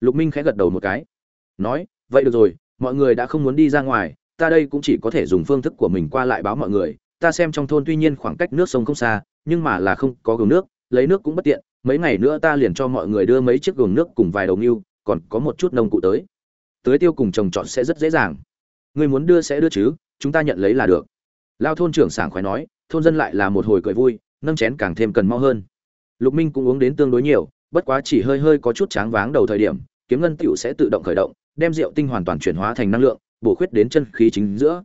lục minh khẽ gật đầu một cái. Nói, vậy được rồi, mọi người đã không muốn đi ra ngoài, ta đây cũng chỉ có thể dùng phương thức của mình qua lại báo mọi người. Ta xem trong thôn tuy nhiên khoảng cách nước sông không xa, nhưng mà là không có gồm nước, lấy nước cũng bất tiện. Mấy ngày nữa ta liền cho mọi người đưa mấy chiếc gồm nước cùng vài đầu ngưu, còn có một chút nông cụ tới. Tưới tiêu cùng trồng trọt sẽ rất dễ dàng. Người muốn đưa sẽ đưa chứ, chúng ta nhận lấy là được. Lao thôn trưởng sảng khoái nói, thôn dân lại là một hồi cười vui, nâng chén càng thêm cần mau hơn. Lục minh cũng uống đến tương đối nhiều, bất quá chỉ hơi hơi có chút tráng váng đầu thời điểm kiếm ngân tiểu sẽ tự động khởi động, đem rượu tinh hoàn toàn chuyển hóa thành năng lượng, bổ khuyết đến chân khí chính giữa.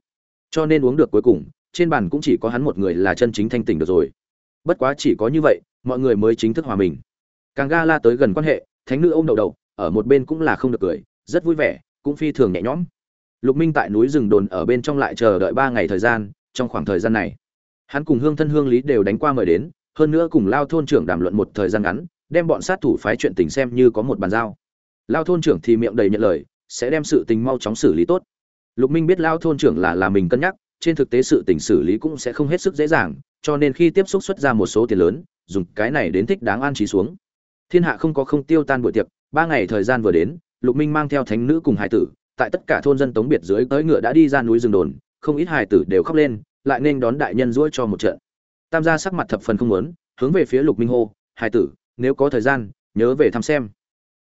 Cho nên uống được cuối cùng, trên bàn cũng chỉ có hắn một người là chân chính thanh tỉnh được rồi. Bất quá chỉ có như vậy, mọi người mới chính thức hòa mình. Càng ga la tới gần quan hệ, thánh nữ ôm đầu đầu, ở một bên cũng là không được cười, rất vui vẻ, cũng phi thường nhẹ nhõm. Lục minh tại núi rừng đồn ở bên trong lại chờ đợi ba ngày thời gian, trong khoảng thời gian này, hắn cùng hương thân hương lý đều đánh qua mời đến, hơn nữa cùng lao thôn trưởng đàm luận một thời gian ngắn, đem bọn sát thủ phái chuyện tình xem như có một bàn giao lao thôn trưởng thì miệng đầy nhận lời, sẽ đem sự tình mau chóng xử lý tốt. Lục minh biết lao thôn trưởng là là mình cân nhắc, trên thực tế sự tình xử lý cũng sẽ không hết sức dễ dàng, cho nên khi tiếp xúc xuất ra một số tiền lớn, dùng cái này đến thích đáng an trí xuống. Thiên hạ không có không tiêu tan buổi tiệc, ba ngày thời gian vừa đến, lục minh mang theo thánh nữ cùng hải tử, tại tất cả thôn dân tống biệt dưới tới ngựa đã đi ra núi rừng đồn, không ít hải tử đều khóc lên, lại nên đón đại nhân ruỗi cho một trận. Tam gia sắc mặt thập phần không muốn, hướng về phía lục minh hô hải tử, nếu có thời gian, nhớ về thăm xem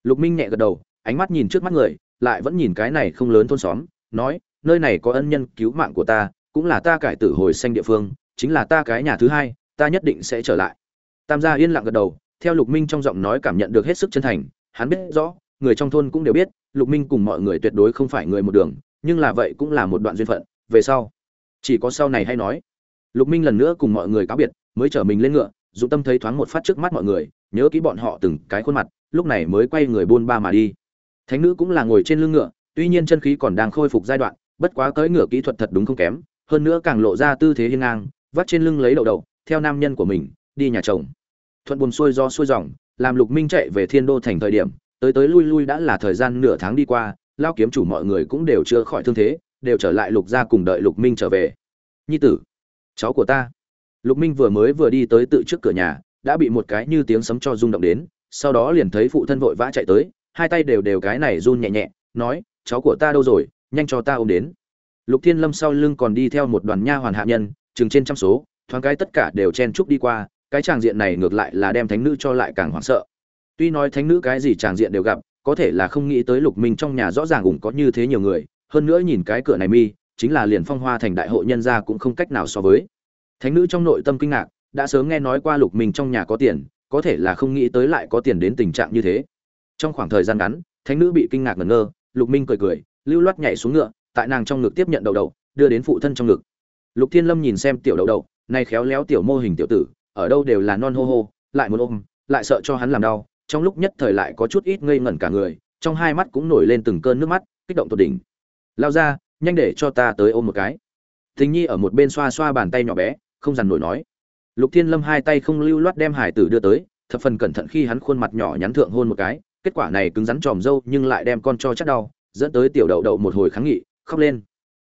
lục minh nhẹ gật đầu, ánh mắt nhìn trước mắt người, lại vẫn nhìn cái này không lớn thôn xóm, nói, nơi này có ân nhân cứu mạng của ta, cũng là ta cải tử hồi xanh địa phương, chính là ta cái nhà thứ hai, ta nhất định sẽ trở lại. Tam gia yên lặng gật đầu, theo lục minh trong giọng nói cảm nhận được hết sức chân thành, hắn biết rõ, người trong thôn cũng đều biết, lục minh cùng mọi người tuyệt đối không phải người một đường, nhưng là vậy cũng là một đoạn duyên phận, về sau, chỉ có sau này hay nói. Lục minh lần nữa cùng mọi người cáo biệt, mới chở mình lên ngựa dụng tâm thấy thoáng một phát trước mắt mọi người, nhớ kỹ bọn họ từng cái khuôn mặt lúc này mới quay người buôn ba mà đi. Thánh nữ cũng là ngồi trên lưng ngựa, tuy nhiên chân khí còn đang khôi phục giai đoạn, bất quá cưỡi ngựa kỹ thuật thật đúng không kém, hơn nữa càng lộ ra tư thế hiên ngang, vắt trên lưng lấy đậu đậu, theo nam nhân của mình, đi nhà chồng. Thuận buồn xuôi do xuôi dòng, làm lục minh chạy về thiên đô thành thời điểm, tới tới lui lui đã là thời gian nửa tháng đi qua lao kiếm chủ mọi người cũng đều chưa khỏi thương thế, đều trở lại lục gia cùng đợi lục minh trở về. Nhi tử, cháu của ta. Lục minh vừa mới vừa đi tới tự trước cửa nhà, đã bị một cái như tiếng sấm cho rung động đến sau đó liền thấy phụ thân vội vã chạy tới, hai tay đều đều cái này run nhẹ nhẹ, nói, cháu của ta đâu rồi, nhanh cho ta ôm đến. Lục thiên lâm sau lưng còn đi theo một đoàn nha hoàn hạ nhân, chừng trên trăm số, thoáng cái tất cả đều chen chúc đi qua, cái tràng diện này ngược lại là đem thánh nữ cho lại càng hoảng sợ. Tuy nói thánh nữ cái gì tràng diện đều gặp, có thể là không nghĩ tới lục minh trong nhà rõ ràng cũng có như thế nhiều người, hơn nữa nhìn cái cửa này mi, chính là liền phong hoa thành đại hội nhân gia cũng không cách nào so với. Thánh nữ trong nội tâm kinh ngạc, đã sớm nghe nói qua lục minh trong nhà có tiền có thể là không nghĩ tới lại có tiền đến tình trạng như thế. Trong khoảng thời gian ngắn, thánh nữ bị kinh ngạc ngẩn ngơ, lục minh cười cười, lưu loát nhảy xuống ngựa, tại nàng trong ngực tiếp nhận đầu đầu, đưa đến phụ thân trong ngực. Lục thiên lâm nhìn xem tiểu đầu đầu, này khéo léo tiểu mô hình tiểu tử, ở đâu đều là non hô hô, lại muốn ôm, lại sợ cho hắn làm đau, trong lúc nhất thời lại có chút ít ngây ngẩn cả người, trong hai mắt cũng nổi lên từng cơn nước mắt, kích động tột đỉnh. Lao ra, nhanh để cho ta tới ôm một cái. Thình nhi ở một bên xoa xoa bàn tay nhỏ bé, không dằn nổi nói lục thiên lâm hai tay không lưu loát đem hải tử đưa tới, thập phần cẩn thận khi hắn khuôn mặt nhỏ nhắn thượng hôn một cái, kết quả này cứng rắn tròm dâu nhưng lại đem con cho chắc đau, dẫn tới tiểu đậu đậu một hồi kháng nghị, khóc lên.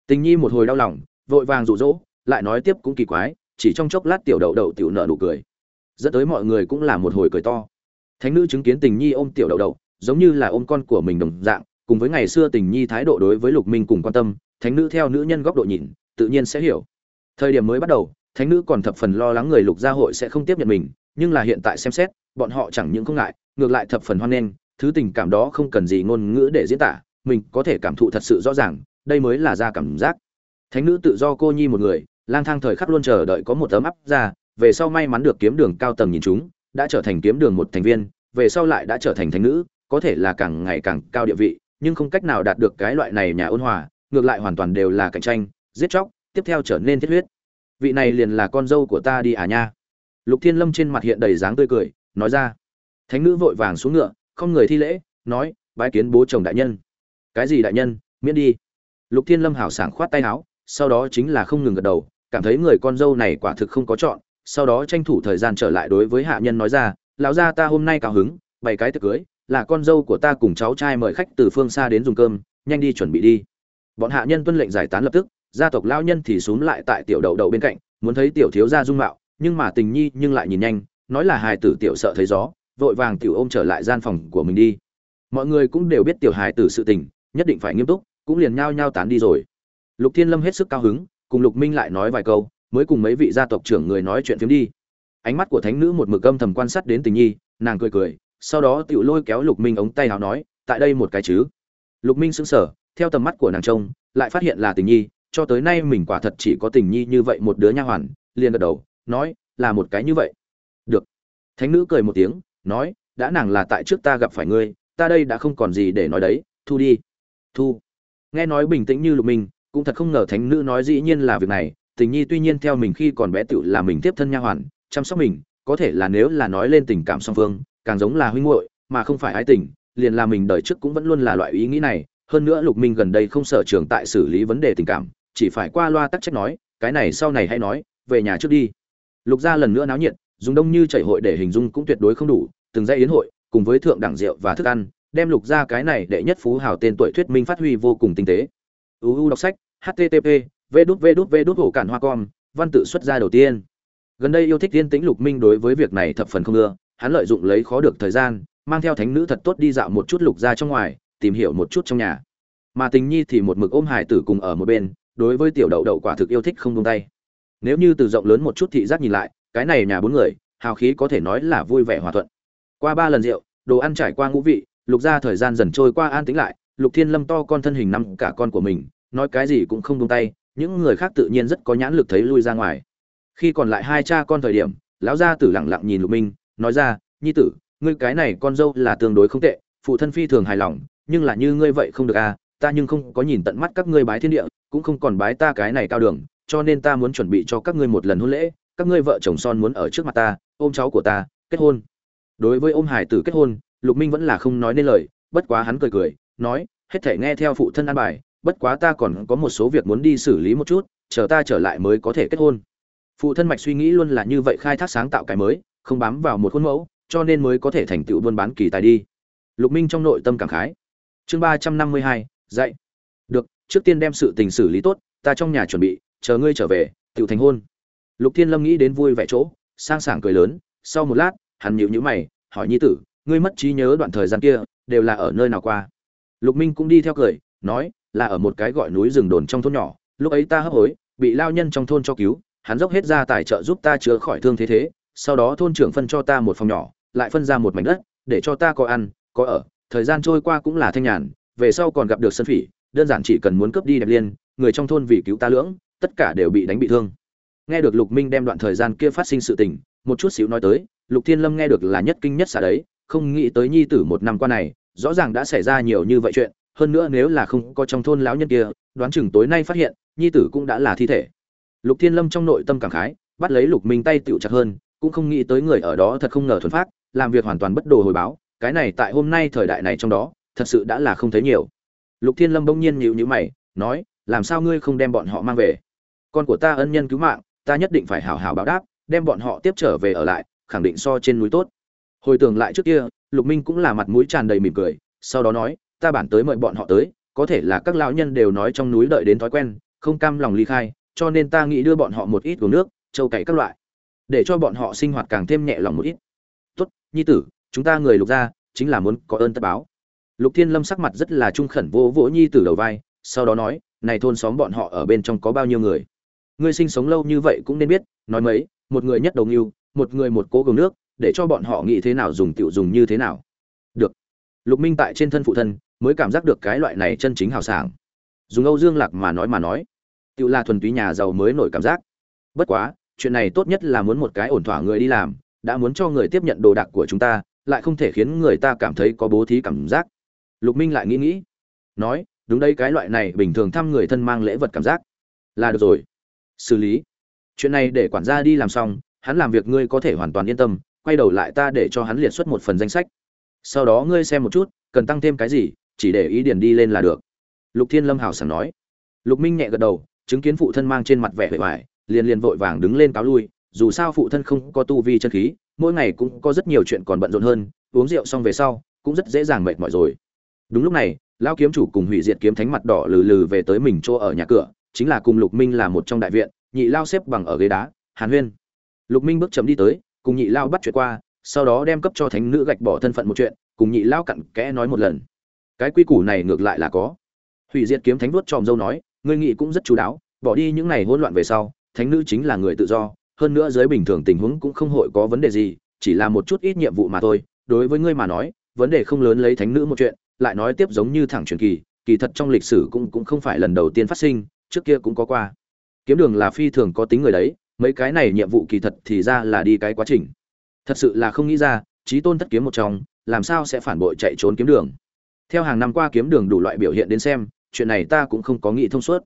Tình nhi một hồi đau lòng, vội vàng rụ rỗ lại nói tiếp cũng kỳ quái, chỉ trong chốc lát tiểu đậu đậu tiểu nợ nụ cười. Dẫn tới mọi người cũng là một hồi cười to. Thánh nữ chứng kiến tình nhi ôm tiểu đậu đậu, giống như là ôm con của mình đồng dạng, cùng với ngày xưa tình nhi thái độ đối với lục minh cùng quan tâm, thánh nữ theo nữ nhân góc độ nhìn, tự nhiên sẽ hiểu. Thời điểm mới bắt đầu thánh nữ còn thập phần lo lắng người lục gia hội sẽ không tiếp nhận mình, nhưng là hiện tại xem xét, bọn họ chẳng những không ngại, ngược lại thập phần hoan nghênh, thứ tình cảm đó không cần gì ngôn ngữ để diễn tả, mình có thể cảm thụ thật sự rõ ràng, đây mới là ra cảm giác. Thánh nữ tự do cô nhi một người, lang thang thời khắc luôn chờ đợi có một tấm áp ra, về sau may mắn được kiếm đường cao tầng nhìn chúng, đã trở thành kiếm đường một thành viên, về sau lại đã trở thành thánh nữ, có thể là càng ngày càng cao địa vị, nhưng không cách nào đạt được cái loại này nhà ôn hòa, ngược lại hoàn toàn đều là cạnh tranh, giết chóc, tiếp theo trở nên thiết huyết vị này liền là con dâu của ta đi à nha. Lục thiên lâm trên mặt hiện đầy dáng tươi cười, nói ra. Thánh nữ vội vàng xuống ngựa, không người thi lễ, nói, bái kiến bố chồng đại nhân. Cái gì đại nhân, miễn đi. Lục thiên lâm hảo sảng khoát tay áo, sau đó chính là không ngừng gật đầu, cảm thấy người con dâu này quả thực không có chọn, sau đó tranh thủ thời gian trở lại đối với hạ nhân nói ra, lão gia ta hôm nay cao hứng bảy cái tiệc cưới, là con dâu của ta cùng cháu trai mời khách từ phương xa đến dùng cơm, nhanh đi chuẩn bị đi. Bọn hạ nhân tuân lệnh giải tán lập tức gia tộc lão nhân thì xuống lại tại tiểu đậu đậu bên cạnh, muốn thấy tiểu thiếu gia dung mạo, nhưng mà tình nhi nhưng lại nhìn nhanh, nói là hài tử tiểu sợ thấy gió, vội vàng tiểu ôm trở lại gian phòng của mình đi. Mọi người cũng đều biết tiểu hài tử sự tình, nhất định phải nghiêm túc, cũng liền nhao nhao tán đi rồi. Lục thiên lâm hết sức cao hứng, cùng lục minh lại nói vài câu, mới cùng mấy vị gia tộc trưởng người nói chuyện phiếm đi. Ánh mắt của thánh nữ một mực âm thầm quan sát đến tình nhi, nàng cười cười, sau đó tiểu lôi kéo lục minh ống tay hào nói, tại đây một cái chứ? Lục minh sững sờ, theo tầm mắt của nàng trông, lại phát hiện là tình nhi cho tới nay mình quả thật chỉ có tình nhi như vậy một đứa nha hoàn, liền gật đầu, nói, là một cái như vậy. Được. Thánh nữ cười một tiếng, nói, đã nàng là tại trước ta gặp phải ngươi, ta đây đã không còn gì để nói đấy, thu đi. Thu. Nghe nói bình tĩnh như lục minh, cũng thật không ngờ thánh nữ nói dĩ nhiên là việc này, tình nhi tuy nhiên theo mình khi còn bé tựu là mình tiếp thân nha hoàn, chăm sóc mình, có thể là nếu là nói lên tình cảm song phương, càng giống là huynh muội, mà không phải ái tình, liền là mình đời trước cũng vẫn luôn là loại ý nghĩ này. Hơn nữa lục minh gần đây không sở trường tại xử lý vấn đề tình cảm chỉ phải qua loa tắc trách nói, cái này sau này hãy nói, về nhà trước đi. Lục gia lần nữa náo nhiệt, dùng đông như chảy hội để hình dung cũng tuyệt đối không đủ, từng dây yến hội, cùng với thượng đẳng rượu và thức ăn, đem lục gia cái này đệ nhất phú hào tên tuổi thuyết minh phát huy vô cùng tinh tế. Uu đọc sách http v đút v đút v đút hổ cản hoa com, văn tự xuất gia đầu tiên. Gần đây yêu thích tiên tĩnh lục minh đối với việc này thập phần không ưa, hắn lợi dụng lấy khó được thời gian, mang theo thánh nữ thật tốt đi dạo một chút lục ra trong ngoài, tìm hiểu một chút trong nhà. Mà tình nhi thì một mực ôm hải tử cùng ở một bên đối với tiểu đậu đậu quả thực yêu thích không buông tay. Nếu như từ rộng lớn một chút thị giác nhìn lại, cái này nhà bốn người, hào khí có thể nói là vui vẻ hòa thuận. Qua ba lần rượu, đồ ăn trải qua ngũ vị, lục ra thời gian dần trôi qua an tĩnh lại, lục thiên lâm to con thân hình năm cả con của mình, nói cái gì cũng không buông tay, những người khác tự nhiên rất có nhãn lực thấy lui ra ngoài. Khi còn lại hai cha con thời điểm, lão gia tử lặng lặng nhìn lục minh, nói ra, nhi tử, ngươi cái này con dâu là tương đối không tệ, phụ thân phi thường hài lòng, nhưng là như ngươi vậy không được à ta nhưng không có nhìn tận mắt các ngươi bái thiên địa, cũng không còn bái ta cái này cao đường, cho nên ta muốn chuẩn bị cho các ngươi một lần hôn lễ, các ngươi vợ chồng son muốn ở trước mặt ta, ôm cháu của ta, kết hôn. Đối với ôm hải tử kết hôn, lục minh vẫn là không nói nên lời, bất quá hắn cười cười, nói, hết thể nghe theo phụ thân an bài, bất quá ta còn có một số việc muốn đi xử lý một chút, chờ ta trở lại mới có thể kết hôn. Phụ thân mạch suy nghĩ luôn là như vậy khai thác sáng tạo cái mới, không bám vào một khuôn mẫu, cho nên mới có thể thành tựu buôn bán kỳ tài đi. Lục minh trong nội tâm cảm khái. Chương ba trăm năm mươi hai dạy. Được, trước tiên đem sự tình xử lý tốt, ta trong nhà chuẩn bị, chờ ngươi trở về tự thành hôn. Lục thiên lâm nghĩ đến vui vẻ chỗ, sang sảng cười lớn, sau một lát, hắn nhịu nhữ mày, hỏi nhi tử, ngươi mất trí nhớ đoạn thời gian kia, đều là ở nơi nào qua? Lục minh cũng đi theo cười, nói, là ở một cái gọi núi rừng đồn trong thôn nhỏ, lúc ấy ta hấp hối, bị lao nhân trong thôn cho cứu, hắn dốc hết ra tài trợ giúp ta chữa khỏi thương thế thế, sau đó thôn trưởng phân cho ta một phòng nhỏ, lại phân ra một mảnh đất, để cho ta có ăn, có ở, thời gian trôi qua cũng là thanh nhàn về sau còn gặp được sân phỉ, đơn giản chỉ cần muốn cướp đi đẹp liên, người trong thôn vì cứu ta lưỡng, tất cả đều bị đánh bị thương. Nghe được lục minh đem đoạn thời gian kia phát sinh sự tình, một chút xíu nói tới, lục thiên lâm nghe được là nhất kinh nhất xả đấy, không nghĩ tới nhi tử một năm qua này, rõ ràng đã xảy ra nhiều như vậy chuyện, hơn nữa nếu là không có trong thôn lão nhân kia, đoán chừng tối nay phát hiện, nhi tử cũng đã là thi thể. Lục thiên lâm trong nội tâm cảm khái, bắt lấy lục minh tay tựu chặt hơn, cũng không nghĩ tới người ở đó thật không ngờ thuần phát làm việc hoàn toàn bất đồ hồi báo, cái này tại hôm nay thời đại này trong đó thật sự đã là không thấy nhiều. Lục thiên lâm bỗng nhiên nhịu nhữ mày, nói, làm sao ngươi không đem bọn họ mang về? Con của ta ân nhân cứu mạng, ta nhất định phải hảo hảo báo đáp, đem bọn họ tiếp trở về ở lại, khẳng định so trên núi tốt. Hồi tưởng lại trước kia, lục minh cũng là mặt mũi tràn đầy mỉm cười, sau đó nói, ta bản tới mời bọn họ tới, có thể là các lão nhân đều nói trong núi đợi đến thói quen, không cam lòng ly khai, cho nên ta nghĩ đưa bọn họ một ít uống nước châu cày các loại, để cho bọn họ sinh hoạt càng thêm nhẹ lòng một ít. Tốt, nhi tử, chúng ta người lục gia, chính là muốn có ơn tất báo lục thiên lâm sắc mặt rất là trung khẩn vô vỗ nhi tử đầu vai, sau đó nói, này thôn xóm bọn họ ở bên trong có bao nhiêu người? Ngươi sinh sống lâu như vậy cũng nên biết, nói mấy, một người nhất đầu nghiêu một người một cố gồng nước, để cho bọn họ nghĩ thế nào dùng tiểu dùng như thế nào. Được. Lục minh tại trên thân phụ thân mới cảm giác được cái loại này chân chính hào sảng. Dùng âu dương lạc mà nói mà nói, tiểu là thuần túy nhà giàu mới nổi cảm giác. Bất quá, chuyện này tốt nhất là muốn một cái ổn thỏa người đi làm, đã muốn cho người tiếp nhận đồ đạc của chúng ta, lại không thể khiến người ta cảm thấy có bố thí cảm giác lục minh lại nghĩ nghĩ, nói, đúng đây cái loại này bình thường thăm người thân mang lễ vật cảm giác. Là được rồi. Xử lý. Chuyện này để quản gia đi làm xong, hắn làm việc ngươi có thể hoàn toàn yên tâm, quay đầu lại ta để cho hắn liệt xuất một phần danh sách. Sau đó ngươi xem một chút, cần tăng thêm cái gì, chỉ để ý điền đi lên là được. Lục thiên lâm hào sảng nói. Lục minh nhẹ gật đầu, chứng kiến phụ thân mang trên mặt vẻ vẻ vải liền liền vội vàng đứng lên cáo lui, dù sao phụ thân không có tu vi chân khí, mỗi ngày cũng có rất nhiều chuyện còn bận rộn hơn, uống rượu xong về sau, cũng rất dễ dàng mệt mỏi rồi đúng lúc này, lão kiếm chủ cùng hủy diệt kiếm thánh mặt đỏ lừ lừ về tới mình chỗ ở nhà cửa, chính là cùng lục minh là một trong đại viện, nhị lao xếp bằng ở ghế đá, hàn huyên. Lục minh bước chấm đi tới, cùng nhị lao bắt chuyện qua, sau đó đem cấp cho thánh nữ gạch bỏ thân phận một chuyện, cùng nhị lao cặn kẽ nói một lần. Cái quy củ này ngược lại là có. Hủy diệt kiếm thánh vuốt tròm dâu nói, ngươi nghĩ cũng rất chú đáo, bỏ đi những này hỗn loạn về sau, thánh nữ chính là người tự do, hơn nữa dưới bình thường tình huống cũng không hội có vấn đề gì, chỉ là một chút ít nhiệm vụ mà thôi, đối với ngươi mà nói, vấn đề không lớn lấy thánh nữ một chuyện lại nói tiếp giống như thẳng truyền kỳ kỳ thật trong lịch sử cũng cũng không phải lần đầu tiên phát sinh, trước kia cũng có qua. Kiếm đường là phi thường có tính người đấy, mấy cái này nhiệm vụ kỳ thật thì ra là đi cái quá trình. Thật sự là không nghĩ ra, chí tôn thất kiếm một trong, làm sao sẽ phản bội chạy trốn kiếm đường. Theo hàng năm qua kiếm đường đủ loại biểu hiện đến xem, chuyện này ta cũng không có nghĩ thông suốt.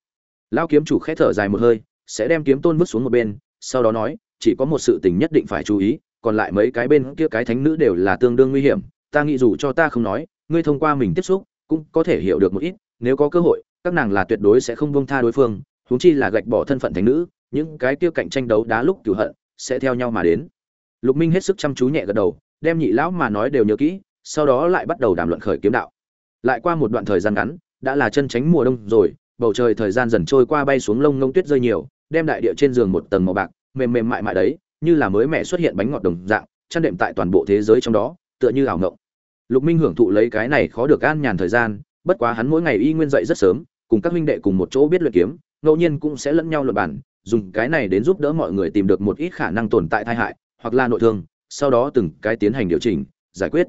Lão kiếm chủ khẽ thở dài một hơi, sẽ đem kiếm tôn vứt xuống một bên, sau đó nói, chỉ có một sự tình nhất định phải chú ý, còn lại mấy cái bên kia cái thánh nữ đều là tương đương nguy hiểm, ta nghĩ dù cho ta không nói ngươi thông qua mình tiếp xúc, cũng có thể hiểu được một ít, nếu có cơ hội, các nàng là tuyệt đối sẽ không buông tha đối phương, huống chi là gạch bỏ thân phận thánh nữ, những cái tiêu cạnh tranh đấu đá lúc cửu hận, sẽ theo nhau mà đến. Lục minh hết sức chăm chú nhẹ gật đầu, đem nhị lão mà nói đều nhớ kỹ, sau đó lại bắt đầu đàm luận khởi kiếm đạo. Lại qua một đoạn thời gian ngắn, đã là chân tránh mùa đông rồi, bầu trời thời gian dần trôi qua bay xuống lông ngông tuyết rơi nhiều, đem đại địa trên giường một tầng màu bạc, mềm mềm mại mại đấy, như là mới mẹ xuất hiện bánh ngọt đồng dạng, chăn đệm tại toàn bộ thế giới trong đó, tựa như ảo ngộng lục minh hưởng thụ lấy cái này khó được an nhàn thời gian, bất quá hắn mỗi ngày y nguyên dậy rất sớm, cùng các huynh đệ cùng một chỗ biết luyện kiếm, ngẫu nhiên cũng sẽ lẫn nhau luận bản dùng cái này đến giúp đỡ mọi người tìm được một ít khả năng tồn tại tai hại, hoặc là nội thương, sau đó từng cái tiến hành điều chỉnh, giải quyết.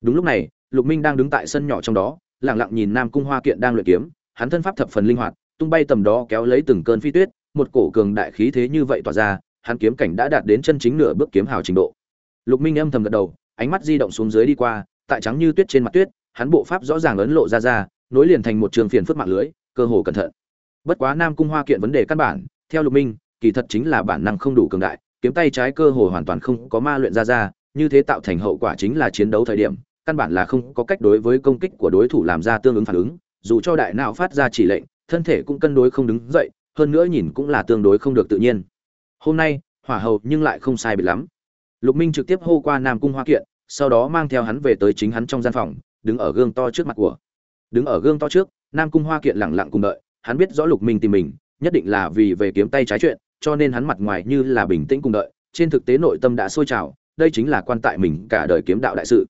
Đúng lúc này, lục minh đang đứng tại sân nhỏ trong đó, lặng lặng nhìn nam cung hoa kiện đang luyện kiếm, hắn thân pháp thập phần linh hoạt, tung bay tầm đó kéo lấy từng cơn phi tuyết, một cổ cường đại khí thế như vậy tỏa ra, hắn kiếm cảnh đã đạt đến chân chính nửa bước kiếm hào trình độ. Lục minh âm thầm gật đầu, ánh mắt di động xuống dưới đi qua tại trắng như tuyết trên mặt tuyết, hắn bộ pháp rõ ràng ấn lộ ra ra, nối liền thành một trường phiền phức mạng lưới, cơ hồ cẩn thận. Bất quá nam cung hoa kiện vấn đề căn bản, theo lục minh, kỳ thật chính là bản năng không đủ cường đại, kiếm tay trái cơ hồ hoàn toàn không có ma luyện ra ra, như thế tạo thành hậu quả chính là chiến đấu thời điểm, căn bản là không có cách đối với công kích của đối thủ làm ra tương ứng phản ứng, dù cho đại não phát ra chỉ lệnh, thân thể cũng cân đối không đứng dậy, hơn nữa nhìn cũng là tương đối không được tự nhiên. Hôm nay, hỏa hầu nhưng lại không sai biệt lắm. Lục minh trực tiếp hô qua nam cung hoa kiện sau đó mang theo hắn về tới chính hắn trong gian phòng, đứng ở gương to trước mặt của. Đứng ở gương to trước, nam cung hoa kiện lẳng lặng cùng đợi, hắn biết rõ lục minh tìm mình, nhất định là vì về kiếm tay trái chuyện, cho nên hắn mặt ngoài như là bình tĩnh cùng đợi, trên thực tế nội tâm đã sôi trào, đây chính là quan tại mình cả đời kiếm đạo đại sự.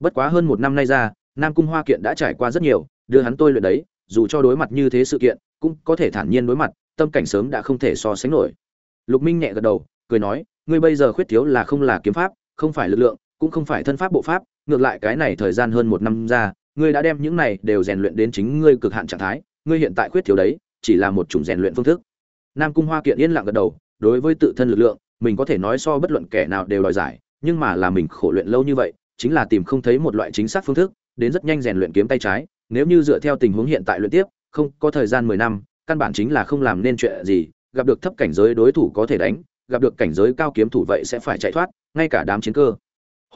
Bất quá hơn một năm nay ra, nam cung hoa kiện đã trải qua rất nhiều, đưa hắn tôi luyện đấy, dù cho đối mặt như thế sự kiện, cũng có thể thản nhiên đối mặt, tâm cảnh sớm đã không thể so sánh nổi. Lục minh nhẹ gật đầu, cười nói, ngươi bây giờ khuyết thiếu là không là kiếm pháp, không phải lực lượng cũng không phải thân pháp bộ pháp, ngược lại cái này thời gian hơn một năm ra, ngươi đã đem những này đều rèn luyện đến chính ngươi cực hạn trạng thái, ngươi hiện tại khuyết thiếu đấy, chỉ là một chủng rèn luyện phương thức. Nam cung hoa kiện yên lặng gật đầu, đối với tự thân lực lượng, mình có thể nói so bất luận kẻ nào đều đòi giải, nhưng mà là mình khổ luyện lâu như vậy, chính là tìm không thấy một loại chính xác phương thức, đến rất nhanh rèn luyện kiếm tay trái, nếu như dựa theo tình huống hiện tại luyện tiếp, không có thời gian mười năm, căn bản chính là không làm nên chuyện gì, gặp được thấp cảnh giới đối thủ có thể đánh, gặp được cảnh giới cao kiếm thủ vậy sẽ phải chạy thoát, ngay cả đám chiến cơ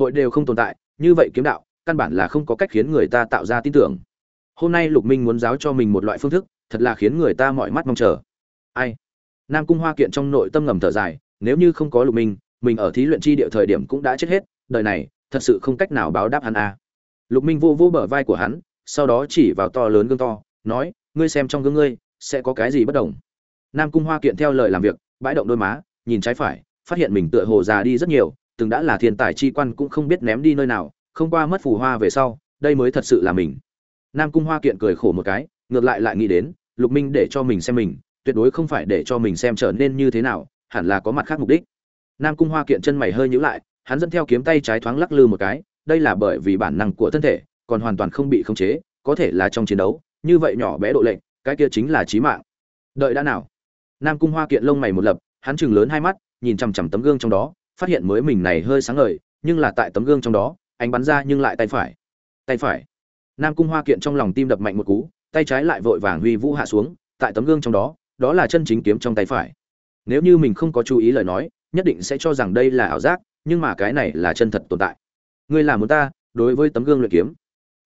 hội đều không tồn tại, như vậy kiếm đạo, căn bản là không có cách khiến người ta tạo ra tin tưởng. Hôm nay lục minh muốn giáo cho mình một loại phương thức, thật là khiến người ta mọi mắt mong chờ. Ai? Nam cung hoa kiện trong nội tâm ngầm thở dài, nếu như không có lục minh, mình ở thí luyện chi địa thời điểm cũng đã chết hết, đời này, thật sự không cách nào báo đáp hắn a. À. lục minh vô vô bờ vai của hắn, sau đó chỉ vào to lớn gương to, nói, ngươi xem trong gương ngươi, sẽ có cái gì bất đồng? Nam cung hoa kiện theo lời làm việc, bãi động đôi má, nhìn trái phải, phát hiện mình tựa hồ già đi rất nhiều từng đã là thiên tài chi quan cũng không biết ném đi nơi nào, không qua mất phù hoa về sau, đây mới thật sự là mình. Nam cung hoa kiện cười khổ một cái, ngược lại lại nghĩ đến, lục minh để cho mình xem mình, tuyệt đối không phải để cho mình xem trở nên như thế nào, hẳn là có mặt khác mục đích. Nam cung hoa kiện chân mày hơi nhíu lại, hắn dẫn theo kiếm tay trái thoáng lắc lư một cái, đây là bởi vì bản năng của thân thể, còn hoàn toàn không bị khống chế, có thể là trong chiến đấu, như vậy nhỏ bé độ lệnh cái kia chính là chí mạng. Đợi đã nào? Nam cung hoa kiện lông mày một lập, hắn chừng lớn hai mắt, nhìn chằm chằm tấm gương trong đó phát hiện mới mình này hơi sáng ngời, nhưng là tại tấm gương trong đó anh bắn ra nhưng lại tay phải. Tay phải. Nam cung hoa kiện trong lòng tim đập mạnh một cú, tay trái lại vội vàng huy vũ hạ xuống, tại tấm gương trong đó đó là chân chính kiếm trong tay phải. Nếu như mình không có chú ý lời nói, nhất định sẽ cho rằng đây là ảo giác, nhưng mà cái này là chân thật tồn tại. Ngươi là muốn ta, đối với tấm gương luyện kiếm.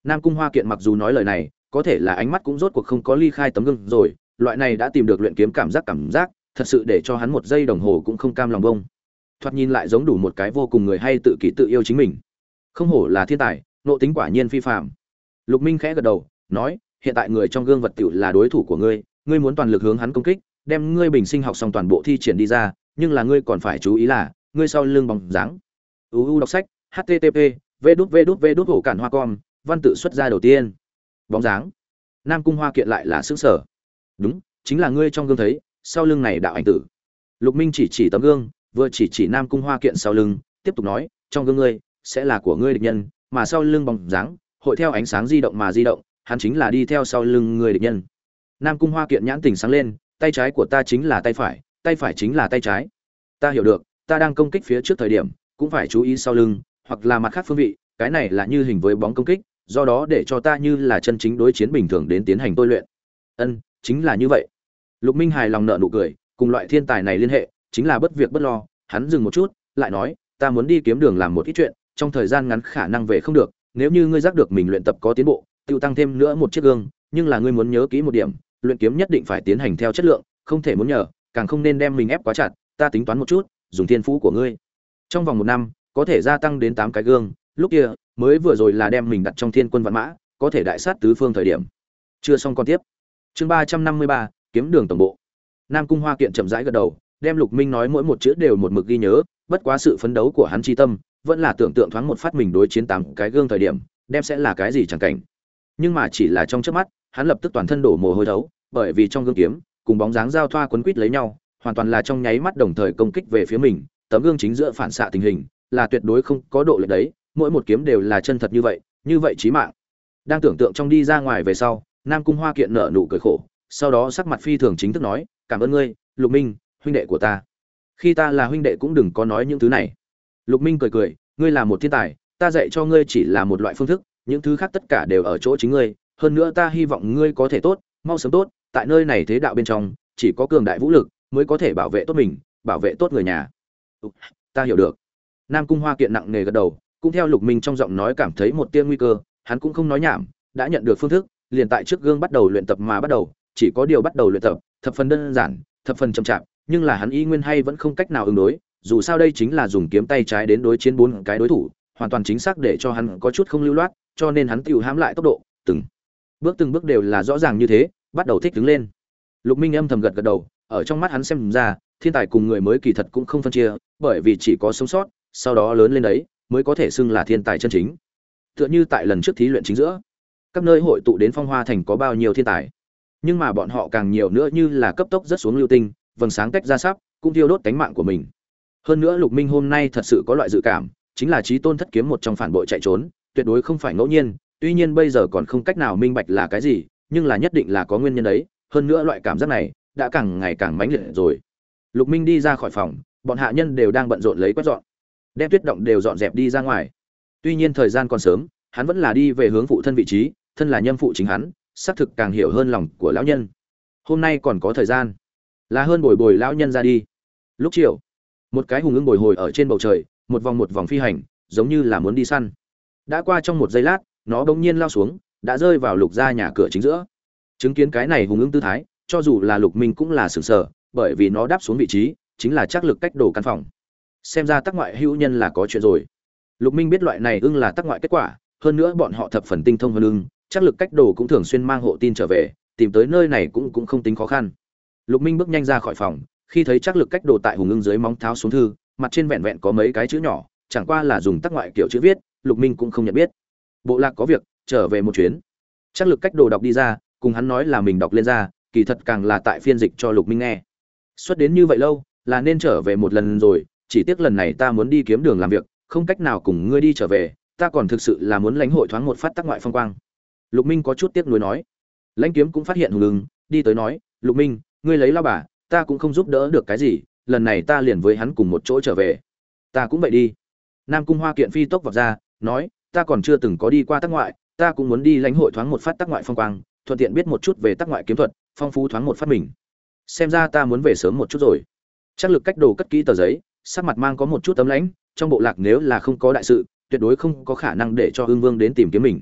Nam cung hoa kiện mặc dù nói lời này, có thể là ánh mắt cũng rốt cuộc không có ly khai tấm gương rồi, loại này đã tìm được luyện kiếm cảm giác cảm giác, thật sự để cho hắn một giây đồng hồ cũng không cam lòng bông thoạt nhìn lại giống đủ một cái vô cùng người hay tự kỷ tự yêu chính mình. Không hổ là thiên tài, nộ tính quả nhiên phi phạm lục minh khẽ gật đầu, nói, hiện tại người trong gương vật tiểu là đối thủ của ngươi ngươi muốn toàn lực hướng hắn công kích, đem ngươi bình sinh học xong toàn bộ thi triển đi ra, nhưng là ngươi còn phải chú ý là, ngươi sau lưng bóng dáng. Uu đọc sách http v đút v đút v đút hổ cản hoa com, văn tự xuất ra đầu tiên. Bóng dáng. Nam cung hoa kiện lại là xứng sở. Đúng, chính là ngươi trong gương thấy, sau lưng này đạo ảnh tử. Lục minh chỉ chỉ tấm gương vừa chỉ chỉ nam cung hoa kiện sau lưng, tiếp tục nói, trong gương ngươi sẽ là của ngươi địch nhân, mà sau lưng bóng dáng hội theo ánh sáng di động mà di động, hắn chính là đi theo sau lưng người địch nhân. Nam cung hoa kiện nhãn tình sáng lên, tay trái của ta chính là tay phải tay phải chính là tay trái. Ta hiểu được, ta đang công kích phía trước thời điểm, cũng phải chú ý sau lưng, hoặc là mặt khác phương vị, cái này là như hình với bóng công kích, do đó để cho ta như là chân chính đối chiến bình thường đến tiến hành tôi luyện. Ân, chính là như vậy. Lục minh hài lòng nợ nụ cười, cùng loại thiên tài này liên hệ chính là bất việc bất lo, hắn dừng một chút, lại nói, ta muốn đi kiếm đường làm một ít chuyện, trong thời gian ngắn khả năng về không được, nếu như ngươi giác được mình luyện tập có tiến bộ tự tăng thêm nữa một chiếc gương, nhưng là ngươi muốn nhớ kỹ một điểm, luyện kiếm nhất định phải tiến hành theo chất lượng, không thể muốn nhờ, càng không nên đem mình ép quá chặt, ta tính toán một chút, dùng thiên phú của ngươi. Trong vòng một năm, có thể gia tăng đến tám cái gương, lúc kia, mới vừa rồi là đem mình đặt trong thiên quân văn mã, có thể đại sát tứ phương thời điểm. Chưa xong còn tiếp. Chương ba trăm năm mươi ba, kiếm đường tổng bộ. Nam cung hoa kiện chậm rãi gật đầu đem lục minh nói mỗi một chữ đều một mực ghi nhớ, bất quá sự phấn đấu của hắn chi tâm, vẫn là tưởng tượng thoáng một phát mình đối chiến tám cái gương thời điểm, đem sẽ là cái gì chẳng cảnh. Nhưng mà chỉ là trong trước mắt, hắn lập tức toàn thân đổ mồ hôi thấu, bởi vì trong gương kiếm, cùng bóng dáng giao thoa quấn quít lấy nhau, hoàn toàn là trong nháy mắt đồng thời công kích về phía mình, tấm gương chính giữa phản xạ tình hình, là tuyệt đối không có độ lệch đấy, mỗi một kiếm đều là chân thật như vậy như vậy chí mạng. Đang tưởng tượng trong đi ra ngoài về sau, nam cung hoa kiện nở nụ cười khổ, sau đó sắc mặt phi thường chính thức nói, cảm ơn ngươi, lục minh huynh đệ của ta. Khi ta là huynh đệ cũng đừng có nói những thứ này. Lục minh cười cười, ngươi là một thiên tài, ta dạy cho ngươi chỉ là một loại phương thức, những thứ khác tất cả đều ở chỗ chính ngươi. Hơn nữa ta hy vọng ngươi có thể tốt, mau sớm tốt, tại nơi này thế đạo bên trong, chỉ có cường đại vũ lực mới có thể bảo vệ tốt mình, bảo vệ tốt người nhà. Ta hiểu được. Nam cung hoa kiện nặng nề gật đầu, cũng theo lục minh trong giọng nói cảm thấy một tia nguy cơ, hắn cũng không nói nhảm, đã nhận được phương thức, liền tại trước gương bắt đầu luyện tập mà bắt đầu, chỉ có điều bắt đầu luyện tập, thập phần đơn giản, thập phần chậm chạp nhưng là hắn y nguyên hay vẫn không cách nào ứng đối, dù sao đây chính là dùng kiếm tay trái đến đối chiến bốn cái đối thủ, hoàn toàn chính xác để cho hắn có chút không lưu loát, cho nên hắn tự hãm lại tốc độ, từng bước từng bước đều là rõ ràng như thế, bắt đầu thích đứng lên. Lục minh âm thầm gật gật đầu, ở trong mắt hắn xem ra, thiên tài cùng người mới kỳ thật cũng không phân chia, bởi vì chỉ có sống sót, sau đó lớn lên đấy, mới có thể xưng là thiên tài chân chính. Tựa như tại lần trước thí luyện chính giữa, các nơi hội tụ đến phong hoa thành có bao nhiêu thiên tài. Nhưng mà bọn họ càng nhiều nữa như là cấp tốc rất xuống lưu tinh vầng sáng tách ra sắp, cũng thiêu đốt cánh mạng của mình. Hơn nữa lục minh hôm nay thật sự có loại dự cảm, chính là trí tôn thất kiếm một trong phản bội chạy trốn, tuyệt đối không phải ngẫu nhiên, tuy nhiên bây giờ còn không cách nào minh bạch là cái gì, nhưng là nhất định là có nguyên nhân đấy, hơn nữa loại cảm giác này đã càng ngày càng mãnh liệt rồi. Lục minh đi ra khỏi phòng, bọn hạ nhân đều đang bận rộn lấy quét dọn. Đem tuyết động đều dọn dẹp đi ra ngoài. Tuy nhiên thời gian còn sớm, hắn vẫn là đi về hướng phụ thân vị trí, thân là nhâm phụ chính hắn, xác thực càng hiểu hơn lòng của lão nhân. Hôm nay còn có thời gian là hơn bồi bồi lão nhân ra đi. Lúc chiều, một cái hùng ưng bồi hồi ở trên bầu trời, một vòng một vòng phi hành, giống như là muốn đi săn. Đã qua trong một giây lát, nó bỗng nhiên lao xuống, đã rơi vào lục ra nhà cửa chính giữa. Chứng kiến cái này hùng ưng tư thái, cho dù là lục minh cũng là sừng sờ, bởi vì nó đáp xuống vị trí, chính là chắc lực cách đổ căn phòng. Xem ra tác ngoại hữu nhân là có chuyện rồi. Lục minh biết loại này ưng là tác ngoại kết quả, hơn nữa bọn họ thập phần tinh thông hơn ưng, chắc lực cách đồ cũng thường xuyên mang hộ tin trở về, tìm tới nơi này cũng cũng không tính khó khăn lục minh bước nhanh ra khỏi phòng, khi thấy chắc lực cách đồ tại hùng ưng dưới móng tháo xuống thư, mặt trên vẹn vẹn có mấy cái chữ nhỏ, chẳng qua là dùng tác ngoại kiểu chữ viết, lục minh cũng không nhận biết. Bộ lạc có việc, trở về một chuyến. Chắc lực cách đồ đọc đi ra, cùng hắn nói là mình đọc lên ra, kỳ thật càng là tại phiên dịch cho lục minh nghe. Xuất đến như vậy lâu, là nên trở về một lần rồi, chỉ tiếc lần này ta muốn đi kiếm đường làm việc, không cách nào cùng ngươi đi trở về, ta còn thực sự là muốn lãnh hội thoáng một phát tác ngoại phong quang. Lục minh có chút tiếc nuối nói. Lãnh kiếm cũng phát hiện hùng ứng đi tới nói, lục minh ngươi lấy lao bà, ta cũng không giúp đỡ được cái gì, lần này ta liền với hắn cùng một chỗ trở về. Ta cũng vậy đi. Nam cung hoa kiện phi tốc vào ra, nói, ta còn chưa từng có đi qua tác ngoại, ta cũng muốn đi lãnh hội thoáng một phát tác ngoại phong quang, thuận tiện biết một chút về tác ngoại kiếm thuật, phong phú thoáng một phát mình. Xem ra ta muốn về sớm một chút rồi. Chắc lực cách đồ cất kỹ tờ giấy, sắc mặt mang có một chút tấm lãnh, trong bộ lạc nếu là không có đại sự, tuyệt đối không có khả năng để cho hương vương đến tìm kiếm mình.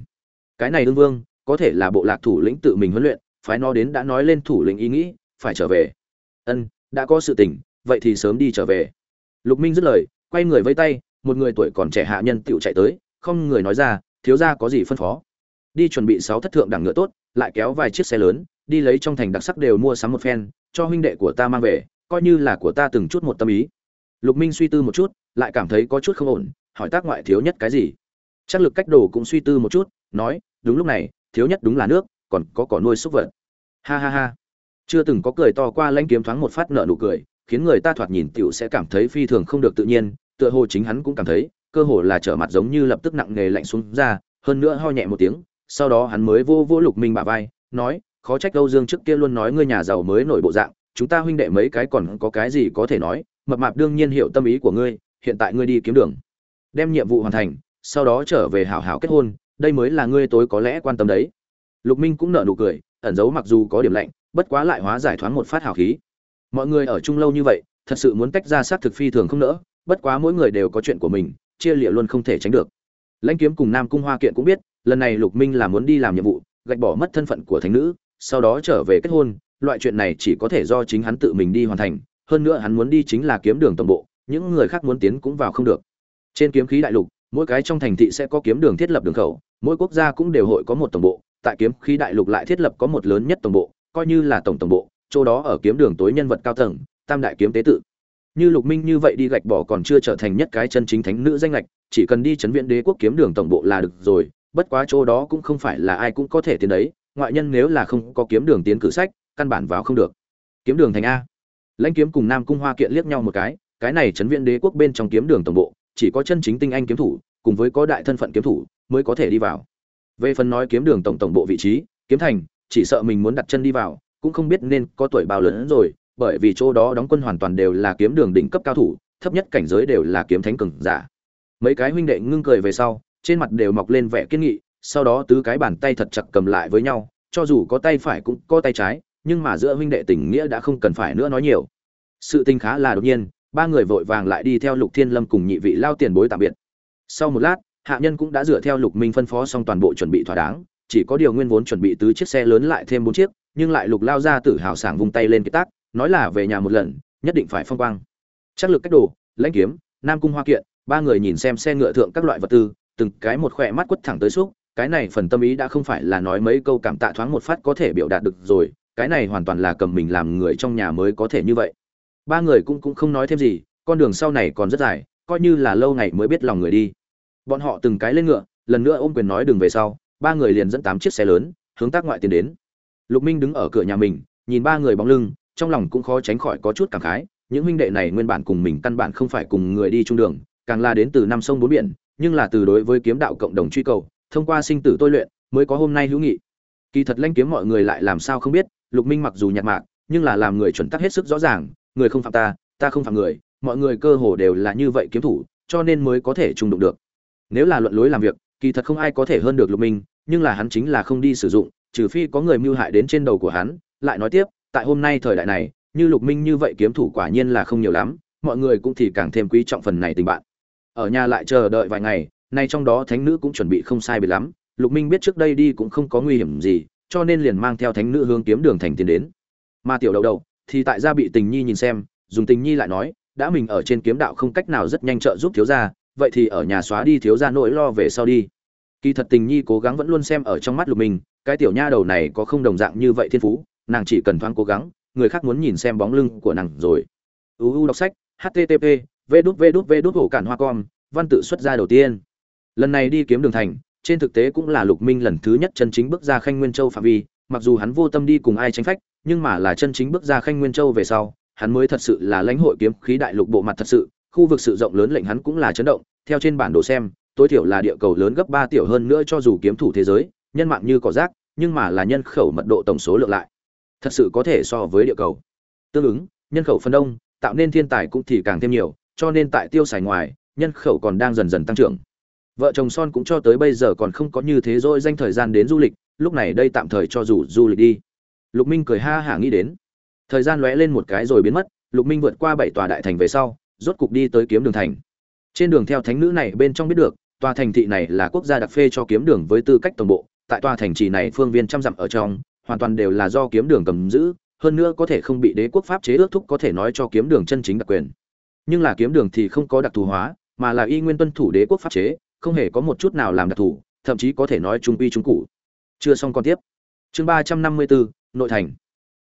Cái này hương vương, có thể là bộ lạc thủ lĩnh tự mình huấn luyện, phái nó đến đã nói lên thủ lĩnh ý nghĩ phải trở về. Ân, đã có sự tình, vậy thì sớm đi trở về. Lục minh dứt lời, quay người vây tay, một người tuổi còn trẻ hạ nhân tựu chạy tới, không người nói ra, thiếu gia có gì phân phó? Đi chuẩn bị sáu thất thượng đẳng ngựa tốt, lại kéo vài chiếc xe lớn, đi lấy trong thành đặc sắc đều mua sắm một phen, cho huynh đệ của ta mang về, coi như là của ta từng chút một tâm ý. Lục minh suy tư một chút, lại cảm thấy có chút không ổn, hỏi tác ngoại thiếu nhất cái gì? Chắc lực cách đồ cũng suy tư một chút, nói, đúng lúc này, thiếu nhất đúng là nước, còn có cỏ nuôi súc vật. Ha ha ha chưa từng có cười to qua lãnh kiếm thoáng một phát nợ nụ cười khiến người ta thoạt nhìn tiểu sẽ cảm thấy phi thường không được tự nhiên tựa hồ chính hắn cũng cảm thấy cơ hồ là trở mặt giống như lập tức nặng nề lạnh xuống ra hơn nữa ho nhẹ một tiếng sau đó hắn mới vô vô lục minh bà vai nói khó trách Âu Dương trước kia luôn nói ngươi nhà giàu mới nổi bộ dạng, chúng ta huynh đệ mấy cái còn có cái gì có thể nói, mập mạp đương nhiên hiểu tâm ý của ngươi, hiện tại ngươi đi kiếm đường, đem nhiệm vụ hoàn thành, sau đó trở về hảo hảo kết hôn, đây mới là ngươi tối có lẽ quan tâm đấy. Lục Minh cũng nở nụ cười, ẩn giấu mặc dù có điểm lạnh, bất quá lại hóa giải thoáng một phát hào khí. Mọi người ở chung lâu như vậy, thật sự muốn tách ra sát thực phi thường không nỡ, bất quá mỗi người đều có chuyện của mình, chia liệt luôn không thể tránh được. Lãnh Kiếm cùng Nam Cung Hoa Kiện cũng biết, lần này Lục Minh là muốn đi làm nhiệm vụ, gạch bỏ mất thân phận của thánh nữ, sau đó trở về kết hôn loại chuyện này chỉ có thể do chính hắn tự mình đi hoàn thành hơn nữa hắn muốn đi chính là kiếm đường tổng bộ những người khác muốn tiến cũng vào không được trên kiếm khí đại lục mỗi cái trong thành thị sẽ có kiếm đường thiết lập đường khẩu mỗi quốc gia cũng đều hội có một tổng bộ tại kiếm khí đại lục lại thiết lập có một lớn nhất tổng bộ coi như là tổng tổng bộ, chỗ đó ở kiếm đường tối nhân vật cao tầng, tam đại kiếm tế tự. Như lục minh như vậy đi gạch bỏ còn chưa trở thành nhất cái chân chính thánh nữ danh lệch chỉ cần đi chấn viện đế quốc kiếm đường tổng bộ là được rồi, bất quá chỗ đó cũng không phải là ai cũng có thể tiến đấy, ngoại nhân nếu là không có kiếm đường tiến cử sách, căn bản vào không được. Kiếm đường thành a. Lãnh kiếm cùng nam cung hoa kiện liếc nhau một cái cái này chấn viện đế quốc bên trong kiếm đường tổng bộ, chỉ có chân chính tinh anh kiếm thủ, cùng với có đại thân phận kiếm thủ, mới có thể đi vào. Về phần nói kiếm đường tổng tổng bộ vị trí, kiếm thành chỉ sợ mình muốn đặt chân đi vào, cũng không biết nên có tuổi bao lớn rồi, bởi vì chỗ đó đóng quân hoàn toàn đều là kiếm đường đỉnh cấp cao thủ, thấp nhất cảnh giới đều là kiếm thánh cường giả. Mấy cái huynh đệ ngưng cười về sau, trên mặt đều mọc lên vẻ kiên nghị, sau đó tứ cái bàn tay thật chặt cầm lại với nhau, cho dù có tay phải cũng có tay trái, nhưng mà giữa huynh đệ tình nghĩa đã không cần phải nữa nói nhiều. Sự tình khá là đột nhiên, ba người vội vàng lại đi theo lục thiên lâm cùng nhị vị lao tiền bối tạm biệt. Sau một lát, hạ nhân cũng đã dựa theo lục minh phân phó xong toàn bộ chuẩn bị thỏa đáng chỉ có điều nguyên vốn chuẩn bị tứ chiếc xe lớn lại thêm bốn chiếc, nhưng lại lục lao ra tự hào sảng vung tay lên cái tác, nói là về nhà một lần, nhất định phải phong quang. Chắc lực cách đồ, lãnh kiếm, nam cung hoa kiện, ba người nhìn xem xe ngựa thượng các loại vật tư, từng cái một khỏe mắt quất thẳng tới xúc, cái này phần tâm ý đã không phải là nói mấy câu cảm tạ thoáng một phát có thể biểu đạt được rồi, cái này hoàn toàn là cầm mình làm người trong nhà mới có thể như vậy. Ba người cũng cũng không nói thêm gì, con đường sau này còn rất dài, coi như là lâu ngày mới biết lòng người đi. Bọn họ từng cái lên ngựa, lần nữa ôm quyền nói đường về sau ba người liền dẫn tám chiếc xe lớn, hướng tác ngoại tiến đến. Lục minh đứng ở cửa nhà mình, nhìn ba người bóng lưng, trong lòng cũng khó tránh khỏi có chút cảm khái, những huynh đệ này nguyên bản cùng mình căn bản không phải cùng người đi chung đường, càng là đến từ năm sông bốn biển, nhưng là từ đối với kiếm đạo cộng đồng truy cầu, thông qua sinh tử tôi luyện, mới có hôm nay hữu nghị. Kỳ thật lanh kiếm mọi người lại làm sao không biết, lục minh mặc dù nhạt mạc nhưng là làm người chuẩn tắc hết sức rõ ràng, người không phạm ta ta không phạm người, mọi người cơ hồ đều là như vậy kiếm thủ, cho nên mới có thể trung đụng được. Nếu là luận lối làm việc, kỳ thật không ai có thể hơn được lục minh nhưng là hắn chính là không đi sử dụng, trừ phi có người mưu hại đến trên đầu của hắn. Lại nói tiếp, tại hôm nay thời đại này, như lục minh như vậy kiếm thủ quả nhiên là không nhiều lắm, mọi người cũng thì càng thêm quý trọng phần này tình bạn. Ở nhà lại chờ đợi vài ngày, nay trong đó thánh nữ cũng chuẩn bị không sai biệt lắm, lục minh biết trước đây đi cũng không có nguy hiểm gì, cho nên liền mang theo thánh nữ hướng kiếm đường thành tiến đến. Mà tiểu đầu đầu thì tại gia bị tình nhi nhìn xem, dùng tình nhi lại nói, đã mình ở trên kiếm đạo không cách nào rất nhanh trợ giúp thiếu gia, vậy thì ở nhà xóa đi thiếu gia nỗi lo về sau đi kỳ thật tình nhi cố gắng vẫn luôn xem ở trong mắt lục minh, cái tiểu nha đầu này có không đồng dạng như vậy thiên phú, nàng chỉ cần thoáng cố gắng, người khác muốn nhìn xem bóng lưng của nàng rồi. Uu đọc sách http v đút v đút v đút hổ cản hoa com, văn tự xuất ra đầu tiên. Lần này đi kiếm đường thành, trên thực tế cũng là lục minh lần thứ nhất chân chính bước ra khanh nguyên châu phạm vi, mặc dù hắn vô tâm đi cùng ai tranh phách, nhưng mà là chân chính bước ra khanh nguyên châu về sau, hắn mới thật sự là lãnh hội kiếm khí đại lục bộ mặt thật sự, khu vực sự rộng lớn lệnh hắn cũng là chấn động, theo trên bản đồ xem tối thiểu là địa cầu lớn gấp ba tiểu hơn nữa cho dù kiếm thủ thế giới, nhân mạng như cỏ rác, nhưng mà là nhân khẩu mật độ tổng số lượng lại. Thật sự có thể so với địa cầu. Tương ứng, nhân khẩu phân đông, tạo nên thiên tài cũng thì càng thêm nhiều, cho nên tại tiêu xài ngoài, nhân khẩu còn đang dần dần tăng trưởng. Vợ chồng son cũng cho tới bây giờ còn không có như thế rồi danh thời gian đến du lịch, lúc này đây tạm thời cho dù du lịch đi. Lục minh cười ha hả nghĩ đến. Thời gian lóe lên một cái rồi biến mất, lục minh vượt qua bảy tòa đại thành về sau, rốt cục đi tới kiếm đường thành. Trên đường theo thánh nữ này bên trong biết được tòa thành thị này là quốc gia đặc phê cho kiếm đường với tư cách tổng bộ, tại tòa thành trì này phương viên trăm dặm ở trong, hoàn toàn đều là do kiếm đường cầm giữ, hơn nữa có thể không bị đế quốc pháp chế ước thúc có thể nói cho kiếm đường chân chính đặc quyền. Nhưng là kiếm đường thì không có đặc thù hóa, mà là y nguyên tuân thủ đế quốc pháp chế, không hề có một chút nào làm đặc thù, thậm chí có thể nói trung quy trung cụ chưa xong còn tiếp. Chương ba trăm năm mươi bốn nội thành.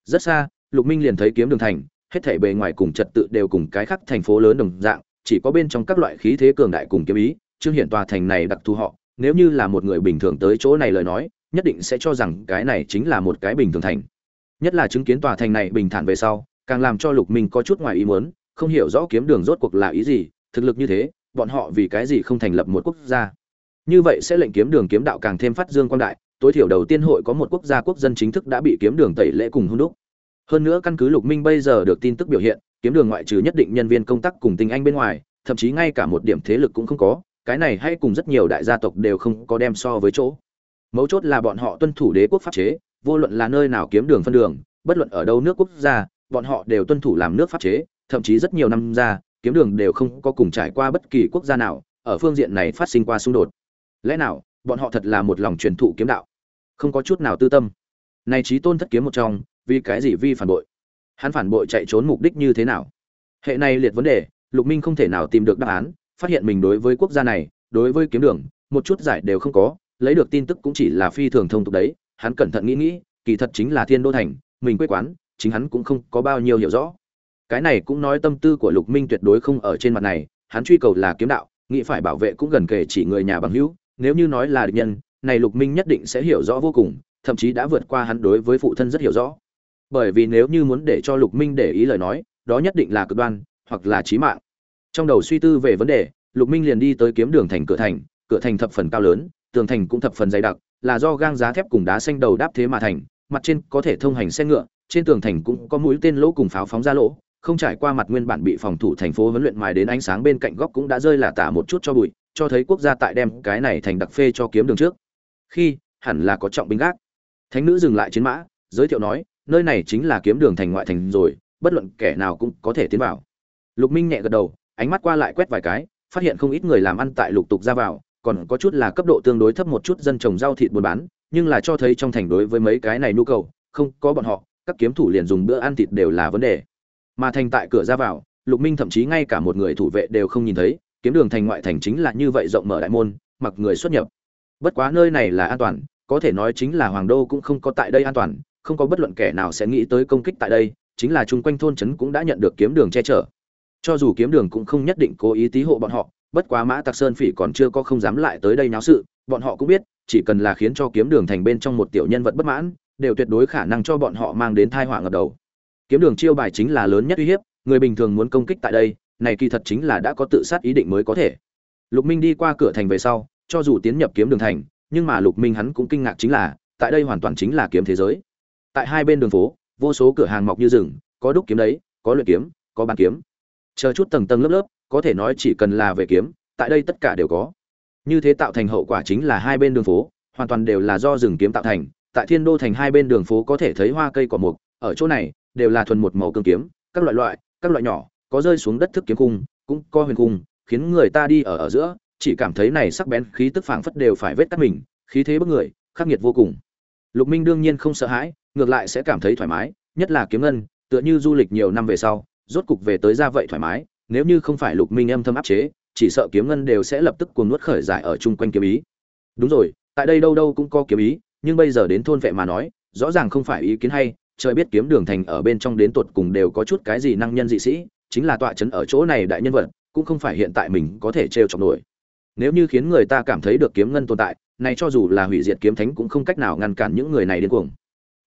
Rất xa, lục minh liền thấy kiếm đường thành, hết thảy bề ngoài cùng trật tự đều cùng cái khác thành phố lớn đồng dạng, chỉ có bên trong các loại khí thế cường đại cùng kiếm ý trương hiện tòa thành này đặc thù họ, nếu như là một người bình thường tới chỗ này lời nói, nhất định sẽ cho rằng cái này chính là một cái bình thường thành. Nhất là chứng kiến tòa thành này bình thản về sau, càng làm cho lục minh có chút ngoài ý muốn, không hiểu rõ kiếm đường rốt cuộc là ý gì, thực lực như thế, bọn họ vì cái gì không thành lập một quốc gia. Như vậy sẽ lệnh kiếm đường kiếm đạo càng thêm phát dương quan đại, tối thiểu đầu tiên hội có một quốc gia quốc dân chính thức đã bị kiếm đường tẩy lễ cùng hung đúc. Hơn nữa căn cứ lục minh bây giờ được tin tức biểu hiện, kiếm đường ngoại trừ nhất định nhân viên công tác cùng tình anh bên ngoài, thậm chí ngay cả một điểm thế lực cũng không có cái này hay cùng rất nhiều đại gia tộc đều không có đem so với chỗ. Mấu chốt là bọn họ tuân thủ đế quốc pháp chế, vô luận là nơi nào kiếm đường phân đường, bất luận ở đâu nước quốc gia, bọn họ đều tuân thủ làm nước pháp chế, thậm chí rất nhiều năm ra, kiếm đường đều không có cùng trải qua bất kỳ quốc gia nào, ở phương diện này phát sinh qua xung đột. Lẽ nào, bọn họ thật là một lòng truyền thụ kiếm đạo? Không có chút nào tư tâm. Này trí tôn thất kiếm một trong, vì cái gì vi phản bội? Hắn phản bội chạy trốn mục đích như thế nào? Hệ này liệt vấn đề, lục minh không thể nào tìm được đáp án phát hiện mình đối với quốc gia này, đối với kiếm đường, một chút giải đều không có, lấy được tin tức cũng chỉ là phi thường thông tục đấy, hắn cẩn thận nghĩ nghĩ, kỳ thật chính là thiên đô thành, mình quê quán, chính hắn cũng không có bao nhiêu hiểu rõ. Cái này cũng nói tâm tư của lục minh tuyệt đối không ở trên mặt này, hắn truy cầu là kiếm đạo, nghĩ phải bảo vệ cũng gần kể chỉ người nhà bằng hữu, nếu như nói là địch nhân, này lục minh nhất định sẽ hiểu rõ vô cùng, thậm chí đã vượt qua hắn đối với phụ thân rất hiểu rõ. Bởi vì nếu như muốn để cho lục minh để ý lời nói, đó nhất định là cực đoan, hoặc là chí mạng trong đầu suy tư về vấn đề, lục minh liền đi tới kiếm đường thành cửa thành cửa thành thập phần cao lớn, tường thành cũng thập phần dày đặc, là do gang giá thép cùng đá xanh đầu đáp thế mà thành, mặt trên có thể thông hành xe ngựa, trên tường thành cũng có mũi tên lỗ cùng pháo phóng ra lỗ, không trải qua mặt nguyên bản bị phòng thủ thành phố huấn luyện mài đến ánh sáng bên cạnh góc cũng đã rơi là tả một chút cho bụi, cho thấy quốc gia tại đem cái này thành đặc phê cho kiếm đường trước. Khi, hẳn là có trọng binh gác. Thánh nữ dừng lại chiến mã, giới thiệu nói, nơi này chính là kiếm đường thành ngoại thành rồi, bất luận kẻ nào cũng có thể tiến vào. Lục minh nhẹ gật đầu ánh mắt qua lại quét vài cái, phát hiện không ít người làm ăn tại lục tục ra vào, còn có chút là cấp độ tương đối thấp một chút dân trồng rau thịt buôn bán, nhưng là cho thấy trong thành đối với mấy cái này nhu cầu, không có bọn họ, các kiếm thủ liền dùng bữa ăn thịt đều là vấn đề. Mà thành tại cửa ra vào, lục minh thậm chí ngay cả một người thủ vệ đều không nhìn thấy, kiếm đường thành ngoại thành chính là như vậy rộng mở đại môn, mặc người xuất nhập. Bất quá nơi này là an toàn, có thể nói chính là hoàng đô cũng không có tại đây an toàn, không có bất luận kẻ nào sẽ nghĩ tới công kích tại đây, chính là chung quanh thôn trấn cũng đã nhận được kiếm đường che chở cho dù kiếm đường cũng không nhất định cố ý tí hộ bọn họ, bất quá mã tặc sơn phỉ còn chưa có không dám lại tới đây náo sự, bọn họ cũng biết, chỉ cần là khiến cho kiếm đường thành bên trong một tiểu nhân vật bất mãn, đều tuyệt đối khả năng cho bọn họ mang đến thai họa ngập đầu. Kiếm đường chiêu bài chính là lớn nhất uy hiếp, người bình thường muốn công kích tại đây, này kỳ thật chính là đã có tự sát ý định mới có thể. Lục minh đi qua cửa thành về sau, cho dù tiến nhập kiếm đường thành, nhưng mà lục minh hắn cũng kinh ngạc chính là, tại đây hoàn toàn chính là kiếm thế giới. Tại hai bên đường phố, vô số cửa hàng mọc như rừng, có đúc kiếm đấy, có luyện kiếm, có bán kiếm chờ chút tầng tầng lớp lớp, có thể nói chỉ cần là về kiếm, tại đây tất cả đều có. Như thế tạo thành hậu quả chính là hai bên đường phố, hoàn toàn đều là do rừng kiếm tạo thành, tại thiên đô thành hai bên đường phố có thể thấy hoa cây cỏ mục, ở chỗ này, đều là thuần một màu cương kiếm, các loại loại, các loại nhỏ, có rơi xuống đất thức kiếm cung cũng có huyền cung khiến người ta đi ở ở giữa, chỉ cảm thấy này sắc bén khí tức phảng phất đều phải vết cắt mình, khí thế bức người, khắc nghiệt vô cùng. Lục minh đương nhiên không sợ hãi, ngược lại sẽ cảm thấy thoải mái, nhất là kiếm ngân, tựa như du lịch nhiều năm về sau rốt cục về tới ra vậy thoải mái, nếu như không phải lục minh âm thầm áp chế, chỉ sợ kiếm ngân đều sẽ lập tức cuồng nuốt khởi giải ở chung quanh kiếm ý. Đúng rồi, tại đây đâu đâu cũng có kiếm ý, nhưng bây giờ đến thôn vệ mà nói, rõ ràng không phải ý kiến hay, trời biết kiếm đường thành ở bên trong đến tuột cùng đều có chút cái gì năng nhân dị sĩ, chính là tọa trấn ở chỗ này đại nhân vật, cũng không phải hiện tại mình có thể trêu chọc nổi. Nếu như khiến người ta cảm thấy được kiếm ngân tồn tại, này cho dù là hủy diệt kiếm thánh cũng không cách nào ngăn cản những người này điên cuồng.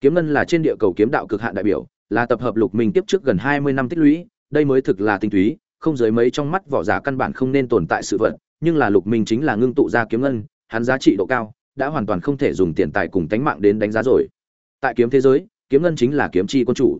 Kiếm ngân là trên địa cầu kiếm đạo cực hạn đại biểu là tập hợp lục minh tiếp trước gần hai mươi năm tích lũy, đây mới thực là tinh túy, không dưới mấy trong mắt vỏ giả căn bản không nên tồn tại sự vật, nhưng là lục minh chính là ngưng tụ ra kiếm ngân, hắn giá trị độ cao, đã hoàn toàn không thể dùng tiền tài cùng tánh mạng đến đánh giá rồi. Tại kiếm thế giới, kiếm ngân chính là kiếm chi quân chủ.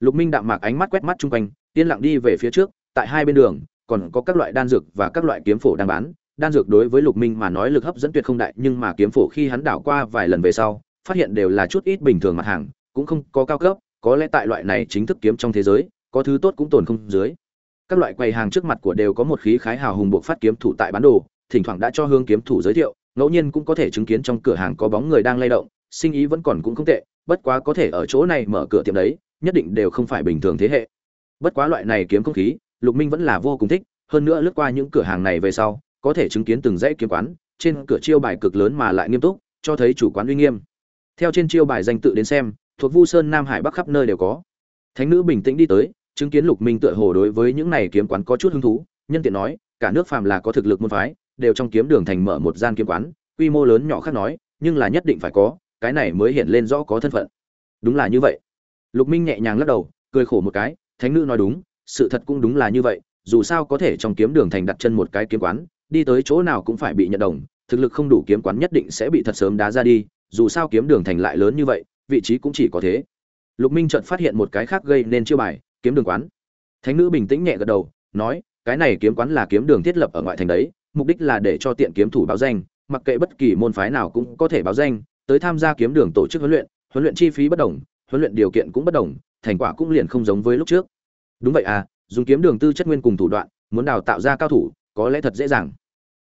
Lục minh đạm mạc ánh mắt quét mắt chung quanh, yên lặng đi về phía trước, tại hai bên đường, còn có các loại đan dược và các loại kiếm phổ đang bán. Đan dược đối với lục minh mà nói lực hấp dẫn tuyệt không đại, nhưng mà kiếm phổ khi hắn đảo qua vài lần về sau, phát hiện đều là chút ít bình thường mặt hàng, cũng không có cao cấp có lẽ tại loại này chính thức kiếm trong thế giới, có thứ tốt cũng tồn không dưới. Các loại quầy hàng trước mặt của đều có một khí khái hào hùng buộc phát kiếm thủ tại bán đồ, thỉnh thoảng đã cho hương kiếm thủ giới thiệu, ngẫu nhiên cũng có thể chứng kiến trong cửa hàng có bóng người đang lay động, sinh ý vẫn còn cũng không tệ, bất quá có thể ở chỗ này mở cửa tiệm đấy, nhất định đều không phải bình thường thế hệ. Bất quá loại này kiếm không khí, lục minh vẫn là vô cùng thích, hơn nữa lướt qua những cửa hàng này về sau, có thể chứng kiến từng dãy kiếm quán, trên cửa chiêu bài cực lớn mà lại nghiêm túc, cho thấy chủ quán uy nghiêm. Theo trên chiêu bài danh tự đến xem thuộc vu sơn nam hải bắc khắp nơi đều có. Thánh nữ bình tĩnh đi tới, chứng kiến lục minh tựa hồ đối với những này kiếm quán có chút hứng thú, nhân tiện nói, cả nước phàm là có thực lực môn phái, đều trong kiếm đường thành mở một gian kiếm quán, quy mô lớn nhỏ khác nói, nhưng là nhất định phải có, cái này mới hiện lên rõ có thân phận. Đúng là như vậy. Lục minh nhẹ nhàng lắc đầu, cười khổ một cái, thánh nữ nói đúng, sự thật cũng đúng là như vậy, dù sao có thể trong kiếm đường thành đặt chân một cái kiếm quán, đi tới chỗ nào cũng phải bị nhận đồng, thực lực không đủ kiếm quán nhất định sẽ bị thật sớm đá ra đi, dù sao kiếm đường thành lại lớn như vậy vị trí cũng chỉ có thế. Lục minh chợt phát hiện một cái khác gây nên chiêu bài, kiếm đường quán. Thánh nữ bình tĩnh nhẹ gật đầu, nói, cái này kiếm quán là kiếm đường thiết lập ở ngoại thành đấy, mục đích là để cho tiện kiếm thủ báo danh, mặc kệ bất kỳ môn phái nào cũng có thể báo danh, tới tham gia kiếm đường tổ chức huấn luyện huấn luyện chi phí bất đồng, huấn luyện điều kiện cũng bất đồng, thành quả cũng liền không giống với lúc trước. Đúng vậy à dùng kiếm đường tư chất nguyên cùng thủ đoạn, muốn đào tạo ra cao thủ, có lẽ thật dễ dàng.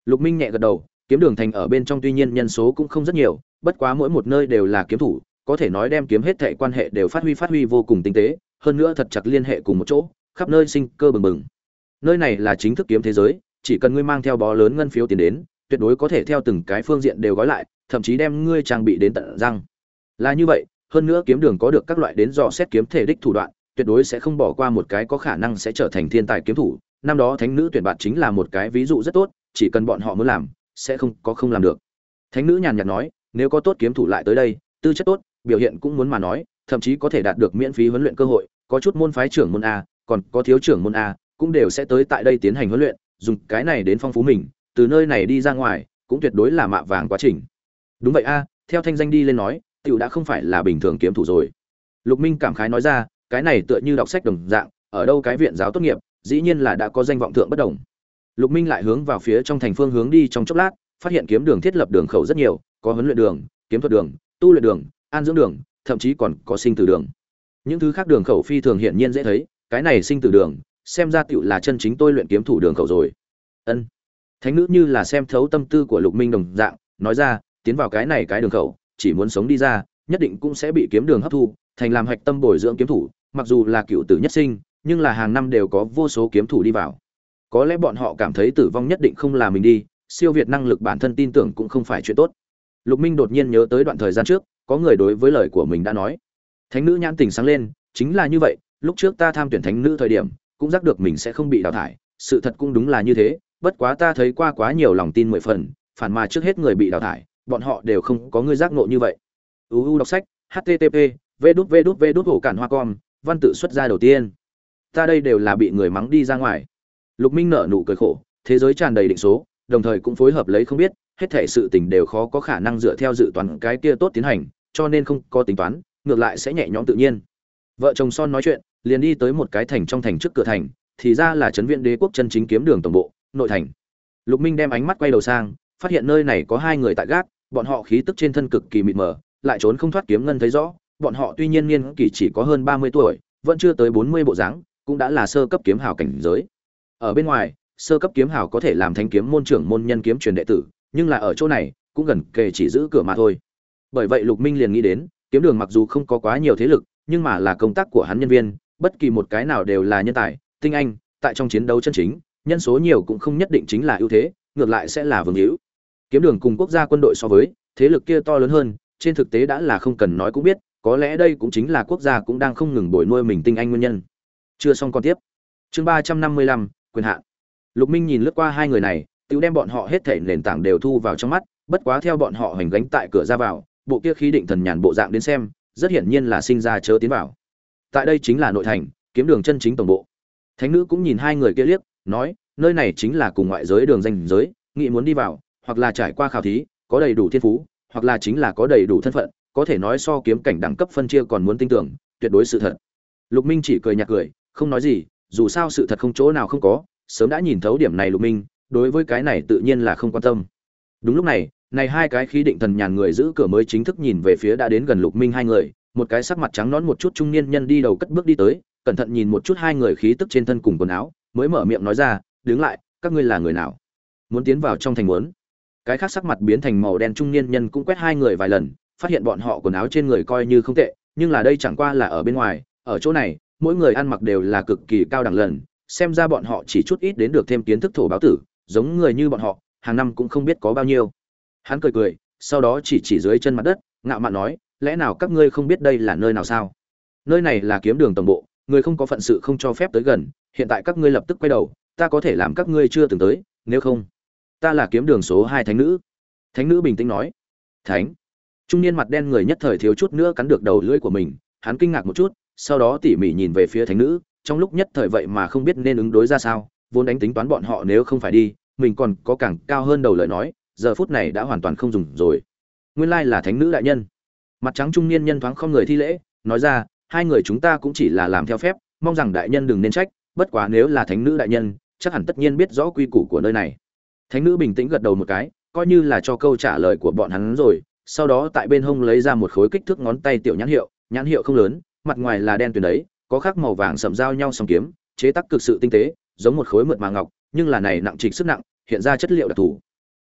Lục minh nhẹ gật đầu, kiếm đường thành ở bên trong tuy nhiên nhân số cũng không rất nhiều, bất quá mỗi một nơi đều là kiếm thủ có thể nói đem kiếm hết thệ quan hệ đều phát huy phát huy vô cùng tinh tế, hơn nữa thật chặt liên hệ cùng một chỗ, khắp nơi sinh cơ bừng bừng. Nơi này là chính thức kiếm thế giới, chỉ cần ngươi mang theo bó lớn ngân phiếu tiền đến, tuyệt đối có thể theo từng cái phương diện đều gói lại, thậm chí đem ngươi trang bị đến tận răng. Là như vậy, hơn nữa kiếm đường có được các loại đến dò xét kiếm thể đích thủ đoạn, tuyệt đối sẽ không bỏ qua một cái có khả năng sẽ trở thành thiên tài kiếm thủ. Năm đó thánh nữ tuyển bạn chính là một cái ví dụ rất tốt, chỉ cần bọn họ muốn làm, sẽ không có không làm được. Thánh nữ nhàn nhạt nói, nếu có tốt kiếm thủ lại tới đây, tư chất tốt biểu hiện cũng muốn mà nói, thậm chí có thể đạt được miễn phí huấn luyện cơ hội, có chút môn phái trưởng môn a, còn có thiếu trưởng môn a, cũng đều sẽ tới tại đây tiến hành huấn luyện, dùng cái này đến phong phú mình, từ nơi này đi ra ngoài, cũng tuyệt đối là mạ vàng quá trình. Đúng vậy a, theo thanh danh đi lên nói, tiểu đã không phải là bình thường kiếm thủ rồi. Lục minh cảm khái nói ra, cái này tựa như đọc sách đồng dạng, ở đâu cái viện giáo tốt nghiệp, dĩ nhiên là đã có danh vọng thượng bất đồng. Lục minh lại hướng vào phía trong thành phương hướng đi trong chốc lát, phát hiện kiếm đường thiết lập đường khẩu rất nhiều, có huấn luyện đường, kiếm thuật đường, tu luyện đường an dưỡng đường, thậm chí còn có sinh tử đường. Những thứ khác đường khẩu phi thường hiển nhiên dễ thấy, cái này sinh tử đường, xem ra tựu là chân chính tôi luyện kiếm thủ đường khẩu rồi. Ân. Thánh nữ như là xem thấu tâm tư của lục minh đồng dạng, nói ra, tiến vào cái này cái đường khẩu, chỉ muốn sống đi ra, nhất định cũng sẽ bị kiếm đường hấp thu, thành làm hạch tâm bồi dưỡng kiếm thủ, mặc dù là cựu tử nhất sinh, nhưng là hàng năm đều có vô số kiếm thủ đi vào. Có lẽ bọn họ cảm thấy tử vong nhất định không là mình đi, siêu việt năng lực bản thân tin tưởng cũng không phải chuyện tốt. Lục minh đột nhiên nhớ tới đoạn thời gian trước có người đối với lời của mình đã nói. Thánh nữ nhãn tình sáng lên, chính là như vậy, lúc trước ta tham tuyển thánh nữ thời điểm, cũng giác được mình sẽ không bị đào thải, sự thật cũng đúng là như thế, bất quá ta thấy qua quá nhiều lòng tin mười phần, phản mà trước hết người bị đào thải, bọn họ đều không có người giác nộ như vậy. Uu đọc sách http v đút v đút v đút, hổ cản hoa com, văn tự xuất ra đầu tiên. Ta đây đều là bị người mắng đi ra ngoài. Lục minh nở nụ cười khổ, thế giới tràn đầy định số, đồng thời cũng phối hợp lấy không biết, hết thể sự tình đều khó có khả năng dựa theo dự toán cái kia tốt tiến hành cho nên không có tính toán, ngược lại sẽ nhẹ nhõm tự nhiên. Vợ chồng son nói chuyện, liền đi tới một cái thành trong thành trước cửa thành, thì ra là trấn viện đế quốc chân chính kiếm đường tổng bộ, nội thành. Lục minh đem ánh mắt quay đầu sang, phát hiện nơi này có hai người tại gác, bọn họ khí tức trên thân cực kỳ mịt mờ, lại trốn không thoát kiếm ngân thấy rõ, bọn họ tuy nhiên niên kỷ chỉ có hơn ba mươi tuổi, vẫn chưa tới bốn mươi bộ dáng, cũng đã là sơ cấp kiếm hào cảnh giới. Ở bên ngoài, sơ cấp kiếm hào có thể làm thanh kiếm môn trưởng môn nhân kiếm truyền đệ tử, nhưng là ở chỗ này, cũng gần kề chỉ giữ cửa mà thôi bởi vậy lục minh liền nghĩ đến, kiếm đường mặc dù không có quá nhiều thế lực, nhưng mà là công tác của hắn nhân viên, bất kỳ một cái nào đều là nhân tài, tinh anh, tại trong chiến đấu chân chính, nhân số nhiều cũng không nhất định chính là ưu thế, ngược lại sẽ là vương hữu. Kiếm đường cùng quốc gia quân đội so với, thế lực kia to lớn hơn, trên thực tế đã là không cần nói cũng biết, có lẽ đây cũng chính là quốc gia cũng đang không ngừng bồi nuôi mình tinh anh nguyên nhân. Chưa xong còn tiếp. Chương ba trăm năm mươi lăm, quyền hạn. Lục minh nhìn lướt qua hai người này tự đem bọn họ hết thể nền tảng đều thu vào trong mắt, bất quá theo bọn họ hành gánh tại cửa ra vào bộ kia khí định thần nhàn bộ dạng đến xem, rất hiển nhiên là sinh ra chớ tiến vào. Tại đây chính là nội thành, kiếm đường chân chính tổng bộ. Thánh nữ cũng nhìn hai người kia liếc, nói, nơi này chính là cùng ngoại giới đường danh giới nghị muốn đi vào, hoặc là trải qua khảo thí, có đầy đủ thiên phú, hoặc là chính là có đầy đủ thân phận, có thể nói so kiếm cảnh đẳng cấp phân chia còn muốn tin tưởng, tuyệt đối sự thật. Lục minh chỉ cười nhạt cười, không nói gì, dù sao sự thật không chỗ nào không có, sớm đã nhìn thấu điểm này lục minh, đối với cái này tự nhiên là không quan tâm. Đúng lúc này này hai cái khí định thần nhàn người giữ cửa mới chính thức nhìn về phía đã đến gần lục minh hai người, một cái sắc mặt trắng nõn một chút trung niên nhân đi đầu cất bước đi tới, cẩn thận nhìn một chút hai người khí tức trên thân cùng quần áo, mới mở miệng nói ra, đứng lại, các ngươi là người nào? Muốn tiến vào trong thành muốn? Cái khác sắc mặt biến thành màu đen trung niên nhân cũng quét hai người vài lần, phát hiện bọn họ quần áo trên người coi như không tệ, nhưng là đây chẳng qua là ở bên ngoài, ở chỗ này, mỗi người ăn mặc đều là cực kỳ cao đẳng lần, xem ra bọn họ chỉ chút ít đến được thêm kiến thức thổ báo tử, giống người như bọn họ, hàng năm cũng không biết có bao nhiêu hắn cười cười, sau đó chỉ chỉ dưới chân mặt đất, ngạo mạn nói, lẽ nào các ngươi không biết đây là nơi nào sao? Nơi này là kiếm đường tổng bộ, người không có phận sự không cho phép tới gần, hiện tại các ngươi lập tức quay đầu, ta có thể làm các ngươi chưa từng tới, nếu không, ta là kiếm đường số hai thánh nữ. Thánh nữ bình tĩnh nói, thánh. Trung niên mặt đen người nhất thời thiếu chút nữa cắn được đầu lưỡi của mình, hắn kinh ngạc một chút, sau đó tỉ mỉ nhìn về phía thánh nữ, trong lúc nhất thời vậy mà không biết nên ứng đối ra sao, vốn đánh tính toán bọn họ nếu không phải đi, mình còn có càng cao hơn đầu lời nói giờ phút này đã hoàn toàn không dùng rồi. Nguyên lai là thánh nữ đại nhân. Mặt trắng trung niên nhân thoáng không người thi lễ, nói ra, hai người chúng ta cũng chỉ là làm theo phép, mong rằng đại nhân đừng nên trách, bất quá nếu là thánh nữ đại nhân, chắc hẳn tất nhiên biết rõ quy củ của nơi này. Thánh nữ bình tĩnh gật đầu một cái, coi như là cho câu trả lời của bọn hắn rồi, sau đó tại bên hông lấy ra một khối kích thước ngón tay tiểu nhãn hiệu nhãn hiệu không lớn, mặt ngoài là đen tuyền đấy, có khắc màu vàng sầm giao nhau song kiếm, chế tác cực sự tinh tế, giống một khối mượt mà ngọc, nhưng là này nặng trịch sức nặng, hiện ra chất liệu đặc thù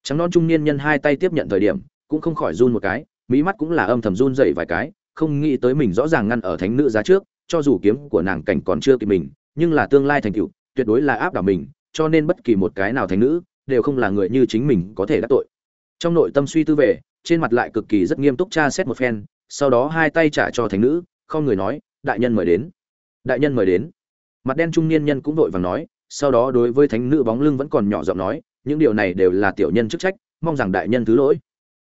trắng non trung niên nhân hai tay tiếp nhận thời điểm, cũng không khỏi run một cái mỹ mắt cũng là âm thầm run dậy vài cái, không nghĩ tới mình rõ ràng ngăn ở thánh nữ giá trước, cho dù kiếm của nàng cảnh còn chưa kịp mình, nhưng là tương lai thành tựu, tuyệt đối là áp đảo mình, cho nên bất kỳ một cái nào thánh nữ, đều không là người như chính mình có thể đắc tội. Trong nội tâm suy tư về, trên mặt lại cực kỳ rất nghiêm túc tra xét một phen, sau đó hai tay trả cho thánh nữ, không người nói, đại nhân mời đến. Đại nhân mời đến. Mặt đen trung niên nhân cũng vội vàng nói, sau đó đối với thánh nữ bóng lưng vẫn còn nhỏ giọng nói những điều này đều là tiểu nhân chức trách, mong rằng đại nhân thứ lỗi.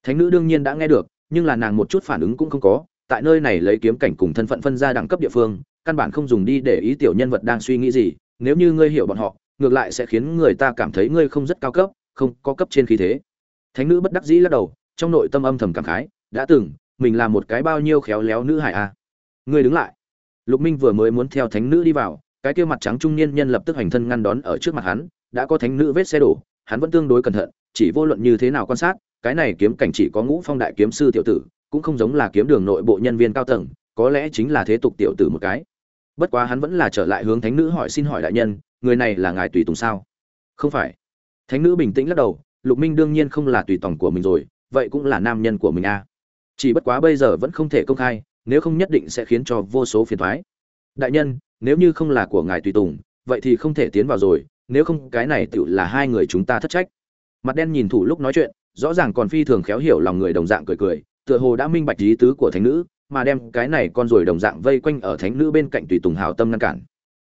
Thánh nữ đương nhiên đã nghe được, nhưng là nàng một chút phản ứng cũng không có, tại nơi này lấy kiếm cảnh cùng thân phận phân ra đẳng cấp địa phương, căn bản không dùng đi để ý tiểu nhân vật đang suy nghĩ gì, nếu như ngươi hiểu bọn họ, ngược lại sẽ khiến người ta cảm thấy ngươi không rất cao cấp, không có cấp trên khí thế. Thánh nữ bất đắc dĩ lắc đầu, trong nội tâm âm thầm cảm khái, đã từng, mình là một cái bao nhiêu khéo léo nữ hải a à. ngươi đứng lại. Lục minh vừa mới muốn theo thánh nữ đi vào, cái kia mặt trắng trung niên nhân lập tức hành thân ngăn đón ở trước mặt hắn, đã có thánh nữ vết xe đổ hắn vẫn tương đối cẩn thận, chỉ vô luận như thế nào quan sát, cái này kiếm cảnh chỉ có ngũ phong đại kiếm sư tiểu tử, cũng không giống là kiếm đường nội bộ nhân viên cao tầng, có lẽ chính là thế tục tiểu tử một cái. Bất quá hắn vẫn là trở lại hướng thánh nữ hỏi xin hỏi đại nhân, người này là ngài tùy tùng sao? Không phải. Thánh nữ bình tĩnh lắc đầu, lục minh đương nhiên không là tùy tùng của mình rồi, vậy cũng là nam nhân của mình a à. chỉ bất quá bây giờ vẫn không thể công khai, nếu không nhất định sẽ khiến cho vô số phiền toái đại nhân, nếu như không là của ngài tùy tùng, vậy thì không thể tiến vào rồi nếu không cái này tựu là hai người chúng ta thất trách. Mặt đen nhìn thủ lúc nói chuyện, rõ ràng còn phi thường khéo hiểu lòng người đồng dạng cười cười, tựa hồ đã minh bạch ý tứ của thánh nữ, mà đem cái này con ruồi đồng dạng vây quanh ở thánh nữ bên cạnh tùy tùng hào tâm ngăn cản.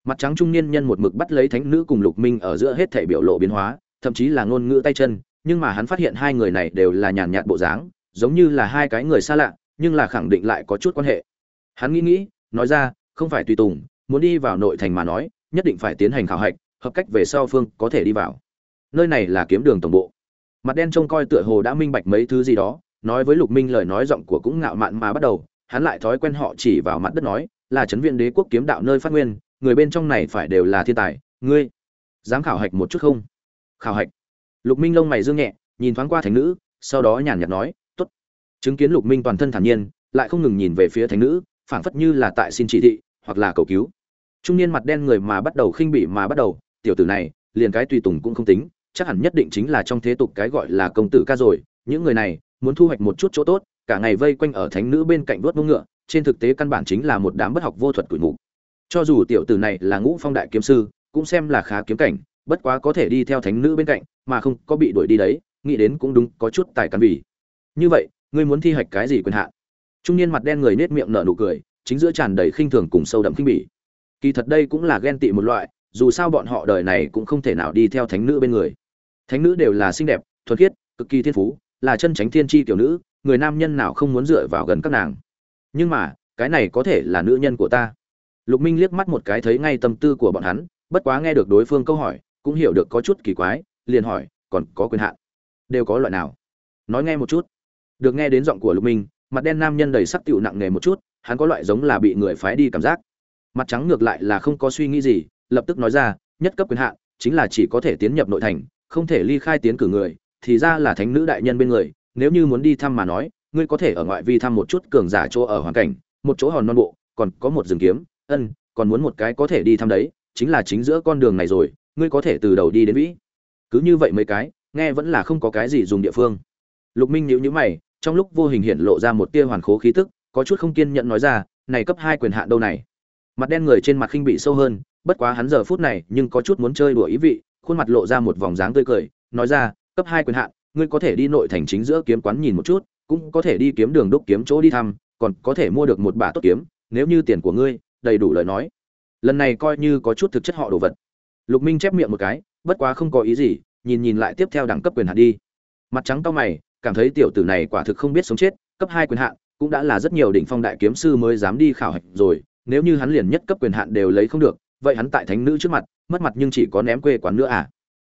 Mặt trắng trung niên nhân một mực bắt lấy thánh nữ cùng lục minh ở giữa hết thể biểu lộ biến hóa, thậm chí là ngôn ngữ tay chân, nhưng mà hắn phát hiện hai người này đều là nhàn nhạt bộ dáng, giống như là hai cái người xa lạ, nhưng là khẳng định lại có chút quan hệ. Hắn nghĩ nghĩ, nói ra, không phải tùy tùng, muốn đi vào nội thành mà nói, nhất định phải tiến hành khảo hạch hợp cách về sau phương có thể đi vào. Nơi này là kiếm đường tổng bộ. Mặt đen trông coi tựa hồ đã minh bạch mấy thứ gì đó, nói với lục minh lời nói giọng của cũng ngạo mạn mà bắt đầu, hắn lại thói quen họ chỉ vào mặt đất nói, là chấn viện đế quốc kiếm đạo nơi phát nguyên, người bên trong này phải đều là thiên tài, ngươi dám khảo hạch một chút không? Khảo hạch. Lục minh lông mày dương nhẹ, nhìn thoáng qua thánh nữ, sau đó nhàn nhạt nói, tốt. Chứng kiến lục minh toàn thân thản nhiên, lại không ngừng nhìn về phía thánh nữ, phảng phất như là tại xin chỉ thị, hoặc là cầu cứu. Trung niên mặt đen người mà bắt đầu khinh bỉ mà bắt đầu tiểu tử này, liền cái tùy tùng cũng không tính, chắc hẳn nhất định chính là trong thế tục cái gọi là công tử ca rồi. Những người này, muốn thu hoạch một chút chỗ tốt, cả ngày vây quanh ở thánh nữ bên cạnh vuốt mông ngựa, trên thực tế căn bản chính là một đám bất học vô thuật cửi mục cho dù tiểu tử này là ngũ phong đại kiếm sư, cũng xem là khá kiếm cảnh, bất quá có thể đi theo thánh nữ bên cạnh, mà không có bị đuổi đi đấy, nghĩ đến cũng đúng, có chút tài cắn bỉ như vậy, ngươi muốn thi hoạch cái gì quyền hạn? Trung niên mặt đen người nết miệng nở nụ cười, chính giữa tràn đầy khinh thường cùng sâu đậm khinh bỉ. Kỳ thật đây cũng là ghen tị một loại dù sao bọn họ đời này cũng không thể nào đi theo thánh nữ bên người. Thánh nữ đều là xinh đẹp, thuần khiết, cực kỳ thiên phú, là chân tránh thiên tri tiểu nữ, người nam nhân nào không muốn dựa vào gần các nàng. Nhưng mà, cái này có thể là nữ nhân của ta. Lục minh liếc mắt một cái thấy ngay tâm tư của bọn hắn, bất quá nghe được đối phương câu hỏi, cũng hiểu được có chút kỳ quái, liền hỏi, còn có quyền hạn? Đều có loại nào? Nói nghe một chút. Được nghe đến giọng của lục minh, mặt đen nam nhân đầy sắc tịu nặng nề một chút, hắn có loại giống là bị người phái đi cảm giác. Mặt trắng ngược lại là không có suy nghĩ gì lập tức nói ra, nhất cấp quyền hạn chính là chỉ có thể tiến nhập nội thành, không thể ly khai tiến cử người, thì ra là thánh nữ đại nhân bên người, nếu như muốn đi thăm mà nói, ngươi có thể ở ngoại vi thăm một chút cường giả chỗ ở hoàn cảnh, một chỗ hòn non bộ, còn có một rừng kiếm, ân, còn muốn một cái có thể đi thăm đấy, chính là chính giữa con đường này rồi, ngươi có thể từ đầu đi đến vĩ. Cứ như vậy mấy cái, nghe vẫn là không có cái gì dùng địa phương. Lục minh nhíu nhíu mày, trong lúc vô hình hiện lộ ra một tia hoàn khố khí tức, có chút không kiên nhẫn nói ra, này cấp hai quyền hạn đâu này? Mặt đen người trên mặt khinh bị sâu hơn bất quá hắn giờ phút này nhưng có chút muốn chơi đùa ý vị, khuôn mặt lộ ra một vòng dáng tươi cười, nói ra, cấp hai quyền hạn, ngươi có thể đi nội thành chính giữa kiếm quán nhìn một chút, cũng có thể đi kiếm đường đúc kiếm chỗ đi thăm, còn có thể mua được một bả tốt kiếm, nếu như tiền của ngươi đầy đủ lời nói. Lần này coi như có chút thực chất họ đồ vật. Lục minh chép miệng một cái, bất quá không có ý gì, nhìn nhìn lại tiếp theo đẳng cấp quyền hạn đi. Mặt trắng to mày, cảm thấy tiểu tử này quả thực không biết sống chết, cấp hai quyền hạn cũng đã là rất nhiều đỉnh phong đại kiếm sư mới dám đi khảo hạch rồi, nếu như hắn liền nhất cấp quyền hạn đều lấy không được vậy hắn tại thánh nữ trước mặt, mất mặt nhưng chỉ có ném quê quán nữa à?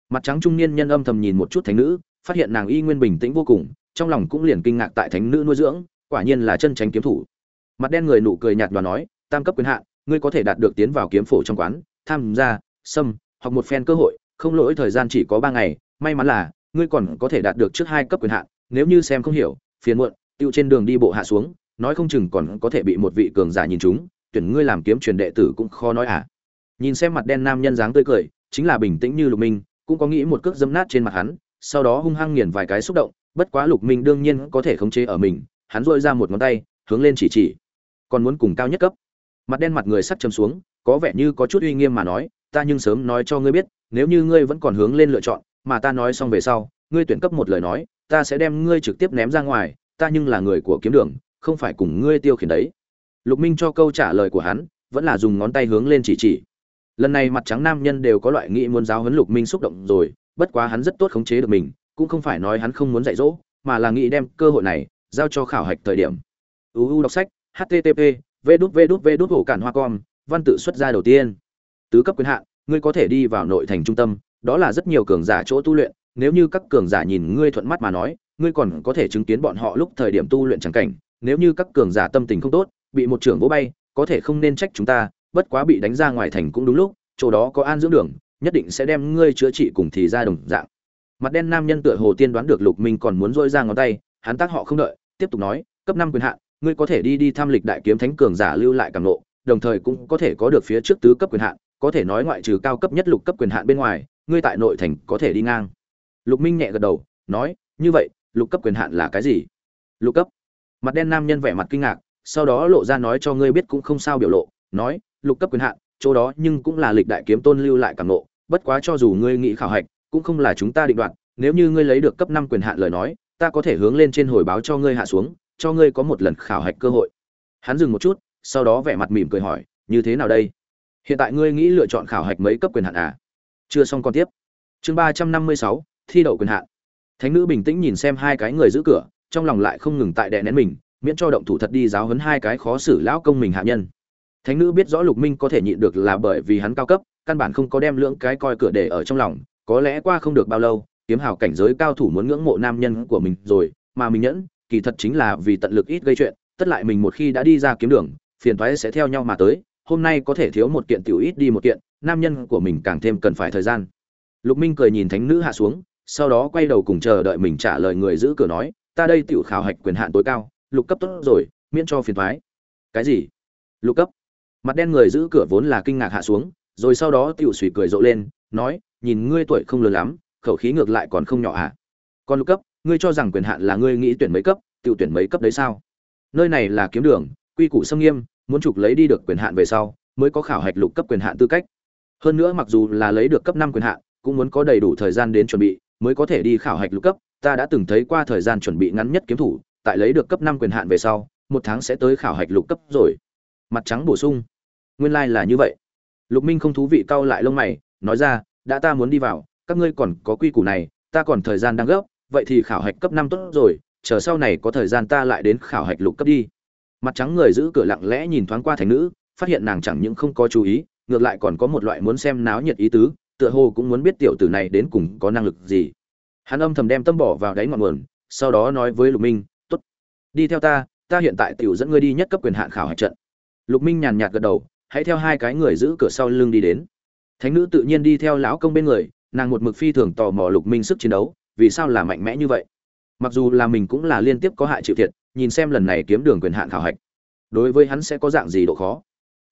Mặt trắng trung niên nhân âm thầm nhìn một chút thánh nữ, phát hiện nàng y nguyên bình tĩnh vô cùng, trong lòng cũng liền kinh ngạc tại thánh nữ nuôi dưỡng, quả nhiên là chân tránh kiếm thủ. Mặt đen người nụ cười nhạt và nói, tam cấp quyền hạn, ngươi có thể đạt được tiến vào kiếm phổ trong quán, tham gia xâm hoặc một phen cơ hội, không lỗi thời gian chỉ có ba ngày, may mắn là, ngươi còn có thể đạt được trước hai cấp quyền hạn, nếu như xem không hiểu, phiền muộn, tiêu trên đường đi bộ hạ xuống, nói không chừng còn có thể bị một vị cường giả nhìn chúng, tuyển ngươi làm kiếm truyền đệ tử cũng khó nói à nhìn xem mặt đen nam nhân dáng tươi cười, chính là bình tĩnh như lục minh, cũng có nghĩ một cước dâm nát trên mặt hắn, sau đó hung hăng nghiền vài cái xúc động, bất quá lục minh đương nhiên có thể khống chế ở mình, hắn dội ra một ngón tay, hướng lên chỉ chỉ. Còn muốn cùng cao nhất cấp. Mặt đen mặt người sắc châm xuống, có vẻ như có chút uy nghiêm mà nói, ta nhưng sớm nói cho ngươi biết, nếu như ngươi vẫn còn hướng lên lựa chọn, mà ta nói xong về sau, ngươi tuyển cấp một lời nói, ta sẽ đem ngươi trực tiếp ném ra ngoài, ta nhưng là người của kiếm đường, không phải cùng ngươi tiêu khiển đấy. Lục minh cho câu trả lời của hắn, vẫn là dùng ngón tay hướng lên chỉ chỉ lần này mặt trắng nam nhân đều có loại nghĩ muốn giáo huấn lục minh xúc động rồi, bất quá hắn rất tốt khống chế được mình, cũng không phải nói hắn không muốn dạy dỗ, mà là nghĩ đem cơ hội này giao cho khảo hạch thời điểm. Uu đọc sách http v đút v đút v đút hổ cản hoa com, văn tự xuất ra đầu tiên. Tứ cấp quyền hạn, ngươi có thể đi vào nội thành trung tâm, đó là rất nhiều cường giả chỗ tu luyện, nếu như các cường giả nhìn ngươi thuận mắt mà nói, ngươi còn có thể chứng kiến bọn họ lúc thời điểm tu luyện chẳng cảnh, nếu như các cường giả tâm tình không tốt, bị một trưởng vỗ bay, có thể không nên trách chúng ta bất quá bị đánh ra ngoài thành cũng đúng lúc chỗ đó có an dưỡng đường nhất định sẽ đem ngươi chữa trị cùng thì ra đồng dạng. Mặt đen nam nhân tựa hồ tiên đoán được lục minh còn muốn dôi ra ngón tay hắn tác họ không đợi tiếp tục nói cấp năm quyền hạn ngươi có thể đi đi tham lịch đại kiếm thánh cường giả lưu lại càng ngộ, đồng thời cũng có thể có được phía trước tứ cấp quyền hạn có thể nói ngoại trừ cao cấp nhất lục cấp quyền hạn bên ngoài ngươi tại nội thành có thể đi ngang. Lục minh nhẹ gật đầu nói như vậy lục cấp quyền hạn là cái gì? Lục cấp. Mặt đen nam nhân vẻ mặt kinh ngạc sau đó lộ ra nói cho ngươi biết cũng không sao biểu lộ nói lục cấp quyền hạn, chỗ đó nhưng cũng là lịch đại kiếm tôn lưu lại cảm nộ bất quá cho dù ngươi nghĩ khảo hạch, cũng không là chúng ta định đoạt, nếu như ngươi lấy được cấp năm quyền hạn lời nói, ta có thể hướng lên trên hồi báo cho ngươi hạ xuống, cho ngươi có một lần khảo hạch cơ hội. Hắn dừng một chút, sau đó vẻ mặt mỉm cười hỏi, như thế nào đây? Hiện tại ngươi nghĩ lựa chọn khảo hạch mấy cấp quyền hạn à? Chưa xong còn tiếp. Chương ba trăm năm mươi sáu, thi đậu quyền hạn. Thánh nữ bình tĩnh nhìn xem hai cái người giữ cửa, trong lòng lại không ngừng tại đè nén mình, miễn cho động thủ thật đi giáo huấn hai cái khó xử lão công mình hạ nhân thánh nữ biết rõ lục minh có thể nhịn được là bởi vì hắn cao cấp, căn bản không có đem lưỡng cái coi cửa để ở trong lòng, có lẽ qua không được bao lâu, kiếm hào cảnh giới cao thủ muốn ngưỡng mộ nam nhân của mình rồi, mà mình nhẫn, kỳ thật chính là vì tận lực ít gây chuyện, tất lại mình một khi đã đi ra kiếm đường, phiền thoái sẽ theo nhau mà tới, hôm nay có thể thiếu một kiện tiểu ít đi một kiện, nam nhân của mình càng thêm cần phải thời gian. Lục minh cười nhìn thánh nữ hạ xuống, sau đó quay đầu cùng chờ đợi mình trả lời người giữ cửa nói, ta đây tiểu khảo hạch quyền hạn tối cao, lục cấp tốt rồi, miễn cho phiền thoái cái gì? Lục cấp mặt đen người giữ cửa vốn là kinh ngạc hạ xuống, rồi sau đó tiểu sủy cười rộ lên, nói, nhìn ngươi tuổi không lớn lắm, khẩu khí ngược lại còn không nhỏ à? Còn lục cấp, ngươi cho rằng quyền hạn là ngươi nghĩ tuyển mấy cấp, tiểu tuyển mấy cấp đấy sao? Nơi này là kiếm đường, quy củ xâm nghiêm, muốn trục lấy đi được quyền hạn về sau, mới có khảo hạch lục cấp quyền hạn tư cách. Hơn nữa mặc dù là lấy được cấp năm quyền hạn, cũng muốn có đầy đủ thời gian đến chuẩn bị, mới có thể đi khảo hạch lục cấp. Ta đã từng thấy qua thời gian chuẩn bị ngắn nhất kiếm thủ, tại lấy được cấp năm quyền hạn về sau, một tháng sẽ tới khảo hạch lục cấp rồi mặt trắng bổ sung. Nguyên lai là như vậy. Lục minh không thú vị cau lại lông mày, nói ra, đã ta muốn đi vào, các ngươi còn có quy củ này, ta còn thời gian đang gấp, vậy thì khảo hạch cấp năm tốt rồi, chờ sau này có thời gian ta lại đến khảo hạch lục cấp đi. Mặt trắng người giữ cửa lặng lẽ nhìn thoáng qua thành nữ, phát hiện nàng chẳng những không có chú ý, ngược lại còn có một loại muốn xem náo nhiệt ý tứ, tựa hồ cũng muốn biết tiểu tử này đến cùng có năng lực gì. Hắn âm thầm đem tâm bỏ vào đáy ngọn nguồn, sau đó nói với lục minh t ố t đi theo ta ta hiện tại tiểu dẫn ngươi đi nhất cấp quyền hạn khảo hạch trận lục minh nhàn nhạt gật đầu, hãy theo hai cái người giữ cửa sau lưng đi đến. Thánh nữ tự nhiên đi theo lão công bên người, nàng một mực phi thường tò mò lục minh sức chiến đấu, vì sao là mạnh mẽ như vậy? Mặc dù là mình cũng là liên tiếp có hại chịu thiệt, nhìn xem lần này kiếm đường quyền hạn khảo hạch, đối với hắn sẽ có dạng gì độ khó?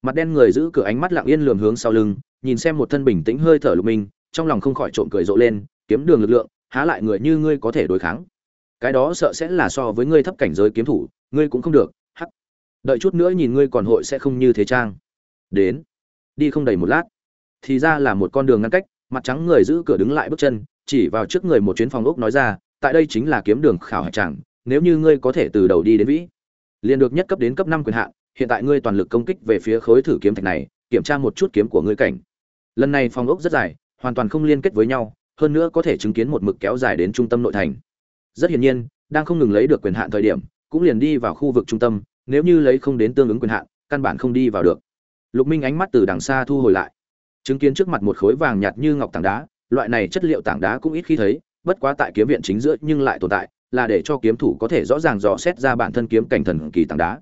Mặt đen người giữ cửa ánh mắt lặng yên lườm hướng sau lưng, nhìn xem một thân bình tĩnh hơi thở lục minh, trong lòng không khỏi trộm cười rộ lên, kiếm đường lực lượng, há lại người như ngươi có thể đối kháng? Cái đó sợ sẽ là so với ngươi thấp cảnh giới kiếm thủ, ngươi cũng không được đợi chút nữa nhìn ngươi còn hội sẽ không như thế trang đến. Đi không đầy một lát. Thì ra là một con đường ngăn cách, mặt trắng người giữ cửa đứng lại bước chân, chỉ vào trước người một chuyến phòng ốc nói ra, tại đây chính là kiếm đường khảo hạch tràng nếu như ngươi có thể từ đầu đi đến vĩ, liền được nhất cấp đến cấp năm quyền hạn, hiện tại ngươi toàn lực công kích về phía khối thử kiếm thạch này, kiểm tra một chút kiếm của ngươi cảnh. Lần này phòng ốc rất dài, hoàn toàn không liên kết với nhau, hơn nữa có thể chứng kiến một mực kéo dài đến trung tâm nội thành. Rất hiển nhiên, đang không ngừng lấy được quyền hạn thời điểm, cũng liền đi vào khu vực trung tâm nếu như lấy không đến tương ứng quyền hạn, căn bản không đi vào được. Lục minh ánh mắt từ đằng xa thu hồi lại. Chứng kiến trước mặt một khối vàng nhạt như ngọc tảng đá, loại này chất liệu tảng đá cũng ít khi thấy, bất quá tại kiếm viện chính giữa nhưng lại tồn tại, là để cho kiếm thủ có thể rõ ràng dò xét ra bản thân kiếm cảnh thần kỳ tảng đá.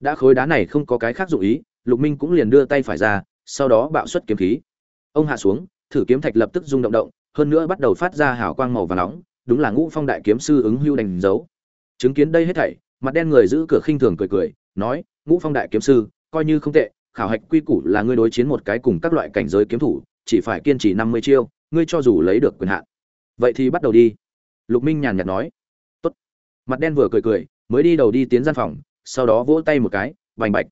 Đã khối đá này không có cái khác dụ ý, lục minh cũng liền đưa tay phải ra, sau đó bạo xuất kiếm khí. Ông hạ xuống, thử kiếm thạch lập tức rung động động, hơn nữa bắt đầu phát ra hào quang màu và nóng, đúng là ngũ phong đại kiếm sư ứng hưu đánh dấu. Chứng kiến đây hết thảy mặt đen người giữ cửa khinh thường cười cười, nói, ngũ phong đại kiếm sư, coi như không tệ, khảo hạch quy củ là ngươi đối chiến một cái cùng các loại cảnh giới kiếm thủ, chỉ phải kiên trì năm mươi chiêu, ngươi cho dù lấy được quyền hạn. Vậy thì bắt đầu đi. Lục minh nhàn nhạt nói. Tốt. Mặt đen vừa cười cười, mới đi đầu đi tiến gian phòng, sau đó vỗ tay một cái vành bạch.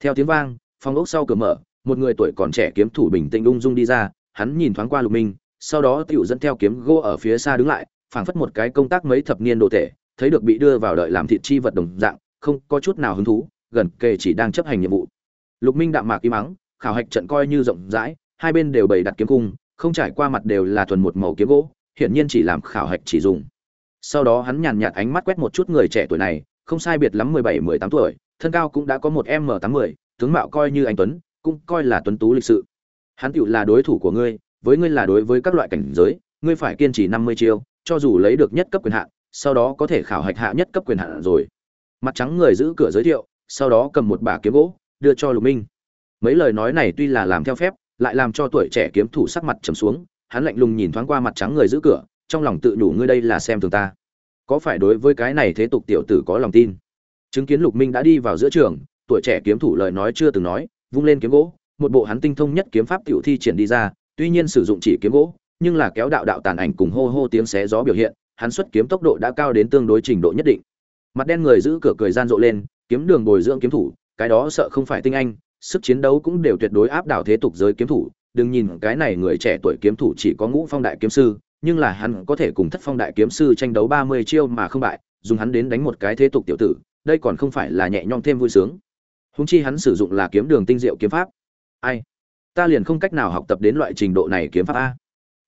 Theo tiếng vang, phòng ốc sau cửa mở, một người tuổi còn trẻ kiếm thủ bình tĩnh ung dung đi ra, hắn nhìn thoáng qua lục minh, sau đó tựu dẫn theo kiếm gỗ ở phía xa đứng lại, phảng phất một cái công tác mấy thập niên đồ tể thấy được bị đưa vào đợi làm thịt chi vật đồng dạng, không có chút nào hứng thú, gần kề chỉ đang chấp hành nhiệm vụ. Lục minh đạm mạc im mắng khảo hạch trận coi như rộng rãi, hai bên đều bày đặt kiếm cung, không trải qua mặt đều là thuần một màu kiếm gỗ, hiển nhiên chỉ làm khảo hạch chỉ dùng. Sau đó hắn nhàn nhạt ánh mắt quét một chút người trẻ tuổi này, không sai biệt lắm mười bảy, mười tám tuổi, thân cao cũng đã có một m tám mươi, tướng mạo coi như anh tuấn, cũng coi là tuấn tú lịch sự. Hắn tiểu là đối thủ của ngươi, với ngươi là đối với các loại cảnh giới, ngươi phải kiên trì năm mươi chiêu, cho dù lấy được nhất cấp quyền hạn sau đó có thể khảo hạch hạ nhất cấp quyền hạn rồi. Mặt trắng người giữ cửa giới thiệu, sau đó cầm một bả kiếm gỗ, đưa cho lục minh. Mấy lời nói này tuy là làm theo phép, lại làm cho tuổi trẻ kiếm thủ sắc mặt trầm xuống, hắn lạnh lùng nhìn thoáng qua mặt trắng người giữ cửa, trong lòng tự đủ ngươi đây là xem thường ta. Có phải đối với cái này thế tục tiểu tử có lòng tin? Chứng kiến lục minh đã đi vào giữa trường, tuổi trẻ kiếm thủ lời nói chưa từng nói, vung lên kiếm gỗ, một bộ hắn tinh thông nhất kiếm pháp tiểu thi triển đi ra, tuy nhiên sử dụng chỉ kiếm gỗ, nhưng là kéo đạo đạo tàn ảnh cùng hô hô tiếng xé gió biểu hiện hắn xuất kiếm tốc độ đã cao đến tương đối trình độ nhất định. Mặt đen người giữ cửa cười gian rộ lên, kiếm đường bồi dưỡng kiếm thủ, cái đó sợ không phải tinh anh, sức chiến đấu cũng đều tuyệt đối áp đảo thế tục giới kiếm thủ. Đừng nhìn cái này người trẻ tuổi kiếm thủ chỉ có ngũ phong đại kiếm sư, nhưng là hắn có thể cùng thất phong đại kiếm sư tranh đấu ba mươi chiêu mà không bại, dùng hắn đến đánh một cái thế tục tiểu tử, đây còn không phải là nhẹ nhõm thêm vui sướng. Húng chi hắn sử dụng là kiếm đường tinh diệu kiếm pháp. Ai? Ta liền không cách nào học tập đến loại trình độ này kiếm pháp a.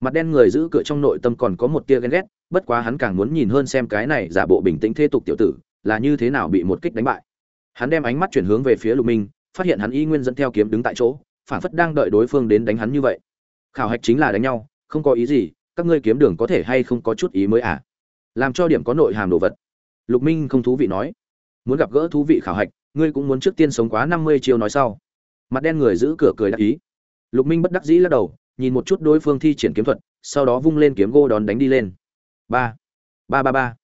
Mặt đen người giữ cửa trong nội tâm còn có một tia ghen ghét bất quá hắn càng muốn nhìn hơn xem cái này giả bộ bình tĩnh thế tục tiểu tử, là như thế nào bị một kích đánh bại. Hắn đem ánh mắt chuyển hướng về phía lục minh, phát hiện hắn y nguyên dẫn theo kiếm đứng tại chỗ, phản phất đang đợi đối phương đến đánh hắn như vậy. Khảo hạch chính là đánh nhau, không có ý gì, các ngươi kiếm đường có thể hay không có chút ý mới à? Làm cho điểm có nội hàm đồ vật. Lục minh không thú vị nói. Muốn gặp gỡ thú vị khảo hạch, ngươi cũng muốn trước tiên sống quá năm mươi chiêu nói sau. Mặt đen người giữ cửa cười đắc ý. Lục minh bất đắc dĩ lắc đầu, nhìn một chút đối phương thi triển kiếm thuật, sau đó vung lên kiếm gô đón đánh đi lên ba. Ba ba ba.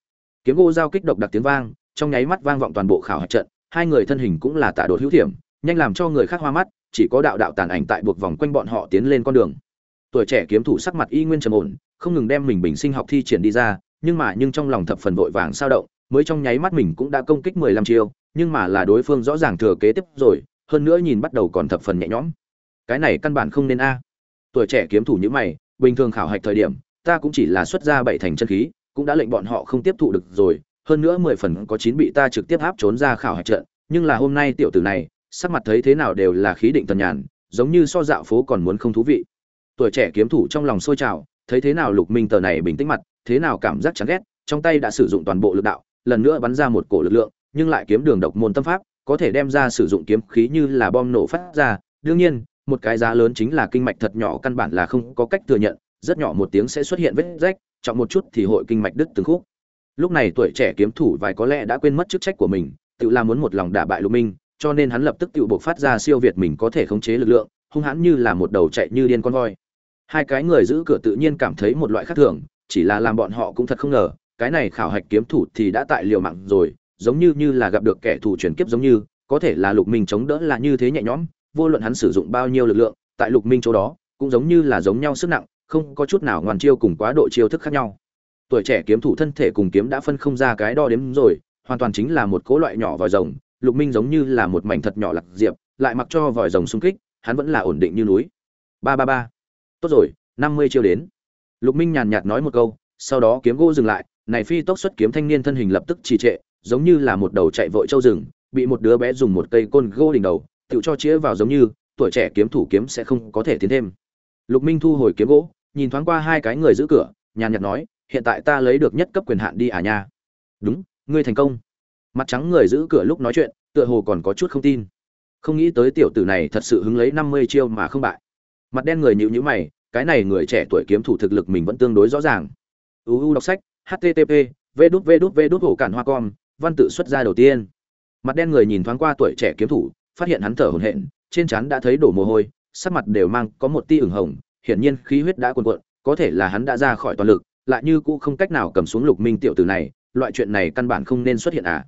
Kiếm gô giao kích độc đặc tiếng vang, trong nháy mắt vang vọng toàn bộ khảo hạch trận, hai người thân hình cũng là tạ đột hữu thiểm, nhanh làm cho người khác hoa mắt, chỉ có đạo đạo tàn ảnh tại buộc vòng quanh bọn họ tiến lên con đường. Tuổi trẻ kiếm thủ sắc mặt y nguyên trầm ổn, không ngừng đem mình bình sinh học thi triển đi ra, nhưng mà nhưng trong lòng thập phần vội vàng sao động, mới trong nháy mắt mình cũng đã công kích mười lăm chiêu, nhưng mà là đối phương rõ ràng thừa kế tiếp rồi, hơn nữa nhìn bắt đầu còn thập phần nhẹ nhõm. Cái này căn bản không nên a. Tuổi trẻ kiếm thủ như mày, bình thường khảo hạch thời điểm ta cũng chỉ là xuất ra bảy thành chân khí, cũng đã lệnh bọn họ không tiếp thụ được rồi, hơn nữa mười phần có chín bị ta trực tiếp áp trốn ra khảo hạch trận, nhưng là hôm nay tiểu tử này, sắc mặt thấy thế nào đều là khí định tần nhàn, giống như so dạo phố còn muốn không thú vị. Tuổi trẻ kiếm thủ trong lòng sôi trào, thấy thế nào lục minh tờ này bình tĩnh mặt, thế nào cảm giác chán ghét, trong tay đã sử dụng toàn bộ lực đạo, lần nữa bắn ra một cổ lực lượng, nhưng lại kiếm đường độc môn tâm pháp, có thể đem ra sử dụng kiếm khí như là bom nổ phát ra. Đương nhiên, một cái giá lớn chính là kinh mạch thật nhỏ căn bản là không có cách thừa nhận rất nhỏ một tiếng sẽ xuất hiện vết rách, trọng một chút thì hội kinh mạch đứt từng khúc. Lúc này tuổi trẻ kiếm thủ vài có lẽ đã quên mất chức trách của mình, tự làm muốn một lòng đả bại lục minh, cho nên hắn lập tức tự buộc phát ra siêu việt mình có thể khống chế lực lượng, hung hãn như là một đầu chạy như điên con voi. Hai cái người giữ cửa tự nhiên cảm thấy một loại khác thường, chỉ là làm bọn họ cũng thật không ngờ, cái này khảo hạch kiếm thủ thì đã tại liều mạng rồi, giống như như là gặp được kẻ thù chuyển kiếp giống như, có thể là lục minh chống đỡ là như thế nhẹ nhõm, vô luận hắn sử dụng bao nhiêu lực lượng, tại lục minh chỗ đó, cũng giống như là giống nhau sức nặng không có chút nào ngoan chiêu cùng quá độ chiêu thức khác nhau. Tuổi trẻ kiếm thủ thân thể cùng kiếm đã phân không ra cái đo đếm rồi, hoàn toàn chính là một cỗ loại nhỏ vòi rồng, lục minh giống như là một mảnh thật nhỏ lạc diệp, lại mặc cho vòi rồng xung kích, hắn vẫn là ổn định như núi. Ba ba ba. Tốt rồi, năm mươi chiêu đến. Lục minh nhàn nhạt nói một câu, sau đó kiếm gỗ dừng lại, này phi tốc xuất kiếm thanh niên thân hình lập tức trì trệ, giống như là một đầu chạy vội châu rừng, bị một đứa bé dùng một cây côn gỗ đỉnh đầu, tự cho chĩa vào giống như, tuổi trẻ kiếm thủ kiếm sẽ không có thể tiến thêm. Lục minh thu hồi kiếm gỗ nhìn thoáng qua hai cái người giữ cửa, nhàn nhạt nói, hiện tại ta lấy được nhất cấp quyền hạn đi à nha. Đúng, ngươi thành công. Mặt trắng người giữ cửa lúc nói chuyện, tựa hồ còn có chút không tin. Không nghĩ tới tiểu tử này thật sự hứng lấy năm mươi chiêu mà không bại. Mặt đen người nhịu nhữ mày, cái này người trẻ tuổi kiếm thủ thực lực mình vẫn tương đối rõ ràng. Uu đọc sách http v đút v đút v đút hổ cản hoa com, văn tự xuất ra đầu tiên. Mặt đen người nhìn thoáng qua tuổi trẻ kiếm thủ, phát hiện hắn thở hổn hển, trên trán đã thấy đổ mồ hôi, sắc mặt đều mang có một tia ửng hồng hiển nhiên khí huyết đã cuồn cuộn, có thể là hắn đã ra khỏi toàn lực, lại như cũ không cách nào cầm xuống lục minh tiểu tử này, loại chuyện này căn bản không nên xuất hiện à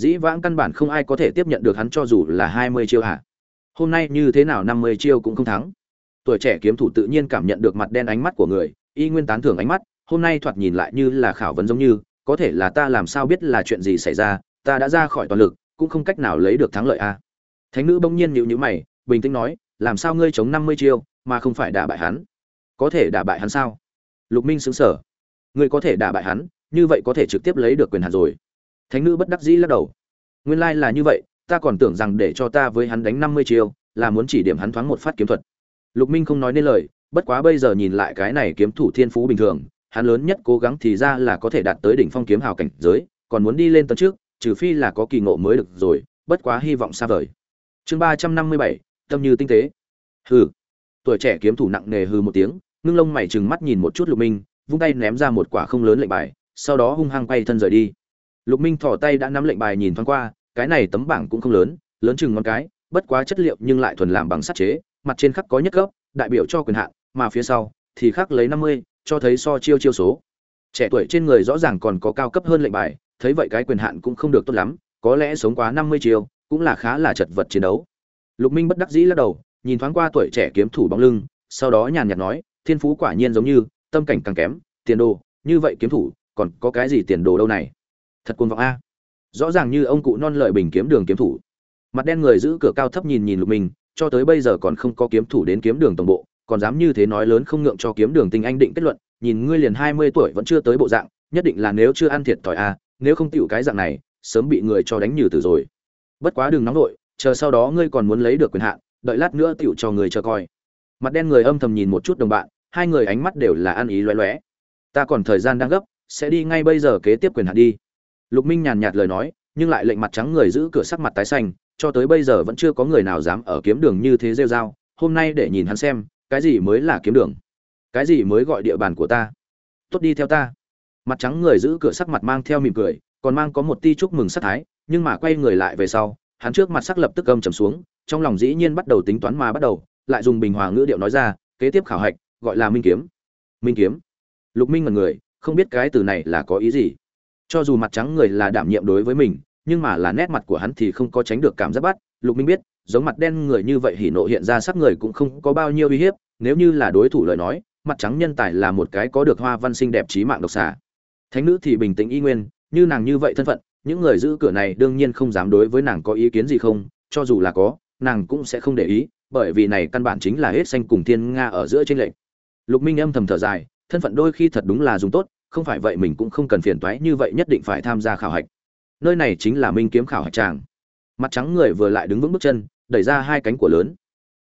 dĩ vãng căn bản không ai có thể tiếp nhận được hắn cho dù là hai mươi chiêu à? hôm nay như thế nào năm mươi chiêu cũng không thắng tuổi trẻ kiếm thủ tự nhiên cảm nhận được mặt đen ánh mắt của người, y nguyên tán thưởng ánh mắt, hôm nay thoạt nhìn lại như là khảo vấn giống như, có thể là ta làm sao biết là chuyện gì xảy ra, ta đã ra khỏi toàn lực, cũng không cách nào lấy được thắng lợi a à. thánh nữ bỗng nhiên nhíu nhíu mày, bình tĩnh nói làm sao ngươi chống năm mươi chiêu, mà không phải đả bại hắn? Có thể đả bại hắn sao? Lục minh xứng sở ngươi có thể đả bại hắn, như vậy có thể trực tiếp lấy được quyền hạn rồi. Thánh nữ bất đắc dĩ lắc đầu. Nguyên lai là như vậy, ta còn tưởng rằng để cho ta với hắn đánh năm mươi chiêu, là muốn chỉ điểm hắn thoáng một phát kiếm thuật. Lục minh không nói nên lời, bất quá bây giờ nhìn lại cái này kiếm thủ thiên phú bình thường, hắn lớn nhất cố gắng thì ra là có thể đạt tới đỉnh phong kiếm hào cảnh giới, còn muốn đi lên tấn trước, trừ phi là có kỳ ngộ mới được rồi, bất quá hy vọng xa vời. Chương ba trăm năm mươi bảy tâm như tinh tế. Hừ. Tuổi trẻ kiếm thủ nặng nề hừ một tiếng, ngưng lông mày trừng mắt nhìn một chút lục minh, vung tay ném ra một quả không lớn lệnh bài, sau đó hung hăng quay thân rời đi. Lục minh thò tay đã nắm lệnh bài nhìn thoáng qua, cái này tấm bảng cũng không lớn lớn chừng ngón cái, bất quá chất liệu nhưng lại thuần làm bằng sắt chế, mặt trên khắc có nhất cấp, đại biểu cho quyền hạn, mà phía sau thì khắc lấy năm mươi, cho thấy so chiêu chiêu số. Trẻ tuổi trên người rõ ràng còn có cao cấp hơn lệnh bài, thấy vậy cái quyền hạn cũng không được tốt lắm, có lẽ sống quá năm mươi chiêu, cũng là khá là chật vật chiến đấu lục minh bất đắc dĩ lắc đầu, nhìn thoáng qua tuổi trẻ kiếm thủ bóng lưng, sau đó nhàn nhạt nói, thiên phú quả nhiên giống như, tâm cảnh càng kém, tiền đồ, như vậy kiếm thủ, còn có cái gì tiền đồ đâu này? Thật cuồng vọng a. Rõ ràng như ông cụ non lợi bình kiếm đường kiếm thủ. Mặt đen người giữ cửa cao thấp nhìn nhìn lục minh, cho tới bây giờ còn không có kiếm thủ đến kiếm đường tổng bộ, còn dám như thế nói lớn không ngượng cho kiếm đường tinh anh định kết luận, nhìn ngươi liền hai mươi tuổi vẫn chưa tới bộ dạng, nhất định là nếu chưa ăn thiệt thòi a, nếu không tựu cái dạng này, sớm bị người cho đánh nhừ từ rồi. Bất quá đừng nóng nội chờ sau đó ngươi còn muốn lấy được quyền hạn, đợi lát nữa tựu cho người chờ coi. Mặt đen người âm thầm nhìn một chút đồng bạn, hai người ánh mắt đều là ăn ý loé loé ta còn thời gian đang gấp, sẽ đi ngay bây giờ kế tiếp quyền hạn đi. Lục minh nhàn nhạt lời nói, nhưng lại lệnh mặt trắng người giữ cửa sắc mặt tái xanh, cho tới bây giờ vẫn chưa có người nào dám ở kiếm đường như thế rêu rao. Hôm nay để nhìn hắn xem, cái gì mới là kiếm đường? Cái gì mới gọi địa bàn của ta? Tốt đi theo ta. Mặt trắng người giữ cửa sắc mặt mang theo mỉm cười, còn mang có một ti chúc mừng sắc thái, nhưng mà quay người lại về sau hắn trước mặt sắc lập tức âm trầm xuống, trong lòng dĩ nhiên bắt đầu tính toán mà bắt đầu, lại dùng bình hòa ngữ điệu nói ra, kế tiếp khảo hạch, gọi là minh kiếm. Minh kiếm? Lục minh ngẩn người, không biết cái từ này là có ý gì. Cho dù mặt trắng người là đảm nhiệm đối với mình, nhưng mà là nét mặt của hắn thì không có tránh được cảm giác bắt. Lục minh biết, giống mặt đen người như vậy hỉ nộ hiện ra sắc người cũng không có bao nhiêu uy hiếp, nếu như là đối thủ lời nói, mặt trắng nhân tài là một cái có được hoa văn xinh đẹp trí mạng độc xà thánh nữ thì bình tĩnh y nguyên, như nàng như vậy thân phận những người giữ cửa này đương nhiên không dám đối với nàng có ý kiến gì không, cho dù là có, nàng cũng sẽ không để ý, bởi vì này căn bản chính là hết xanh cùng thiên nga ở giữa trên lệch. lục minh âm thầm thở dài, thân phận đôi khi thật đúng là dùng tốt, không phải vậy mình cũng không cần phiền toái như vậy nhất định phải tham gia khảo hạch. Nơi này chính là minh kiếm khảo hạch tràng. Mặt trắng người vừa lại đứng vững bước chân, đẩy ra hai cánh của lớn.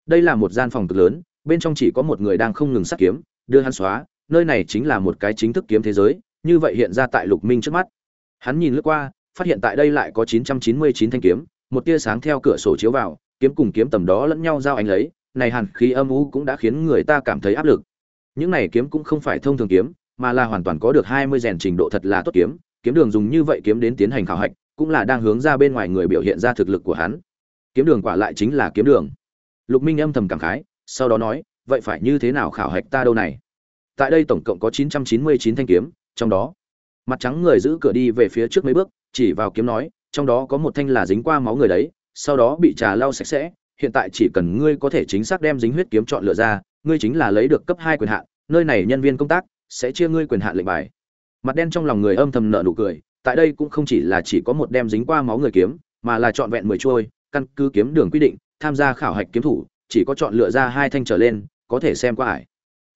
Đây là một gian phòng cực lớn, bên trong chỉ có một người đang không ngừng sát kiếm, đưa hắn xóa, nơi này chính là một cái chính thức kiếm thế giới, như vậy hiện ra tại lục minh trước mắt. Hắn nhìn lướt qua phát hiện tại đây lại có 999 thanh kiếm, một tia sáng theo cửa sổ chiếu vào, kiếm cùng kiếm tầm đó lẫn nhau giao ánh lấy, này hàn khí âm u cũng đã khiến người ta cảm thấy áp lực. Những này kiếm cũng không phải thông thường kiếm, mà là hoàn toàn có được 20 rèn trình độ thật là tốt kiếm kiếm đường dùng như vậy kiếm đến tiến hành khảo hạch, cũng là đang hướng ra bên ngoài người biểu hiện ra thực lực của hắn. Kiếm đường quả lại chính là kiếm đường. Lục minh âm thầm cảm khái, sau đó nói, vậy phải như thế nào khảo hạch ta đâu này? Tại đây tổng cộng có 999 thanh kiếm, trong đó, mặt trắng người giữ cửa đi về phía trước mấy bước chỉ vào kiếm nói trong đó có một thanh là dính qua máu người đấy sau đó bị trà lau sạch sẽ hiện tại chỉ cần ngươi có thể chính xác đem dính huyết kiếm chọn lựa ra ngươi chính là lấy được cấp hai quyền hạn nơi này nhân viên công tác sẽ chia ngươi quyền hạn lệnh bài. Mặt đen trong lòng người âm thầm nở nụ cười tại đây cũng không chỉ là chỉ có một đem dính qua máu người kiếm mà là chọn vẹn mười chuôi, căn cứ kiếm đường quy định tham gia khảo hạch kiếm thủ chỉ có chọn lựa ra hai thanh trở lên có thể xem qua ải.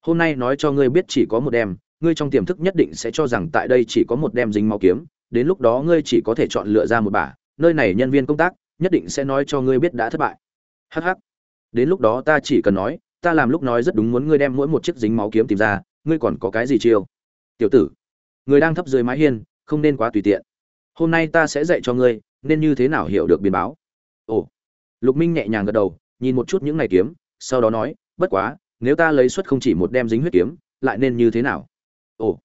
Hôm nay nói cho ngươi biết chỉ có một đem ngươi trong tiềm thức nhất định sẽ cho rằng tại đây chỉ có một đem dính máu kiếm đến lúc đó ngươi chỉ có thể chọn lựa ra một bả nơi này nhân viên công tác nhất định sẽ nói cho ngươi biết đã thất bại. Hh đến lúc đó ta chỉ cần nói, ta làm lúc nói rất đúng muốn ngươi đem mỗi một chiếc dính máu kiếm tìm ra, ngươi còn có cái gì chiêu? Tiểu tử, người đang thấp dưới mái hiên, không nên quá tùy tiện. Hôm nay ta sẽ dạy cho ngươi, nên như thế nào hiểu được biến báo. Ồ. Lục minh nhẹ nhàng gật đầu, nhìn một chút những này kiếm, sau đó nói, bất quá, nếu ta lấy suất không chỉ một đem dính huyết kiếm, lại nên như thế nào? Ồ.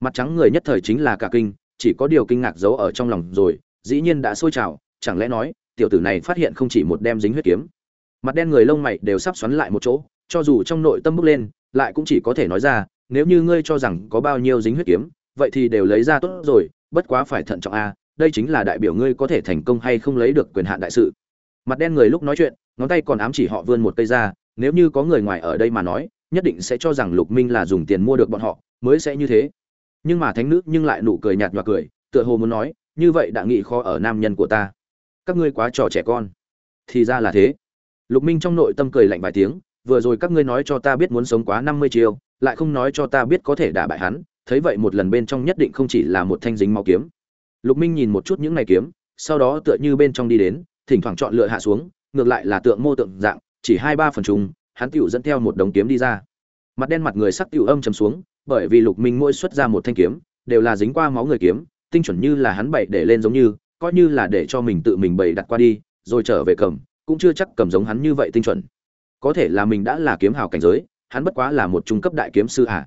Mặt trắng người nhất thời chính là cả kinh chỉ có điều kinh ngạc giấu ở trong lòng rồi, dĩ nhiên đã sôi trào, chẳng lẽ nói, tiểu tử này phát hiện không chỉ một đem dính huyết kiếm. Mặt đen người lông mày đều sắp xoắn lại một chỗ, cho dù trong nội tâm bốc lên, lại cũng chỉ có thể nói ra, nếu như ngươi cho rằng có bao nhiêu dính huyết kiếm, vậy thì đều lấy ra tốt rồi, bất quá phải thận trọng a, đây chính là đại biểu ngươi có thể thành công hay không lấy được quyền hạn đại sự. Mặt đen người lúc nói chuyện, ngón tay còn ám chỉ họ vươn một cây ra, nếu như có người ngoài ở đây mà nói, nhất định sẽ cho rằng lục minh là dùng tiền mua được bọn họ, mới sẽ như thế nhưng mà thánh nữ nhưng lại nụ cười nhạt nhòa cười, tựa hồ muốn nói, như vậy đã nghĩ khó ở nam nhân của ta. Các ngươi quá trò trẻ con. Thì ra là thế. Lục minh trong nội tâm cười lạnh vài tiếng, vừa rồi các ngươi nói cho ta biết muốn sống quá năm mươi chiều lại không nói cho ta biết có thể đả bại hắn, thấy vậy một lần bên trong nhất định không chỉ là một thanh dính máu kiếm. Lục minh nhìn một chút những này kiếm, sau đó tựa như bên trong đi đến, thỉnh thoảng chọn lựa hạ xuống, ngược lại là tượng mô tượng dạng, chỉ hai ba phần trùng, hắn tựu dẫn theo một đống kiếm đi ra. Mặt đen mặt người sắc tựu âm chầm xuống bởi vì lục minh mỗi xuất ra một thanh kiếm, đều là dính qua máu người kiếm, tinh chuẩn như là hắn bậy để lên giống như, coi như là để cho mình tự mình bậy đặt qua đi, rồi trở về cầm, cũng chưa chắc cầm giống hắn như vậy tinh chuẩn. Có thể là mình đã là kiếm hào cảnh giới, hắn bất quá là một trung cấp đại kiếm sư à.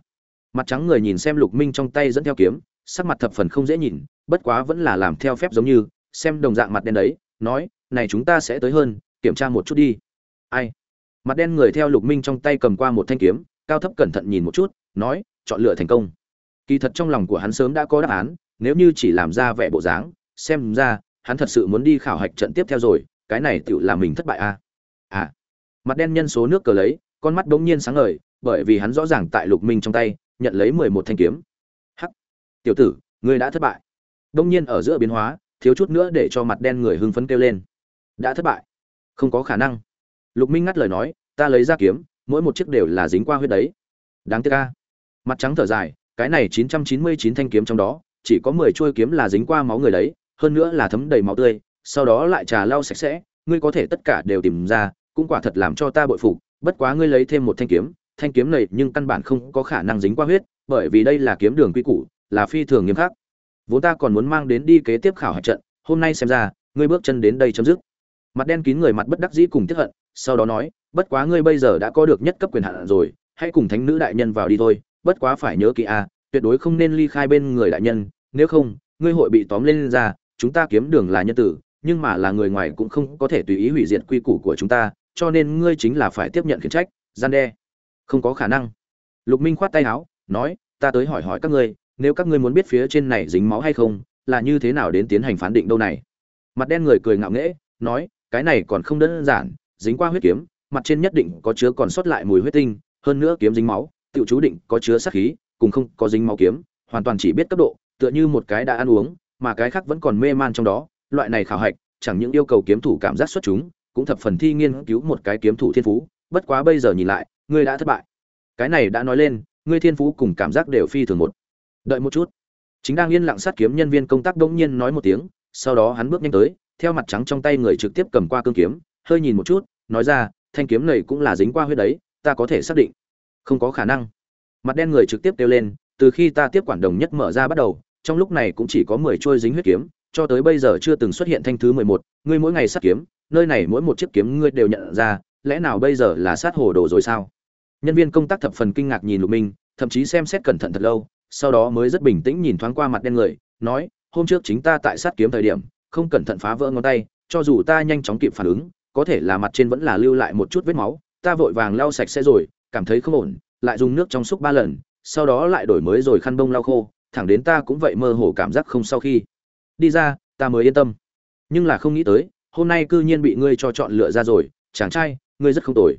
mặt trắng người nhìn xem lục minh trong tay dẫn theo kiếm, sắc mặt thập phần không dễ nhìn, bất quá vẫn là làm theo phép giống như, xem đồng dạng mặt đen đấy, nói, này chúng ta sẽ tới hơn, kiểm tra một chút đi. Ai? Mặt đen người theo lục minh trong tay cầm qua một thanh kiếm, cao thấp cẩn thận nhìn một chút, nói chọn lựa thành công. Kỳ thật trong lòng của hắn sớm đã có đáp án, nếu như chỉ làm ra vẻ bộ dáng, xem ra, hắn thật sự muốn đi khảo hạch trận tiếp theo rồi, cái này tựu là mình thất bại à? À. Mặt đen nhân số nước cờ lấy, con mắt bỗng nhiên sáng ngời, bởi vì hắn rõ ràng tại lục minh trong tay, nhận lấy mười một thanh kiếm. Hắc. Tiểu tử, ngươi đã thất bại. Đông nhiên ở giữa biến hóa, thiếu chút nữa để cho mặt đen người hưng phấn kêu lên. Đã thất bại. Không có khả năng. Lục minh ngắt lời nói, ta lấy ra kiếm, mỗi một chiếc đều là dính qua huyết đấy. Đáng tiếc ca mặt trắng thở dài, cái này chín trăm chín mươi chín thanh kiếm trong đó, chỉ có mười chuôi kiếm là dính qua máu người đấy, hơn nữa là thấm đầy máu tươi, sau đó lại trà lau sạch sẽ, ngươi có thể tất cả đều tìm ra, cũng quả thật làm cho ta bội phục, bất quá ngươi lấy thêm một thanh kiếm thanh kiếm này nhưng căn bản không có khả năng dính qua huyết, bởi vì đây là kiếm đường quy củ, là phi thường nghiêm khắc. Vốn ta còn muốn mang đến đi kế tiếp khảo hạch trận, hôm nay xem ra, ngươi bước chân đến đây chấm dứt. Mặt đen kín người mặt bất đắc dĩ cùng tiếp hận, sau đó nói, bất quá ngươi bây giờ đã có được nhất cấp quyền hạn rồi, hãy cùng thánh nữ đại nhân vào đi thôi bất quá phải nhớ kỹ a tuyệt đối không nên ly khai bên người đại nhân, nếu không, ngươi hội bị tóm lên ra, chúng ta kiếm đường là nhân tử, nhưng mà là người ngoài cũng không có thể tùy ý hủy diệt quy củ của chúng ta, cho nên ngươi chính là phải tiếp nhận khiển trách, gian đe. Không có khả năng. Lục minh khoát tay áo, nói, ta tới hỏi hỏi các ngươi, nếu các ngươi muốn biết phía trên này dính máu hay không, là như thế nào đến tiến hành phán định đâu này? Mặt đen người cười ngạo nghễ, nói, cái này còn không đơn giản, dính qua huyết kiếm, mặt trên nhất định có chứa còn sót lại mùi huyết tinh, hơn nữa kiếm dính máu tự chú định có chứa sát khí, cùng không có dính máu kiếm, hoàn toàn chỉ biết cấp độ, tựa như một cái đã ăn uống, mà cái khác vẫn còn mê man trong đó, loại này khảo hạch, chẳng những yêu cầu kiếm thủ cảm giác xuất chúng, cũng thập phần thi nghiên cứu một cái kiếm thủ thiên phú, bất quá bây giờ nhìn lại, ngươi đã thất bại. Cái này đã nói lên, ngươi thiên phú cùng cảm giác đều phi thường một. Đợi một chút. Chính đang yên lặng sát kiếm nhân viên công tác đống nhiên nói một tiếng, sau đó hắn bước nhanh tới, theo mặt trắng trong tay người trực tiếp cầm qua cương kiếm, hơi nhìn một chút, nói ra, thanh kiếm này cũng là dính qua huyết đấy, ta có thể xác định không có khả năng. Mặt đen người trực tiếp kêu lên, từ khi ta tiếp quản đồng nhất mở ra bắt đầu, trong lúc này cũng chỉ có mười trôi dính huyết kiếm, cho tới bây giờ chưa từng xuất hiện thanh thứ mười một, ngươi mỗi ngày sát kiếm, nơi này mỗi một chiếc kiếm ngươi đều nhận ra, lẽ nào bây giờ là sát hồ đồ rồi sao? Nhân viên công tác thập phần kinh ngạc nhìn lục minh, thậm chí xem xét cẩn thận thật lâu, sau đó mới rất bình tĩnh nhìn thoáng qua mặt đen người, nói, hôm trước chính ta tại sát kiếm thời điểm, không cẩn thận phá vỡ ngón tay, cho dù ta nhanh chóng kịp phản ứng, có thể là mặt trên vẫn là lưu lại một chút vết máu, ta vội vàng lau sạch sẽ rồi cảm thấy không ổn, lại dùng nước trong xúc ba lần, sau đó lại đổi mới rồi khăn bông lau khô, thẳng đến ta cũng vậy mơ hồ cảm giác không sau khi. Đi ra, ta mới yên tâm. Nhưng là không nghĩ tới, hôm nay cư nhiên bị ngươi cho chọn lựa ra rồi, chàng trai, ngươi rất không tồi.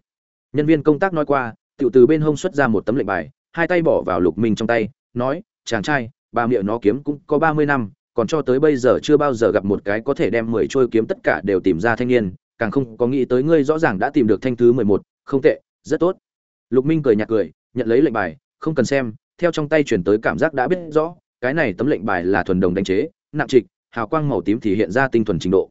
Nhân viên công tác nói qua, tiểu từ bên hông xuất ra một tấm lệnh bài, hai tay bỏ vào lục minh trong tay, nói, chàng trai bà miệng nó kiếm cũng có ba mươi năm, còn cho tới bây giờ chưa bao giờ gặp một cái có thể đem mười trôi kiếm tất cả đều tìm ra thanh niên, càng không có nghĩ tới ngươi rõ ràng đã tìm được thanh thứ mười một, không tệ, rất tốt lục minh cười nhạt cười, nhận lấy lệnh bài, không cần xem, theo trong tay chuyển tới cảm giác đã biết rõ, cái này tấm lệnh bài là thuần đồng đánh chế, nặng trịch, hào quang màu tím thì hiện ra tinh thuần trình độ.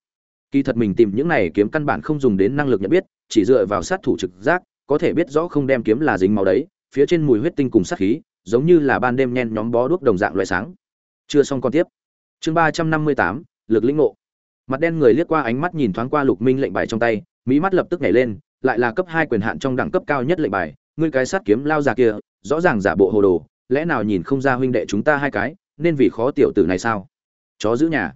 Kỳ thật mình tìm những này kiếm căn bản không dùng đến năng lực nhận biết, chỉ dựa vào sát thủ trực giác, có thể biết rõ không đem kiếm là dính máu đấy, phía trên mùi huyết tinh cùng sát khí, giống như là ban đêm nhen nhóm bó đuốc đồng dạng loại sáng. Chưa xong con tiếp. Chương ba trăm năm mươi tám, lực lĩnh ngộ. Mặt đen người liếc qua ánh mắt nhìn thoáng qua lục minh lệnh bài trong tay mỹ mắt lập tức nhảy lên, lại là cấp hai quyền hạn trong đẳng cấp cao nhất lệnh bài ngươi cái sát kiếm lao già kia, rõ ràng giả bộ hồ đồ, lẽ nào nhìn không ra huynh đệ chúng ta hai cái, nên vì khó tiểu tử này sao? Chó giữ nhà.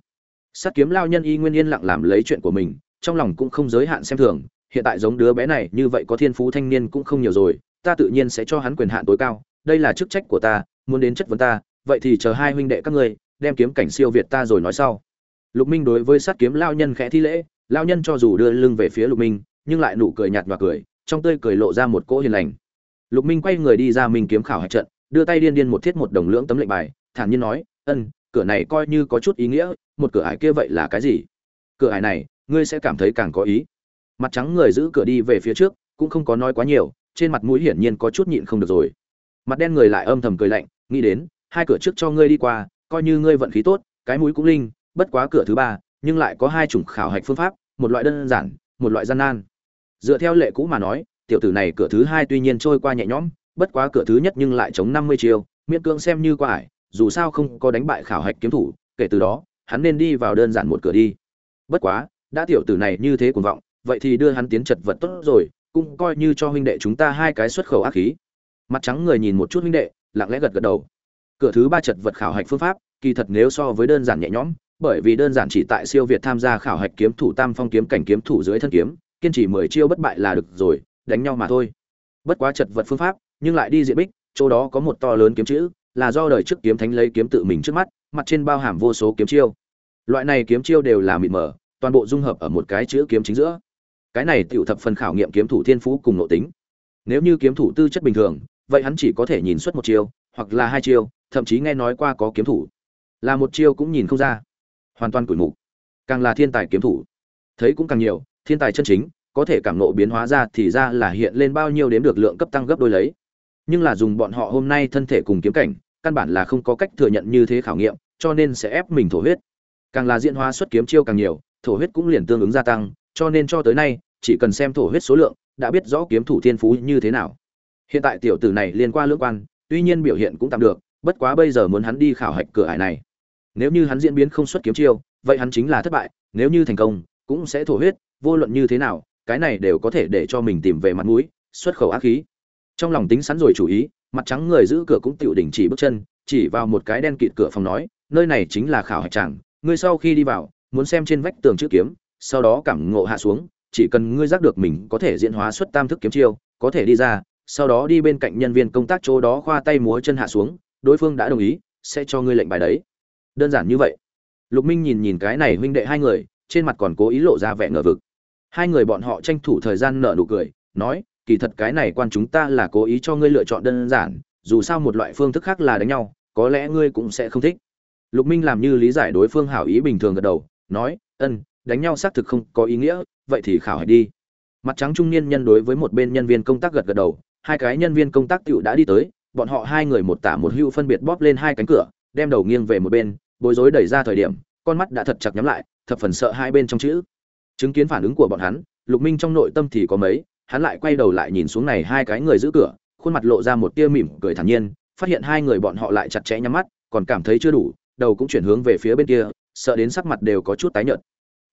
Sát kiếm lao nhân y nguyên yên lặng làm lấy chuyện của mình, trong lòng cũng không giới hạn xem thường, hiện tại giống đứa bé này, như vậy có thiên phú thanh niên cũng không nhiều rồi, ta tự nhiên sẽ cho hắn quyền hạn tối cao, đây là chức trách của ta, muốn đến chất vấn ta, vậy thì chờ hai huynh đệ các ngươi, đem kiếm cảnh siêu việt ta rồi nói sau. Lục minh đối với sát kiếm lao nhân khẽ thi lễ, lao nhân cho dù đưa lưng về phía lục minh, nhưng lại nụ cười nhạt và cười, trong tươi cười lộ ra một cỗ hiền lành lục minh quay người đi ra minh kiếm khảo hạch trận, đưa tay điên điên một thiết một đồng lưỡng tấm lệnh bài, thản nhiên nói, ân, cửa này coi như có chút ý nghĩa, một cửa ải kia vậy là cái gì? Cửa ải này, ngươi sẽ cảm thấy càng có ý. Mặt trắng người giữ cửa đi về phía trước, cũng không có nói quá nhiều, trên mặt mũi hiển nhiên có chút nhịn không được rồi. Mặt đen người lại âm thầm cười lạnh, nghĩ đến, hai cửa trước cho ngươi đi qua, coi như ngươi vận khí tốt, cái mũi cũng linh, bất quá cửa thứ ba, nhưng lại có hai chủng khảo hạch phương pháp, một loại đơn giản, một loại gian nan. Dựa theo lệ cũ mà nói tiểu tử này cửa thứ hai tuy nhiên trôi qua nhẹ nhõm, bất quá cửa thứ nhất nhưng lại chống năm mươi chiêu, miễn cưỡng xem như qua ải, dù sao không có đánh bại khảo hạch kiếm thủ, kể từ đó, hắn nên đi vào đơn giản một cửa đi. Bất quá, đã tiểu tử này như thế cuồng vọng, vậy thì đưa hắn tiến chật vật tốt rồi, cũng coi như cho huynh đệ chúng ta hai cái xuất khẩu ác khí. Mặt trắng người nhìn một chút huynh đệ, lặng lẽ gật gật đầu. Cửa thứ ba chật vật khảo hạch phương pháp, kỳ thật nếu so với đơn giản nhẹ nhõm, bởi vì đơn giản chỉ tại siêu việt tham gia khảo hạch kiếm thủ tam phong kiếm cảnh kiếm thủ dưới thân kiếm, kiên trì mười chiêu bất bại là được rồi đánh nhau mà thôi. Bất quá chật vật phương pháp, nhưng lại đi diện bích, chỗ đó có một to lớn kiếm chữ, là do đời trước kiếm thánh lấy kiếm tự mình trước mắt, mặt trên bao hàm vô số kiếm chiêu. Loại này kiếm chiêu đều là mịt mờ, toàn bộ dung hợp ở một cái chữ kiếm chính giữa. Cái này tựu thập phần khảo nghiệm kiếm thủ thiên phú cùng nội tính. Nếu như kiếm thủ tư chất bình thường, vậy hắn chỉ có thể nhìn xuất một chiêu, hoặc là hai chiêu, thậm chí nghe nói qua có kiếm thủ. Là một chiêu cũng nhìn không ra. Hoàn toàn củi mục. Càng là thiên tài kiếm thủ. Thấy cũng càng nhiều, thiên tài chân chính có thể cảm nộ biến hóa ra thì ra là hiện lên bao nhiêu đến được lượng cấp tăng gấp đôi lấy. Nhưng là dùng bọn họ hôm nay thân thể cùng kiếm cảnh, căn bản là không có cách thừa nhận như thế khảo nghiệm, cho nên sẽ ép mình thổ huyết. Càng là diễn hóa xuất kiếm chiêu càng nhiều, thổ huyết cũng liền tương ứng gia tăng, cho nên cho tới nay, chỉ cần xem thổ huyết số lượng, đã biết rõ kiếm thủ thiên phú như thế nào. Hiện tại tiểu tử này liên qua lưỡng quan, tuy nhiên biểu hiện cũng tạm được, bất quá bây giờ muốn hắn đi khảo hạch cửa hải này. Nếu như hắn diễn biến không xuất kiếm chiêu, vậy hắn chính là thất bại, nếu như thành công, cũng sẽ thổ huyết, vô luận như thế nào cái này đều có thể để cho mình tìm về mặt mũi, xuất khẩu ác khí. Trong lòng tính sẵn rồi chủ ý, mặt trắng người giữ cửa cũng tựu đình chỉ bước chân, chỉ vào một cái đen kịt cửa phòng nói, nơi này chính là khảo hạch tràng, ngươi sau khi đi vào, muốn xem trên vách tường chữ kiếm, sau đó cảm ngộ hạ xuống, chỉ cần ngươi giác được mình có thể diễn hóa xuất tam thức kiếm chiêu, có thể đi ra, sau đó đi bên cạnh nhân viên công tác chỗ đó khoa tay múa chân hạ xuống, đối phương đã đồng ý, sẽ cho ngươi lệnh bài đấy. Đơn giản như vậy. Lục minh nhìn nhìn cái này huynh đệ hai người, trên mặt còn cố ý lộ ra vẻ ngờ vực hai người bọn họ tranh thủ thời gian nở nụ cười, nói, kỳ thật cái này quan chúng ta là cố ý cho ngươi lựa chọn đơn giản, dù sao một loại phương thức khác là đánh nhau, có lẽ ngươi cũng sẽ không thích. Lục minh làm như lý giải đối phương hảo ý bình thường gật đầu, nói, ân, đánh nhau xác thực không có ý nghĩa, vậy thì khảo hạch đi. Mặt trắng trung niên nhân đối với một bên nhân viên công tác gật gật đầu, hai cái nhân viên công tác tựu đã đi tới, bọn họ hai người một tả một hưu phân biệt bóp lên hai cánh cửa, đem đầu nghiêng về một bên, bối rối đẩy ra thời điểm, con mắt đã thật chặt nhắm lại, thập phần sợ hai bên trong chữ chứng kiến phản ứng của bọn hắn, lục minh trong nội tâm thì có mấy, hắn lại quay đầu lại nhìn xuống này hai cái người giữ cửa, khuôn mặt lộ ra một tia mỉm cười thản nhiên, phát hiện hai người bọn họ lại chặt chẽ nhắm mắt, còn cảm thấy chưa đủ, đầu cũng chuyển hướng về phía bên kia, sợ đến sắc mặt đều có chút tái nhợt.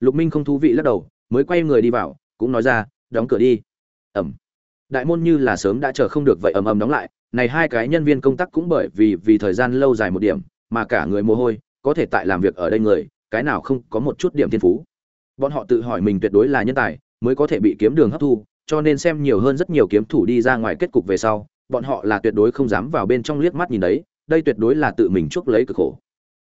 Lục minh không thú vị lắc đầu, mới quay người đi vào, cũng nói ra, đóng cửa đi. Ẩm đại môn như là sớm đã chờ không được vậy ầm ầm đóng lại, này hai cái nhân viên công tác cũng bởi vì vì thời gian lâu dài một điểm, mà cả người mồ hôi, có thể tại làm việc ở đây người, cái nào không có một chút điểm thiên phú bọn họ tự hỏi mình tuyệt đối là nhân tài, mới có thể bị kiếm đường hấp thu, cho nên xem nhiều hơn rất nhiều kiếm thủ đi ra ngoài kết cục về sau, bọn họ là tuyệt đối không dám vào bên trong liếc mắt nhìn đấy, đây tuyệt đối là tự mình chuốc lấy cực khổ.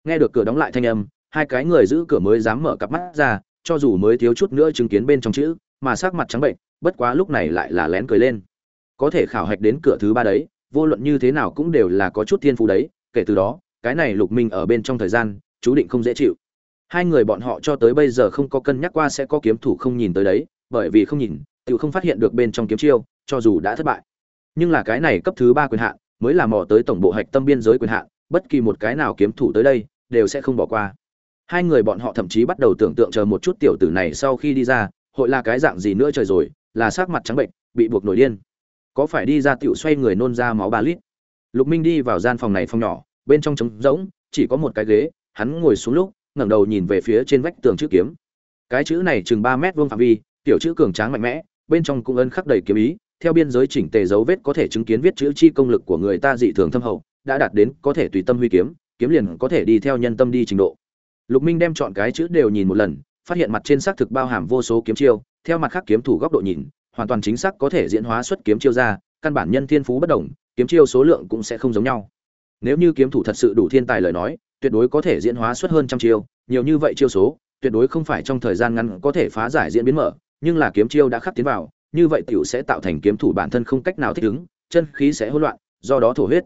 Nghe được cửa đóng lại thanh âm, hai cái người giữ cửa mới dám mở cặp mắt ra, cho dù mới thiếu chút nữa chứng kiến bên trong chữ, mà sắc mặt trắng bệnh, bất quá lúc này lại là lén cười lên. Có thể khảo hạch đến cửa thứ ba đấy, vô luận như thế nào cũng đều là có chút thiên phú đấy, kể từ đó, cái này lục minh ở bên trong thời gian, chú định không dễ chịu hai người bọn họ cho tới bây giờ không có cân nhắc qua sẽ có kiếm thủ không nhìn tới đấy, bởi vì không nhìn tự không phát hiện được bên trong kiếm chiêu, cho dù đã thất bại. Nhưng là cái này cấp thứ ba quyền hạn, mới là mò tới tổng bộ hạch tâm biên giới quyền hạn, bất kỳ một cái nào kiếm thủ tới đây, đều sẽ không bỏ qua. Hai người bọn họ thậm chí bắt đầu tưởng tượng chờ một chút tiểu tử này sau khi đi ra, hội là cái dạng gì nữa trời rồi, là sắc mặt trắng bệnh, bị buộc nổi điên. Có phải đi ra tiểu xoay người nôn ra máu ba lít? Lục minh đi vào gian phòng này phòng nhỏ, bên trong trống rỗng, chỉ có một cái ghế, hắn ngồi xuống lúc ngẩng đầu nhìn về phía trên vách tường chữ kiếm. Cái chữ này chừng ba mét vuông phạm vi tiểu chữ cường tráng mạnh mẽ, bên trong cũng ân khắc đầy kiếm ý, theo biên giới chỉnh tề dấu vết có thể chứng kiến viết chữ chi công lực của người ta dị thường thâm hậu, đã đạt đến có thể tùy tâm huy kiếm kiếm liền có thể đi theo nhân tâm đi trình độ. Lục minh đem chọn cái chữ đều nhìn một lần, phát hiện mặt trên xác thực bao hàm vô số kiếm chiêu, theo mặt khác kiếm thủ góc độ nhìn, hoàn toàn chính xác có thể diễn hóa xuất kiếm chiêu ra, căn bản nhân thiên phú bất đồng, kiếm chiêu số lượng cũng sẽ không giống nhau. Nếu như kiếm thủ thật sự đủ thiên tài lời nói tuyệt đối có thể diễn hóa xuất hơn trăm chiêu, nhiều như vậy chiêu số, tuyệt đối không phải trong thời gian ngắn có thể phá giải diễn biến mở, nhưng là kiếm chiêu đã khắc tiến vào, như vậy tiểu sẽ tạo thành kiếm thủ bản thân không cách nào thích ứng, chân khí sẽ hỗn loạn, do đó thổ huyết.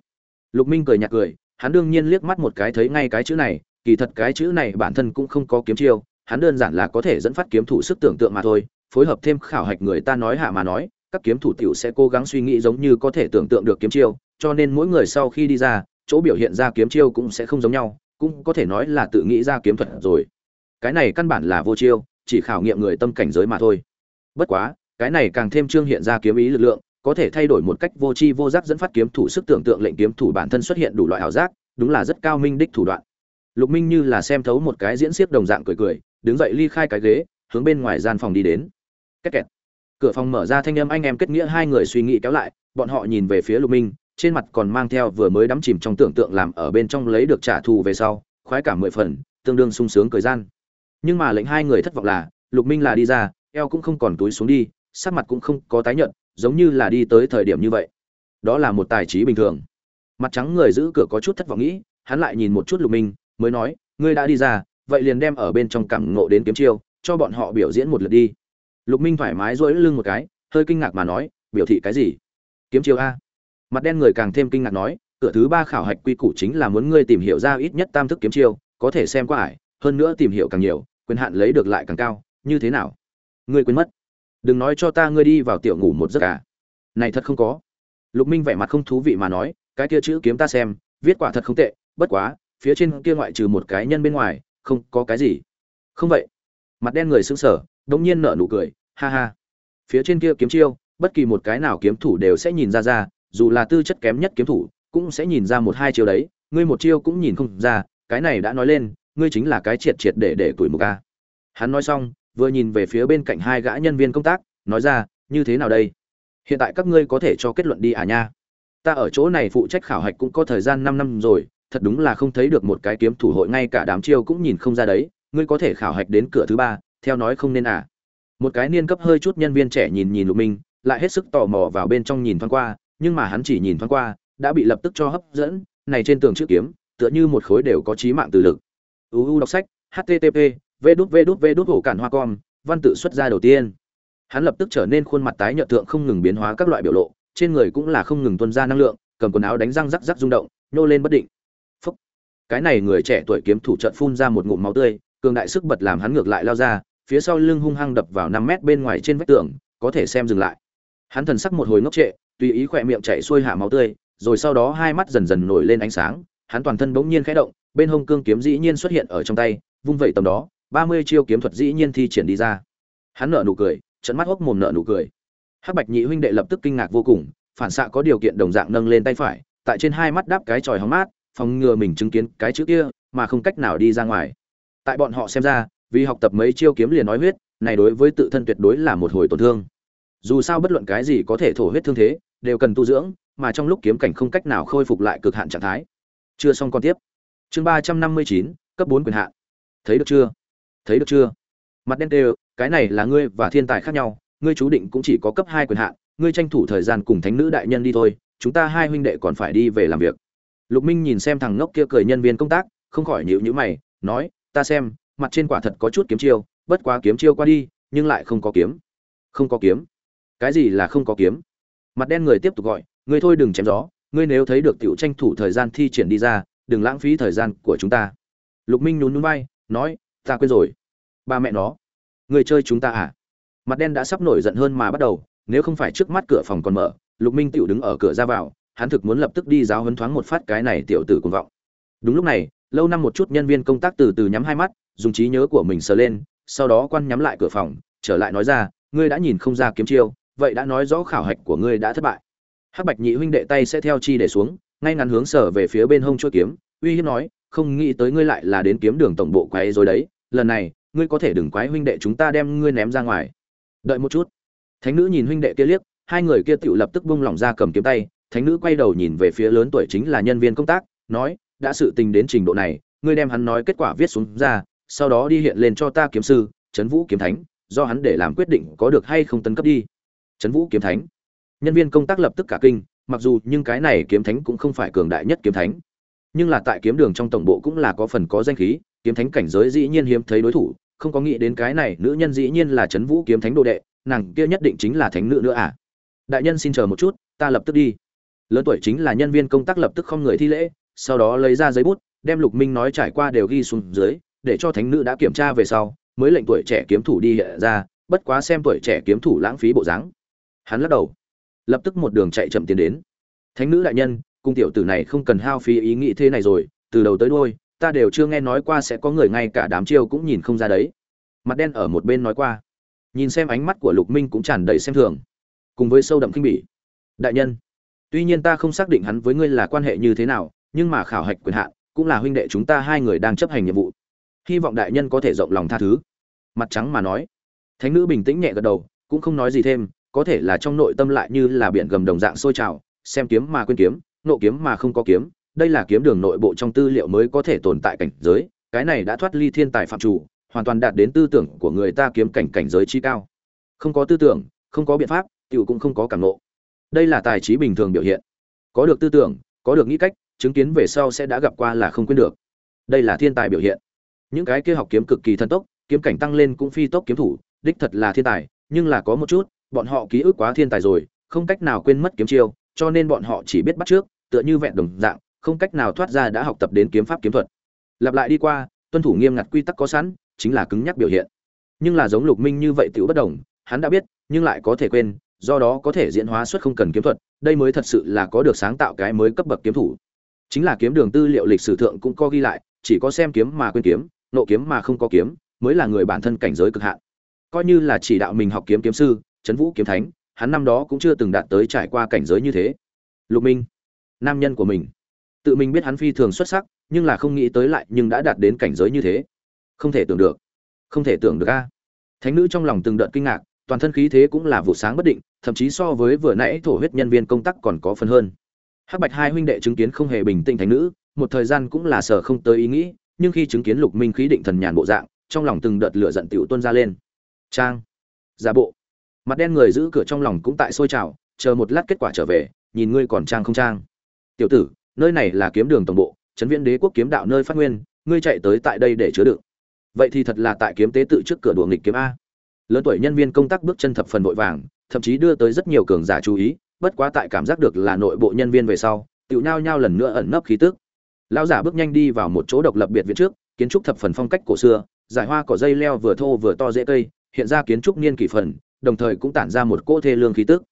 Lục minh cười nhạt cười, hắn đương nhiên liếc mắt một cái thấy ngay cái chữ này, kỳ thật cái chữ này bản thân cũng không có kiếm chiêu, hắn đơn giản là có thể dẫn phát kiếm thủ sức tưởng tượng mà thôi, phối hợp thêm khảo hạch người ta nói hạ mà nói, các kiếm thủ tiểu sẽ cố gắng suy nghĩ giống như có thể tưởng tượng được kiếm chiêu, cho nên mỗi người sau khi đi ra, chỗ biểu hiện ra kiếm chiêu cũng sẽ không giống nhau cũng có thể nói là tự nghĩ ra kiếm thuật rồi. Cái này căn bản là vô chiêu, chỉ khảo nghiệm người tâm cảnh giới mà thôi. Bất quá, cái này càng thêm trương hiện ra kiếm ý lực lượng, có thể thay đổi một cách vô tri vô giác dẫn phát kiếm thủ sức tưởng tượng lệnh kiếm thủ bản thân xuất hiện đủ loại ảo giác, đúng là rất cao minh đích thủ đoạn. Lục minh như là xem thấu một cái diễn xiếc đồng dạng cười cười, đứng dậy ly khai cái ghế, hướng bên ngoài gian phòng đi đến. Két kẹt cửa phòng mở ra thanh âm anh em kết nghĩa hai người suy nghĩ kéo lại, bọn họ nhìn về phía lục minh trên mặt còn mang theo vừa mới đắm chìm trong tưởng tượng làm ở bên trong lấy được trả thù về sau, khoái cả mười phần, tương đương sung sướng thời gian. Nhưng mà lệnh hai người thất vọng là, lục minh là đi ra, eo cũng không còn túi xuống đi, sắc mặt cũng không có tái nhợt, giống như là đi tới thời điểm như vậy. Đó là một tài trí bình thường. Mặt trắng người giữ cửa có chút thất vọng nghĩ, hắn lại nhìn một chút lục minh, mới nói, ngươi đã đi ra, vậy liền đem ở bên trong cảm ngộ đến kiếm chiêu, cho bọn họ biểu diễn một lượt đi. Lục minh thoải mái duỗi lưng một cái, hơi kinh ngạc mà nói, biểu thị cái gì? Kiếm chiêu a mặt đen người càng thêm kinh ngạc nói, cửa thứ ba khảo hạch quy củ chính là muốn ngươi tìm hiểu ra ít nhất tam thức kiếm chiêu, có thể xem qua ải, hơn nữa tìm hiểu càng nhiều, quyền hạn lấy được lại càng cao, như thế nào? Ngươi quên mất. Đừng nói cho ta ngươi đi vào tiểu ngủ một giấc cả này thật không có. Lục minh vẻ mặt không thú vị mà nói, cái kia chữ kiếm ta xem, viết quả thật không tệ, bất quá, phía trên kia ngoại trừ một cái nhân bên ngoài, không có cái gì. Không vậy. Mặt đen người sững sờ, đống nhiên nở nụ cười, ha ha. Phía trên kia kiếm chiêu, bất kỳ một cái nào kiếm thủ đều sẽ nhìn ra ra dù là tư chất kém nhất kiếm thủ, cũng sẽ nhìn ra một hai chiêu đấy, ngươi một chiêu cũng nhìn không ra, cái này đã nói lên, ngươi chính là cái triệt triệt để để tuổi một ca hắn nói xong, vừa nhìn về phía bên cạnh hai gã nhân viên công tác, nói ra, như thế nào đây? Hiện tại các ngươi có thể cho kết luận đi à nha? Ta ở chỗ này phụ trách khảo hạch cũng có thời gian năm năm rồi, thật đúng là không thấy được một cái kiếm thủ hội ngay cả đám chiêu cũng nhìn không ra đấy, ngươi có thể khảo hạch đến cửa thứ ba, theo nói không nên à? Một cái niên cấp hơi chút nhân viên trẻ nhìn nhìn lục minh, lại hết sức tò mò vào bên trong nhìn thoáng qua nhưng mà hắn chỉ nhìn thoáng qua đã bị lập tức cho hấp dẫn này trên tường chữ kiếm tựa như một khối đều có trí mạng từ lực. Uu đọc sách http, vđvđvđhocanhoa.com, văn tự xuất ra đầu tiên. Hắn lập tức trở nên khuôn mặt tái nhợt tượng không ngừng biến hóa các loại biểu lộ trên người cũng là không ngừng tuôn ra năng lượng cầm quần áo đánh răng rắc rắc rung động nhô lên bất định. Phúc. cái này người trẻ tuổi kiếm thủ trận phun ra một ngụm máu tươi cường đại sức bật làm hắn ngược lại lao ra phía sau lưng hung hăng đập vào năm mét bên ngoài trên vách tường có thể xem dừng lại. Hắn thần sắc một hồi ngốc trệ tùy ý khỏe miệng chảy xuôi hạ máu tươi, rồi sau đó hai mắt dần dần nổi lên ánh sáng, hắn toàn thân bỗng nhiên khẽ động, bên hông cương kiếm dĩ nhiên xuất hiện ở trong tay, vung vẩy tầm đó, ba mươi chiêu kiếm thuật dĩ nhiên thi triển đi ra. Hắn nở nụ cười trận mắt hốc mồm nở nụ cười. Hắc bạch nhị huynh đệ lập tức kinh ngạc vô cùng, phản xạ có điều kiện đồng dạng nâng lên tay phải, tại trên hai mắt đáp cái tròi hóng mát, phòng ngừa mình chứng kiến cái chữ kia, mà không cách nào đi ra ngoài. Tại bọn họ xem ra, vì học tập mấy chiêu kiếm liền nói huyết, này đối với tự thân tuyệt đối là một hồi tổn thương. Dù sao bất luận cái gì có thể thổ huyết thương thế đều cần tu dưỡng, mà trong lúc kiếm cảnh không cách nào khôi phục lại cực hạn trạng thái. Chưa xong con tiếp. Chương ba trăm năm mươi chín, cấp bốn quyền hạn. Thấy được chưa? Thấy được chưa? Mặt đen đều, cái này là ngươi và thiên tài khác nhau, ngươi chú định cũng chỉ có cấp hai quyền hạn, ngươi tranh thủ thời gian cùng thánh nữ đại nhân đi thôi, chúng ta hai huynh đệ còn phải đi về làm việc. Lục minh nhìn xem thằng ngốc kia cười nhân viên công tác, không khỏi nhíu nhíu mày, nói, ta xem, mặt trên quả thật có chút kiếm chiêu, bất quá kiếm chiêu qua đi, nhưng lại không có kiếm. Không có kiếm? Cái gì là không có kiếm? Mặt đen người tiếp tục gọi, ngươi thôi đừng chém gió, ngươi nếu thấy được tiểu tranh thủ thời gian thi triển đi ra, đừng lãng phí thời gian của chúng ta. Lục minh nhún nhún vai, nói, ta quên rồi. Ba mẹ nó người chơi chúng ta à? Mặt đen đã sắp nổi giận hơn mà bắt đầu, nếu không phải trước mắt cửa phòng còn mở, lục minh tiểu đứng ở cửa ra vào, hắn thực muốn lập tức đi giáo hấn thoáng một phát cái này tiểu tử cuồng vọng. Đúng lúc này, lâu năm một chút nhân viên công tác từ từ nhắm hai mắt, dùng trí nhớ của mình sờ lên, sau đó quan nhắm lại cửa phòng, trở lại nói ra, ngươi đã nhìn không ra kiếm chiêu vậy đã nói rõ khảo hạch của ngươi đã thất bại. Hắc bạch nhị huynh đệ tay sẽ theo chi để xuống, ngay ngắn hướng sở về phía bên hông chuôi kiếm, uy hiếp nói, không nghĩ tới ngươi lại là đến kiếm đường tổng bộ quái rồi đấy, lần này, ngươi có thể đừng quái huynh đệ chúng ta đem ngươi ném ra ngoài. Đợi một chút. Thánh nữ nhìn huynh đệ kia liếc, hai người kia tự lập tức bung lỏng ra cầm kiếm tay, thánh nữ quay đầu nhìn về phía lớn tuổi chính là nhân viên công tác, nói, đã sự tình đến trình độ này, ngươi đem hắn nói kết quả viết xuống ra, sau đó đi hiện lên cho ta kiếm sư, trấn vũ kiếm thánh, do hắn để làm quyết định có được hay không tấn cấp đi trấn vũ kiếm thánh. Nhân viên công tác lập tức cả kinh, mặc dù nhưng cái này kiếm thánh cũng không phải cường đại nhất kiếm thánh. Nhưng là tại kiếm đường trong tổng bộ cũng là có phần có danh khí, kiếm thánh cảnh giới dĩ nhiên hiếm thấy đối thủ, không có nghĩ đến cái này nữ nhân dĩ nhiên là trấn vũ kiếm thánh đồ đệ, nàng kia nhất định chính là thánh nữ nữa à? Đại nhân xin chờ một chút, ta lập tức đi. Lớn tuổi chính là nhân viên công tác lập tức không người thi lễ, sau đó lấy ra giấy bút, đem lục minh nói trải qua đều ghi xuống dưới, để cho thánh nữ đã kiểm tra về sau, mới lệnh tuổi trẻ kiếm thủ đi hiện ra, bất quá xem tuổi trẻ kiếm thủ lãng phí bộ dáng hắn lắc đầu. Lập tức một đường chạy chậm tiến đến. Thánh nữ đại nhân, cung tiểu tử này không cần hao phí ý nghĩ thế này rồi, từ đầu tới đôi ta đều chưa nghe nói qua sẽ có người ngay cả đám chiêu cũng nhìn không ra đấy. Mặt đen ở một bên nói qua. Nhìn xem ánh mắt của lục minh cũng tràn đầy xem thường. Cùng với sâu đậm kinh bỉ. Đại nhân, tuy nhiên ta không xác định hắn với ngươi là quan hệ như thế nào, nhưng mà khảo hạch quyền hạn, cũng là huynh đệ chúng ta hai người đang chấp hành nhiệm vụ. Hy vọng đại nhân có thể rộng lòng tha thứ. Mặt trắng mà nói. Thánh nữ bình tĩnh nhẹ gật đầu, cũng không nói gì thêm có thể là trong nội tâm lại như là biển gầm đồng dạng sôi trào, xem kiếm mà quên kiếm, nộ kiếm mà không có kiếm, đây là kiếm đường nội bộ trong tư liệu mới có thể tồn tại cảnh giới, cái này đã thoát ly thiên tài phạm chủ, hoàn toàn đạt đến tư tưởng của người ta kiếm cảnh cảnh giới chi cao. Không có tư tưởng, không có biện pháp, tiểu cũng không có cảm nộ. Đây là tài trí bình thường biểu hiện. Có được tư tưởng, có được nghĩ cách, chứng kiến về sau sẽ đã gặp qua là không quên được. Đây là thiên tài biểu hiện. Những cái kia học kiếm cực kỳ thân tốc, kiếm cảnh tăng lên cũng phi tốc kiếm thủ, đích thật là thiên tài, nhưng là có một chút bọn họ ký ức quá thiên tài rồi, không cách nào quên mất kiếm chiêu, cho nên bọn họ chỉ biết bắt trước, tựa như vẹn đồng dạng, không cách nào thoát ra đã học tập đến kiếm pháp kiếm thuật. Lặp lại đi qua, tuân thủ nghiêm ngặt quy tắc có sẵn, chính là cứng nhắc biểu hiện. Nhưng là giống lục minh như vậy tiểu bất đồng, hắn đã biết, nhưng lại có thể quên, do đó có thể diễn hóa xuất không cần kiếm thuật, đây mới thật sự là có được sáng tạo cái mới cấp bậc kiếm thủ. Chính là kiếm đường tư liệu lịch sử thượng cũng có ghi lại, chỉ có xem kiếm mà quên kiếm, nộ kiếm mà không có kiếm, mới là người bản thân cảnh giới cực hạn. Coi như là chỉ đạo mình học kiếm kiếm sư trấn vũ kiếm thánh, hắn năm đó cũng chưa từng đạt tới trải qua cảnh giới như thế. Lục minh, nam nhân của mình. Tự mình biết hắn phi thường xuất sắc, nhưng là không nghĩ tới lại nhưng đã đạt đến cảnh giới như thế. Không thể tưởng được. Không thể tưởng được a. Thánh nữ trong lòng từng đợt kinh ngạc, toàn thân khí thế cũng là vụ sáng bất định, thậm chí so với vừa nãy thổ huyết nhân viên công tác còn có phần hơn. Hắc bạch hai huynh đệ chứng kiến không hề bình tĩnh thánh nữ, một thời gian cũng là sở không tới ý nghĩ, nhưng khi chứng kiến lục minh khí định thần nhàn bộ dạng, trong lòng từng đợt lửa giận tiểu tuôn ra lên. Trang. Giả bộ mặt đen người giữ cửa trong lòng cũng tại sôi trào, chờ một lát kết quả trở về, nhìn ngươi còn trang không trang. Tiểu tử, nơi này là kiếm đường tổng bộ, trấn viễn đế quốc kiếm đạo nơi phát nguyên, ngươi chạy tới tại đây để chứa đựng. Vậy thì thật là tại kiếm tế tự trước cửa đùa nghịch kiếm a. Lớn tuổi nhân viên công tác bước chân thập phần vội vàng, thậm chí đưa tới rất nhiều cường giả chú ý, bất quá tại cảm giác được là nội bộ nhân viên về sau tựu nhao nhao lần nữa ẩn nấp khí tức. Lão giả bước nhanh đi vào một chỗ độc lập biệt viện trước, kiến trúc thập phần phong cách cổ xưa, giải hoa cỏ dây leo vừa thô vừa to dễ cây, hiện ra kiến trúc niên kỷ phần đồng thời cũng tản ra một cỗ thê lương khí tức.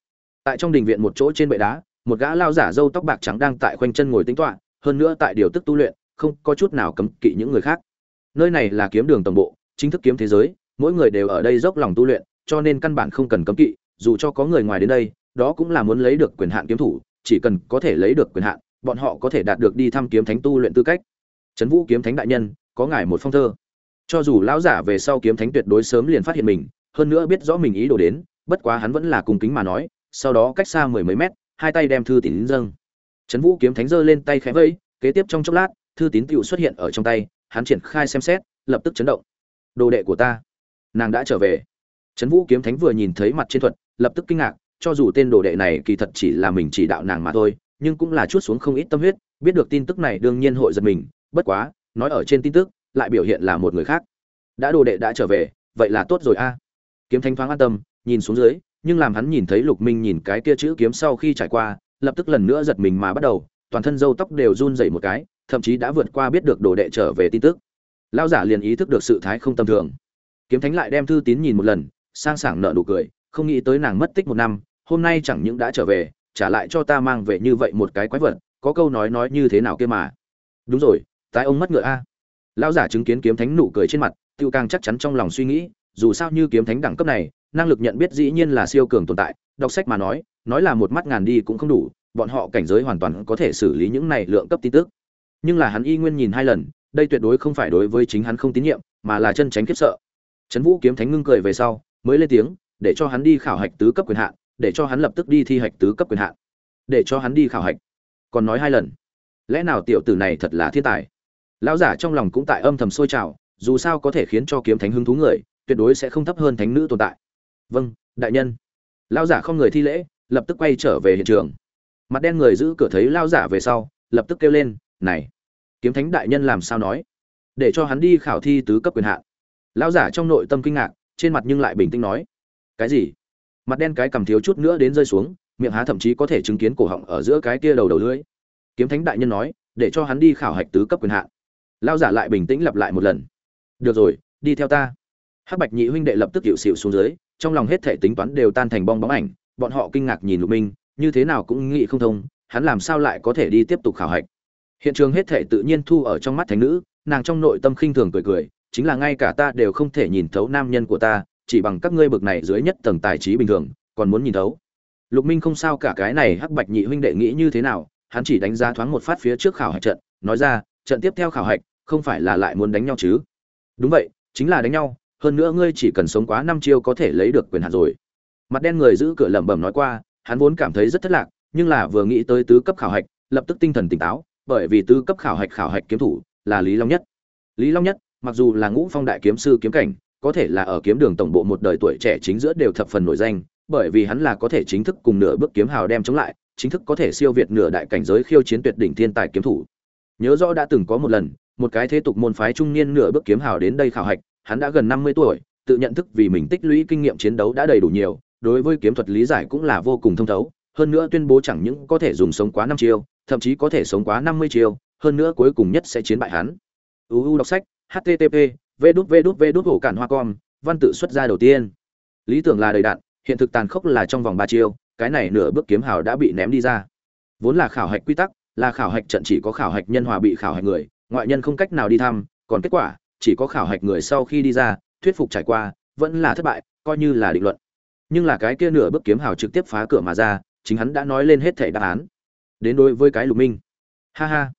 Tại trong đình viện một chỗ trên bệ đá một gã lao giả râu tóc bạc trắng đang tại khoanh chân ngồi tính toán, hơn nữa tại điều tức tu luyện không có chút nào cấm kỵ những người khác. Nơi này là kiếm đường tổng bộ chính thức kiếm thế giới mỗi người đều ở đây dốc lòng tu luyện cho nên căn bản không cần cấm kỵ dù cho có người ngoài đến đây đó cũng là muốn lấy được quyền hạn kiếm thủ chỉ cần có thể lấy được quyền hạn bọn họ có thể đạt được đi thăm kiếm thánh tu luyện tư cách. Trấn vũ kiếm thánh đại nhân có ngài một phong thơ. Cho dù lão giả về sau kiếm thánh tuyệt đối sớm liền phát hiện mình hơn nữa biết rõ mình ý đồ đến, bất quá hắn vẫn là cùng kính mà nói, sau đó cách xa mười mấy mét, hai tay đem thư tín dâng. Trấn vũ kiếm thánh giơ lên tay khẽ vẫy kế tiếp trong chốc lát, thư tín tựu xuất hiện ở trong tay, hắn triển khai xem xét, lập tức chấn động. Đồ đệ của ta, nàng đã trở về. Trấn vũ kiếm thánh vừa nhìn thấy mặt trên thuật, lập tức kinh ngạc, cho dù tên đồ đệ này kỳ thật chỉ là mình chỉ đạo nàng mà thôi, nhưng cũng là chút xuống không ít tâm huyết, biết được tin tức này đương nhiên hội giật mình, bất quá, nói ở trên tin tức, lại biểu hiện là một người khác. Đã đồ đệ đã trở về, vậy là tốt rồi a kiếm thánh thoáng an tâm, nhìn xuống dưới, nhưng làm hắn nhìn thấy lục minh nhìn cái kia chữ kiếm sau khi trải qua, lập tức lần nữa giật mình mà bắt đầu, toàn thân râu tóc đều run rẩy một cái, thậm chí đã vượt qua biết được đồ đệ trở về tin tức. Lao giả liền ý thức được sự thái không tầm thường. Kiếm thánh lại đem thư tín nhìn một lần, sang sảng nợ nụ cười, không nghĩ tới nàng mất tích một năm, hôm nay chẳng những đã trở về, trả lại cho ta mang về như vậy một cái quái vật, có câu nói nói như thế nào kia mà. Đúng rồi tái ông mất ngựa a. Lão giả chứng kiến kiếm thánh nụ cười trên mặt, tiêu càng chắc chắn trong lòng suy nghĩ dù sao như kiếm thánh đẳng cấp này, năng lực nhận biết dĩ nhiên là siêu cường tồn tại, đọc sách mà nói nói là một mắt ngàn đi cũng không đủ, bọn họ cảnh giới hoàn toàn có thể xử lý những này lượng cấp tin tức. Nhưng là hắn y nguyên nhìn hai lần, đây tuyệt đối không phải đối với chính hắn không tín nhiệm, mà là chân tránh kiếp sợ. Trấn vũ kiếm thánh ngưng cười về sau, mới lên tiếng, để cho hắn đi khảo hạch tứ cấp quyền hạn, để cho hắn lập tức đi thi hạch tứ cấp quyền hạn. Để cho hắn đi khảo hạch. Còn nói hai lần, lẽ nào tiểu tử này thật là thiên tài? Lão giả trong lòng cũng tại âm thầm sôi trào, dù sao có thể khiến cho kiếm thánh hứng thú người tuyệt đối sẽ không thấp hơn thánh nữ tồn tại. Vâng đại nhân. Lão giả không người thi lễ, lập tức quay trở về hiện trường. Mặt đen người giữ cửa thấy lão giả về sau, lập tức kêu lên, này, kiếm thánh đại nhân làm sao nói? Để cho hắn đi khảo thi tứ cấp quyền hạn. Lão giả trong nội tâm kinh ngạc, trên mặt nhưng lại bình tĩnh nói, cái gì? Mặt đen cái cầm thiếu chút nữa đến rơi xuống, miệng há thậm chí có thể chứng kiến cổ họng ở giữa cái kia đầu đầu lưỡi. Kiếm thánh đại nhân nói, để cho hắn đi khảo hạch tứ cấp quyền hạn. Lão giả lại bình tĩnh lặp lại một lần. Được rồi, đi theo ta hắc bạch nhị huynh đệ lập tức hiệu xịu xuống dưới, trong lòng hết thể tính toán đều tan thành bong bóng ảnh, bọn họ kinh ngạc nhìn lục minh, như thế nào cũng nghĩ không thông, hắn làm sao lại có thể đi tiếp tục khảo hạch. Hiện trường hết thể tự nhiên thu ở trong mắt thánh nữ, nàng trong nội tâm khinh thường cười cười, chính là ngay cả ta đều không thể nhìn thấu nam nhân của ta, chỉ bằng các ngươi bực này dưới nhất tầng tài trí bình thường, còn muốn nhìn thấu. Lục minh không sao cả cái này hắc bạch nhị huynh đệ nghĩ như thế nào, hắn chỉ đánh giá thoáng một phát phía trước khảo hạch trận, nói ra, trận tiếp theo khảo hạch, không phải là lại muốn đánh nhau chứ? Đúng vậy, chính là đánh nhau hơn nữa ngươi chỉ cần sống quá năm chiêu có thể lấy được quyền hạn rồi. Mặt đen người giữ cửa lẩm bẩm nói qua, hắn vốn cảm thấy rất thất lạc, nhưng là vừa nghĩ tới tứ cấp khảo hạch, lập tức tinh thần tỉnh táo, bởi vì tứ cấp khảo hạch khảo hạch kiếm thủ là lý long nhất. Lý long nhất, mặc dù là ngũ phong đại kiếm sư kiếm cảnh, có thể là ở kiếm đường tổng bộ một đời tuổi trẻ chính giữa đều thập phần nổi danh, bởi vì hắn là có thể chính thức cùng nửa bước kiếm hào đem chống lại, chính thức có thể siêu việt nửa đại cảnh giới khiêu chiến tuyệt đỉnh thiên tài kiếm thủ. Nhớ rõ đã từng có một lần, một cái thế tục môn phái trung niên nửa bước kiếm hào đến đây khảo hạch hắn đã gần năm mươi tuổi tự nhận thức vì mình tích lũy kinh nghiệm chiến đấu đã đầy đủ nhiều đối với kiếm thuật lý giải cũng là vô cùng thông thấu. Hơn nữa tuyên bố chẳng những có thể dùng sống quá năm chiêu thậm chí có thể sống quá năm mươi chiêu hơn nữa cuối cùng nhất sẽ chiến bại hắn. Uu đọc sách http, vđvđvđhocanhoa.com, văn tự xuất ra đầu tiên. Lý tưởng là đầy đạn hiện thực tàn khốc là trong vòng ba chiêu cái này nửa bước kiếm hào đã bị ném đi ra. Vốn là khảo hạch quy tắc là khảo hạch trận chỉ có khảo hạch nhân hòa bị khảo hạch người ngoại nhân không cách nào đi thăm còn kết quả chỉ có khảo hạch người sau khi đi ra, thuyết phục trải qua, vẫn là thất bại, coi như là định luận. Nhưng là cái kia nửa bước kiếm hào trực tiếp phá cửa mà ra, chính hắn đã nói lên hết thẻ đáp án. Đến đối với cái lục minh. Ha ha.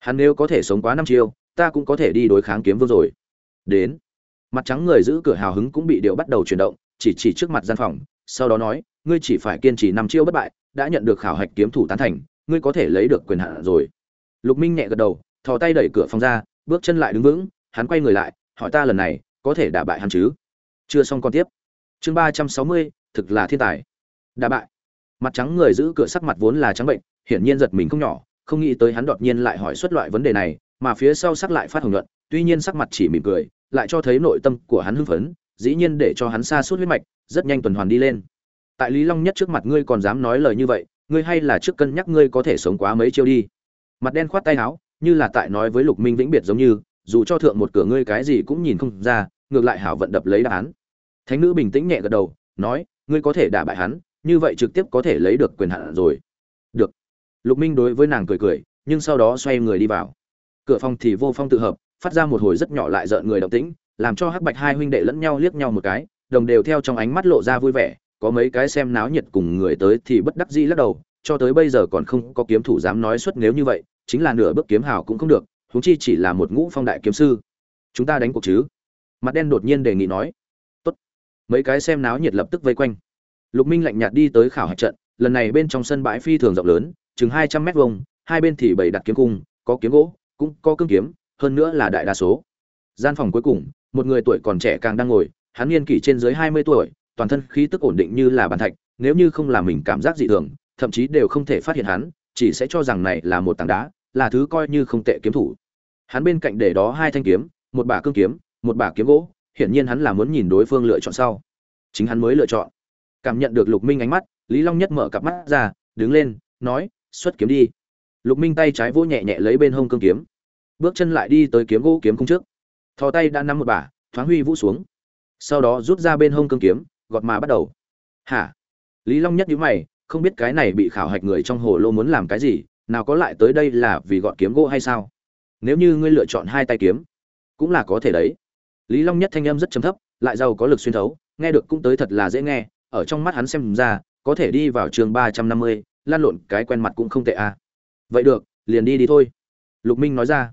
Hắn nếu có thể sống quá năm chiêu, ta cũng có thể đi đối kháng kiếm vương rồi. Đến. Mặt trắng người giữ cửa hào hứng cũng bị điệu bắt đầu chuyển động, chỉ chỉ trước mặt gian phòng, sau đó nói, ngươi chỉ phải kiên trì năm chiêu bất bại, đã nhận được khảo hạch kiếm thủ tán thành, ngươi có thể lấy được quyền hạn rồi. Lục minh nhẹ gật đầu, thò tay đẩy cửa phòng ra, bước chân lại đứng vững hắn quay người lại, hỏi ta lần này có thể đả bại hắn chứ? Chưa xong con tiếp. Chương ba trăm sáu mươi, thực là thiên tài. Đả bại. Mặt trắng người giữ cửa sắc mặt vốn là trắng bệnh, hiển nhiên giật mình không nhỏ, không nghĩ tới hắn đột nhiên lại hỏi xuất loại vấn đề này, mà phía sau sắc lại phát hồng nhuận, tuy nhiên sắc mặt chỉ mỉm cười, lại cho thấy nội tâm của hắn hưng phấn, dĩ nhiên để cho hắn xa suốt huyết mạch, rất nhanh tuần hoàn đi lên. Tại lý long nhất trước mặt ngươi còn dám nói lời như vậy, ngươi hay là trước cân nhắc ngươi có thể sống quá mấy chiêu đi. Mặt đen khoát tay áo, như là tại nói với lục minh vĩnh biệt giống như dù cho thượng một cửa ngươi cái gì cũng nhìn không ra, ngược lại hảo vận đập lấy đáp án. Thánh nữ bình tĩnh nhẹ gật đầu, nói, ngươi có thể đả bại hắn, như vậy trực tiếp có thể lấy được quyền hạn rồi. Được. Lục minh đối với nàng cười cười, nhưng sau đó xoay người đi vào. Cửa phòng thì vô phong tự hợp, phát ra một hồi rất nhỏ lại rợn người động tĩnh, làm cho hắc bạch hai huynh đệ lẫn nhau liếc nhau một cái, đồng đều theo trong ánh mắt lộ ra vui vẻ, có mấy cái xem náo nhiệt cùng người tới thì bất đắc dĩ lắc đầu, cho tới bây giờ còn không có kiếm thủ dám nói suất nếu như vậy, chính là nửa bước kiếm hào cũng không được huống chi chỉ là một ngũ phong đại kiếm sư. Chúng ta đánh cuộc chứ? Mặt đen đột nhiên đề nghị nói. Tốt. Mấy cái xem náo nhiệt lập tức vây quanh. Lục minh lạnh nhạt đi tới khảo hạch trận, lần này bên trong sân bãi phi thường rộng lớn, chừng hai trăm mét vuông, hai bên thì bày đặt kiếm cung, có kiếm gỗ, cũng có cương kiếm, hơn nữa là đại đa số. Gian phòng cuối cùng, một người tuổi còn trẻ càng đang ngồi, hắn niên kỷ trên dưới hai mươi tuổi, toàn thân khí tức ổn định như là bàn thạch, nếu như không làm mình cảm giác dị thường, thậm chí đều không thể phát hiện hắn, chỉ sẽ cho rằng này là một tảng đá, là thứ coi như không tệ kiếm thủ hắn bên cạnh để đó hai thanh kiếm, một bả cương kiếm, một bả kiếm gỗ, hiển nhiên hắn là muốn nhìn đối phương lựa chọn sau. Chính hắn mới lựa chọn. Cảm nhận được lục minh ánh mắt, lý long nhất mở cặp mắt ra, đứng lên, nói, xuất kiếm đi. Lục minh tay trái vỗ nhẹ nhẹ lấy bên hông cương kiếm. Bước chân lại đi tới kiếm gỗ kiếm cung trước. Thò tay đã nắm một bả, thoáng huy vũ xuống. Sau đó rút ra bên hông cương kiếm, gọt mà bắt đầu. Hả? Lý long nhất nhíu mày, không biết cái này bị khảo hạch người trong hồ lô muốn làm cái gì, nào có lại tới đây là vì gọt kiếm gỗ hay sao? Nếu như ngươi lựa chọn hai tay kiếm, cũng là có thể đấy. Lý long nhất thanh âm rất trầm thấp, lại giàu có lực xuyên thấu, nghe được cũng tới thật là dễ nghe, ở trong mắt hắn xem ra, có thể đi vào trường ba trăm năm mươi, lan lộn cái quen mặt cũng không tệ à. vậy được, liền đi đi thôi. Lục minh nói ra.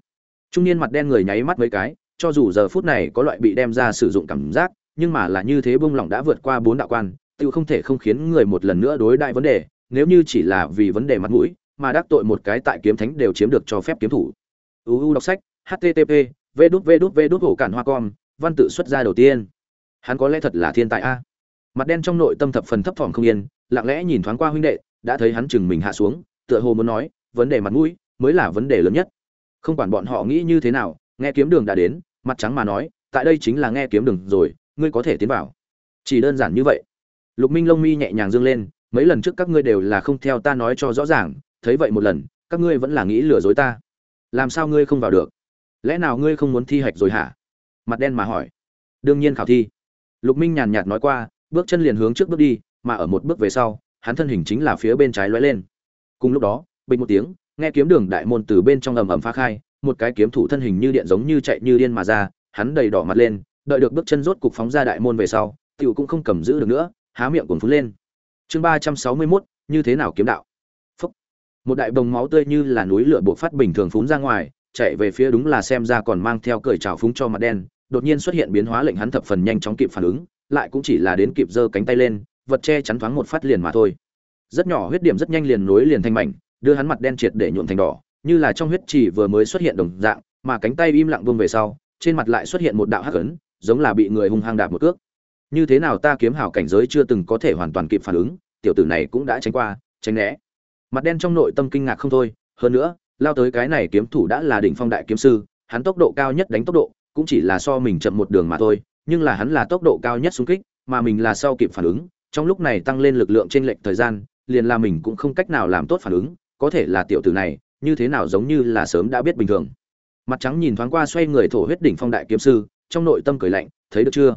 Trung niên mặt đen người nháy mắt mấy cái, cho dù giờ phút này có loại bị đem ra sử dụng cảm giác, nhưng mà là như thế bông lỏng đã vượt qua bốn đạo quan, tự không thể không khiến người một lần nữa đối đại vấn đề, nếu như chỉ là vì vấn đề mặt mũi, mà đắc tội một cái tại kiếm thánh đều chiếm được cho phép kiếm thủ uu đọc sách http v đút v đút v đút hổ cản hoa com, văn tự xuất ra đầu tiên. Hắn có lẽ thật là thiên tài a. Mặt đen trong nội tâm thập phần thấp thỏm không yên, lặng lẽ nhìn thoáng qua huynh đệ, đã thấy hắn chừng mình hạ xuống, tựa hồ muốn nói, vấn đề mặt mũi mới là vấn đề lớn nhất. Không quản bọn họ nghĩ như thế nào, nghe kiếm đường đã đến, mặt trắng mà nói, tại đây chính là nghe kiếm đường rồi, ngươi có thể tiến vào. Chỉ đơn giản như vậy. Lục minh lông mi nhẹ nhàng dương lên, mấy lần trước các ngươi đều là không theo ta nói cho rõ ràng, thấy vậy một lần, các ngươi vẫn là nghĩ lừa dối ta làm sao ngươi không vào được? Lẽ nào ngươi không muốn thi hạch rồi hả? Mặt đen mà hỏi. Đương nhiên khảo thi. Lục minh nhàn nhạt nói qua bước chân liền hướng trước bước đi mà ở một bước về sau hắn thân hình chính là phía bên trái lóe lên. Cùng lúc đó bình một tiếng nghe kiếm đường đại môn từ bên trong ầm ầm phá khai một cái kiếm thủ thân hình như điện giống như chạy như điên mà ra hắn đầy đỏ mặt lên đợi được bước chân rốt cục phóng ra đại môn về sau tiểu cũng không cầm giữ được nữa há miệng cuồng phun lên. Chương ba trăm sáu mươi 361, như thế nào kiếm đạo? Một đại bồng máu tươi như là núi lửa bộc phát bình thường phún ra ngoài, chạy về phía đúng là xem ra còn mang theo cởi trào phúng cho mặt đen, đột nhiên xuất hiện biến hóa lệnh hắn thập phần nhanh chóng kịp phản ứng, lại cũng chỉ là đến kịp giơ cánh tay lên, vật che chắn thoáng một phát liền mà thôi. Rất nhỏ huyết điểm rất nhanh liền nối liền thành mảnh, đưa hắn mặt đen triệt để nhuộm thành đỏ, như là trong huyết chỉ vừa mới xuất hiện đồng dạng, mà cánh tay im lặng vung về sau, trên mặt lại xuất hiện một đạo hắc ấn, giống là bị người hung hăng đạp một cước. Như thế nào ta kiếm hảo cảnh giới chưa từng có thể hoàn toàn kịp phản ứng, tiểu tử này cũng đã tránh qua, tránh né mặt đen trong nội tâm kinh ngạc không thôi, hơn nữa, lao tới cái này kiếm thủ đã là đỉnh phong đại kiếm sư, hắn tốc độ cao nhất đánh tốc độ, cũng chỉ là so mình chậm một đường mà thôi, nhưng là hắn là tốc độ cao nhất xung kích, mà mình là sau kịp phản ứng, trong lúc này tăng lên lực lượng trên lệch thời gian, liền là mình cũng không cách nào làm tốt phản ứng, có thể là tiểu tử này, như thế nào giống như là sớm đã biết bình thường. Mặt trắng nhìn thoáng qua xoay người thổ huyết đỉnh phong đại kiếm sư, trong nội tâm cười lạnh, thấy được chưa?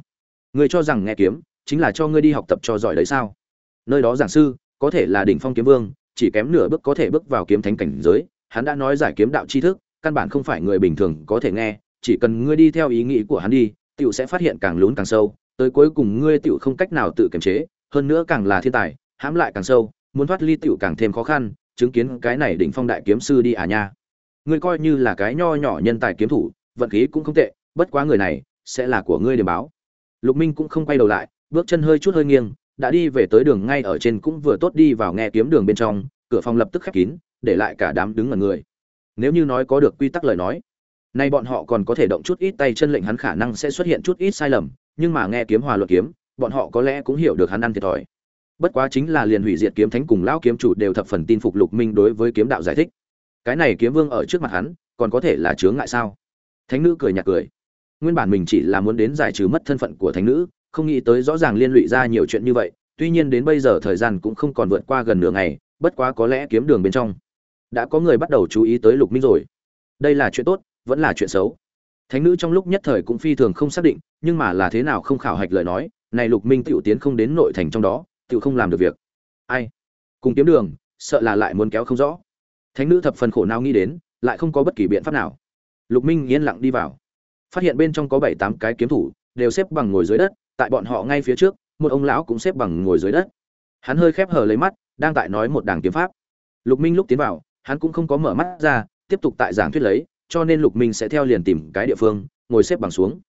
Người cho rằng nghe kiếm, chính là cho ngươi đi học tập cho giỏi đấy sao? Nơi đó giảng sư, có thể là đỉnh phong kiếm vương chỉ kém nửa bước có thể bước vào kiếm thánh cảnh giới, hắn đã nói giải kiếm đạo tri thức, căn bản không phải người bình thường có thể nghe, chỉ cần ngươi đi theo ý nghĩ của hắn đi, tiểu sẽ phát hiện càng lún càng sâu, tới cuối cùng ngươi tiểu không cách nào tự kiềm chế, hơn nữa càng là thiên tài, hãm lại càng sâu, muốn thoát ly tiểu càng thêm khó khăn, chứng kiến cái này đỉnh phong đại kiếm sư đi à nha. Ngươi coi như là cái nho nhỏ nhân tài kiếm thủ, vận khí cũng không tệ, bất quá người này sẽ là của ngươi để báo. Lục minh cũng không quay đầu lại, bước chân hơi chút hơi nghiêng đã đi về tới đường ngay ở trên cũng vừa tốt đi vào nghe kiếm đường bên trong, cửa phòng lập tức khép kín, để lại cả đám đứng ở người. Nếu như nói có được quy tắc lời nói, nay bọn họ còn có thể động chút ít tay chân lệnh hắn khả năng sẽ xuất hiện chút ít sai lầm, nhưng mà nghe kiếm hòa luật kiếm, bọn họ có lẽ cũng hiểu được hắn ăn thiệt thòi. Bất quá chính là liền hủy diệt kiếm thánh cùng lão kiếm chủ đều thập phần tin phục lục minh đối với kiếm đạo giải thích. Cái này kiếm vương ở trước mặt hắn, còn có thể là chướng ngại sao? Thánh nữ cười nhạt cười. Nguyên bản mình chỉ là muốn đến giải trừ mất thân phận của thánh nữ không nghĩ tới rõ ràng liên lụy ra nhiều chuyện như vậy, tuy nhiên đến bây giờ thời gian cũng không còn vượt qua gần nửa ngày, bất quá có lẽ kiếm đường bên trong đã có người bắt đầu chú ý tới lục minh rồi. Đây là chuyện tốt, vẫn là chuyện xấu. Thánh nữ trong lúc nhất thời cũng phi thường không xác định, nhưng mà là thế nào không khảo hạch lời nói, này lục minh tiểu tiến không đến nội thành trong đó, tiểu không làm được việc. Ai? Cùng kiếm đường, sợ là lại muốn kéo không rõ. Thánh nữ thập phần khổ não nghĩ đến, lại không có bất kỳ biện pháp nào. Lục minh yên lặng đi vào. Phát hiện bên trong có bảy tám cái kiếm thủ, đều xếp bằng ngồi dưới đất tại bọn họ ngay phía trước, một ông lão cũng xếp bằng ngồi dưới đất. Hắn hơi khép hờ lấy mắt, đang tại nói một đảng kiếm pháp. Lục minh lúc tiến vào, hắn cũng không có mở mắt ra, tiếp tục tại giảng thuyết lấy, cho nên lục minh sẽ theo liền tìm cái địa phương, ngồi xếp bằng xuống.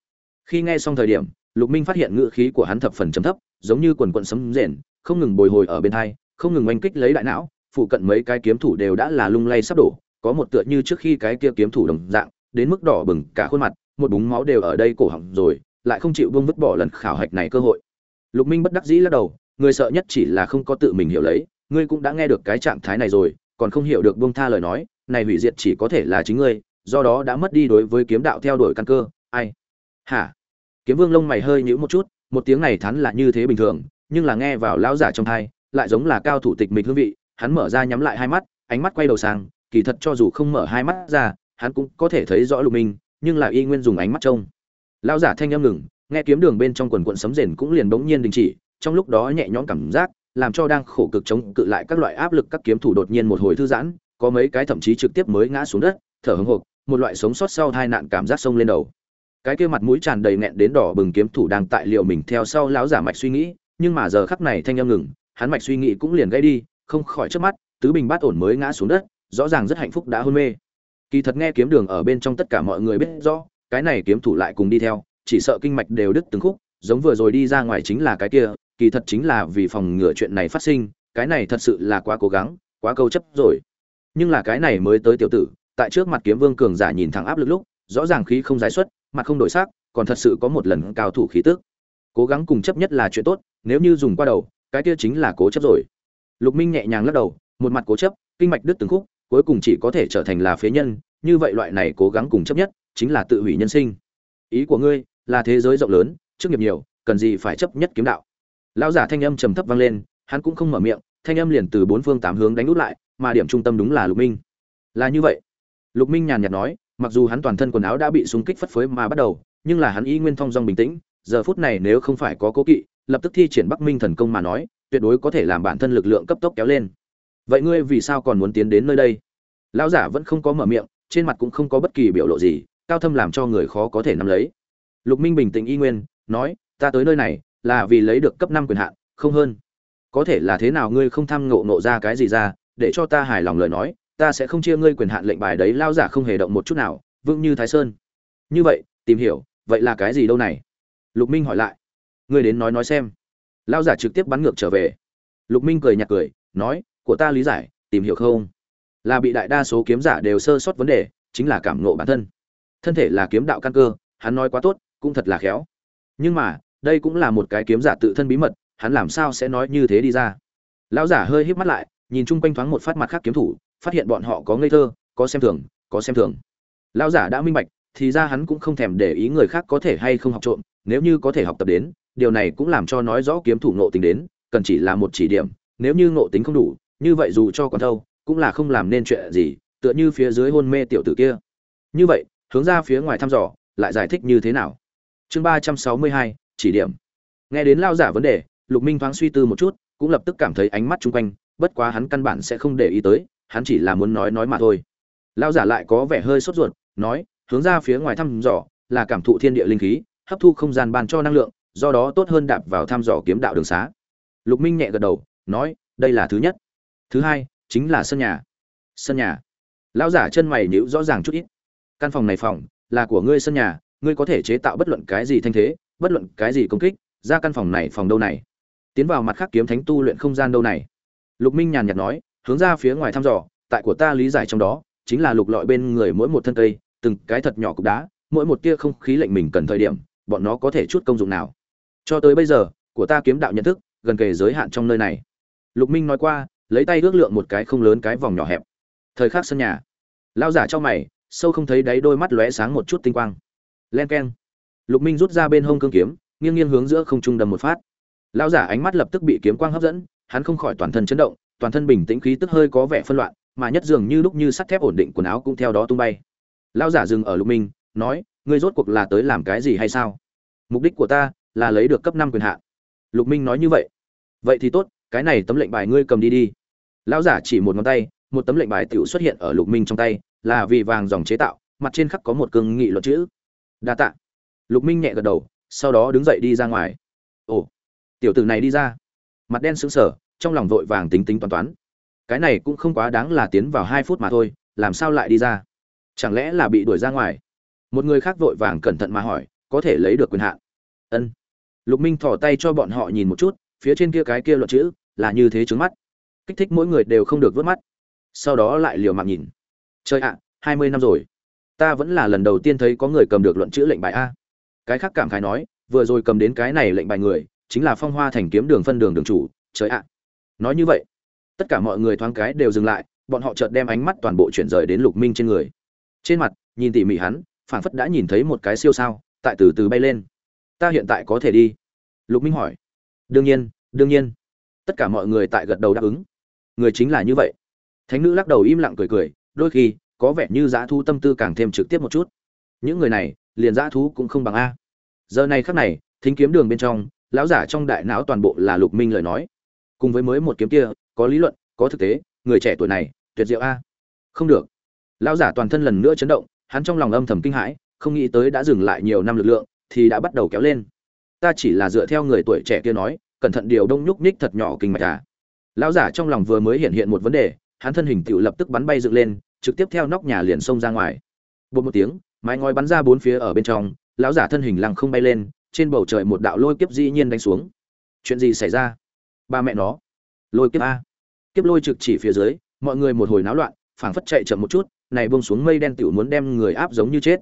Khi nghe xong thời điểm, lục minh phát hiện ngữ khí của hắn thập phần chấm thấp, giống như quần quận sấm rền, không ngừng bồi hồi ở bên thai không ngừng oanh kích lấy đại não, phụ cận mấy cái kiếm thủ đều đã là lung lay sắp đổ, có một tựa như trước khi cái kia kiếm thủ đồng dạng, đến mức đỏ bừng cả khuôn mặt, một búng máu đều ở đây cổ họng rồi lại không chịu buông vứt bỏ lần khảo hạch này cơ hội. Lục minh bất đắc dĩ lắc đầu người sợ nhất chỉ là không có tự mình hiểu lấy ngươi cũng đã nghe được cái trạng thái này rồi còn không hiểu được buông tha lời nói này hủy diệt chỉ có thể là chính ngươi do đó đã mất đi đối với kiếm đạo theo đuổi căn cơ ai? Hả? Kiếm vương lông mày hơi nhíu một chút một tiếng này thắn là như thế bình thường nhưng là nghe vào lão giả trong tai, lại giống là cao thủ tịch mình hương vị hắn mở ra nhắm lại hai mắt ánh mắt quay đầu sang kỳ thật cho dù không mở hai mắt ra hắn cũng có thể thấy rõ lục minh nhưng là y nguyên dùng ánh mắt trông lão giả thanh âm ngừng, nghe kiếm đường bên trong quần quận sấm rền cũng liền bỗng nhiên đình chỉ, trong lúc đó nhẹ nhõm cảm giác, làm cho đang khổ cực chống cự lại các loại áp lực các kiếm thủ đột nhiên một hồi thư giãn, có mấy cái thậm chí trực tiếp mới ngã xuống đất, thở hững hộp một loại sống sót sau tai nạn cảm giác sông lên đầu. Cái kia mặt mũi tràn đầy nghẹn đến đỏ bừng kiếm thủ đang tại liệu mình theo sau lão giả mạch suy nghĩ, nhưng mà giờ khắc này thanh âm ngừng, hắn mạch suy nghĩ cũng liền gãy đi, không khỏi trước mắt, tứ bình bát ổn mới ngã xuống đất, rõ ràng rất hạnh phúc đã hôn mê. Kỳ thật nghe kiếm đường ở bên trong tất cả mọi người biết rõ cái này kiếm thủ lại cùng đi theo, chỉ sợ kinh mạch đều đứt từng khúc, giống vừa rồi đi ra ngoài chính là cái kia, kỳ thật chính là vì phòng ngừa chuyện này phát sinh, cái này thật sự là quá cố gắng, quá câu chấp rồi. Nhưng là cái này mới tới tiểu tử, tại trước mặt kiếm vương cường giả nhìn thẳng áp lực lúc, rõ ràng khí không giải xuất, mặt không đổi sắc, còn thật sự có một lần cao thủ khí tức. Cố gắng cùng chấp nhất là chuyện tốt, nếu như dùng qua đầu, cái kia chính là cố chấp rồi. Lục minh nhẹ nhàng lắc đầu, một mặt cố chấp, kinh mạch đứt từng khúc, cuối cùng chỉ có thể trở thành là phế nhân, như vậy loại này cố gắng cùng chấp nhất chính là tự hủy nhân sinh. Ý của ngươi là thế giới rộng lớn, chức nghiệp nhiều, cần gì phải chấp nhất kiếm đạo? Lão giả thanh âm trầm thấp vang lên, hắn cũng không mở miệng, thanh âm liền từ bốn phương tám hướng đánh út lại, mà điểm trung tâm đúng là lục minh. Là như vậy. Lục minh nhàn nhạt nói, mặc dù hắn toàn thân quần áo đã bị súng kích phất phới mà bắt đầu, nhưng là hắn y nguyên thong dong bình tĩnh, giờ phút này nếu không phải có cố kỵ, lập tức thi triển bắc minh thần công mà nói, tuyệt đối có thể làm bản thân lực lượng cấp tốc kéo lên. Vậy ngươi vì sao còn muốn tiến đến nơi đây? Lão giả vẫn không có mở miệng, trên mặt cũng không có bất kỳ biểu lộ gì cao thâm làm cho người khó có thể nắm lấy. Lục minh bình tĩnh y nguyên, nói, ta tới nơi này là vì lấy được cấp năm quyền hạn, không hơn. Có thể là thế nào ngươi không tham ngộ nộ ra cái gì ra, để cho ta hài lòng lời nói, ta sẽ không chia ngươi quyền hạn lệnh bài đấy, lao giả không hề động một chút nào, vững như thái sơn. Như vậy, tìm hiểu, vậy là cái gì đâu này? Lục minh hỏi lại. Ngươi đến nói nói xem. Lao giả trực tiếp bắn ngược trở về. Lục minh cười nhạt cười, nói, của ta lý giải, tìm hiểu không? Là bị đại đa số kiếm giả đều sơ sót vấn đề, chính là cảm ngộ bản thân thân thể là kiếm đạo căn cơ, hắn nói quá tốt, cũng thật là khéo. Nhưng mà, đây cũng là một cái kiếm giả tự thân bí mật, hắn làm sao sẽ nói như thế đi ra? Lão giả hơi híp mắt lại, nhìn chung quanh thoáng một phát mặt khác kiếm thủ, phát hiện bọn họ có ngây thơ, có xem thường, có xem thường. Lão giả đã minh bạch, thì ra hắn cũng không thèm để ý người khác có thể hay không học trộm, nếu như có thể học tập đến, điều này cũng làm cho nói rõ kiếm thủ nộ tính đến, cần chỉ là một chỉ điểm, nếu như nộ tính không đủ, như vậy dù cho còn thâu, cũng là không làm nên chuyện gì, tựa như phía dưới hôn mê tiểu tử kia. Như vậy hướng ra phía ngoài thăm dò, lại giải thích như thế nào? Chương ba trăm sáu mươi hai, chỉ điểm. Nghe đến lao giả vấn đề, lục minh thoáng suy tư một chút, cũng lập tức cảm thấy ánh mắt chung quanh, bất quá hắn căn bản sẽ không để ý tới, hắn chỉ là muốn nói nói mà thôi. Lao giả lại có vẻ hơi sốt ruột, nói, hướng ra phía ngoài thăm dò là cảm thụ thiên địa linh khí, hấp thu không gian ban cho năng lượng, do đó tốt hơn đạp vào thăm dò kiếm đạo đường xá. Lục minh nhẹ gật đầu, nói, đây là thứ nhất. Thứ hai, chính là sân nhà. Sân nhà? Lão giả chân mày nhíu rõ ràng chút ít căn phòng này phòng, là của ngươi sân nhà, ngươi có thể chế tạo bất luận cái gì thanh thế, bất luận cái gì công kích, ra căn phòng này phòng đâu này? Tiến vào mặt khác kiếm thánh tu luyện không gian đâu này? Lục minh nhàn nhạt nói, hướng ra phía ngoài thăm dò, tại của ta lý giải trong đó, chính là lục lọi bên người mỗi một thân cây, từng cái thật nhỏ cục đá, mỗi một tia không khí lệnh mình cần thời điểm, bọn nó có thể chút công dụng nào? Cho tới bây giờ, của ta kiếm đạo nhận thức, gần kề giới hạn trong nơi này. Lục minh nói qua, lấy tay ước lượng một cái không lớn cái vòng nhỏ hẹp. Thời khắc sân nhà lao giả cho mày sâu không thấy đáy đôi mắt lóe sáng một chút tinh quang. Len keng. Lục minh rút ra bên hông cương kiếm, nghiêng nghiêng hướng giữa không trung đầm một phát. Lão giả ánh mắt lập tức bị kiếm quang hấp dẫn, hắn không khỏi toàn thân chấn động, toàn thân bình tĩnh khí tức hơi có vẻ phân loạn, mà nhất dường như lúc như sắt thép ổn định quần áo cũng theo đó tung bay. Lão giả dừng ở lục minh, nói, ngươi rốt cuộc là tới làm cái gì hay sao? Mục đích của ta là lấy được cấp năm quyền hạn lục minh nói như vậy. Vậy thì tốt, cái này tấm lệnh bài ngươi cầm đi đi. Lão giả chỉ một ngón tay, một tấm lệnh bài tiểu xuất hiện ở lục minh trong tay là vì vàng dòng chế tạo, mặt trên khắc có một cương nghị luật chữ. Đa tạ. Lục minh nhẹ gật đầu, sau đó đứng dậy đi ra ngoài. Ồ, tiểu tử này đi ra. Mặt đen sững sờ, trong lòng vội vàng tính tính toán toán. Cái này cũng không quá đáng là tiến vào hai phút mà thôi, làm sao lại đi ra? Chẳng lẽ là bị đuổi ra ngoài? Một người khác vội vàng cẩn thận mà hỏi, có thể lấy được quyền hạn. Ân. Lục minh thỏ tay cho bọn họ nhìn một chút, phía trên kia cái kia luật chữ, là như thế trứng mắt. Kích thích mỗi người đều không được vớt mắt. Sau đó lại liều mạng nhìn trời ạ, hai mươi năm rồi. Ta vẫn là lần đầu tiên thấy có người cầm được luận chữ lệnh bài a. Cái khác cảm khái nói, vừa rồi cầm đến cái này lệnh bài người, chính là phong hoa thành kiếm đường phân đường đường chủ, trời ạ. Nói như vậy, tất cả mọi người thoáng cái đều dừng lại, bọn họ chợt đem ánh mắt toàn bộ chuyển rời đến lục minh trên người. Trên mặt, nhìn tỉ mỉ hắn phản phất đã nhìn thấy một cái siêu sao, tại từ từ bay lên. Ta hiện tại có thể đi? Lục minh hỏi. Đương nhiên đương nhiên. Tất cả mọi người tại gật đầu đáp ứng. Người chính là như vậy. Thánh nữ lắc đầu im lặng cười cười đôi khi, có vẻ như dã thu tâm tư càng thêm trực tiếp một chút. Những người này, liền dã thú cũng không bằng a. Giờ này khắc này, thính kiếm đường bên trong, lão giả trong đại não toàn bộ là lục minh lời nói. Cùng với mới một kiếm kia, có lý luận, có thực tế, người trẻ tuổi này, tuyệt diệu a. Không được. Lão giả toàn thân lần nữa chấn động, hắn trong lòng âm thầm kinh hãi, không nghĩ tới đã dừng lại nhiều năm lực lượng, thì đã bắt đầu kéo lên. Ta chỉ là dựa theo người tuổi trẻ kia nói, cẩn thận điều đông nhúc nhích thật nhỏ kinh mạch à lão giả trong lòng vừa mới hiện hiện một vấn đề hắn thân hình tựu lập tức bắn bay dựng lên, trực tiếp theo nóc nhà liền xông ra ngoài. Bột một tiếng, mái ngói bắn ra bốn phía ở bên trong, lão giả thân hình lăng không bay lên, trên bầu trời một đạo lôi kiếp dĩ nhiên đánh xuống. Chuyện gì xảy ra? Ba mẹ nó. Lôi kiếp a. Kiếp lôi trực chỉ phía dưới, mọi người một hồi náo loạn, phảng phất chạy chậm một chút, này buông xuống mây đen tiểu muốn đem người áp giống như chết.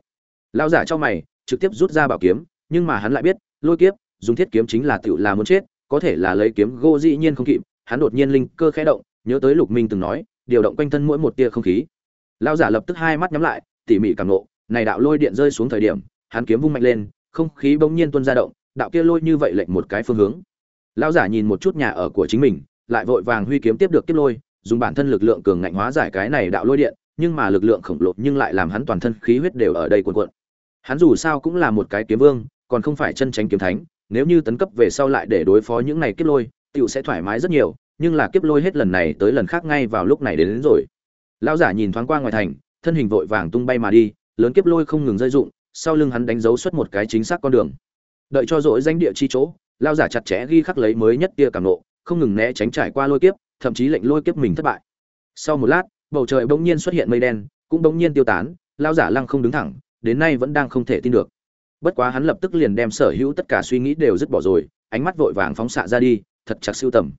Lão giả cho mày, trực tiếp rút ra bảo kiếm, nhưng mà hắn lại biết, lôi kiếp, dùng thiết kiếm chính là tiểu là muốn chết, có thể là lấy kiếm gỗ dĩ nhiên không kịp, hắn đột nhiên linh cơ khẽ động, nhớ tới lục minh từng nói điều động quanh thân mỗi một tia không khí. Lão giả lập tức hai mắt nhắm lại, tỉ mỉ cảm nộ, này đạo lôi điện rơi xuống thời điểm, hắn kiếm vung mạnh lên, không khí bỗng nhiên tuôn ra động, đạo kia lôi như vậy lệnh một cái phương hướng. Lão giả nhìn một chút nhà ở của chính mình, lại vội vàng huy kiếm tiếp được kiếp lôi, dùng bản thân lực lượng cường ngạnh hóa giải cái này đạo lôi điện, nhưng mà lực lượng khổng lồ nhưng lại làm hắn toàn thân khí huyết đều ở đây cuộn cuộn. Hắn dù sao cũng là một cái kiếm vương, còn không phải chân tránh kiếm thánh, nếu như tấn cấp về sau lại để đối phó những này kiếp lôi tựu sẽ thoải mái rất nhiều nhưng là kiếp lôi hết lần này tới lần khác ngay vào lúc này đến, đến rồi. Lão giả nhìn thoáng qua ngoài thành thân hình vội vàng tung bay mà đi lớn kiếp lôi không ngừng rơi rụng, sau lưng hắn đánh dấu xuất một cái chính xác con đường. Đợi cho dỗi danh địa chi chỗ lao giả chặt chẽ ghi khắc lấy mới nhất tia cảm nộ không ngừng né tránh trải qua lôi kiếp thậm chí lệnh lôi kiếp mình thất bại. Sau một lát bầu trời bỗng nhiên xuất hiện mây đen cũng bỗng nhiên tiêu tán lao giả lăng không đứng thẳng đến nay vẫn đang không thể tin được. Bất quá hắn lập tức liền đem sở hữu tất cả suy nghĩ đều dứt bỏ rồi ánh mắt vội vàng phóng xạ ra đi thật chặt siêu tầm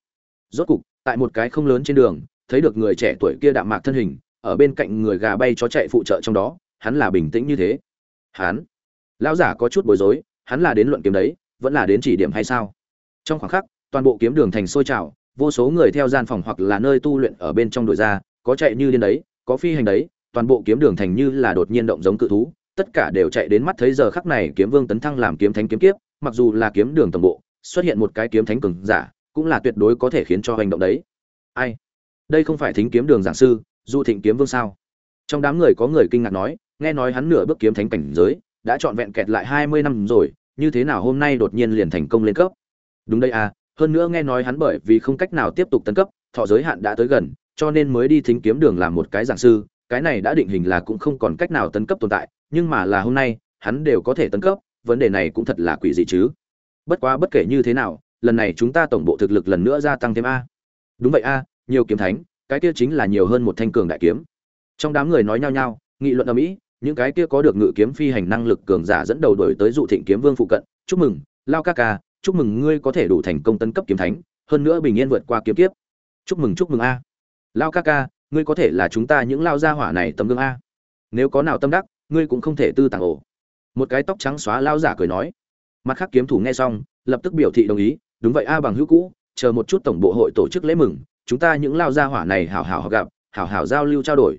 rốt cục, tại một cái không lớn trên đường, thấy được người trẻ tuổi kia đạm mạc thân hình, ở bên cạnh người gà bay chó chạy phụ trợ trong đó, hắn là bình tĩnh như thế. Hắn? Lão giả có chút bối rối, hắn là đến luận kiếm đấy, vẫn là đến chỉ điểm hay sao? Trong khoảng khắc, toàn bộ kiếm đường thành sôi trào, vô số người theo gian phòng hoặc là nơi tu luyện ở bên trong đội ra, có chạy như điên đấy, có phi hành đấy, toàn bộ kiếm đường thành như là đột nhiên động giống cự thú, tất cả đều chạy đến mắt thấy giờ khắc này kiếm vương tấn thăng làm kiếm thánh kiếm kiếp, mặc dù là kiếm đường tổng bộ, xuất hiện một cái kiếm thánh cường giả cũng là tuyệt đối có thể khiến cho hành động đấy. Ai? Đây không phải thính kiếm đường giảng sư, du thịnh kiếm vương sao? Trong đám người có người kinh ngạc nói, nghe nói hắn nửa bước kiếm thánh cảnh giới, đã trọn vẹn kẹt lại hai mươi năm rồi, như thế nào hôm nay đột nhiên liền thành công lên cấp? Đúng đây à hơn nữa nghe nói hắn bởi vì không cách nào tiếp tục tấn cấp, thọ giới hạn đã tới gần, cho nên mới đi thính kiếm đường làm một cái giảng sư, cái này đã định hình là cũng không còn cách nào tấn cấp tồn tại, nhưng mà là hôm nay, hắn đều có thể tấn cấp, vấn đề này cũng thật là quỷ dị chứ. Bất quá bất kể như thế nào lần này chúng ta tổng bộ thực lực lần nữa gia tăng thêm a. Đúng vậy a, nhiều kiếm thánh, cái kia chính là nhiều hơn một thanh cường đại kiếm. Trong đám người nói nhao nhao nghị luận ở mỹ những cái kia có được ngự kiếm phi hành năng lực cường giả dẫn đầu đổi tới dụ thịnh kiếm vương phụ cận, chúc mừng, lao ca ca, chúc mừng ngươi có thể đủ thành công tấn cấp kiếm thánh, hơn nữa bình yên vượt qua kiếm kiếp. Chúc mừng chúc mừng a. Lao ca ca, ngươi có thể là chúng ta những lao gia hỏa này tấm gương a. Nếu có nào tâm đắc, ngươi cũng không thể tư tàng ổ. Một cái tóc trắng xóa lao giả cười nói. Mặt khác kiếm thủ nghe xong, lập tức biểu thị đồng ý đúng vậy a bằng hữu cũ, chờ một chút tổng bộ hội tổ chức lễ mừng, chúng ta những lao gia hỏa này hảo hảo gặp, hảo hảo giao lưu trao đổi.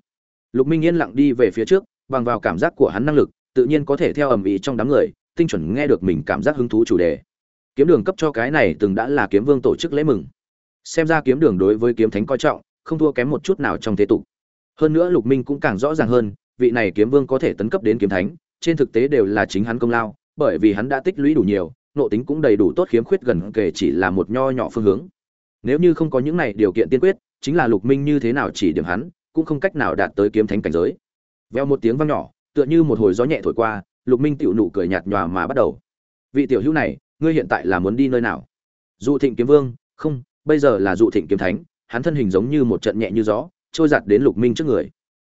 Lục minh yên lặng đi về phía trước, bằng vào cảm giác của hắn năng lực, tự nhiên có thể theo ầm ĩ trong đám người, tinh chuẩn nghe được mình cảm giác hứng thú chủ đề. Kiếm đường cấp cho cái này từng đã là kiếm vương tổ chức lễ mừng. Xem ra kiếm đường đối với kiếm thánh coi trọng, không thua kém một chút nào trong thế tục. Hơn nữa lục minh cũng càng rõ ràng hơn, vị này kiếm vương có thể tấn cấp đến kiếm thánh, trên thực tế đều là chính hắn công lao, bởi vì hắn đã tích lũy đủ nhiều nội tính cũng đầy đủ tốt khiếm khuyết gần kể chỉ là một nho nhỏ phương hướng. Nếu như không có những này điều kiện tiên quyết, chính là lục minh như thế nào chỉ điểm hắn, cũng không cách nào đạt tới kiếm thánh cảnh giới. Veo một tiếng vang nhỏ, tựa như một hồi gió nhẹ thổi qua, lục minh tiểu nụ cười nhạt nhòa mà bắt đầu. Vị tiểu hữu này, ngươi hiện tại là muốn đi nơi nào? Dụ thịnh kiếm vương, không, bây giờ là dụ thịnh kiếm thánh, hắn thân hình giống như một trận nhẹ như gió, trôi giặt đến lục minh trước người.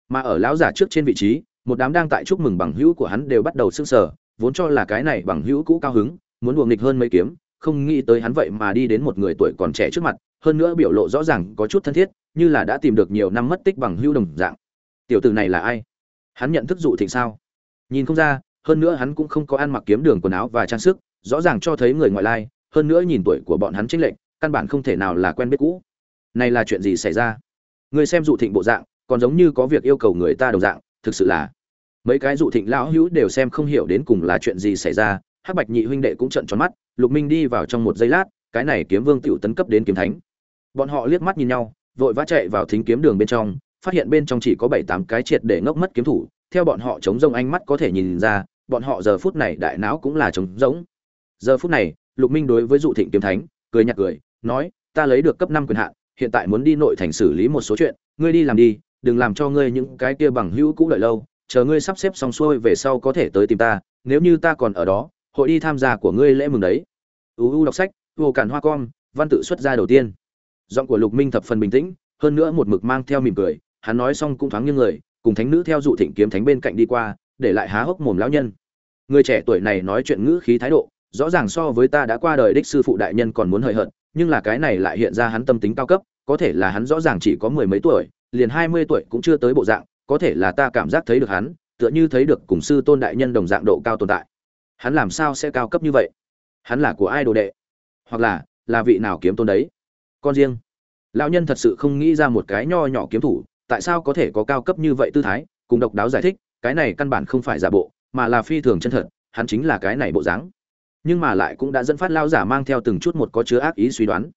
Mà ở lão giả trước trên vị trí, một đám đang tại chúc mừng bằng hữu của hắn đều bắt đầu sưng sờ, vốn cho là cái này bằng hữu cũ cao hứng muốn buồng nghịch hơn mấy kiếm, không nghĩ tới hắn vậy mà đi đến một người tuổi còn trẻ trước mặt, hơn nữa biểu lộ rõ ràng có chút thân thiết, như là đã tìm được nhiều năm mất tích bằng hữu đồng dạng. Tiểu tử này là ai? Hắn nhận thức dụ thịnh sao? Nhìn không ra, hơn nữa hắn cũng không có ăn mặc kiếm đường quần áo và trang sức, rõ ràng cho thấy người ngoại lai, hơn nữa nhìn tuổi của bọn hắn trích lệnh căn bản không thể nào là quen biết cũ. Này là chuyện gì xảy ra? Người xem dụ thịnh bộ dạng, còn giống như có việc yêu cầu người ta đồng dạng, thực sự là mấy cái dụ thịnh lão hữu đều xem không hiểu đến cùng là chuyện gì xảy ra hắc bạch nhị huynh đệ cũng trợn tròn mắt, lục minh đi vào trong một giây lát, cái này kiếm vương tiểu tấn cấp đến kiếm thánh. Bọn họ liếc mắt nhìn nhau, vội vã chạy vào thính kiếm đường bên trong, phát hiện bên trong chỉ có bảy tám cái triệt để ngốc mất kiếm thủ, theo bọn họ chống rông ánh mắt có thể nhìn ra, bọn họ giờ phút này đại não cũng là trống rỗng. Giờ phút này, lục minh đối với dụ thịnh kiếm thánh, cười nhạt cười, nói, ta lấy được cấp năm quyền hạn, hiện tại muốn đi nội thành xử lý một số chuyện, ngươi đi làm đi, đừng làm cho ngươi những cái kia bằng hữu cũ đợi lâu, chờ ngươi sắp xếp xong xuôi về sau có thể tới tìm ta, nếu như ta còn ở đó hội đi tham gia của ngươi lễ mừng đấy. Uu đọc sách, vô cản hoa com, văn tự xuất ra đầu tiên. Giọng của lục minh thập phần bình tĩnh, hơn nữa một mực mang theo mỉm cười, hắn nói xong cũng thoáng như người, cùng thánh nữ theo dụ thịnh kiếm thánh bên cạnh đi qua, để lại há hốc mồm lão nhân. Người trẻ tuổi này nói chuyện ngữ khí thái độ, rõ ràng so với ta đã qua đời đích sư phụ đại nhân còn muốn hời hợt, nhưng là cái này lại hiện ra hắn tâm tính cao cấp, có thể là hắn rõ ràng chỉ có mười mấy tuổi, liền hai mươi tuổi cũng chưa tới bộ dạng, có thể là ta cảm giác thấy được hắn, tựa như thấy được cùng sư tôn đại nhân đồng dạng độ cao tồn tại hắn làm sao sẽ cao cấp như vậy? Hắn là của ai đồ đệ? Hoặc là là vị nào kiếm tôn đấy? Con riêng. Lão nhân thật sự không nghĩ ra một cái nho nhỏ kiếm thủ, tại sao có thể có cao cấp như vậy tư thái? Cùng độc đáo giải thích, cái này căn bản không phải giả bộ, mà là phi thường chân thật, hắn chính là cái này bộ dáng. Nhưng mà lại cũng đã dẫn phát lao giả mang theo từng chút một có chứa ác ý suy đoán.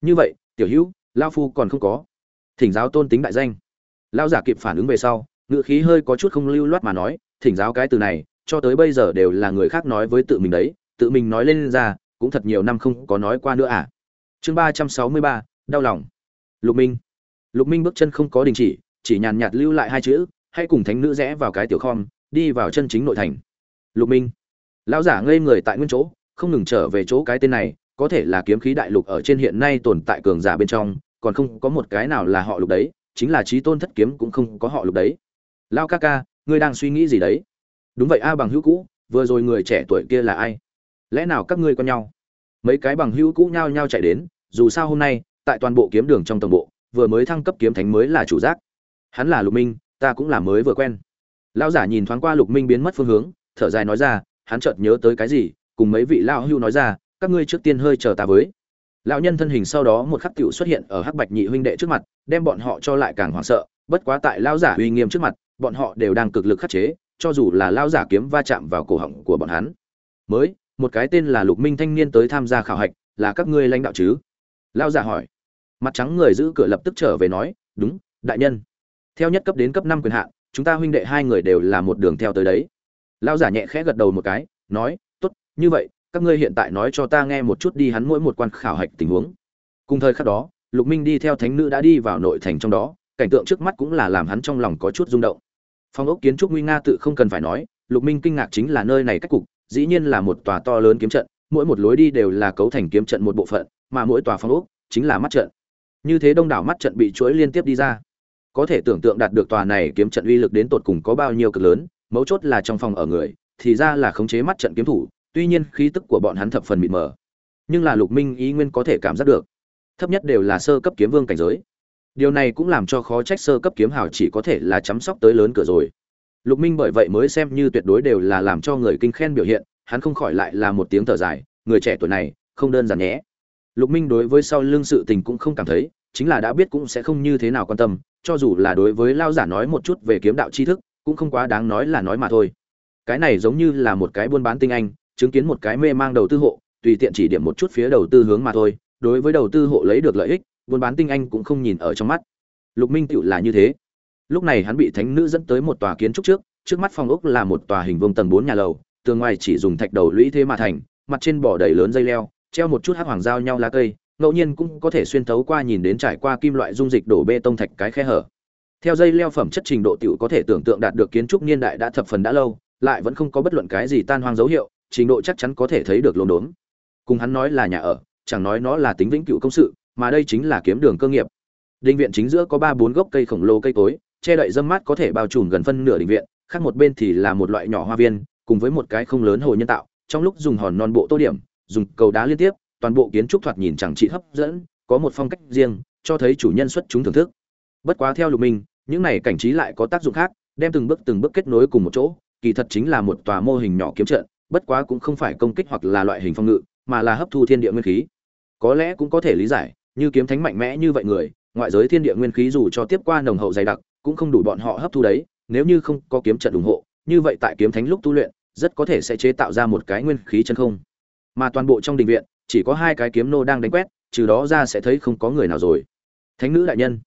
Như vậy, tiểu hữu lao phu còn không có. Thỉnh giáo tôn tính đại danh. Lao giả kịp phản ứng về sau ngựa khí hơi có chút không lưu loát mà nói, thỉnh giáo cái từ này cho tới bây giờ đều là người khác nói với tự mình đấy, tự mình nói lên ra, cũng thật nhiều năm không có nói qua nữa à. Chương ba trăm sáu mươi ba, đau lòng. Lục minh. Lục minh bước chân không có đình chỉ chỉ nhàn nhạt lưu lại hai chữ, hãy cùng thánh nữ rẽ vào cái tiểu khom, đi vào chân chính nội thành. Lục minh. Lão giả ngây người tại nguyên chỗ, không ngừng trở về chỗ cái tên này, có thể là kiếm khí đại lục ở trên hiện nay tồn tại cường giả bên trong, còn không có một cái nào là họ lục đấy, chính là trí tôn thất kiếm cũng không có họ lục đấy. Lao ca ca, ngươi đang suy nghĩ gì đấy? Đúng vậy a bằng hữu cũ, vừa rồi người trẻ tuổi kia là ai? Lẽ nào các ngươi quen nhau? Mấy cái bằng hữu cũ nhao nhao chạy đến, dù sao hôm nay, tại toàn bộ kiếm đường trong tổng bộ, vừa mới thăng cấp kiếm thánh mới là chủ giác. Hắn là lục minh, ta cũng là mới vừa quen. Lão giả nhìn thoáng qua lục minh biến mất phương hướng, thở dài nói ra, hắn chợt nhớ tới cái gì, cùng mấy vị lão hưu nói ra, các ngươi trước tiên hơi chờ ta với. Lão nhân thân hình sau đó một khắc cựu xuất hiện ở hắc bạch nhị huynh đệ trước mặt, đem bọn họ cho lại càng hoảng sợ, bất quá tại lão giả uy nghiêm trước mặt, bọn họ đều đang cực lực khắc chế cho dù là lao giả kiếm va chạm vào cổ họng của bọn hắn. Mới, một cái tên là lục minh thanh niên tới tham gia khảo hạch, là các ngươi lãnh đạo chứ? Lão giả hỏi. Mặt trắng người giữ cửa lập tức trở về nói, đúng, đại nhân. Theo nhất cấp đến cấp năm quyền hạn, chúng ta huynh đệ hai người đều là một đường theo tới đấy. Lão giả nhẹ khẽ gật đầu một cái, nói, tốt, như vậy, các ngươi hiện tại nói cho ta nghe một chút đi hắn mỗi một quan khảo hạch tình huống. Cùng thời khắc đó, lục minh đi theo thánh nữ đã đi vào nội thành trong đó, cảnh tượng trước mắt cũng là làm hắn trong lòng có chút rung động phong ốc kiến trúc nguy nga tự không cần phải nói, lục minh kinh ngạc chính là nơi này cách cục, dĩ nhiên là một tòa to lớn kiếm trận, mỗi một lối đi đều là cấu thành kiếm trận một bộ phận, mà mỗi tòa phong ốc chính là mắt trận. Như thế đông đảo mắt trận bị chuỗi liên tiếp đi ra. Có thể tưởng tượng đạt được tòa này kiếm trận uy lực đến tột cùng có bao nhiêu cực lớn, mấu chốt là trong phòng ở người, thì ra là khống chế mắt trận kiếm thủ, tuy nhiên khí tức của bọn hắn thập phần mịt mờ. Nhưng là lục minh ý nguyên có thể cảm giác được. Thấp nhất đều là sơ cấp kiếm vương cảnh giới điều này cũng làm cho khó trách sơ cấp kiếm hào chỉ có thể là chăm sóc tới lớn cửa rồi. Lục minh bởi vậy mới xem như tuyệt đối đều là làm cho người kinh khen biểu hiện, hắn không khỏi lại là một tiếng thở dài, người trẻ tuổi này, không đơn giản nhé. Lục minh đối với sau lưng sự tình cũng không cảm thấy, chính là đã biết cũng sẽ không như thế nào quan tâm, cho dù là đối với lao giả nói một chút về kiếm đạo tri thức, cũng không quá đáng nói là nói mà thôi. Cái này giống như là một cái buôn bán tinh anh, chứng kiến một cái mê mang đầu tư hộ, tùy tiện chỉ điểm một chút phía đầu tư hướng mà thôi, đối với đầu tư hộ lấy được lợi ích buôn bán tinh anh cũng không nhìn ở trong mắt. Lục minh tựu là như thế. Lúc này hắn bị thánh nữ dẫn tới một tòa kiến trúc trước trước mắt phòng ốc là một tòa hình vuông tầng bốn nhà lầu, tường ngoài chỉ dùng thạch đầu lũy thế mà thành, mặt trên bỏ đầy lớn dây leo, treo một chút hắc hoàng giao nhau lá cây, ngẫu nhiên cũng có thể xuyên thấu qua nhìn đến trải qua kim loại dung dịch đổ bê tông thạch cái khe hở. Theo dây leo phẩm chất trình độ tiểu có thể tưởng tượng đạt được kiến trúc niên đại đã thập phần đã lâu, lại vẫn không có bất luận cái gì tan hoang dấu hiệu, trình độ chắc chắn có thể thấy được lồn đốn cùng hắn nói là nhà ở, chẳng nói nó là tính vĩnh cửu công sự mà đây chính là kiếm đường cơ nghiệp. Đình viện chính giữa có ba bốn gốc cây khổng lồ cây cối, che đậy dâm mát có thể bao trùm gần phân nửa đình viện, khác một bên thì là một loại nhỏ hoa viên, cùng với một cái không lớn hồ nhân tạo, trong lúc dùng hòn non bộ tô điểm, dùng cầu đá liên tiếp, toàn bộ kiến trúc thoạt nhìn chẳng trị hấp dẫn, có một phong cách riêng, cho thấy chủ nhân xuất chúng thưởng thức. Bất quá theo lục minh, những này cảnh trí lại có tác dụng khác, đem từng bước từng bước kết nối cùng một chỗ, kỳ thật chính là một tòa mô hình nhỏ kiếm trận, bất quá cũng không phải công kích hoặc là loại hình phong ngự, mà là hấp thu thiên địa nguyên khí. Có lẽ cũng có thể lý giải như kiếm thánh mạnh mẽ như vậy người, ngoại giới thiên địa nguyên khí dù cho tiếp qua nồng hậu dày đặc, cũng không đủ bọn họ hấp thu đấy, nếu như không có kiếm trận ủng hộ, như vậy tại kiếm thánh lúc tu luyện, rất có thể sẽ chế tạo ra một cái nguyên khí chân không. Mà toàn bộ trong đình viện, chỉ có hai cái kiếm nô đang đánh quét, trừ đó ra sẽ thấy không có người nào rồi. Thánh nữ đại nhân.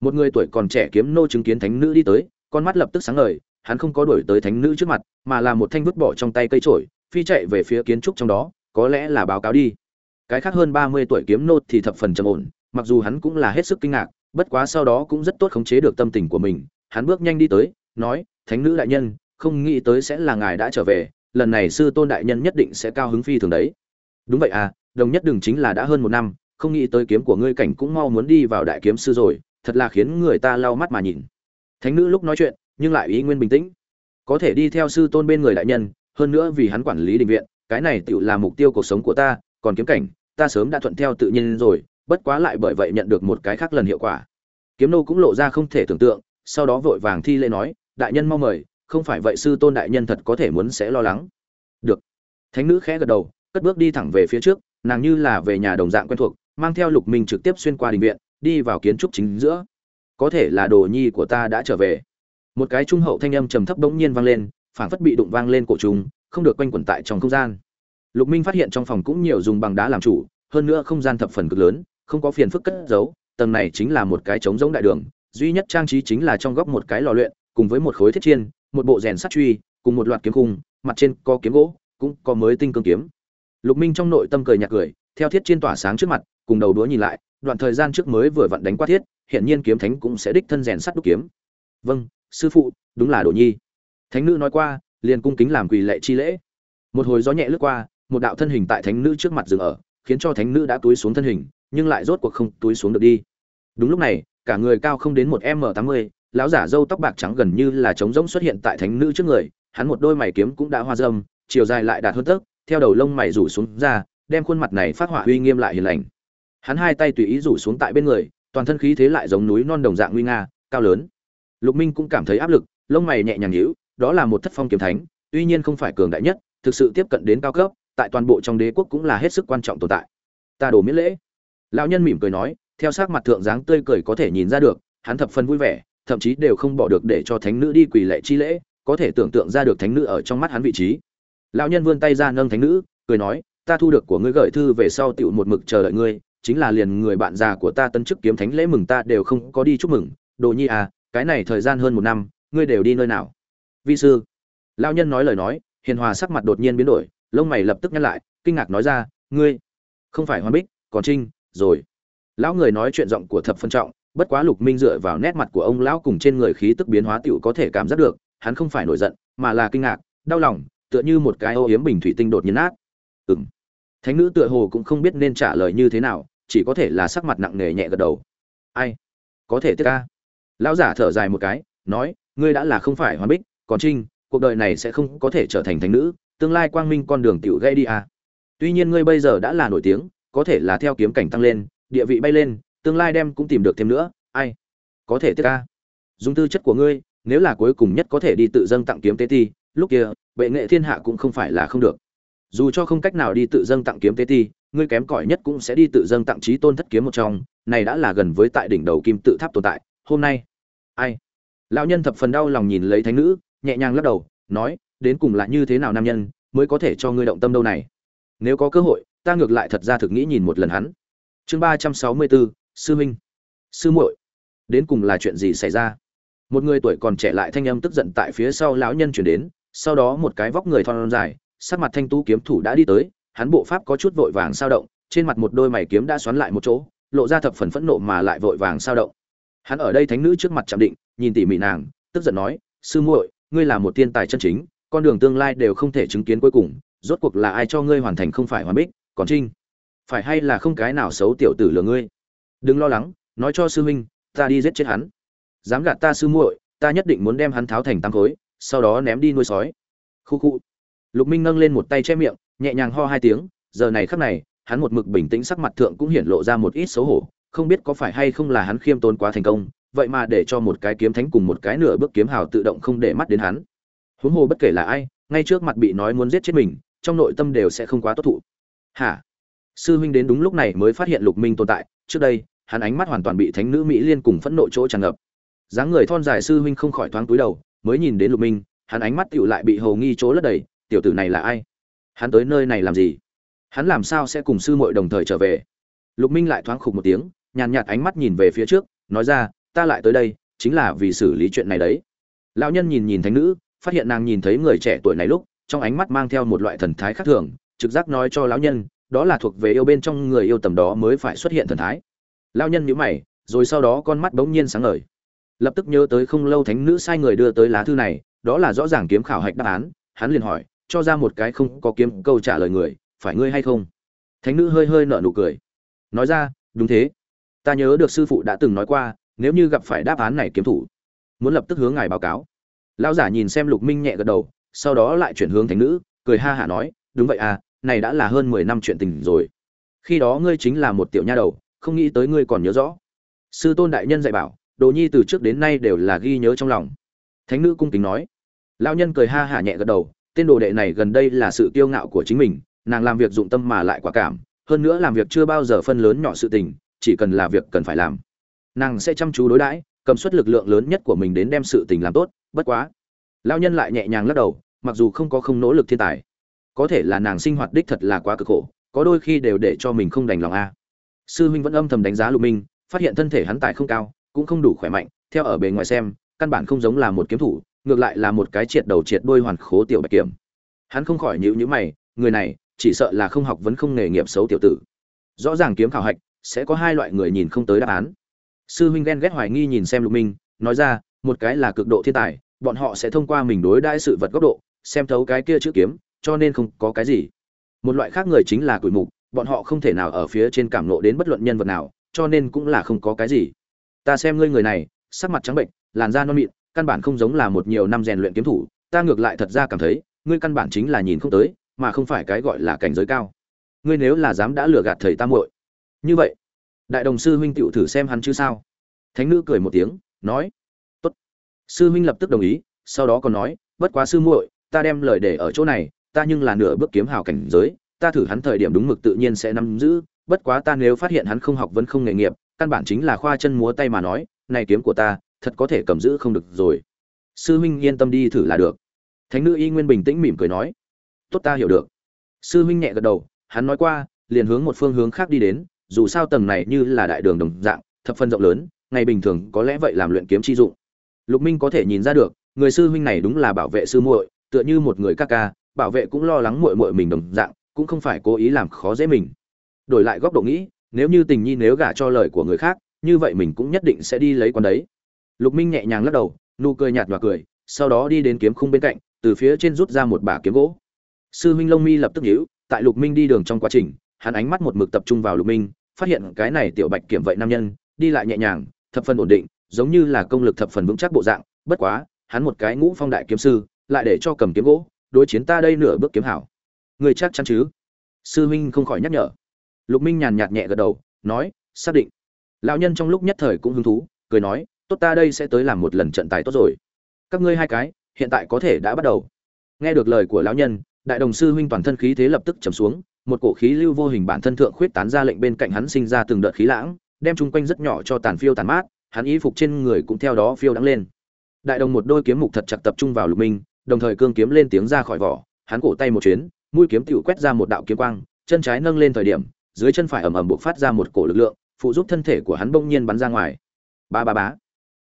Một người tuổi còn trẻ kiếm nô chứng kiến thánh nữ đi tới, con mắt lập tức sáng ngời, hắn không có đuổi tới thánh nữ trước mặt, mà là một thanh vứt bỏ trong tay cây trổi phi chạy về phía kiến trúc trong đó, có lẽ là báo cáo đi cái khác hơn ba mươi tuổi kiếm nô thì thập phần trầm ổn, mặc dù hắn cũng là hết sức kinh ngạc, bất quá sau đó cũng rất tốt khống chế được tâm tình của mình. Hắn bước nhanh đi tới, nói, thánh nữ đại nhân, không nghĩ tới sẽ là ngài đã trở về, lần này sư tôn đại nhân nhất định sẽ cao hứng phi thường đấy. Đúng vậy à đồng nhất đừng chính là đã hơn một năm, không nghĩ tới kiếm của ngươi cảnh cũng mau muốn đi vào đại kiếm sư rồi, thật là khiến người ta lau mắt mà nhìn. Thánh nữ lúc nói chuyện, nhưng lại ý nguyên bình tĩnh. Có thể đi theo sư tôn bên người đại nhân, hơn nữa vì hắn quản lý định viện, cái này tự là mục tiêu cuộc sống của ta còn kiếm cảnh, ta sớm đã thuận theo tự nhiên rồi, bất quá lại bởi vậy nhận được một cái khác lần hiệu quả. Kiếm nô cũng lộ ra không thể tưởng tượng, sau đó vội vàng thi lễ nói, đại nhân mau mời, không phải vậy sư tôn đại nhân thật có thể muốn sẽ lo lắng. Được. Thánh nữ khẽ gật đầu, cất bước đi thẳng về phía trước, nàng như là về nhà đồng dạng quen thuộc, mang theo lục minh trực tiếp xuyên qua đình viện, đi vào kiến trúc chính giữa. Có thể là đồ nhi của ta đã trở về. Một cái trung hậu thanh âm trầm thấp bỗng nhiên vang lên, phảng phất bị đụng vang lên cổ trùng, không được quanh quẩn tại trong không gian lục minh phát hiện trong phòng cũng nhiều dùng bằng đá làm chủ, hơn nữa không gian thập phần cực lớn, không có phiền phức cất giấu, tầng này chính là một cái trống giống đại đường, duy nhất trang trí chính là trong góc một cái lò luyện, cùng với một khối thiết chiên, một bộ rèn sắt truy, cùng một loạt kiếm khung, mặt trên có kiếm gỗ, cũng có mới tinh cương kiếm. Lục minh trong nội tâm cười nhạt cười, theo thiết chiên tỏa sáng trước mặt, cùng đầu đũa nhìn lại, đoạn thời gian trước mới vừa vặn đánh qua thiết hiện nhiên kiếm thánh cũng sẽ đích thân rèn sắt đúc kiếm. Vâng sư phụ, đúng là đồ nhi. Thánh nữ nói qua, liền cung kính làm quỳ lệ chi lễ. Một hồi gió nhẹ lướt qua một đạo thân hình tại thánh nữ trước mặt dừng ở, khiến cho thánh nữ đã túi xuống thân hình, nhưng lại rốt cuộc không túi xuống được đi. Đúng lúc này, cả người cao không đến một m tám mươi, lão giả râu tóc bạc trắng gần như là trống rỗng xuất hiện tại thánh nữ trước người, hắn một đôi mày kiếm cũng đã hoa dâm, chiều dài lại đạt hơn tấc, theo đầu lông mày rủ xuống ra, đem khuôn mặt này phát họa uy nghiêm lại hiền lành. Hắn hai tay tùy ý rủ xuống tại bên người, toàn thân khí thế lại giống núi non đồng dạng nguy nga, cao lớn. Lục minh cũng cảm thấy áp lực, lông mày nhẹ nhàng nhíu, đó là một thất phong kiếm thánh, tuy nhiên không phải cường đại nhất, thực sự tiếp cận đến cao cấp tại toàn bộ trong đế quốc cũng là hết sức quan trọng tồn tại. Ta đổ miễn lễ. Lão nhân mỉm cười nói, theo sắc mặt thượng dáng tươi cười có thể nhìn ra được, hắn thập phần vui vẻ, thậm chí đều không bỏ được để cho thánh nữ đi quỳ lệ chi lễ, có thể tưởng tượng ra được thánh nữ ở trong mắt hắn vị trí. Lão nhân vươn tay ra nâng thánh nữ, cười nói, ta thu được của ngươi gửi thư về sau tiểu một mực chờ đợi ngươi, chính là liền người bạn già của ta tân chức kiếm thánh lễ mừng ta đều không có đi chúc mừng. Đồ nhi à cái này thời gian hơn một năm, ngươi đều đi nơi nào? Vi sư. Lão nhân nói lời nói, hiền hòa sắc mặt đột nhiên biến đổi lông mày lập tức nhăn lại, kinh ngạc nói ra, ngươi, không phải hoa bích, còn trinh, rồi. Lão người nói chuyện giọng của thập phân trọng, bất quá lục minh dựa vào nét mặt của ông lão cùng trên người khí tức biến hóa tựu có thể cảm giác được, hắn không phải nổi giận, mà là kinh ngạc, đau lòng, tựa như một cái ô yếm bình thủy tinh đột nhiên nát. Ừng thánh nữ tựa hồ cũng không biết nên trả lời như thế nào, chỉ có thể là sắc mặt nặng nề nhẹ gật đầu. Ai? Có thể tiết ca? Lão giả thở dài một cái, nói, ngươi đã là không phải hoàn bích, còn trinh, cuộc đời này sẽ không có thể trở thành thánh nữ tương lai quang minh con đường tiểu gây đi à. tuy nhiên ngươi bây giờ đã là nổi tiếng, có thể là theo kiếm cảnh tăng lên, địa vị bay lên, tương lai đem cũng tìm được thêm nữa, ai có thể tiếc ca? Dùng tư chất của ngươi, nếu là cuối cùng nhất có thể đi tự dâng tặng kiếm tế ti, lúc kia, bệ nghệ thiên hạ cũng không phải là không được. Dù cho không cách nào đi tự dâng tặng kiếm tế ti, ngươi kém cỏi nhất cũng sẽ đi tự dâng tặng chí tôn thất kiếm một trong, này đã là gần với tại đỉnh đầu kim tự tháp tồn tại, hôm nay. Ai? Lão nhân thập phần đau lòng nhìn lấy thánh nữ, nhẹ nhàng lắc đầu, nói đến cùng là như thế nào nam nhân mới có thể cho ngươi động tâm đâu này? Nếu có cơ hội, ta ngược lại thật ra thực nghĩ nhìn một lần hắn. Chương ba trăm sáu mươi bốn, sư huynh. Sư muội, đến cùng là chuyện gì xảy ra? Một người tuổi còn trẻ lại thanh âm tức giận tại phía sau lão nhân chuyển đến, sau đó một cái vóc người thon dài, sắc mặt thanh tú kiếm thủ đã đi tới, hắn bộ pháp có chút vội vàng sao động, trên mặt một đôi mày kiếm đã xoắn lại một chỗ, lộ ra thập phần phẫn nộ mà lại vội vàng sao động. Hắn ở đây thánh nữ trước mặt chạm định, nhìn tỉ mỉ nàng, tức giận nói, sư muội, ngươi là một tiên tài chân chính con đường tương lai đều không thể chứng kiến cuối cùng, rốt cuộc là ai cho ngươi hoàn thành không phải hoàn bích, còn trinh? Phải hay là không cái nào xấu tiểu tử lừa ngươi? Đừng lo lắng, nói cho sư huynh, ta đi giết chết hắn. Dám gạt ta sư muội, ta nhất định muốn đem hắn tháo thành tăng khối, sau đó ném đi nuôi sói. Khu khu. Lục minh nâng lên một tay che miệng, nhẹ nhàng ho hai tiếng, giờ này khắc này, hắn một mực bình tĩnh sắc mặt thượng cũng hiện lộ ra một ít xấu hổ, không biết có phải hay không là hắn khiêm tốn quá thành công, vậy mà để cho một cái kiếm thánh cùng một cái nửa bước kiếm hào tự động không để mắt đến hắn huống hồ bất kể là ai, ngay trước mặt bị nói muốn giết chết mình, trong nội tâm đều sẽ không quá tốt thụ. Hả? Sư huynh đến đúng lúc này mới phát hiện lục minh tồn tại, trước đây, hắn ánh mắt hoàn toàn bị thánh nữ mỹ liên cùng phẫn nộ chỗ tràn ngập. Dáng người thon dài sư huynh không khỏi thoáng túi đầu, mới nhìn đến lục minh, hắn ánh mắt tựu lại bị hầu nghi chỗ lấp đầy, tiểu tử này là ai? Hắn tới nơi này làm gì? Hắn làm sao sẽ cùng sư muội đồng thời trở về? Lục minh lại thoáng khục một tiếng, nhàn nhạt ánh mắt nhìn về phía trước, nói ra, ta lại tới đây, chính là vì xử lý chuyện này đấy. Lão nhân nhìn nhìn thánh nữ phát hiện nàng nhìn thấy người trẻ tuổi này lúc, trong ánh mắt mang theo một loại thần thái khác thường, trực giác nói cho lão nhân, đó là thuộc về yêu bên trong người yêu tầm đó mới phải xuất hiện thần thái. Lão nhân nhíu mày, rồi sau đó con mắt bỗng nhiên sáng ngời. Lập tức nhớ tới không lâu thánh nữ sai người đưa tới lá thư này, đó là rõ ràng kiếm khảo hạch đáp án, hắn liền hỏi, cho ra một cái không có kiếm câu trả lời người, phải ngươi hay không? Thánh nữ hơi hơi nở nụ cười. Nói ra, đúng thế. Ta nhớ được sư phụ đã từng nói qua, nếu như gặp phải đáp án này kiếm thủ, muốn lập tức hướng ngài báo cáo lão giả nhìn xem lục minh nhẹ gật đầu, sau đó lại chuyển hướng thánh nữ, cười ha hả nói, đúng vậy à này đã là hơn mười năm chuyện tình rồi. Khi đó ngươi chính là một tiểu nha đầu, không nghĩ tới ngươi còn nhớ rõ. Sư tôn đại nhân dạy bảo, đồ nhi từ trước đến nay đều là ghi nhớ trong lòng. Thánh nữ cung kính nói. Lão nhân cười ha hả nhẹ gật đầu, tên đồ đệ này gần đây là sự kiêu ngạo của chính mình, nàng làm việc dụng tâm mà lại quả cảm, hơn nữa làm việc chưa bao giờ phân lớn nhỏ sự tình, chỉ cần là việc cần phải làm, nàng sẽ chăm chú đối đãi cầm suất lực lượng lớn nhất của mình đến đem sự tình làm tốt, bất quá. Lão nhân lại nhẹ nhàng lắc đầu, mặc dù không có không nỗ lực thiên tài, có thể là nàng sinh hoạt đích thật là quá cực khổ, có đôi khi đều để cho mình không đành lòng a. Sư huynh vẫn âm thầm đánh giá lục minh, phát hiện thân thể hắn tài không cao, cũng không đủ khỏe mạnh, theo ở bề ngoài xem, căn bản không giống là một kiếm thủ, ngược lại là một cái triệt đầu triệt đôi hoàn khố tiểu bạch kiểm. Hắn không khỏi nhíu nhíu mày, người này, chỉ sợ là không học vẫn không nghề nghiệp xấu tiểu tử. Rõ ràng kiếm khảo hạch, sẽ có hai loại người nhìn không tới đáp án sư huynh ghen ghét hoài nghi nhìn xem lục minh, nói ra, một cái là cực độ thiên tài, bọn họ sẽ thông qua mình đối đãi sự vật góc độ, xem thấu cái kia chữ kiếm, cho nên không có cái gì. Một loại khác người chính là tuổi mục, bọn họ không thể nào ở phía trên cảm nộ đến bất luận nhân vật nào, cho nên cũng là không có cái gì. Ta xem ngươi người này, sắc mặt trắng bệnh làn da non mịn, căn bản không giống là một nhiều năm rèn luyện kiếm thủ, ta ngược lại thật ra cảm thấy, ngươi căn bản chính là nhìn không tới, mà không phải cái gọi là cảnh giới cao. Ngươi nếu là dám đã lừa gạt thầy ta muội. Như vậy đại đồng sư huynh tựu thử xem hắn chứ sao? Thánh nữ cười một tiếng, nói, tốt. Sư huynh lập tức đồng ý, sau đó còn nói, bất quá sư muội, ta đem lời để ở chỗ này, ta nhưng là nửa bước kiếm hào cảnh giới, ta thử hắn thời điểm đúng mực tự nhiên sẽ nắm giữ, bất quá ta nếu phát hiện hắn không học vẫn không nghề nghiệp, căn bản chính là khoa chân múa tay mà nói, này kiếm của ta, thật có thể cầm giữ không được rồi. Sư huynh yên tâm đi thử là được. Thánh nữ y nguyên bình tĩnh mỉm cười nói, tốt ta hiểu được. Sư huynh nhẹ gật đầu, hắn nói qua, liền hướng một phương hướng khác đi đến dù sao tầng này như là đại đường đồng dạng, thập phân rộng lớn, ngày bình thường có lẽ vậy làm luyện kiếm chi dụng. Lục minh có thể nhìn ra được, người sư huynh này đúng là bảo vệ sư muội, tựa như một người ca ca, bảo vệ cũng lo lắng muội muội mình đồng dạng, cũng không phải cố ý làm khó dễ mình. Đổi lại góc độ nghĩ, nếu như tình nhi nếu gả cho lời của người khác, như vậy mình cũng nhất định sẽ đi lấy con đấy. Lục minh nhẹ nhàng lắc đầu, nụ cười nhạt và cười, sau đó đi đến kiếm khung bên cạnh, từ phía trên rút ra một bả kiếm gỗ. Sư huynh lông mi lập tức nhíu, tại lục minh đi đường trong quá trình, hắn ánh mắt một mực tập trung vào lục minh phát hiện cái này tiểu bạch kiểm vậy nam nhân, đi lại nhẹ nhàng, thập phần ổn định, giống như là công lực thập phần vững chắc bộ dạng, bất quá, hắn một cái ngũ phong đại kiếm sư, lại để cho cầm kiếm gỗ, đối chiến ta đây nửa bước kiếm hảo. Người chắc chắn chứ? Sư huynh không khỏi nhắc nhở. Lục minh nhàn nhạt nhẹ gật đầu, nói, xác định. Lão nhân trong lúc nhất thời cũng hứng thú, cười nói, tốt ta đây sẽ tới làm một lần trận tài tốt rồi. Các ngươi hai cái, hiện tại có thể đã bắt đầu. Nghe được lời của lão nhân, đại đồng sư huynh toàn thân khí thế lập tức trầm xuống một cổ khí lưu vô hình bản thân thượng khuyết tán ra lệnh bên cạnh hắn sinh ra từng đợt khí lãng đem chung quanh rất nhỏ cho tàn phiêu tàn mát hắn y phục trên người cũng theo đó phiêu đắng lên. Đại đồng một đôi kiếm mục thật chặt tập trung vào lục minh đồng thời cương kiếm lên tiếng ra khỏi vỏ hắn cổ tay một chuyến mũi kiếm tiểu quét ra một đạo kiếm quang chân trái nâng lên thời điểm dưới chân phải ầm ầm bộc phát ra một cổ lực lượng phụ giúp thân thể của hắn bỗng nhiên bắn ra ngoài. Ba ba bá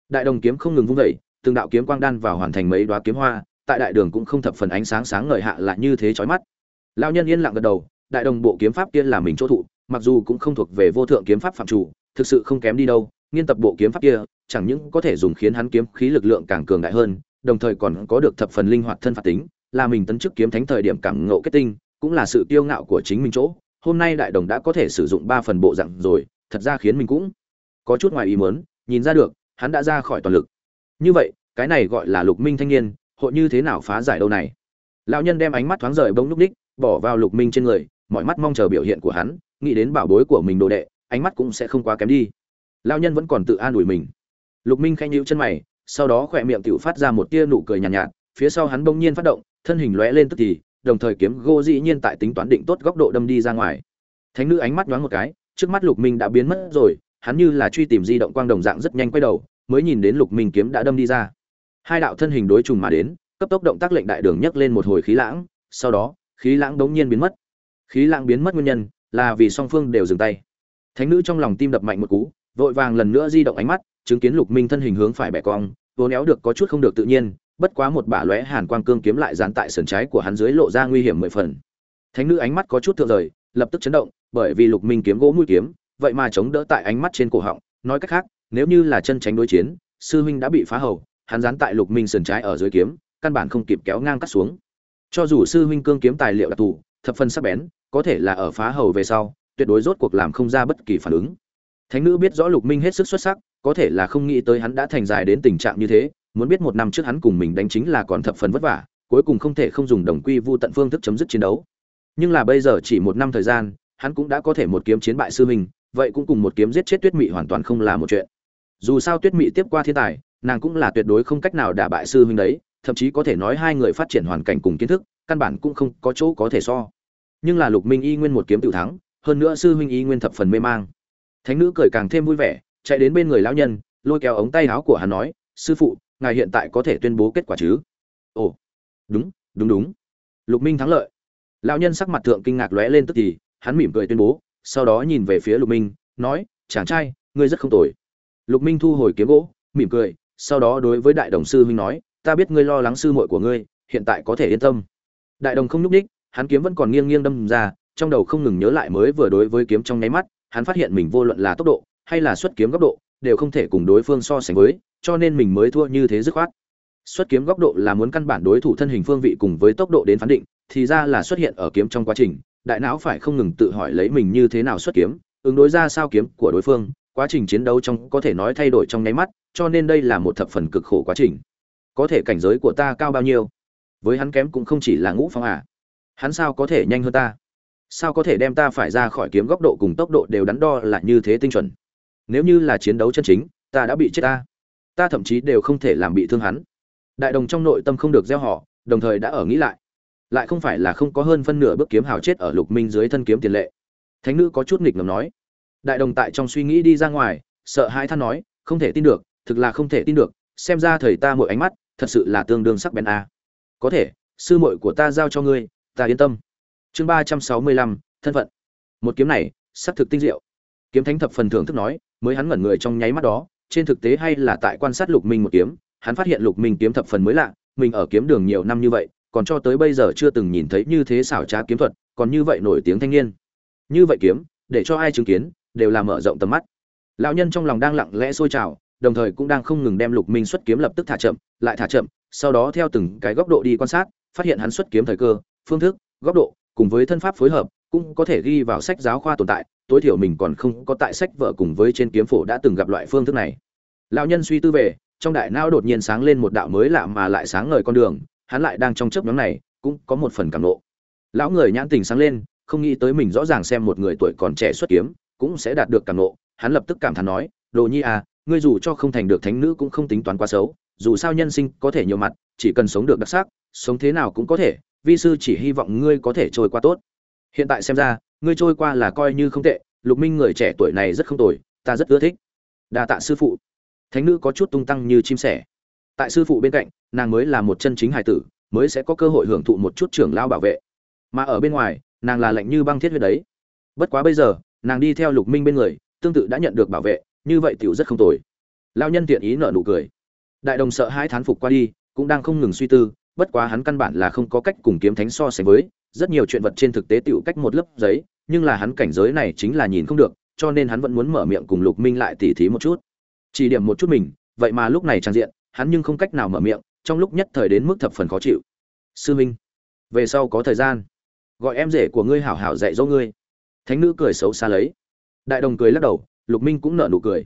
đại đồng kiếm không ngừng vung dậy, từng đạo kiếm quang đan vào hoàn thành mấy đoá kiếm hoa tại đại đường cũng không thập phần ánh sáng sáng ngời hạ lại như thế chói mắt. Lão nhân yên lặng gật đầu đại đồng bộ kiếm pháp kia là mình chỗ thụ, mặc dù cũng không thuộc về vô thượng kiếm pháp phạm chủ, thực sự không kém đi đâu, nghiên tập bộ kiếm pháp kia, chẳng những có thể dùng khiến hắn kiếm khí lực lượng càng cường đại hơn, đồng thời còn có được thập phần linh hoạt thân phạt tính, là mình tấn chức kiếm thánh thời điểm cảm ngộ kết tinh, cũng là sự kiêu ngạo của chính mình chỗ. Hôm nay đại đồng đã có thể sử dụng ba phần bộ dạng rồi, thật ra khiến mình cũng có chút ngoài ý muốn, nhìn ra được, hắn đã ra khỏi toàn lực. Như vậy, cái này gọi là lục minh thanh niên, hội như thế nào phá giải đâu này? Lão nhân đem ánh mắt thoáng rời bông lúc đích, bỏ vào lục minh trên người mọi mắt mong chờ biểu hiện của hắn nghĩ đến bảo bối của mình đồ đệ ánh mắt cũng sẽ không quá kém đi. Lão nhân vẫn còn tự an ủi mình. Lục minh khanh nhíu chân mày sau đó khỏe miệng tựu phát ra một tia nụ cười nhàn nhạt, nhạt phía sau hắn bỗng nhiên phát động thân hình lóe lên tức thì đồng thời kiếm gô dĩ nhiên tại tính toán định tốt góc độ đâm đi ra ngoài. Thánh nữ ánh mắt nhoáng một cái trước mắt lục minh đã biến mất rồi hắn như là truy tìm di động quang đồng dạng rất nhanh quay đầu mới nhìn đến lục minh kiếm đã đâm đi ra. Hai đạo thân hình đối trùng mà đến cấp tốc động tác lệnh đại đường nhấc lên một hồi khí lãng sau đó khí lãng đống nhiên biến mất khí lãng biến mất nguyên nhân là vì song phương đều dừng tay. Thánh nữ trong lòng tim đập mạnh một cú, vội vàng lần nữa di động ánh mắt, chứng kiến lục minh thân hình hướng phải bẻ cong, vô néo được có chút không được tự nhiên, bất quá một bả lóe hàn quang cương kiếm lại dán tại sườn trái của hắn dưới lộ ra nguy hiểm mười phần. Thánh nữ ánh mắt có chút thượng rời, lập tức chấn động, bởi vì lục minh kiếm gỗ mũi kiếm, vậy mà chống đỡ tại ánh mắt trên cổ họng, nói cách khác, nếu như là chân tránh đối chiến, sư huynh đã bị phá hầu, hắn dán tại lục minh sườn trái ở dưới kiếm, căn bản không kịp kéo ngang cắt xuống. Cho dù sư huynh cương kiếm tài liệu đặc thù, thập phân sắc bén có thể là ở phá hầu về sau, tuyệt đối rốt cuộc làm không ra bất kỳ phản ứng. Thánh nữ biết rõ lục minh hết sức xuất sắc, có thể là không nghĩ tới hắn đã thành dài đến tình trạng như thế, muốn biết một năm trước hắn cùng mình đánh chính là còn thập phần vất vả, cuối cùng không thể không dùng đồng quy vu tận phương thức chấm dứt chiến đấu. Nhưng là bây giờ chỉ một năm thời gian, hắn cũng đã có thể một kiếm chiến bại sư mình vậy cũng cùng một kiếm giết chết tuyết mị hoàn toàn không là một chuyện. Dù sao tuyết mị tiếp qua thiên tài, nàng cũng là tuyệt đối không cách nào đả bại sư huynh đấy, thậm chí có thể nói hai người phát triển hoàn cảnh cùng kiến thức, căn bản cũng không có chỗ có thể so nhưng là lục minh y nguyên một kiếm tự thắng, hơn nữa sư huynh y nguyên thập phần mê mang. Thánh nữ cười càng thêm vui vẻ, chạy đến bên người lão nhân, lôi kéo ống tay áo của hắn nói, sư phụ, ngài hiện tại có thể tuyên bố kết quả chứ? Ồ, đúng đúng đúng. Lục minh thắng lợi. Lão nhân sắc mặt thượng kinh ngạc lóe lên tức thì, hắn mỉm cười tuyên bố, sau đó nhìn về phía lục minh, nói, chàng trai, ngươi rất không tồi. Lục minh thu hồi kiếm gỗ, mỉm cười, sau đó đối với đại đồng sư huynh nói, ta biết ngươi lo lắng sư muội của ngươi, hiện tại có thể yên tâm. Đại đồng không nhúc ních hắn kiếm vẫn còn nghiêng nghiêng đâm ra, trong đầu không ngừng nhớ lại mới vừa đối với kiếm trong nháy mắt, hắn phát hiện mình vô luận là tốc độ hay là xuất kiếm góc độ đều không thể cùng đối phương so sánh với, cho nên mình mới thua như thế dứt khoát. Xuất kiếm góc độ là muốn căn bản đối thủ thân hình phương vị cùng với tốc độ đến phán định, thì ra là xuất hiện ở kiếm trong quá trình, đại não phải không ngừng tự hỏi lấy mình như thế nào xuất kiếm, ứng đối ra sao kiếm của đối phương, quá trình chiến đấu trong có thể nói thay đổi trong nháy mắt, cho nên đây là một thập phần cực khổ quá trình. Có thể cảnh giới của ta cao bao nhiêu? Với hắn kém cũng không chỉ là ngũ phong à hắn sao có thể nhanh hơn ta? Sao có thể đem ta phải ra khỏi kiếm góc độ cùng tốc độ đều đắn đo là như thế tinh chuẩn? Nếu như là chiến đấu chân chính, ta đã bị chết ta. Ta thậm chí đều không thể làm bị thương hắn. Đại đồng trong nội tâm không được gieo họ, đồng thời đã ở nghĩ lại. Lại không phải là không có hơn phân nửa bước kiếm hào chết ở lục minh dưới thân kiếm tiền lệ. Thánh nữ có chút nghịch ngầm nói. Đại đồng tại trong suy nghĩ đi ra ngoài, sợ hai than nói, không thể tin được, thực là không thể tin được, xem ra thầy ta mỗi ánh mắt thật sự là tương đương sắc bén a. Có thể, sư muội của ta giao cho ngươi ta yên tâm. Chương ba trăm sáu mươi lăm, thân phận. Một kiếm này, xác thực tinh diệu. Kiếm thánh thập phần thưởng thức nói, mới hắn ngẩn người trong nháy mắt đó, trên thực tế hay là tại quan sát lục minh một kiếm, hắn phát hiện lục minh kiếm thập phần mới lạ, mình ở kiếm đường nhiều năm như vậy, còn cho tới bây giờ chưa từng nhìn thấy như thế xảo trá kiếm thuật, còn như vậy nổi tiếng thanh niên. Như vậy kiếm, để cho ai chứng kiến, đều là mở rộng tầm mắt. Lão nhân trong lòng đang lặng lẽ sôi trào, đồng thời cũng đang không ngừng đem lục minh xuất kiếm lập tức thả chậm, lại thả chậm, sau đó theo từng cái góc độ đi quan sát, phát hiện hắn xuất kiếm thời cơ phương thức, góc độ, cùng với thân pháp phối hợp, cũng có thể ghi vào sách giáo khoa tồn tại. Tối thiểu mình còn không có tại sách vợ cùng với trên kiếm phổ đã từng gặp loại phương thức này. Lão nhân suy tư về, trong đại não đột nhiên sáng lên một đạo mới lạ mà lại sáng ngời con đường, hắn lại đang trong chớp nhóm này, cũng có một phần cảm nộ. Lão người nhãn tình sáng lên, không nghĩ tới mình rõ ràng xem một người tuổi còn trẻ xuất kiếm, cũng sẽ đạt được cảm nộ. Hắn lập tức cảm thán nói, đồ nhi à ngươi dù cho không thành được thánh nữ cũng không tính toán quá xấu, dù sao nhân sinh có thể nhiều mặt, chỉ cần sống được đặc sắc, sống thế nào cũng có thể vi sư chỉ hy vọng ngươi có thể trôi qua tốt. Hiện tại xem ra, ngươi trôi qua là coi như không tệ, lục minh người trẻ tuổi này rất không tồi, ta rất ưa thích. Đa tạ sư phụ. Thánh nữ có chút tung tăng như chim sẻ. Tại sư phụ bên cạnh, nàng mới là một chân chính hài tử, mới sẽ có cơ hội hưởng thụ một chút trưởng lao bảo vệ. Mà ở bên ngoài, nàng là lạnh như băng thiết huyết đấy. Bất quá bây giờ, nàng đi theo lục minh bên người, tương tự đã nhận được bảo vệ, như vậy tiểu rất không tồi. Lao nhân tiện ý nở nụ cười. Đại đồng sợ hai thán phục qua đi, cũng đang không ngừng suy tư bất quá hắn căn bản là không có cách cùng kiếm thánh so sánh với, rất nhiều chuyện vật trên thực tế tiểu cách một lớp giấy, nhưng là hắn cảnh giới này chính là nhìn không được, cho nên hắn vẫn muốn mở miệng cùng lục minh lại tỉ thí một chút. Chỉ điểm một chút mình, vậy mà lúc này trang diện, hắn nhưng không cách nào mở miệng, trong lúc nhất thời đến mức thập phần khó chịu. Sư minh, về sau có thời gian, gọi em rể của ngươi hảo hảo dạy dỗ ngươi. Thánh nữ cười xấu xa lấy. Đại đồng cười lắc đầu, lục minh cũng nở nụ cười.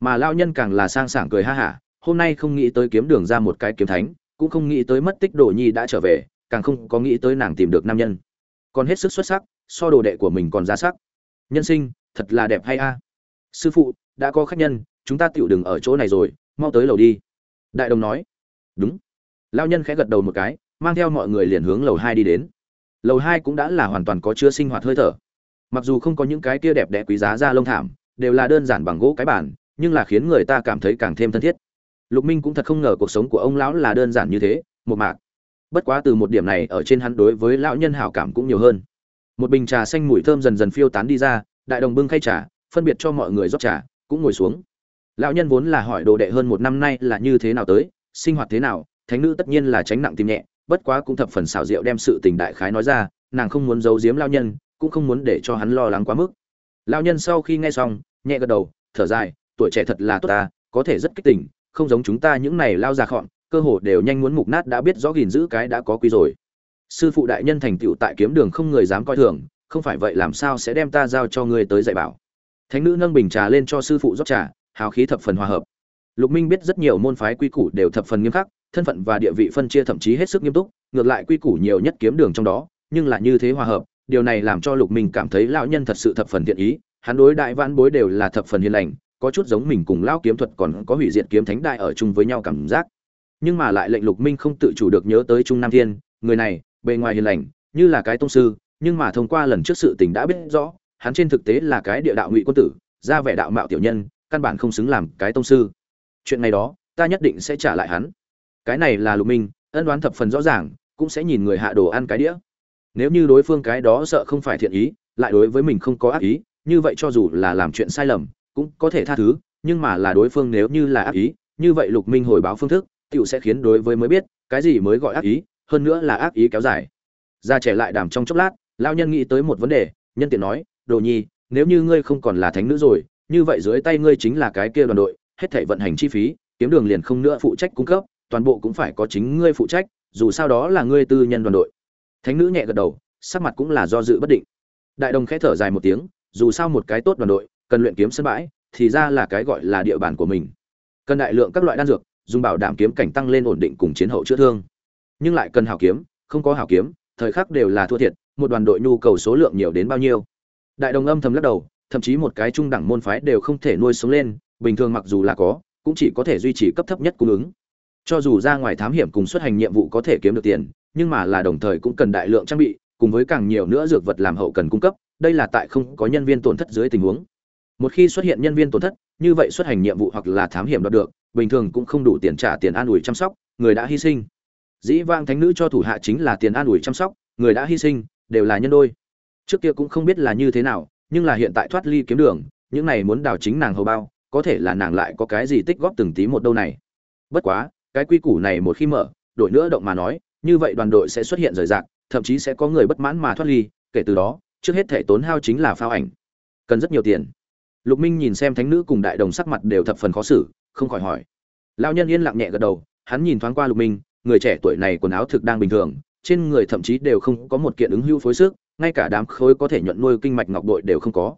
Mà lao nhân càng là sang sảng cười ha hả, hôm nay không nghĩ tới kiếm đường ra một cái kiếm thánh cũng không nghĩ tới mất tích đồ nhi đã trở về, càng không có nghĩ tới nàng tìm được nam nhân. Còn hết sức xuất sắc, so đồ đệ của mình còn ra sắc. Nhân sinh, thật là đẹp hay a? Sư phụ, đã có khách nhân, chúng ta tựu đừng ở chỗ này rồi, mau tới lầu đi. Đại đồng nói. Đúng. Lao nhân khẽ gật đầu một cái, mang theo mọi người liền hướng lầu hai đi đến. Lầu hai cũng đã là hoàn toàn có chứa sinh hoạt hơi thở. Mặc dù không có những cái kia đẹp đẽ quý giá ra lông thảm, đều là đơn giản bằng gỗ cái bản nhưng là khiến người ta cảm thấy càng thêm thân thiết lục minh cũng thật không ngờ cuộc sống của ông lão là đơn giản như thế, một mạc. Bất quá từ một điểm này ở trên hắn đối với lão nhân hảo cảm cũng nhiều hơn. Một bình trà xanh mùi thơm dần dần phiêu tán đi ra, đại đồng bưng khay trà, phân biệt cho mọi người rót trà, cũng ngồi xuống. Lão nhân vốn là hỏi đồ đệ hơn một năm nay là như thế nào tới, sinh hoạt thế nào, thánh nữ tất nhiên là tránh nặng tìm nhẹ, bất quá cũng thập phần xảo diệu đem sự tình đại khái nói ra, nàng không muốn giấu giếm lão nhân, cũng không muốn để cho hắn lo lắng quá mức. Lão nhân sau khi nghe xong, nhẹ gật đầu, thở dài, tuổi trẻ thật là tốt ta, có thể rất kích tỉnh không giống chúng ta những này lao già khọn cơ hồ đều nhanh muốn mục nát đã biết rõ gìn giữ cái đã có quý rồi. Sư phụ đại nhân thành tựu tại kiếm đường không người dám coi thường, không phải vậy làm sao sẽ đem ta giao cho ngươi tới dạy bảo. Thánh nữ nâng bình trà lên cho sư phụ rót trà, hào khí thập phần hòa hợp. Lục minh biết rất nhiều môn phái quy củ đều thập phần nghiêm khắc, thân phận và địa vị phân chia thậm chí hết sức nghiêm túc, ngược lại quy củ nhiều nhất kiếm đường trong đó, nhưng là như thế hòa hợp, điều này làm cho lục minh cảm thấy lão nhân thật sự thập phần thiện ý, hắn đối đại vãn bối đều là thập phần hiền lành có chút giống mình cùng lão kiếm thuật còn có hủy diệt kiếm thánh đại ở chung với nhau cảm giác. Nhưng mà lại lệnh lục minh không tự chủ được nhớ tới trung nam thiên, người này, bề ngoài hiền lành, như là cái tông sư, nhưng mà thông qua lần trước sự tình đã biết rõ, hắn trên thực tế là cái địa đạo ngụy quân tử, ra vẻ đạo mạo tiểu nhân, căn bản không xứng làm cái tông sư. Chuyện này đó, ta nhất định sẽ trả lại hắn. Cái này là lục minh, ân đoán thập phần rõ ràng, cũng sẽ nhìn người hạ đồ ăn cái đĩa. Nếu như đối phương cái đó sợ không phải thiện ý, lại đối với mình không có ác ý, như vậy cho dù là làm chuyện sai lầm cũng có thể tha thứ, nhưng mà là đối phương nếu như là ác ý, như vậy lục minh hồi báo phương thức tựu sẽ khiến đối với mới biết, cái gì mới gọi ác ý, hơn nữa là ác ý kéo dài. Ra trẻ lại đàm trong chốc lát lao nhân nghĩ tới một vấn đề, nhân tiện nói, đồ nhi, nếu như ngươi không còn là thánh nữ rồi, như vậy dưới tay ngươi chính là cái kia đoàn đội, hết thể vận hành chi phí, kiếm đường liền không nữa phụ trách cung cấp, toàn bộ cũng phải có chính ngươi phụ trách, dù sao đó là ngươi tư nhân đoàn đội. Thánh nữ nhẹ gật đầu, sắc mặt cũng là do dự bất định. Đại đồng khẽ thở dài một tiếng, dù sao một cái tốt đoàn đội cần luyện kiếm sân bãi, thì ra là cái gọi là địa bàn của mình. Cần đại lượng các loại đan dược, dùng bảo đảm kiếm cảnh tăng lên ổn định cùng chiến hậu chữa thương. Nhưng lại cần hảo kiếm, không có hảo kiếm, thời khắc đều là thua thiệt, một đoàn đội nhu cầu số lượng nhiều đến bao nhiêu. Đại đồng âm thầm lắc đầu, thậm chí một cái trung đẳng môn phái đều không thể nuôi sống lên, bình thường mặc dù là có, cũng chỉ có thể duy trì cấp thấp nhất cung ứng. Cho dù ra ngoài thám hiểm cùng xuất hành nhiệm vụ có thể kiếm được tiền, nhưng mà là đồng thời cũng cần đại lượng trang bị, cùng với càng nhiều nữa dược vật làm hậu cần cung cấp, đây là tại không có nhân viên tổn thất dưới tình huống một khi xuất hiện nhân viên tổn thất, như vậy xuất hành nhiệm vụ hoặc là thám hiểm đoạt được, bình thường cũng không đủ tiền trả tiền an ủi chăm sóc, người đã hy sinh. Dĩ vang thánh nữ cho thủ hạ chính là tiền an ủi chăm sóc, người đã hy sinh, đều là nhân đôi. Trước kia cũng không biết là như thế nào, nhưng là hiện tại thoát ly kiếm đường, những này muốn đào chính nàng hầu bao, có thể là nàng lại có cái gì tích góp từng tí một đâu này. Bất quá, cái quy củ này một khi mở đội nữa động mà nói, như vậy đoàn đội sẽ xuất hiện rời rạc, thậm chí sẽ có người bất mãn mà thoát ly, kể từ đó, trước hết thể tốn hao chính là phao ảnh. Cần rất nhiều tiền lục minh nhìn xem thánh nữ cùng đại đồng sắc mặt đều thập phần khó xử, không khỏi hỏi. Lão nhân yên lặng nhẹ gật đầu, hắn nhìn thoáng qua lục minh, người trẻ tuổi này quần áo thực đang bình thường, trên người thậm chí đều không có một kiện ứng hưu phối sức, ngay cả đám khối có thể nhuận nuôi kinh mạch ngọc bội đều không có.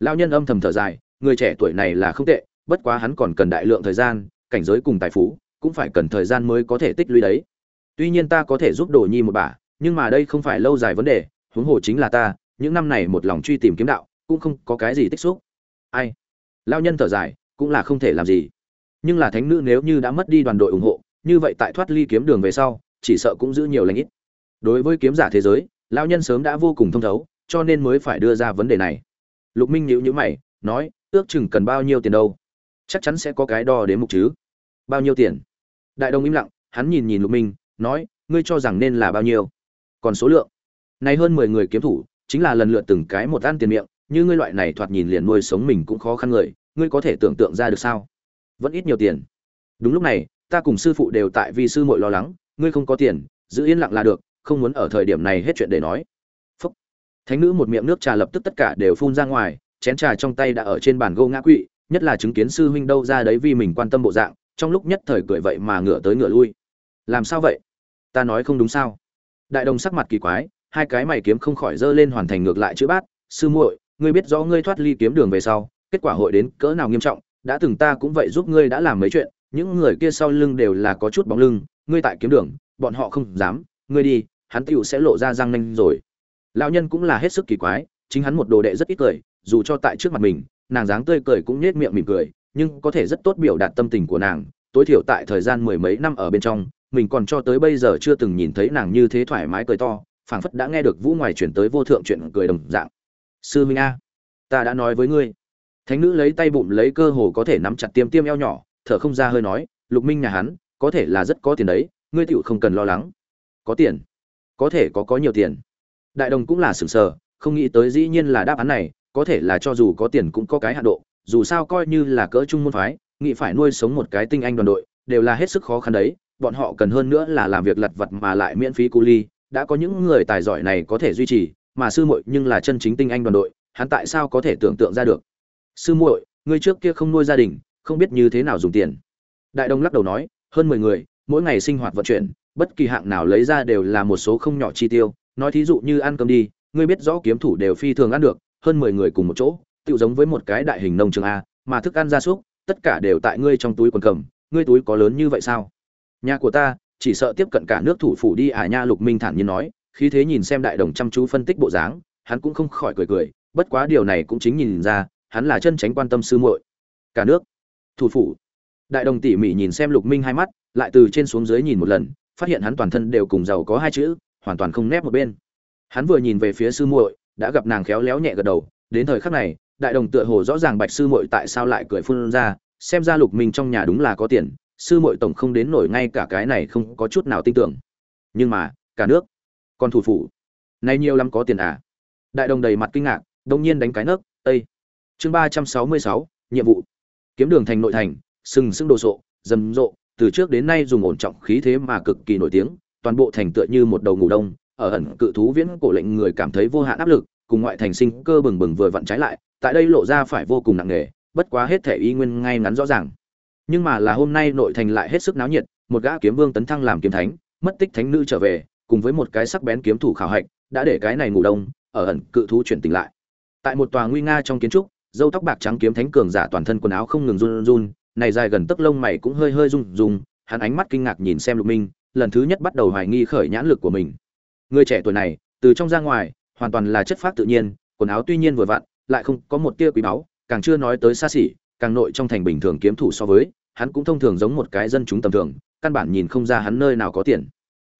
Lão nhân âm thầm thở dài, người trẻ tuổi này là không tệ, bất quá hắn còn cần đại lượng thời gian, cảnh giới cùng tài phú, cũng phải cần thời gian mới có thể tích lũy đấy. Tuy nhiên ta có thể giúp đồ nhi một bà, nhưng mà đây không phải lâu dài vấn đề, huống hồ chính là ta, những năm này một lòng truy tìm kiếm đạo, cũng không có cái gì tích xúc ai? Lao nhân thở dài, cũng là không thể làm gì. Nhưng là thánh nữ nếu như đã mất đi đoàn đội ủng hộ, như vậy tại thoát ly kiếm đường về sau, chỉ sợ cũng giữ nhiều lãnh ít. Đối với kiếm giả thế giới, lao nhân sớm đã vô cùng thông thấu, cho nên mới phải đưa ra vấn đề này. Lục minh nhíu nhữ mày, nói, ước chừng cần bao nhiêu tiền đâu? Chắc chắn sẽ có cái đo đến mục chứ. Bao nhiêu tiền? Đại đồng im lặng, hắn nhìn nhìn lục minh, nói, ngươi cho rằng nên là bao nhiêu? Còn số lượng? Này hơn mười người kiếm thủ, chính là lần lượt từng cái một ăn tiền miệng như ngươi loại này thoạt nhìn liền nuôi sống mình cũng khó khăn người, ngươi có thể tưởng tượng ra được sao? Vẫn ít nhiều tiền. Đúng lúc này, ta cùng sư phụ đều tại vì sư muội lo lắng, ngươi không có tiền, giữ yên lặng là được, không muốn ở thời điểm này hết chuyện để nói. Phúc. Thánh nữ một miệng nước trà lập tức tất cả đều phun ra ngoài, chén trà trong tay đã ở trên bàn gô ngã quỵ, nhất là chứng kiến sư huynh đâu ra đấy vì mình quan tâm bộ dạng, trong lúc nhất thời cười vậy mà ngửa tới ngửa lui. Làm sao vậy? Ta nói không đúng sao? Đại đồng sắc mặt kỳ quái, hai cái mày kiếm không khỏi dơ lên hoàn thành ngược lại chữ bát, sư muội ngươi biết rõ ngươi thoát ly kiếm đường về sau, kết quả hội đến cỡ nào nghiêm trọng, đã từng ta cũng vậy giúp ngươi đã làm mấy chuyện, những người kia sau lưng đều là có chút bóng lưng, ngươi tại kiếm đường, bọn họ không dám, ngươi đi, hắn tiểu sẽ lộ ra răng nanh rồi. Lão nhân cũng là hết sức kỳ quái, chính hắn một đồ đệ rất ít cười, dù cho tại trước mặt mình, nàng dáng tươi cười cũng nhếch miệng mỉm cười, nhưng có thể rất tốt biểu đạt tâm tình của nàng, tối thiểu tại thời gian mười mấy năm ở bên trong, mình còn cho tới bây giờ chưa từng nhìn thấy nàng như thế thoải mái cười to, phảng phất đã nghe được vũ ngoài chuyển tới vô thượng chuyện cười đồng dạng sư minh a, ta đã nói với ngươi. Thánh nữ lấy tay bụng lấy cơ hồ có thể nắm chặt tiêm tiêm eo nhỏ, thở không ra hơi nói, lục minh nhà hắn, có thể là rất có tiền đấy, ngươi tựu không cần lo lắng. Có tiền? Có thể có có nhiều tiền. Đại đồng cũng là sừng sờ, không nghĩ tới dĩ nhiên là đáp án này, có thể là cho dù có tiền cũng có cái hạ độ, dù sao coi như là cỡ trung môn phái, nghĩ phải nuôi sống một cái tinh anh đoàn đội, đều là hết sức khó khăn đấy, bọn họ cần hơn nữa là làm việc lặt vặt mà lại miễn phí cu ly, đã có những người tài giỏi này có thể duy trì mà sư muội nhưng là chân chính tinh anh đoàn đội, hắn tại sao có thể tưởng tượng ra được? Sư muội, ngươi trước kia không nuôi gia đình, không biết như thế nào dùng tiền. Đại đông lắc đầu nói, hơn mười người, mỗi ngày sinh hoạt vận chuyển, bất kỳ hạng nào lấy ra đều là một số không nhỏ chi tiêu. Nói thí dụ như ăn cơm đi, ngươi biết rõ kiếm thủ đều phi thường ăn được, hơn mười người cùng một chỗ tự giống với một cái đại hình nông trường a, mà thức ăn gia súc, tất cả đều tại ngươi trong túi quần cầm. Ngươi túi có lớn như vậy sao? Nhà của ta, chỉ sợ tiếp cận cả nước thủ phủ đi à nha lục minh thản nhiên nói khi thế nhìn xem đại đồng chăm chú phân tích bộ dáng, hắn cũng không khỏi cười cười, bất quá điều này cũng chính nhìn ra, hắn là chân tránh quan tâm sư muội. Cả nước, thủ phủ. Đại đồng tỉ mỉ nhìn xem lục minh hai mắt, lại từ trên xuống dưới nhìn một lần, phát hiện hắn toàn thân đều cùng giàu có hai chữ, hoàn toàn không nép một bên. Hắn vừa nhìn về phía sư muội, đã gặp nàng khéo léo nhẹ gật đầu, đến thời khắc này, đại đồng tựa hồ rõ ràng bạch sư muội tại sao lại cười phun ra, xem ra lục minh trong nhà đúng là có tiền, sư muội tổng không đến nổi ngay cả cái này không có chút nào tin tưởng. Nhưng mà, cả nước còn thủ phủ. Này nhiều lắm có tiền à? Đại đồng đầy mặt kinh ngạc, đông nhiên đánh cái nấc tây chương ba trăm sáu mươi sáu, nhiệm vụ. Kiếm đường thành nội thành, sừng sững đồ sộ, rầm rộ, từ trước đến nay dùng ổn trọng khí thế mà cực kỳ nổi tiếng, toàn bộ thành tựa như một đầu ngủ đông, ở ẩn cự thú viễn cổ lệnh người cảm thấy vô hạn áp lực, cùng ngoại thành sinh cơ bừng bừng vừa vặn trái lại, tại đây lộ ra phải vô cùng nặng nề, bất quá hết thể y nguyên ngay ngắn rõ ràng. Nhưng mà là hôm nay nội thành lại hết sức náo nhiệt, một gã kiếm vương tấn thăng làm kiếm thánh, mất tích thánh nữ trở về cùng với một cái sắc bén kiếm thủ khảo hạch, đã để cái này ngủ đông, ở ẩn cự thú chuyển tỉnh lại. Tại một tòa nguy nga trong kiến trúc, râu tóc bạc trắng kiếm thánh cường giả toàn thân quần áo không ngừng run run, này dài gần tấc lông mày cũng hơi hơi rung rung, hắn ánh mắt kinh ngạc nhìn xem lục minh, lần thứ nhất bắt đầu hoài nghi khởi nhãn lực của mình. Người trẻ tuổi này, từ trong ra ngoài, hoàn toàn là chất phát tự nhiên, quần áo tuy nhiên vừa vặn, lại không có một tia quý báu, càng chưa nói tới xa xỉ, càng nội trong thành bình thường kiếm thủ so với, hắn cũng thông thường giống một cái dân chúng tầm thường, căn bản nhìn không ra hắn nơi nào có tiền.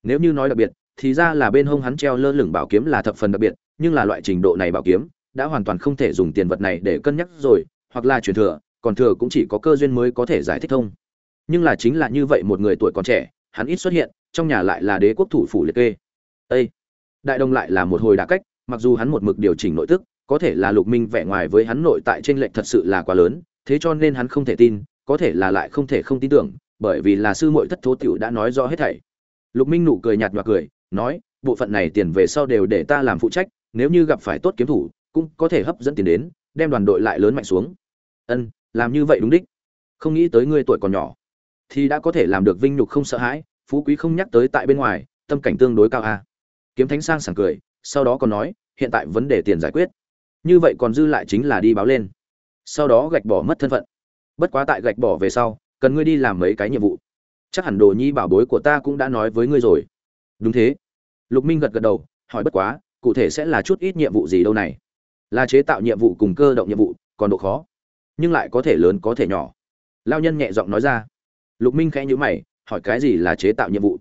Nếu như nói đặc biệt thì ra là bên hông hắn treo lơ lửng bảo kiếm là thập phần đặc biệt, nhưng là loại trình độ này bảo kiếm đã hoàn toàn không thể dùng tiền vật này để cân nhắc rồi, hoặc là truyền thừa, còn thừa cũng chỉ có cơ duyên mới có thể giải thích thông. Nhưng là chính là như vậy một người tuổi còn trẻ, hắn ít xuất hiện, trong nhà lại là đế quốc thủ phủ liệt kê. Ê! đại đồng lại là một hồi đả cách, mặc dù hắn một mực điều chỉnh nội tức, có thể là lục minh vẻ ngoài với hắn nội tại trên lệnh thật sự là quá lớn, thế cho nên hắn không thể tin, có thể là lại không thể không tin tưởng, bởi vì là sư muội thất thố tiểu đã nói rõ hết thảy. Lục minh nụ cười nhạt nhòa cười nói, bộ phận này tiền về sau đều để ta làm phụ trách, nếu như gặp phải tốt kiếm thủ, cũng có thể hấp dẫn tiền đến, đem đoàn đội lại lớn mạnh xuống. Ân, làm như vậy đúng đích. Không nghĩ tới ngươi tuổi còn nhỏ. Thì đã có thể làm được vinh nhục không sợ hãi, phú quý không nhắc tới tại bên ngoài, tâm cảnh tương đối cao a. Kiếm thánh sang sảng cười, sau đó còn nói, hiện tại vấn đề tiền giải quyết. Như vậy còn dư lại chính là đi báo lên. Sau đó gạch bỏ mất thân phận. Bất quá tại gạch bỏ về sau, cần ngươi đi làm mấy cái nhiệm vụ. Chắc hẳn đồ nhi bảo bối của ta cũng đã nói với ngươi rồi. Đúng thế lục minh gật gật đầu, hỏi bất quá, cụ thể sẽ là chút ít nhiệm vụ gì đâu này? Là chế tạo nhiệm vụ cùng cơ động nhiệm vụ, còn độ khó, nhưng lại có thể lớn có thể nhỏ. Lao nhân nhẹ giọng nói ra. Lục minh khẽ nhữ mày, hỏi cái gì là chế tạo nhiệm vụ?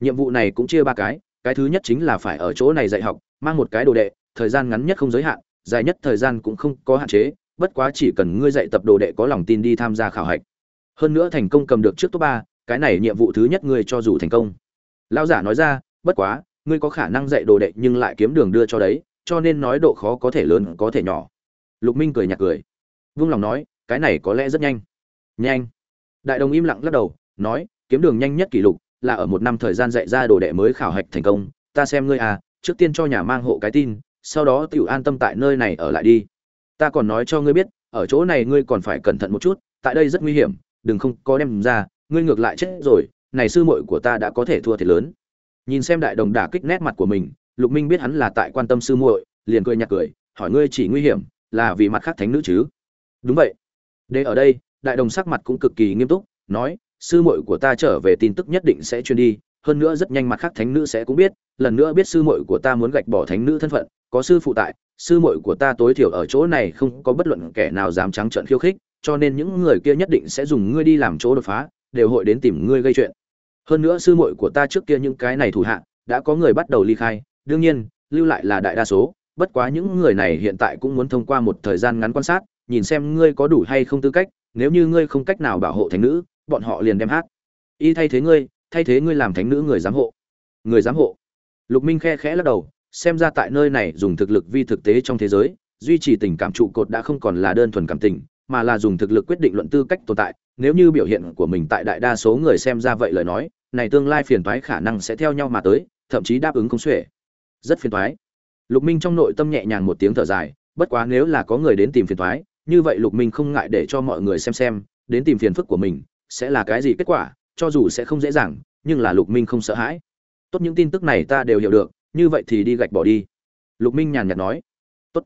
Nhiệm vụ này cũng chia ba cái cái thứ nhất chính là phải ở chỗ này dạy học, mang một cái đồ đệ, thời gian ngắn nhất không giới hạn, dài nhất thời gian cũng không có hạn chế, bất quá chỉ cần ngươi dạy tập đồ đệ có lòng tin đi tham gia khảo hạch. Hơn nữa thành công cầm được trước top ba, cái này nhiệm vụ thứ nhất ngươi cho dù thành công. Lão giả nói ra, bất quá ngươi có khả năng dạy đồ đệ nhưng lại kiếm đường đưa cho đấy, cho nên nói độ khó có thể lớn, có thể nhỏ. Lục minh cười nhạt cười. Vung lòng nói, cái này có lẽ rất nhanh. Nhanh. Đại đồng im lặng lắc đầu, nói, kiếm đường nhanh nhất kỷ lục là ở một năm thời gian dạy ra đồ đệ mới khảo hạch thành công. Ta xem ngươi à trước tiên cho nhà mang hộ cái tin, sau đó tiểu an tâm tại nơi này ở lại đi. Ta còn nói cho ngươi biết, ở chỗ này ngươi còn phải cẩn thận một chút, tại đây rất nguy hiểm, đừng không có đem ra, ngươi ngược lại chết rồi, này sư muội của ta đã có thể thua thiệt lớn nhìn xem đại đồng đả kích nét mặt của mình, lục minh biết hắn là tại quan tâm sư muội, liền cười nhạt cười, hỏi ngươi chỉ nguy hiểm là vì mặt khác thánh nữ chứ? Đúng vậy. Để ở đây, đại đồng sắc mặt cũng cực kỳ nghiêm túc, nói, sư muội của ta trở về tin tức nhất định sẽ truyền đi, hơn nữa rất nhanh mặt khác thánh nữ sẽ cũng biết, lần nữa biết sư muội của ta muốn gạch bỏ thánh nữ thân phận, có sư phụ tại, sư muội của ta tối thiểu ở chỗ này không có bất luận kẻ nào dám trắng trợn khiêu khích, cho nên những người kia nhất định sẽ dùng ngươi đi làm chỗ đột phá, đều hội đến tìm ngươi gây chuyện hơn nữa sư muội của ta trước kia những cái này thủ hạ, đã có người bắt đầu ly khai, đương nhiên, lưu lại là đại đa số, bất quá những người này hiện tại cũng muốn thông qua một thời gian ngắn quan sát, nhìn xem ngươi có đủ hay không tư cách, nếu như ngươi không cách nào bảo hộ thánh nữ, bọn họ liền đem hát. Y thay thế ngươi, thay thế ngươi làm thánh nữ người giám hộ. Người giám hộ. Lục minh khe khẽ lắc đầu, xem ra tại nơi này dùng thực lực vi thực tế trong thế giới, duy trì tình cảm trụ cột đã không còn là đơn thuần cảm tình, mà là dùng thực lực quyết định luận tư cách tồn tại nếu như biểu hiện của mình tại đại đa số người xem ra vậy lời nói, này tương lai phiền toái khả năng sẽ theo nhau mà tới, thậm chí đáp ứng không xuể. Rất phiền toái. Lục minh trong nội tâm nhẹ nhàng một tiếng thở dài, bất quá nếu là có người đến tìm phiền toái, như vậy lục minh không ngại để cho mọi người xem xem, đến tìm phiền phức của mình, sẽ là cái gì kết quả, cho dù sẽ không dễ dàng, nhưng là lục minh không sợ hãi. Tốt, những tin tức này ta đều hiểu được, như vậy thì đi gạch bỏ đi. Lục minh nhàn nhạt nói. Tốt.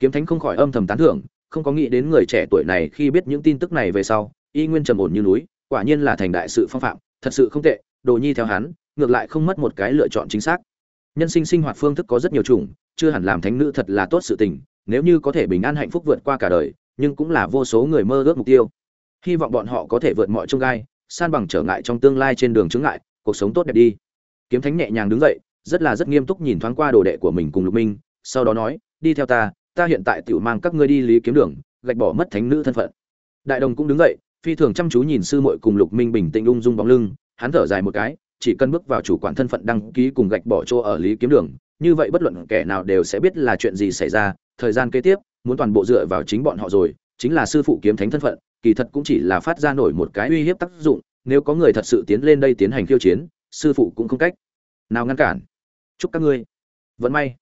Kiếm thánh không khỏi âm thầm tán thưởng, không có nghĩ đến người trẻ tuổi này khi biết những tin tức này về sau y nguyên trầm ổn như núi, quả nhiên là thành đại sự phong phạm, thật sự không tệ, đồ nhi theo hắn, ngược lại không mất một cái lựa chọn chính xác. Nhân sinh sinh hoạt phương thức có rất nhiều chủng, chưa hẳn làm thánh nữ thật là tốt sự tình, nếu như có thể bình an hạnh phúc vượt qua cả đời, nhưng cũng là vô số người mơ ước mục tiêu. Hy vọng bọn họ có thể vượt mọi trông gai, san bằng trở ngại trong tương lai trên đường chướng ngại, cuộc sống tốt đẹp đi. Kiếm thánh nhẹ nhàng đứng dậy, rất là rất nghiêm túc nhìn thoáng qua đồ đệ của mình cùng lục minh, sau đó nói, đi theo ta ta hiện tại tự mang các ngươi đi lý kiếm đường, gạch bỏ mất thánh nữ thân phận. Đại đồng cũng đứng dậy phi thường chăm chú nhìn sư muội cùng lục minh bình tĩnh ung dung bóng lưng, hắn thở dài một cái, chỉ cần bước vào chủ quản thân phận đăng ký cùng gạch bỏ chỗ ở lý kiếm đường, như vậy bất luận kẻ nào đều sẽ biết là chuyện gì xảy ra, thời gian kế tiếp, muốn toàn bộ dựa vào chính bọn họ rồi, chính là sư phụ kiếm thánh thân phận, kỳ thật cũng chỉ là phát ra nổi một cái uy hiếp tác dụng, nếu có người thật sự tiến lên đây tiến hành khiêu chiến, sư phụ cũng không cách nào ngăn cản. Chúc các ngươi vẫn may.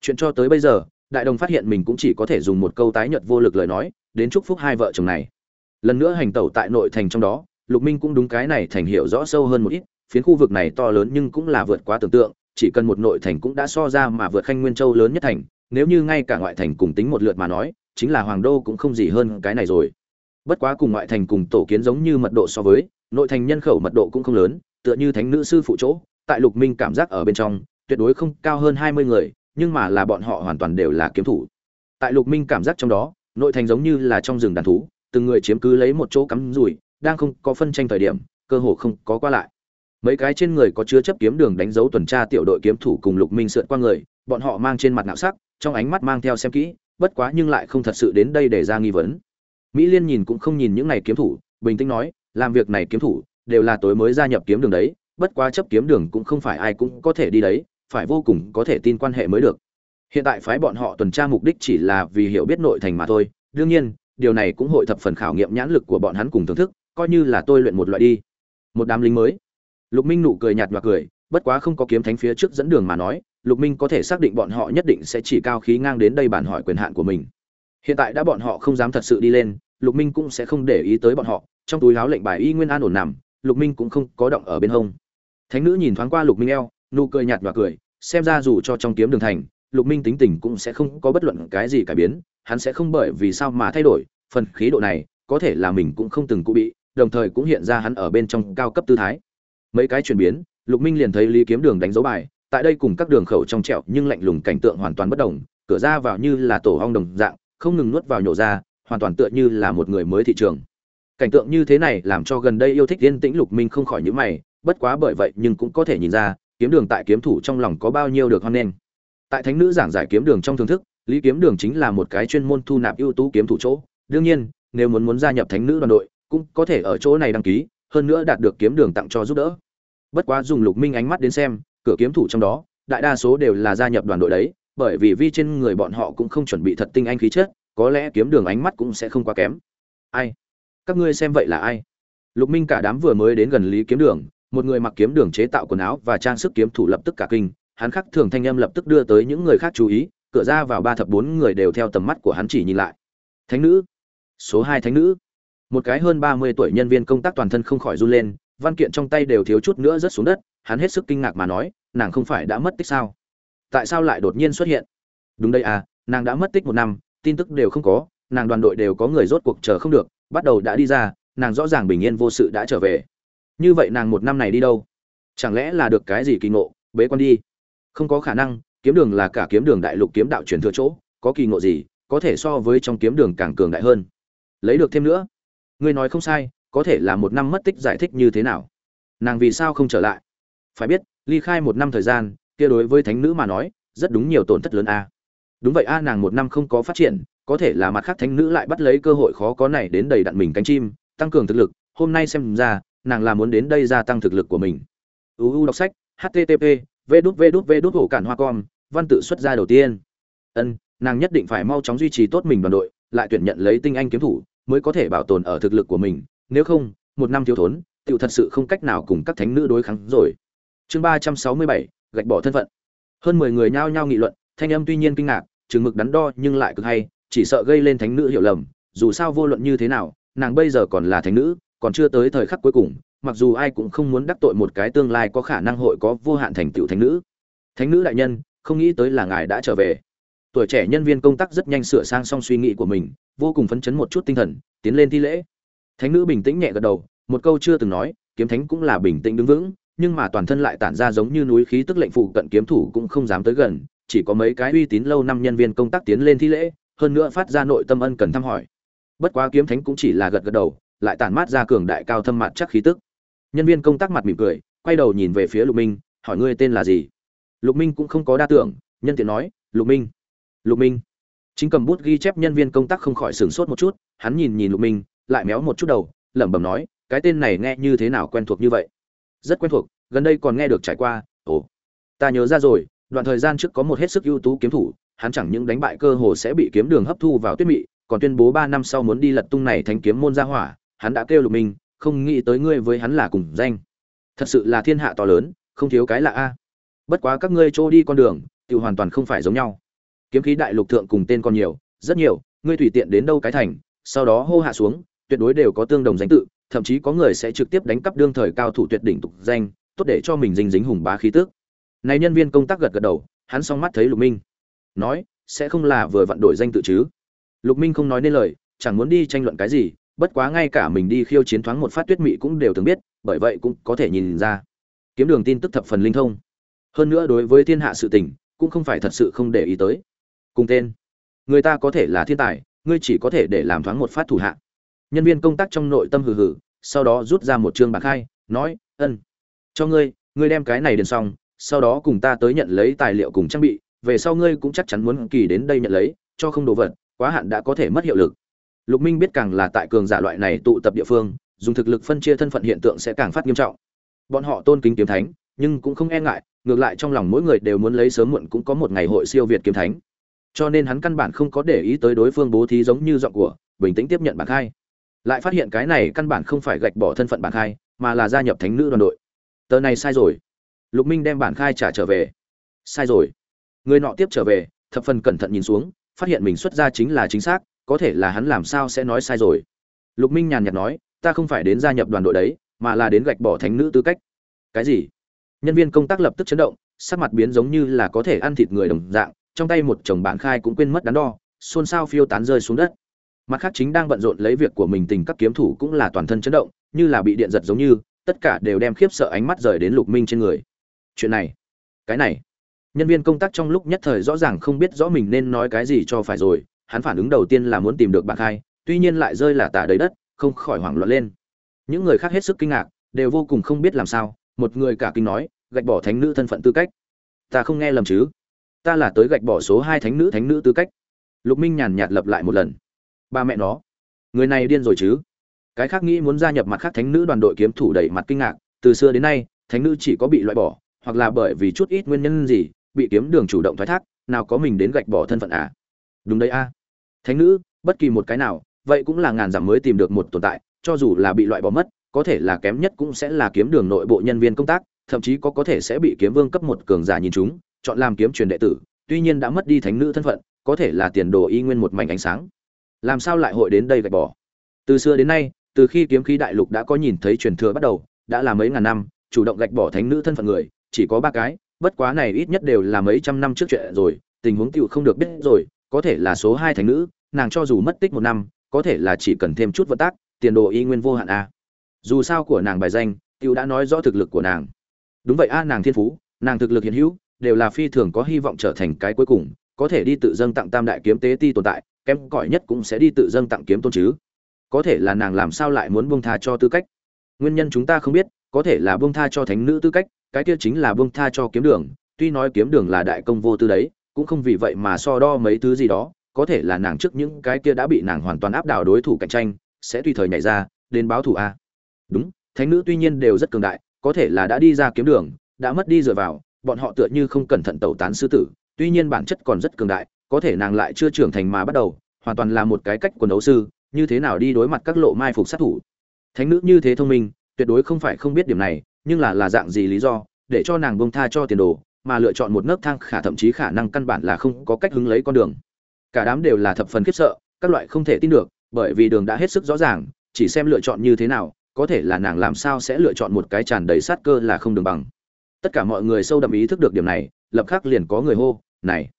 Chuyện cho tới bây giờ, đại đồng phát hiện mình cũng chỉ có thể dùng một câu tái nhợt vô lực lời nói, đến chúc phúc hai vợ chồng này lần nữa hành tẩu tại nội thành trong đó, lục minh cũng đúng cái này thành hiểu rõ sâu hơn một ít, phiến khu vực này to lớn nhưng cũng là vượt quá tưởng tượng, chỉ cần một nội thành cũng đã so ra mà vượt khanh nguyên châu lớn nhất thành, nếu như ngay cả ngoại thành cùng tính một lượt mà nói, chính là hoàng đô cũng không gì hơn cái này rồi. Bất quá cùng ngoại thành cùng tổ kiến giống như mật độ so với, nội thành nhân khẩu mật độ cũng không lớn, tựa như thánh nữ sư phụ chỗ, tại lục minh cảm giác ở bên trong, tuyệt đối không cao hơn hai mươi người, nhưng mà là bọn họ hoàn toàn đều là kiếm thủ. Tại lục minh cảm giác trong đó, nội thành giống như là trong rừng đàn thú từng người chiếm cứ lấy một chỗ cắm rủi, đang không có phân tranh thời điểm, cơ hồ không có qua lại. Mấy cái trên người có chứa chấp kiếm đường đánh dấu tuần tra tiểu đội kiếm thủ cùng lục minh sượt qua người, bọn họ mang trên mặt nạo sắc, trong ánh mắt mang theo xem kỹ, bất quá nhưng lại không thật sự đến đây để ra nghi vấn. Mỹ liên nhìn cũng không nhìn những này kiếm thủ, bình tĩnh nói, làm việc này kiếm thủ, đều là tối mới gia nhập kiếm đường đấy, bất quá chấp kiếm đường cũng không phải ai cũng có thể đi đấy, phải vô cùng có thể tin quan hệ mới được. Hiện tại phái bọn họ tuần tra mục đích chỉ là vì hiểu biết nội thành mà thôi, đương nhiên điều này cũng hội thập phần khảo nghiệm nhãn lực của bọn hắn cùng thưởng thức, coi như là tôi luyện một loại đi. Một đám lính mới. Lục minh nụ cười nhạt và cười, bất quá không có kiếm thánh phía trước dẫn đường mà nói, lục minh có thể xác định bọn họ nhất định sẽ chỉ cao khí ngang đến đây bản hỏi quyền hạn của mình. Hiện tại đã bọn họ không dám thật sự đi lên, lục minh cũng sẽ không để ý tới bọn họ, trong túi áo lệnh bài y nguyên an ổn nằm, lục minh cũng không có động ở bên hông. Thánh nữ nhìn thoáng qua lục minh eo, nụ cười nhạt và cười, xem ra dù cho trong kiếm đường thành, lục minh tính tình cũng sẽ không có bất luận cái gì cải biến hắn sẽ không bởi vì sao mà thay đổi, phần khí độ này, có thể là mình cũng không từng cụ bị, đồng thời cũng hiện ra hắn ở bên trong cao cấp tư thái. Mấy cái chuyển biến, lục minh liền thấy lý kiếm đường đánh dấu bài, tại đây cùng các đường khẩu trong trẹo nhưng lạnh lùng cảnh tượng hoàn toàn bất đồng, cửa ra vào như là tổ ong đồng dạng, không ngừng nuốt vào nhổ ra, hoàn toàn tựa như là một người mới thị trường. Cảnh tượng như thế này làm cho gần đây yêu thích yên tĩnh lục minh không khỏi nhíu mày, bất quá bởi vậy nhưng cũng có thể nhìn ra, kiếm đường tại kiếm thủ trong lòng có bao nhiêu được hoan nghênh. Tại thánh nữ giảng giải kiếm đường trong thưởng thức lý kiếm đường chính là một cái chuyên môn thu nạp ưu tú kiếm thủ chỗ. Đương nhiên, nếu muốn muốn gia nhập thánh nữ đoàn đội, cũng có thể ở chỗ này đăng ký, hơn nữa đạt được kiếm đường tặng cho giúp đỡ. Bất quá dùng lục minh ánh mắt đến xem, cửa kiếm thủ trong đó, đại đa số đều là gia nhập đoàn đội đấy, bởi vì vi trên người bọn họ cũng không chuẩn bị thật tinh anh khí chất, có lẽ kiếm đường ánh mắt cũng sẽ không quá kém. Ai? Các ngươi xem vậy là ai? Lục minh cả đám vừa mới đến gần lý kiếm đường, một người mặc kiếm đường chế tạo quần áo và trang sức kiếm thủ lập tức cả kinh, hắn khắc thường thanh âm lập tức đưa tới những người khác chú ý cửa ra vào ba thập bốn người đều theo tầm mắt của hắn chỉ nhìn lại. Thánh nữ. Số hai thánh nữ. Một cái hơn ba mươi tuổi nhân viên công tác toàn thân không khỏi run lên, văn kiện trong tay đều thiếu chút nữa rớt xuống đất, hắn hết sức kinh ngạc mà nói, nàng không phải đã mất tích sao? Tại sao lại đột nhiên xuất hiện? Đúng đây à nàng đã mất tích một năm, tin tức đều không có, nàng đoàn đội đều có người rốt cuộc chờ không được, bắt đầu đã đi ra, nàng rõ ràng bình yên vô sự đã trở về. Như vậy nàng một năm này đi đâu? Chẳng lẽ là được cái gì kỳ ngộ, bế quan đi? Không có khả năng kiếm đường là cả kiếm đường đại lục kiếm đạo truyền thừa chỗ, có kỳ ngộ gì, có thể so với trong kiếm đường càng cường đại hơn. Lấy được thêm nữa. Ngươi nói không sai, có thể là một năm mất tích giải thích như thế nào? Nàng vì sao không trở lại? Phải biết, ly khai một năm thời gian, kia đối với thánh nữ mà nói, rất đúng nhiều tổn thất lớn a. Đúng vậy a, nàng một năm không có phát triển, có thể là mặt khác thánh nữ lại bắt lấy cơ hội khó có này đến đầy đặn mình cánh chim, tăng cường thực lực, hôm nay xem ra, nàng là muốn đến đây gia tăng thực lực của mình. Uu đọc sách, http v đút v đút v đút hổ cản hoa com văn tự xuất ra đầu tiên. Ân, nàng nhất định phải mau chóng duy trì tốt mình đoàn đội, lại tuyển nhận lấy tinh anh kiếm thủ, mới có thể bảo tồn ở thực lực của mình. Nếu không, một năm thiếu thốn tựu thật sự không cách nào cùng các thánh nữ đối kháng rồi. Chương ba trăm sáu mươi bảy, gạch bỏ thân phận. Hơn mười người nhao nhao nghị luận, thanh âm tuy nhiên kinh ngạc, chừng mực đắn đo nhưng lại cực hay, chỉ sợ gây lên thánh nữ hiểu lầm. Dù sao vô luận như thế nào, nàng bây giờ còn là thánh nữ, còn chưa tới thời khắc cuối cùng, mặc dù ai cũng không muốn đắc tội một cái tương lai có khả năng hội có vô hạn thành tựu thánh nữ. Thánh nữ đại nhân không nghĩ tới là ngài đã trở về. Tuổi trẻ nhân viên công tác rất nhanh sửa sang xong suy nghĩ của mình, vô cùng phấn chấn một chút tinh thần, tiến lên thi lễ. Thánh nữ bình tĩnh nhẹ gật đầu, một câu chưa từng nói, kiếm thánh cũng là bình tĩnh đứng vững, nhưng mà toàn thân lại tản ra giống như núi khí tức lệnh phụ cận kiếm thủ cũng không dám tới gần, chỉ có mấy cái uy tín lâu năm nhân viên công tác tiến lên thi lễ, hơn nữa phát ra nội tâm ân cần thăm hỏi. Bất quá kiếm thánh cũng chỉ là gật gật đầu, lại tản mát ra cường đại cao thâm mặt chắc khí tức. Nhân viên công tác mặt mỉm cười, quay đầu nhìn về phía lục minh, hỏi ngươi tên là gì? Lục minh cũng không có đa tưởng, nhân tiện nói, lục minh lục minh. Chính cầm bút ghi chép nhân viên công tác không khỏi sửng sốt một chút, hắn nhìn nhìn lục minh, lại méo một chút đầu, lẩm bẩm nói, cái tên này nghe như thế nào quen thuộc như vậy? Rất quen thuộc, gần đây còn nghe được trải qua, ồ, ta nhớ ra rồi, đoạn thời gian trước có một hết sức ưu tú kiếm thủ, hắn chẳng những đánh bại cơ hồ sẽ bị kiếm đường hấp thu vào tuyết mị, còn tuyên bố ba năm sau muốn đi lật tung này thành kiếm môn gia hỏa, hắn đã kêu lục minh, không nghĩ tới ngươi với hắn là cùng danh. Thật sự là thiên hạ to lớn, không thiếu cái lạ a bất quá các ngươi trôi đi con đường tự hoàn toàn không phải giống nhau. Kiếm khí đại lục thượng cùng tên còn nhiều, rất nhiều, ngươi tùy tiện đến đâu cái thành, sau đó hô hạ xuống, tuyệt đối đều có tương đồng danh tự, thậm chí có người sẽ trực tiếp đánh cắp đương thời cao thủ tuyệt đỉnh tục danh, tốt để cho mình dính dính hùng bá khí tước này nhân viên công tác gật gật đầu, hắn song mắt thấy lục minh. Nói, sẽ không là vừa vặn đổi danh tự chứ? Lục minh không nói nên lời, chẳng muốn đi tranh luận cái gì, bất quá ngay cả mình đi khiêu chiến thoáng một phát tuyết mị cũng đều từng biết, bởi vậy cũng có thể nhìn ra. Kiếm đường tin tức thập phần linh thông hơn nữa đối với thiên hạ sự tình, cũng không phải thật sự không để ý tới. Cùng tên. Người ta có thể là thiên tài, ngươi chỉ có thể để làm thoáng một phát thủ hạ. Nhân viên công tác trong nội tâm hừ hừ, sau đó rút ra một chương bạc khai nói, ân, cho ngươi ngươi đem cái này điền xong, sau đó cùng ta tới nhận lấy tài liệu cùng trang bị, về sau ngươi cũng chắc chắn muốn kỳ đến đây nhận lấy, cho không đồ vật, quá hạn đã có thể mất hiệu lực. Lục minh biết càng là tại cường giả loại này tụ tập địa phương, dùng thực lực phân chia thân phận hiện tượng sẽ càng phát nghiêm trọng. Bọn họ tôn kính kiếm thánh, nhưng cũng không e ngại ngược lại trong lòng mỗi người đều muốn lấy sớm muộn cũng có một ngày hội siêu việt kiếm thánh. Cho nên hắn căn bản không có để ý tới đối phương bố thí giống như giọng của, bình tĩnh tiếp nhận bản khai. Lại phát hiện cái này căn bản không phải gạch bỏ thân phận bản khai, mà là gia nhập thánh nữ đoàn đội. Tờ này sai rồi. Lục minh đem bản khai trả trở về. Sai rồi. Người nọ tiếp trở về, thập phần cẩn thận nhìn xuống, phát hiện mình xuất ra chính là chính xác, có thể là hắn làm sao sẽ nói sai rồi. Lục minh nhàn nhạt nói, ta không phải đến gia nhập đoàn đội đấy, mà là đến gạch bỏ thánh nữ tư cách. Cái gì? Nhân viên công tác lập tức chấn động, sắc mặt biến giống như là có thể ăn thịt người đồng dạng, trong tay một chồng bản khai cũng quên mất đắn đo, xôn xao phiêu tán rơi xuống đất. Mặt khác chính đang bận rộn lấy việc của mình tình các kiếm thủ cũng là toàn thân chấn động, như là bị điện giật giống như, tất cả đều đem khiếp sợ ánh mắt rời đến lục minh trên người. Chuyện này, cái này. Nhân viên công tác trong lúc nhất thời rõ ràng không biết rõ mình nên nói cái gì cho phải rồi, hắn phản ứng đầu tiên là muốn tìm được bạn khai, tuy nhiên lại rơi là tả đầy đất, không khỏi hoảng loạn lên. Những người khác hết sức kinh ngạc, đều vô cùng không biết làm sao, một người cả kinh nói gạch bỏ thánh nữ thân phận tư cách. Ta không nghe lầm chứ? Ta là tới gạch bỏ số hai thánh nữ thánh nữ tư cách. Lục minh nhàn nhạt lập lại một lần. Ba mẹ nó, người này điên rồi chứ? Cái khác nghĩ muốn gia nhập mặt khác thánh nữ đoàn đội kiếm thủ đẩy mặt kinh ngạc. Từ xưa đến nay, thánh nữ chỉ có bị loại bỏ, hoặc là bởi vì chút ít nguyên nhân gì, bị kiếm đường chủ động thoái thác, nào có mình đến gạch bỏ thân phận à? Đúng đấy a. Thánh nữ, bất kỳ một cái nào, vậy cũng là ngàn dặm mới tìm được một tồn tại, cho dù là bị loại bỏ mất, có thể là kém nhất cũng sẽ là kiếm đường nội bộ nhân viên công tác thậm chí có có thể sẽ bị kiếm vương cấp một cường giả nhìn chúng, chọn làm kiếm truyền đệ tử, tuy nhiên đã mất đi thánh nữ thân phận, có thể là tiền đồ y nguyên một mảnh ánh sáng. Làm sao lại hội đến đây gạch bỏ? Từ xưa đến nay, từ khi kiếm khí đại lục đã có nhìn thấy truyền thừa bắt đầu, đã là mấy ngàn năm, chủ động gạch bỏ thánh nữ thân phận người, chỉ có ba cái, bất quá này ít nhất đều là mấy trăm năm trước chuyện rồi, tình huống tựu không được biết rồi, có thể là số hai thánh nữ, nàng cho dù mất tích một năm, có thể là chỉ cần thêm chút vận tác, tiền đồ y nguyên vô hạn a. Dù sao của nàng bài danh tựu đã nói rõ thực lực của nàng đúng vậy a, nàng thiên phú, nàng thực lực hiện hữu, đều là phi thường có hy vọng trở thành cái cuối cùng, có thể đi tự dâng tặng tam đại kiếm tế ti tồn tại, kém cỏi nhất cũng sẽ đi tự dâng tặng kiếm tôn chứ. Có thể là nàng làm sao lại muốn buông tha cho tư cách? Nguyên nhân chúng ta không biết, có thể là buông tha cho thánh nữ tư cách, cái kia chính là buông tha cho kiếm đường, tuy nói kiếm đường là đại công vô tư đấy, cũng không vì vậy mà so đo mấy thứ gì đó, có thể là nàng trước những cái kia đã bị nàng hoàn toàn áp đảo đối thủ cạnh tranh, sẽ tùy thời nhảy ra, đến báo thủ a. Đúng, thánh nữ tuy nhiên đều rất cường đại có thể là đã đi ra kiếm đường, đã mất đi dựa vào, bọn họ tựa như không cẩn thận tẩu tán sư tử, tuy nhiên bản chất còn rất cường đại, có thể nàng lại chưa trưởng thành mà bắt đầu, hoàn toàn là một cái cách quần đấu sư, như thế nào đi đối mặt các lộ mai phục sát thủ. Thánh nữ như thế thông minh, tuyệt đối không phải không biết điểm này, nhưng là là dạng gì lý do, để cho nàng bông tha cho tiền đồ, mà lựa chọn một nấc thang khả thậm chí khả năng căn bản là không có cách hứng lấy con đường. Cả đám đều là thập phần khiếp sợ, các loại không thể tin được, bởi vì đường đã hết sức rõ ràng, chỉ xem lựa chọn như thế nào có thể là nàng làm sao sẽ lựa chọn một cái tràn đầy sát cơ là không đường bằng. Tất cả mọi người sâu đậm ý thức được điểm này, lập khắc liền có người hô, này,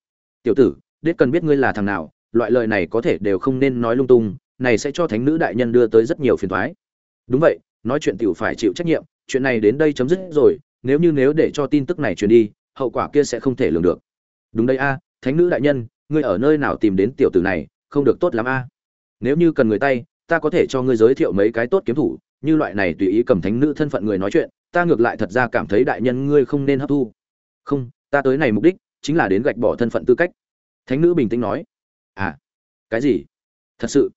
tiểu tử đết cần biết ngươi là thằng nào, loại lời này có thể đều không nên nói lung tung, này sẽ cho thánh nữ đại nhân đưa tới rất nhiều phiền toái. Đúng vậy, nói chuyện tiểu phải chịu trách nhiệm, chuyện này đến đây chấm dứt rồi, nếu như nếu để cho tin tức này truyền đi, hậu quả kia sẽ không thể lường được. Đúng đây a, thánh nữ đại nhân, ngươi ở nơi nào tìm đến tiểu tử này, không được tốt lắm a. Nếu như cần người tay, ta có thể cho ngươi giới thiệu mấy cái tốt kiếm thủ như loại này tùy ý cầm thánh nữ thân phận người nói chuyện, ta ngược lại thật ra cảm thấy đại nhân ngươi không nên hấp thu. Không, ta tới này mục đích chính là đến gạch bỏ thân phận tư cách. Thánh nữ bình tĩnh nói. À cái gì? Thật sự?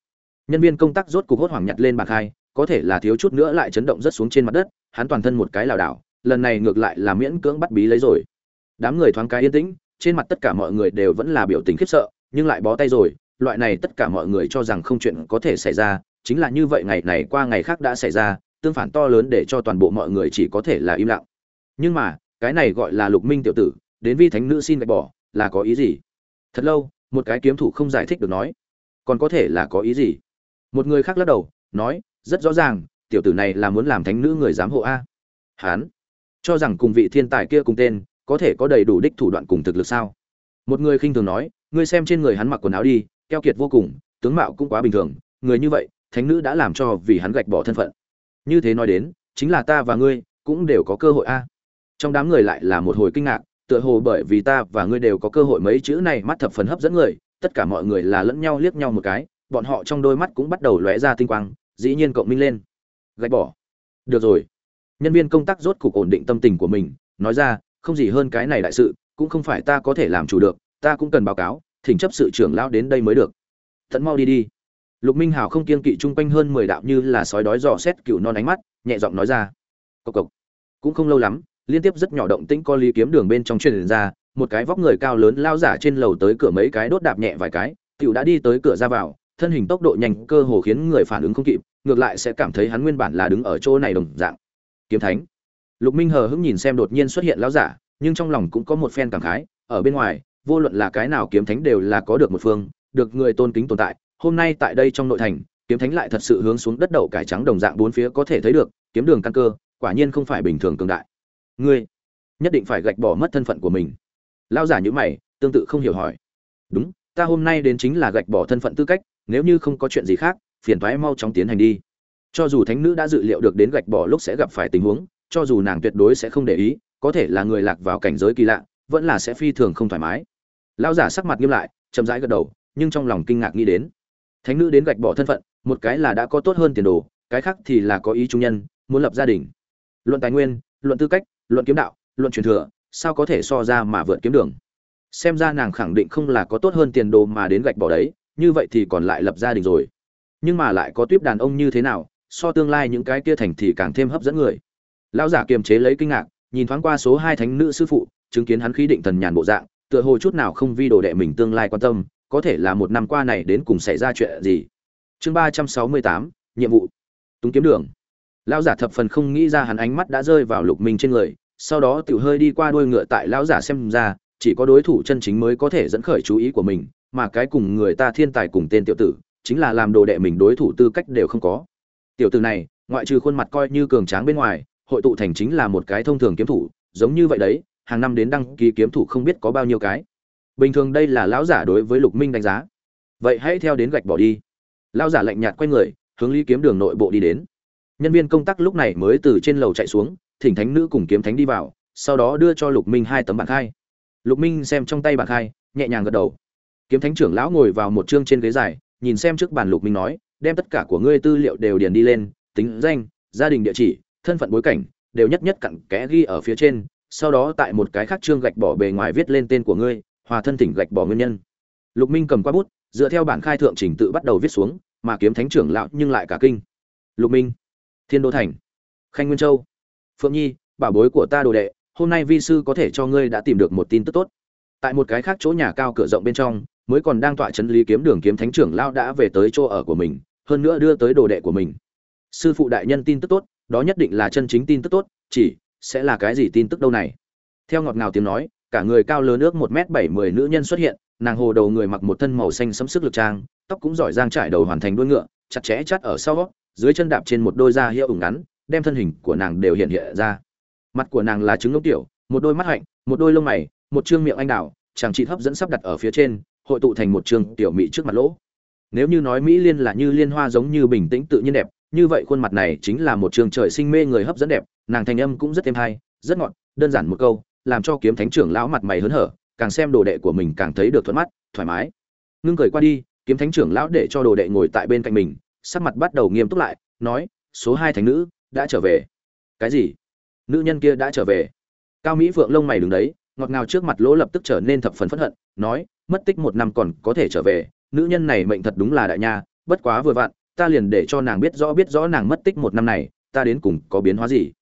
Nhân viên công tác rốt cục hốt hoảng nhặt lên bạc hai, có thể là thiếu chút nữa lại chấn động rất xuống trên mặt đất, hắn toàn thân một cái lảo đảo, lần này ngược lại là miễn cưỡng bắt bí lấy rồi. Đám người thoáng cái yên tĩnh, trên mặt tất cả mọi người đều vẫn là biểu tình khiếp sợ, nhưng lại bó tay rồi, loại này tất cả mọi người cho rằng không chuyện có thể xảy ra chính là như vậy ngày này qua ngày khác đã xảy ra, tương phản to lớn để cho toàn bộ mọi người chỉ có thể là im lặng. Nhưng mà, cái này gọi là lục minh tiểu tử, đến vi thánh nữ xin gạch bỏ, là có ý gì? Thật lâu, một cái kiếm thủ không giải thích được nói. Còn có thể là có ý gì? Một người khác lắc đầu, nói, rất rõ ràng, tiểu tử này là muốn làm thánh nữ người giám hộ a. Hán, cho rằng cùng vị thiên tài kia cùng tên, có thể có đầy đủ đích thủ đoạn cùng thực lực sao? Một người khinh thường nói, ngươi xem trên người hắn mặc quần áo đi, keo kiệt vô cùng, tướng mạo cũng quá bình thường, người như vậy thánh nữ đã làm cho vì hắn gạch bỏ thân phận. Như thế nói đến, chính là ta và ngươi cũng đều có cơ hội a. Trong đám người lại là một hồi kinh ngạc, tựa hồ bởi vì ta và ngươi đều có cơ hội mấy chữ này mắt thập phần hấp dẫn người, tất cả mọi người là lẫn nhau liếc nhau một cái, bọn họ trong đôi mắt cũng bắt đầu lóe ra tinh quang, dĩ nhiên cộng minh lên. Gạch bỏ. Được rồi. Nhân viên công tác rốt cục ổn định tâm tình của mình, nói ra, không gì hơn cái này đại sự, cũng không phải ta có thể làm chủ được, ta cũng cần báo cáo, thỉnh chấp sự trưởng lão đến đây mới được. Tận mau đi đi lục minh hào không kiên kỵ chung quanh hơn mười đạo như là sói đói dò xét cựu non ánh mắt, nhẹ giọng nói ra. Cộc cộc. Cũng không lâu lắm, liên tiếp rất nhỏ động tĩnh co lý kiếm đường bên trong truyền ra, một cái vóc người cao lớn lao giả trên lầu tới cửa mấy cái đốt đạp nhẹ vài cái cựu đã đi tới cửa ra vào, thân hình tốc độ nhanh cơ hồ khiến người phản ứng không kịp, ngược lại sẽ cảm thấy hắn nguyên bản là đứng ở chỗ này đồng dạng. Kiếm thánh. Lục minh hờ hững nhìn xem đột nhiên xuất hiện lão giả, nhưng trong lòng cũng có một phen cảm khái, ở bên ngoài, vô luận là cái nào kiếm thánh đều là có được một phương, được người tôn kính tồn tại hôm nay tại đây trong nội thành, kiếm thánh lại thật sự hướng xuống đất đậu cải trắng đồng dạng bốn phía có thể thấy được, kiếm đường căn cơ, quả nhiên không phải bình thường cường đại. Ngươi nhất định phải gạch bỏ mất thân phận của mình. Lao giả nhữ mày, tương tự không hiểu hỏi. Đúng, ta hôm nay đến chính là gạch bỏ thân phận tư cách, nếu như không có chuyện gì khác, phiền thoái mau chóng tiến hành đi. Cho dù thánh nữ đã dự liệu được đến gạch bỏ lúc sẽ gặp phải tình huống, cho dù nàng tuyệt đối sẽ không để ý, có thể là người lạc vào cảnh giới kỳ lạ, vẫn là sẽ phi thường không thoải mái. Lao giả sắc mặt nghiêm lại, chậm rãi gật đầu, nhưng trong lòng kinh ngạc nghĩ đến thánh nữ đến gạch bỏ thân phận, một cái là đã có tốt hơn tiền đồ, cái khác thì là có ý trung nhân, muốn lập gia đình. Luận tài nguyên, luận tư cách, luận kiếm đạo, luận truyền thừa, sao có thể so ra mà vượt kiếm đường? Xem ra nàng khẳng định không là có tốt hơn tiền đồ mà đến gạch bỏ đấy, như vậy thì còn lại lập gia đình rồi. Nhưng mà lại có tuyếp đàn ông như thế nào, so tương lai những cái kia thành thì càng thêm hấp dẫn người. Lão giả kiềm chế lấy kinh ngạc, nhìn thoáng qua số hai thánh nữ sư phụ, chứng kiến hắn khí định thần nhàn bộ dạng, tựa hồ chút nào không vi đồ đệ mình tương lai quan tâm có thể là một năm qua này đến cùng xảy ra chuyện gì. Chương ba trăm sáu mươi tám, nhiệm vụ. Túng kiếm đường. Lão giả thập phần không nghĩ ra hắn ánh mắt đã rơi vào lục minh trên người, sau đó tiểu hơi đi qua đuôi ngựa tại lão giả xem ra, chỉ có đối thủ chân chính mới có thể dẫn khởi chú ý của mình, mà cái cùng người ta thiên tài cùng tên tiểu tử, chính là làm đồ đệ mình đối thủ tư cách đều không có. Tiểu tử này, ngoại trừ khuôn mặt coi như cường tráng bên ngoài, hội tụ thành chính là một cái thông thường kiếm thủ, giống như vậy đấy, hàng năm đến đăng ký kiếm thủ không biết có bao nhiêu cái bình thường đây là lão giả đối với lục minh đánh giá. Vậy hãy theo đến gạch bỏ đi. Lão giả lạnh nhạt quay người, hướng lý kiếm đường nội bộ đi đến. Nhân viên công tác lúc này mới từ trên lầu chạy xuống, thỉnh thánh nữ cùng kiếm thánh đi vào, sau đó đưa cho lục minh hai tấm bảng khai. Lục minh xem trong tay bảng khai, nhẹ nhàng gật đầu. Kiếm thánh trưởng lão ngồi vào một chương trên ghế dài, nhìn xem trước bàn lục minh nói, đem tất cả của ngươi tư liệu đều điền đi lên, tính danh, gia đình địa chỉ, thân phận bối cảnh, đều nhất nhất cặn kẽ ghi ở phía trên, sau đó tại một cái khác chương gạch bỏ bề ngoài viết lên tên của ngươi hòa thân thỉnh gạch bỏ nguyên nhân. Lục minh cầm qua bút, dựa theo bản khai thượng trình tự bắt đầu viết xuống, mà kiếm thánh trưởng lão nhưng lại cả kinh. Lục minh, thiên đô thành, khanh nguyên châu. Phượng nhi, bảo bối của ta đồ đệ, hôm nay vi sư có thể cho ngươi đã tìm được một tin tức tốt. Tại một cái khác chỗ nhà cao cửa rộng bên trong, mới còn đang tọa chấn lý kiếm đường kiếm thánh trưởng lão đã về tới chỗ ở của mình, hơn nữa đưa tới đồ đệ của mình. Sư phụ đại nhân tin tức tốt, đó nhất định là chân chính tin tức tốt, chỉ sẽ là cái gì tin tức đâu này? Theo ngọt ngào tiếng nói cả người cao lớn ước một m bảy mươi nữ nhân xuất hiện, nàng hồ đầu người mặc một thân màu xanh sấm sức lực trang, tóc cũng giỏi giang trải đầu hoàn thành đuôi ngựa, chặt chẽ chắt ở sau dưới chân đạp trên một đôi da hiệu ủng ngắn, đem thân hình của nàng đều hiện hiện ra. Mặt của nàng là trứng ngốc tiểu, một đôi mắt hạnh, một đôi lông mày, một trương miệng anh đào, chàng chị hấp dẫn sắp đặt ở phía trên, hội tụ thành một chương tiểu mỹ trước mặt lỗ. Nếu như nói mỹ liên là như liên hoa giống như bình tĩnh tự nhiên đẹp, như vậy khuôn mặt này chính là một trường trời sinh mê người hấp dẫn đẹp, nàng thành âm cũng rất êm hay, rất ngọt, đơn giản một câu làm cho kiếm thánh trưởng lão mặt mày hớn hở, càng xem đồ đệ của mình càng thấy được thuận mắt, thoải mái. Ngưng cười qua đi, kiếm thánh trưởng lão để cho đồ đệ ngồi tại bên cạnh mình, sắc mặt bắt đầu nghiêm túc lại, nói, số hai thánh nữ đã trở về. Cái gì? Nữ nhân kia đã trở về? Cao mỹ phượng lông mày đứng đấy, ngọt ngào trước mặt lỗ lập tức trở nên thập phần phẫn hận, nói, mất tích một năm còn có thể trở về, nữ nhân này mệnh thật đúng là đại nha, bất quá vừa vặn, ta liền để cho nàng biết rõ biết rõ nàng mất tích một năm này, ta đến cùng có biến hóa gì.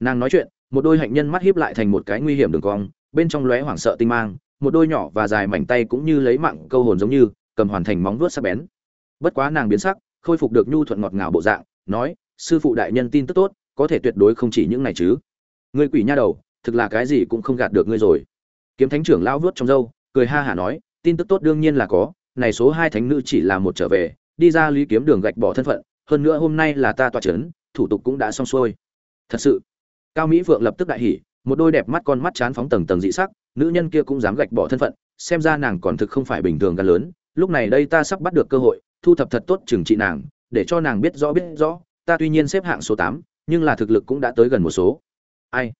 Nàng nói chuyện một đôi hạnh nhân mắt hiếp lại thành một cái nguy hiểm đường cong, bên trong lóe hoảng sợ tinh mang, một đôi nhỏ và dài mảnh tay cũng như lấy mạng câu hồn giống như, cầm hoàn thành móng vuốt sắc bén. Bất quá nàng biến sắc, khôi phục được nhu thuận ngọt ngào bộ dạng, nói, sư phụ đại nhân tin tức tốt, có thể tuyệt đối không chỉ những này chứ. Ngươi quỷ nha đầu, thực là cái gì cũng không gạt được ngươi rồi. Kiếm thánh trưởng lão vuốt trong râu, cười ha hả nói, tin tức tốt đương nhiên là có, này số hai thánh nữ chỉ là một trở về, đi ra lý kiếm đường gạch bỏ thân phận, hơn nữa hôm nay là ta tọa chấn, thủ tục cũng đã xong xuôi. Thật sự cao mỹ phượng lập tức đại hỉ, một đôi đẹp mắt con mắt chán phóng tầng tầng dị sắc, nữ nhân kia cũng dám gạch bỏ thân phận, xem ra nàng còn thực không phải bình thường gan lớn, lúc này đây ta sắp bắt được cơ hội, thu thập thật tốt trừng trị nàng, để cho nàng biết rõ biết rõ, ta tuy nhiên xếp hạng số tám, nhưng là thực lực cũng đã tới gần một số. Ai?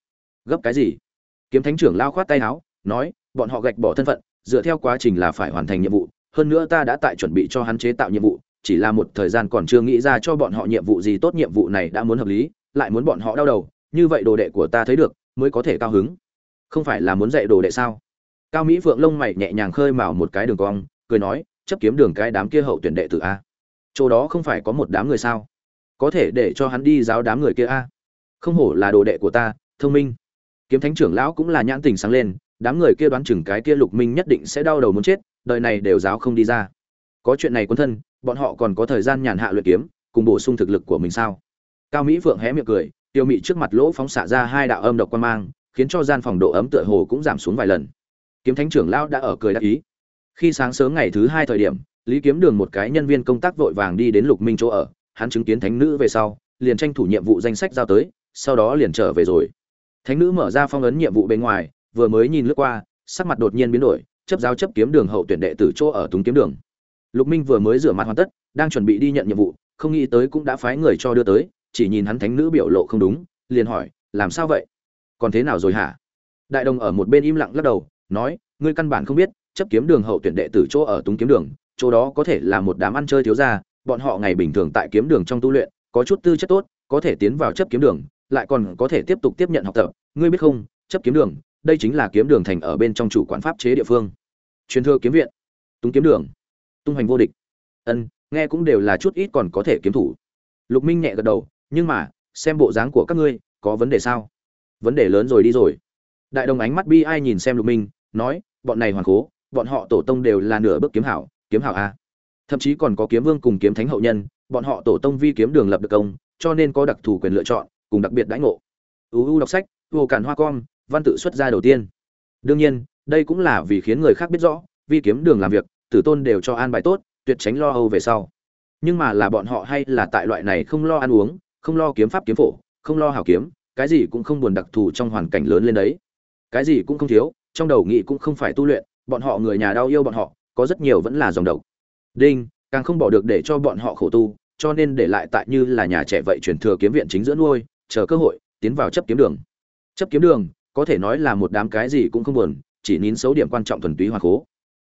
Gấp cái gì? Kiếm thánh trưởng lao khoát tay áo, nói, bọn họ gạch bỏ thân phận, dựa theo quá trình là phải hoàn thành nhiệm vụ, hơn nữa ta đã tại chuẩn bị cho hắn chế tạo nhiệm vụ, chỉ là một thời gian còn chưa nghĩ ra cho bọn họ nhiệm vụ gì tốt, nhiệm vụ này đã muốn hợp lý, lại muốn bọn họ đau đầu như vậy đồ đệ của ta thấy được, mới có thể cao hứng. Không phải là muốn dạy đồ đệ sao? Cao mỹ phượng lông mày nhẹ nhàng khơi mào một cái đường cong, cười nói, chấp kiếm đường cái đám kia hậu tuyển đệ tử a. Chỗ đó không phải có một đám người sao? Có thể để cho hắn đi giáo đám người kia a. Không hổ là đồ đệ của ta, thông minh. Kiếm thánh trưởng lão cũng là nhãn tình sáng lên, đám người kia đoán chừng cái kia lục minh nhất định sẽ đau đầu muốn chết, đời này đều giáo không đi ra. Có chuyện này quân thân, bọn họ còn có thời gian nhàn hạ luyện kiếm, cùng bổ sung thực lực của mình sao? Cao mỹ phượng hé miệng cười tiêu mị trước mặt lỗ phóng xạ ra hai đạo âm độc quan mang, khiến cho gian phòng độ ấm tựa hồ cũng giảm xuống vài lần. Kiếm thánh trưởng lão đã ở cười đắc ý. Khi sáng sớm ngày thứ hai thời điểm, lý kiếm đường một cái nhân viên công tác vội vàng đi đến lục minh chỗ ở, hắn chứng kiến thánh nữ về sau, liền tranh thủ nhiệm vụ danh sách giao tới, sau đó liền trở về rồi. Thánh nữ mở ra phong ấn nhiệm vụ bên ngoài, vừa mới nhìn lướt qua, sắc mặt đột nhiên biến đổi, chấp giáo chấp kiếm đường hậu tuyển đệ tử chỗ ở túng kiếm đường. Lục minh vừa mới rửa mặt hoàn tất, đang chuẩn bị đi nhận nhiệm vụ, không nghĩ tới cũng đã phái người cho đưa tới chỉ nhìn hắn thánh nữ biểu lộ không đúng, liền hỏi, làm sao vậy? Còn thế nào rồi hả? Đại đồng ở một bên im lặng lắc đầu, nói, ngươi căn bản không biết, chấp kiếm đường hậu tuyển đệ tử chỗ ở túng kiếm đường, chỗ đó có thể là một đám ăn chơi thiếu gia, bọn họ ngày bình thường tại kiếm đường trong tu luyện, có chút tư chất tốt, có thể tiến vào chấp kiếm đường, lại còn có thể tiếp tục tiếp nhận học tập. Ngươi biết không, chấp kiếm đường, đây chính là kiếm đường thành ở bên trong chủ quản pháp chế địa phương. Truyền thừa kiếm viện, túng kiếm đường, tung hoành vô địch. Ân, nghe cũng đều là chút ít còn có thể kiếm thủ. Lục minh nhẹ gật đầu nhưng mà, xem bộ dáng của các ngươi, có vấn đề sao? Vấn đề lớn rồi đi rồi. Đại đồng ánh mắt bi ai nhìn xem lục minh, nói, bọn này hoàn cố bọn họ tổ tông đều là nửa bước kiếm hảo kiếm hảo a. Thậm chí còn có kiếm vương cùng kiếm thánh hậu nhân, bọn họ tổ tông vi kiếm đường lập được công, cho nên có đặc thù quyền lựa chọn, cùng đặc biệt đãi ngộ. Uu đọc sách, vô cản hoa com văn tự xuất ra đầu tiên. Đương nhiên, đây cũng là vì khiến người khác biết rõ, vi kiếm đường làm việc, tử tôn đều cho an bài tốt, tuyệt tránh lo âu về sau. Nhưng mà là bọn họ hay là tại loại này không lo ăn uống không lo kiếm pháp kiếm phổ, không lo hảo kiếm, cái gì cũng không buồn đặc thù trong hoàn cảnh lớn lên đấy. Cái gì cũng không thiếu, trong đầu nghĩ cũng không phải tu luyện, bọn họ người nhà đau yêu bọn họ, có rất nhiều vẫn là dòng độc. Đinh, càng không bỏ được để cho bọn họ khổ tu, cho nên để lại tại như là nhà trẻ vậy truyền thừa kiếm viện chính giữa nuôi, chờ cơ hội, tiến vào chấp kiếm đường. Chấp kiếm đường, có thể nói là một đám cái gì cũng không buồn, chỉ nín xấu điểm quan trọng thuần túy hoa khố.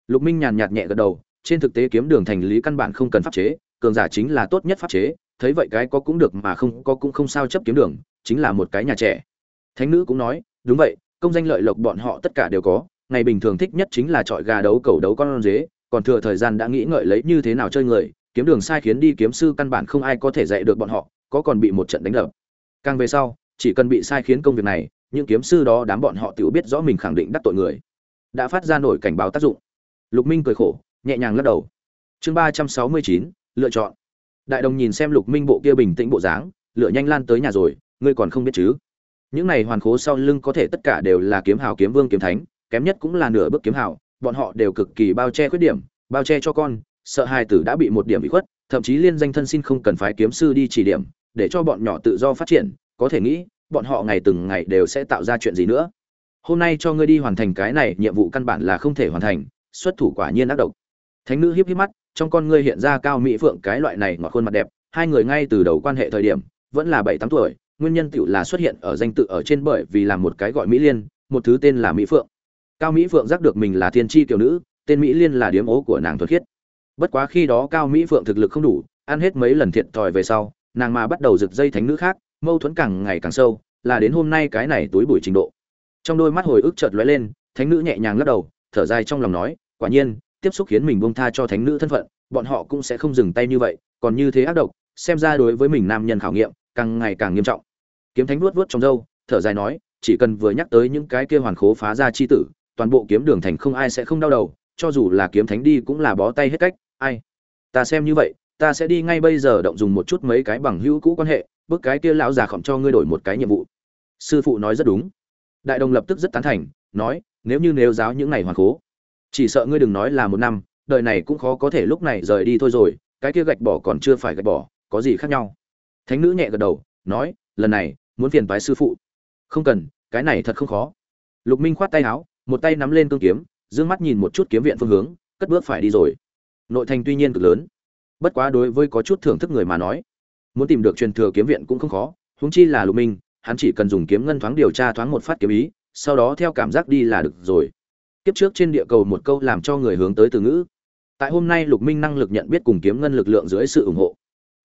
Lục minh nhàn nhạt nhẹ gật đầu, trên thực tế kiếm đường thành lý căn bản không cần pháp chế, cường giả chính là tốt nhất pháp chế thấy vậy cái có cũng được mà không có cũng không sao chấp kiếm đường, chính là một cái nhà trẻ. Thánh nữ cũng nói, đúng vậy, công danh lợi lộc bọn họ tất cả đều có, ngày bình thường thích nhất chính là trọi gà đấu cầu đấu con dế, còn thừa thời gian đã nghĩ ngợi lấy như thế nào chơi người, kiếm đường sai khiến đi kiếm sư căn bản không ai có thể dạy được bọn họ, có còn bị một trận đánh đập. Càng về sau, chỉ cần bị sai khiến công việc này, những kiếm sư đó đám bọn họ tự biết rõ mình khẳng định đắc tội người. Đã phát ra nổi cảnh báo tác dụng. Lục minh cười khổ, nhẹ nhàng lắc đầu. Chương ba trăm sáu mươi chín, lựa chọn đại đồng nhìn xem lục minh bộ kia bình tĩnh bộ dáng lựa nhanh lan tới nhà rồi, ngươi còn không biết chứ? Những này hoàn khố sau lưng có thể tất cả đều là kiếm hào, kiếm vương, kiếm thánh, kém nhất cũng là nửa bước kiếm hào, bọn họ đều cực kỳ bao che khuyết điểm, bao che cho con, sợ hai tử đã bị một điểm bị khuất, thậm chí liên danh thân xin không cần phái kiếm sư đi chỉ điểm, để cho bọn nhỏ tự do phát triển, có thể nghĩ, bọn họ ngày từng ngày đều sẽ tạo ra chuyện gì nữa. Hôm nay cho ngươi đi hoàn thành cái này, nhiệm vụ căn bản là không thể hoàn thành, xuất thủ quả nhiên ác độc. Thánh nữ hiếp hiếp mắt trong con ngươi hiện ra cao mỹ phượng cái loại này ngọt khuôn mặt đẹp, hai người ngay từ đầu quan hệ thời điểm, vẫn là bảy tám tuổi, nguyên nhân tựu là xuất hiện ở danh tự ở trên bởi vì là một cái gọi mỹ liên, một thứ tên là mỹ phượng. Cao mỹ phượng giác được mình là thiên tri kiểu nữ, tên mỹ liên là điếm ố của nàng thuật khiết. Bất quá khi đó cao mỹ phượng thực lực không đủ, ăn hết mấy lần thiệt thòi về sau, nàng mà bắt đầu rực dây thánh nữ khác, mâu thuẫn càng ngày càng sâu, là đến hôm nay cái này túi bụi trình độ. Trong đôi mắt hồi ức chợt lóe lên, thánh nữ nhẹ nhàng lắc đầu, thở dài trong lòng nói, quả nhiên tiếp xúc khiến mình buông tha cho thánh nữ thân phận, bọn họ cũng sẽ không dừng tay như vậy, còn như thế ác độc, xem ra đối với mình nam nhân khảo nghiệm càng ngày càng nghiêm trọng. Kiếm thánh vuốt vuốt trong râu, thở dài nói, chỉ cần vừa nhắc tới những cái kia hoàn khố phá ra chi tử, toàn bộ kiếm đường thành không ai sẽ không đau đầu, cho dù là kiếm thánh đi cũng là bó tay hết cách, ai? Ta xem như vậy, ta sẽ đi ngay bây giờ động dùng một chút mấy cái bằng hữu cũ quan hệ bức cái kia lão già khổng cho ngươi đổi một cái nhiệm vụ. Sư phụ nói rất đúng. Đại đồng lập tức rất tán thành, nói, nếu như nếu giáo những ngày hoàn khố chỉ sợ ngươi đừng nói là một năm, đời này cũng khó có thể lúc này rời đi thôi rồi, cái kia gạch bỏ còn chưa phải gạch bỏ, có gì khác nhau? Thánh nữ nhẹ gật đầu, nói, lần này, muốn phiền phái sư phụ. Không cần, cái này thật không khó. Lục minh khoát tay áo, một tay nắm lên cương kiếm, dương mắt nhìn một chút kiếm viện phương hướng, cất bước phải đi rồi. Nội thành tuy nhiên cực lớn, bất quá đối với có chút thưởng thức người mà nói, muốn tìm được truyền thừa kiếm viện cũng không khó, huống chi là lục minh, hắn chỉ cần dùng kiếm ngân thoáng điều tra thoáng một phát kiếm ý, sau đó theo cảm giác đi là được rồi kiếp trước trên địa cầu một câu làm cho người hướng tới từ ngữ. Tại hôm nay lục minh năng lực nhận biết cùng kiếm ngân lực lượng dưới sự ủng hộ,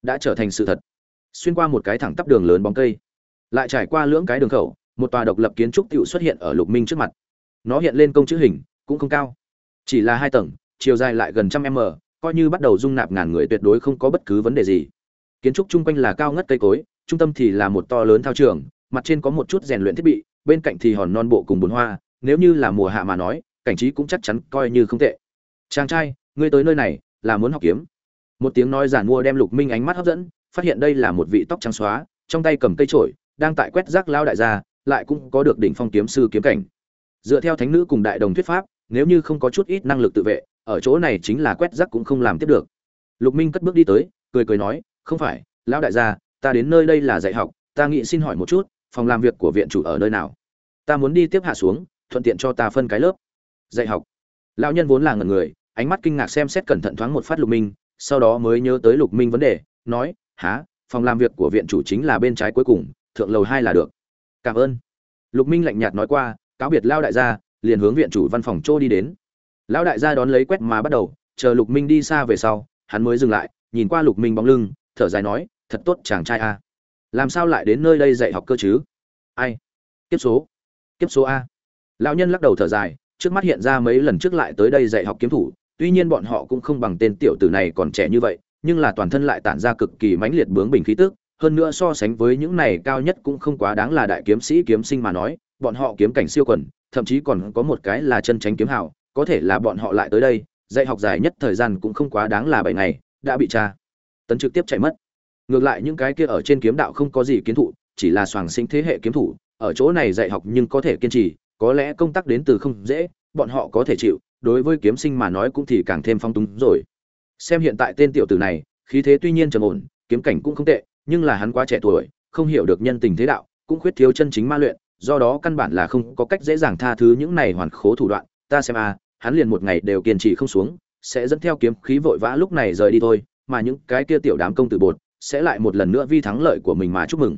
đã trở thành sự thật. Xuyên qua một cái thẳng tắp đường lớn bóng cây, lại trải qua lưỡng cái đường khẩu, một tòa độc lập kiến trúc tựu xuất hiện ở lục minh trước mặt. Nó hiện lên công chữ hình, cũng không cao, chỉ là hai tầng, chiều dài lại gần trăm m, coi như bắt đầu dung nạp ngàn người tuyệt đối không có bất cứ vấn đề gì. Kiến trúc chung quanh là cao ngất cây cối, trung tâm thì là một to lớn thao trường, mặt trên có một chút rèn luyện thiết bị, bên cạnh thì hòn non bộ cùng bùn hoa, nếu như là mùa hạ mà nói cảnh trí cũng chắc chắn coi như không tệ. Chàng trai, ngươi tới nơi này, là muốn học kiếm. Một tiếng nói giản mua đem lục minh ánh mắt hấp dẫn, phát hiện đây là một vị tóc trắng xóa, trong tay cầm cây trổi đang tại quét rác lao đại gia, lại cũng có được đỉnh phong kiếm sư kiếm cảnh. Dựa theo thánh nữ cùng đại đồng thuyết pháp, nếu như không có chút ít năng lực tự vệ, ở chỗ này chính là quét rác cũng không làm tiếp được. Lục minh cất bước đi tới, cười cười nói, không phải, lão đại gia, ta đến nơi đây là dạy học, ta nghĩ xin hỏi một chút, phòng làm việc của viện chủ ở nơi nào? Ta muốn đi tiếp hạ xuống, thuận tiện cho ta phân cái lớp dạy học. Lão nhân vốn là ngần người, ánh mắt kinh ngạc xem xét cẩn thận thoáng một phát lục minh, sau đó mới nhớ tới lục minh vấn đề, nói há phòng làm việc của viện chủ chính là bên trái cuối cùng, thượng lầu hai là được. Cảm ơn. Lục minh lạnh nhạt nói qua, cáo biệt lao đại gia, liền hướng viện chủ văn phòng chỗ đi đến. Lão đại gia đón lấy quét mà bắt đầu, chờ lục minh đi xa về sau, hắn mới dừng lại, nhìn qua lục minh bóng lưng, thở dài nói, thật tốt, chàng trai a. Làm sao lại đến nơi đây dạy học cơ chứ? Ai? Kiếp số. Kiếp số a. Lão nhân lắc đầu thở dài trước mắt hiện ra mấy lần trước lại tới đây dạy học kiếm thủ, tuy nhiên bọn họ cũng không bằng tên tiểu tử này còn trẻ như vậy, nhưng là toàn thân lại tản ra cực kỳ mãnh liệt bướng bình khí tức, hơn nữa so sánh với những này cao nhất cũng không quá đáng là đại kiếm sĩ kiếm sinh mà nói, bọn họ kiếm cảnh siêu quần, thậm chí còn có một cái là chân tránh kiếm hào, có thể là bọn họ lại tới đây, dạy học dài nhất thời gian cũng không quá đáng là bảy ngày, đã bị tra. Tấn trực tiếp chạy mất. Ngược lại những cái kia ở trên kiếm đạo không có gì kiến thụ chỉ là soàng sinh thế hệ kiếm thủ, ở chỗ này dạy học nhưng có thể kiên trì có lẽ công tác đến từ không dễ, bọn họ có thể chịu, đối với kiếm sinh mà nói cũng thì càng thêm phong túng rồi. Xem hiện tại tên tiểu tử này, khí thế tuy nhiên trầm ổn, kiếm cảnh cũng không tệ, nhưng là hắn quá trẻ tuổi, không hiểu được nhân tình thế đạo, cũng khuyết thiếu chân chính ma luyện, do đó căn bản là không có cách dễ dàng tha thứ những này hoàn khố thủ đoạn. Ta xem a, hắn liền một ngày đều kiên trì không xuống, sẽ dẫn theo kiếm khí vội vã lúc này rời đi thôi, mà những cái kia tiểu đám công tử bột, sẽ lại một lần nữa vi thắng lợi của mình mà chúc mừng.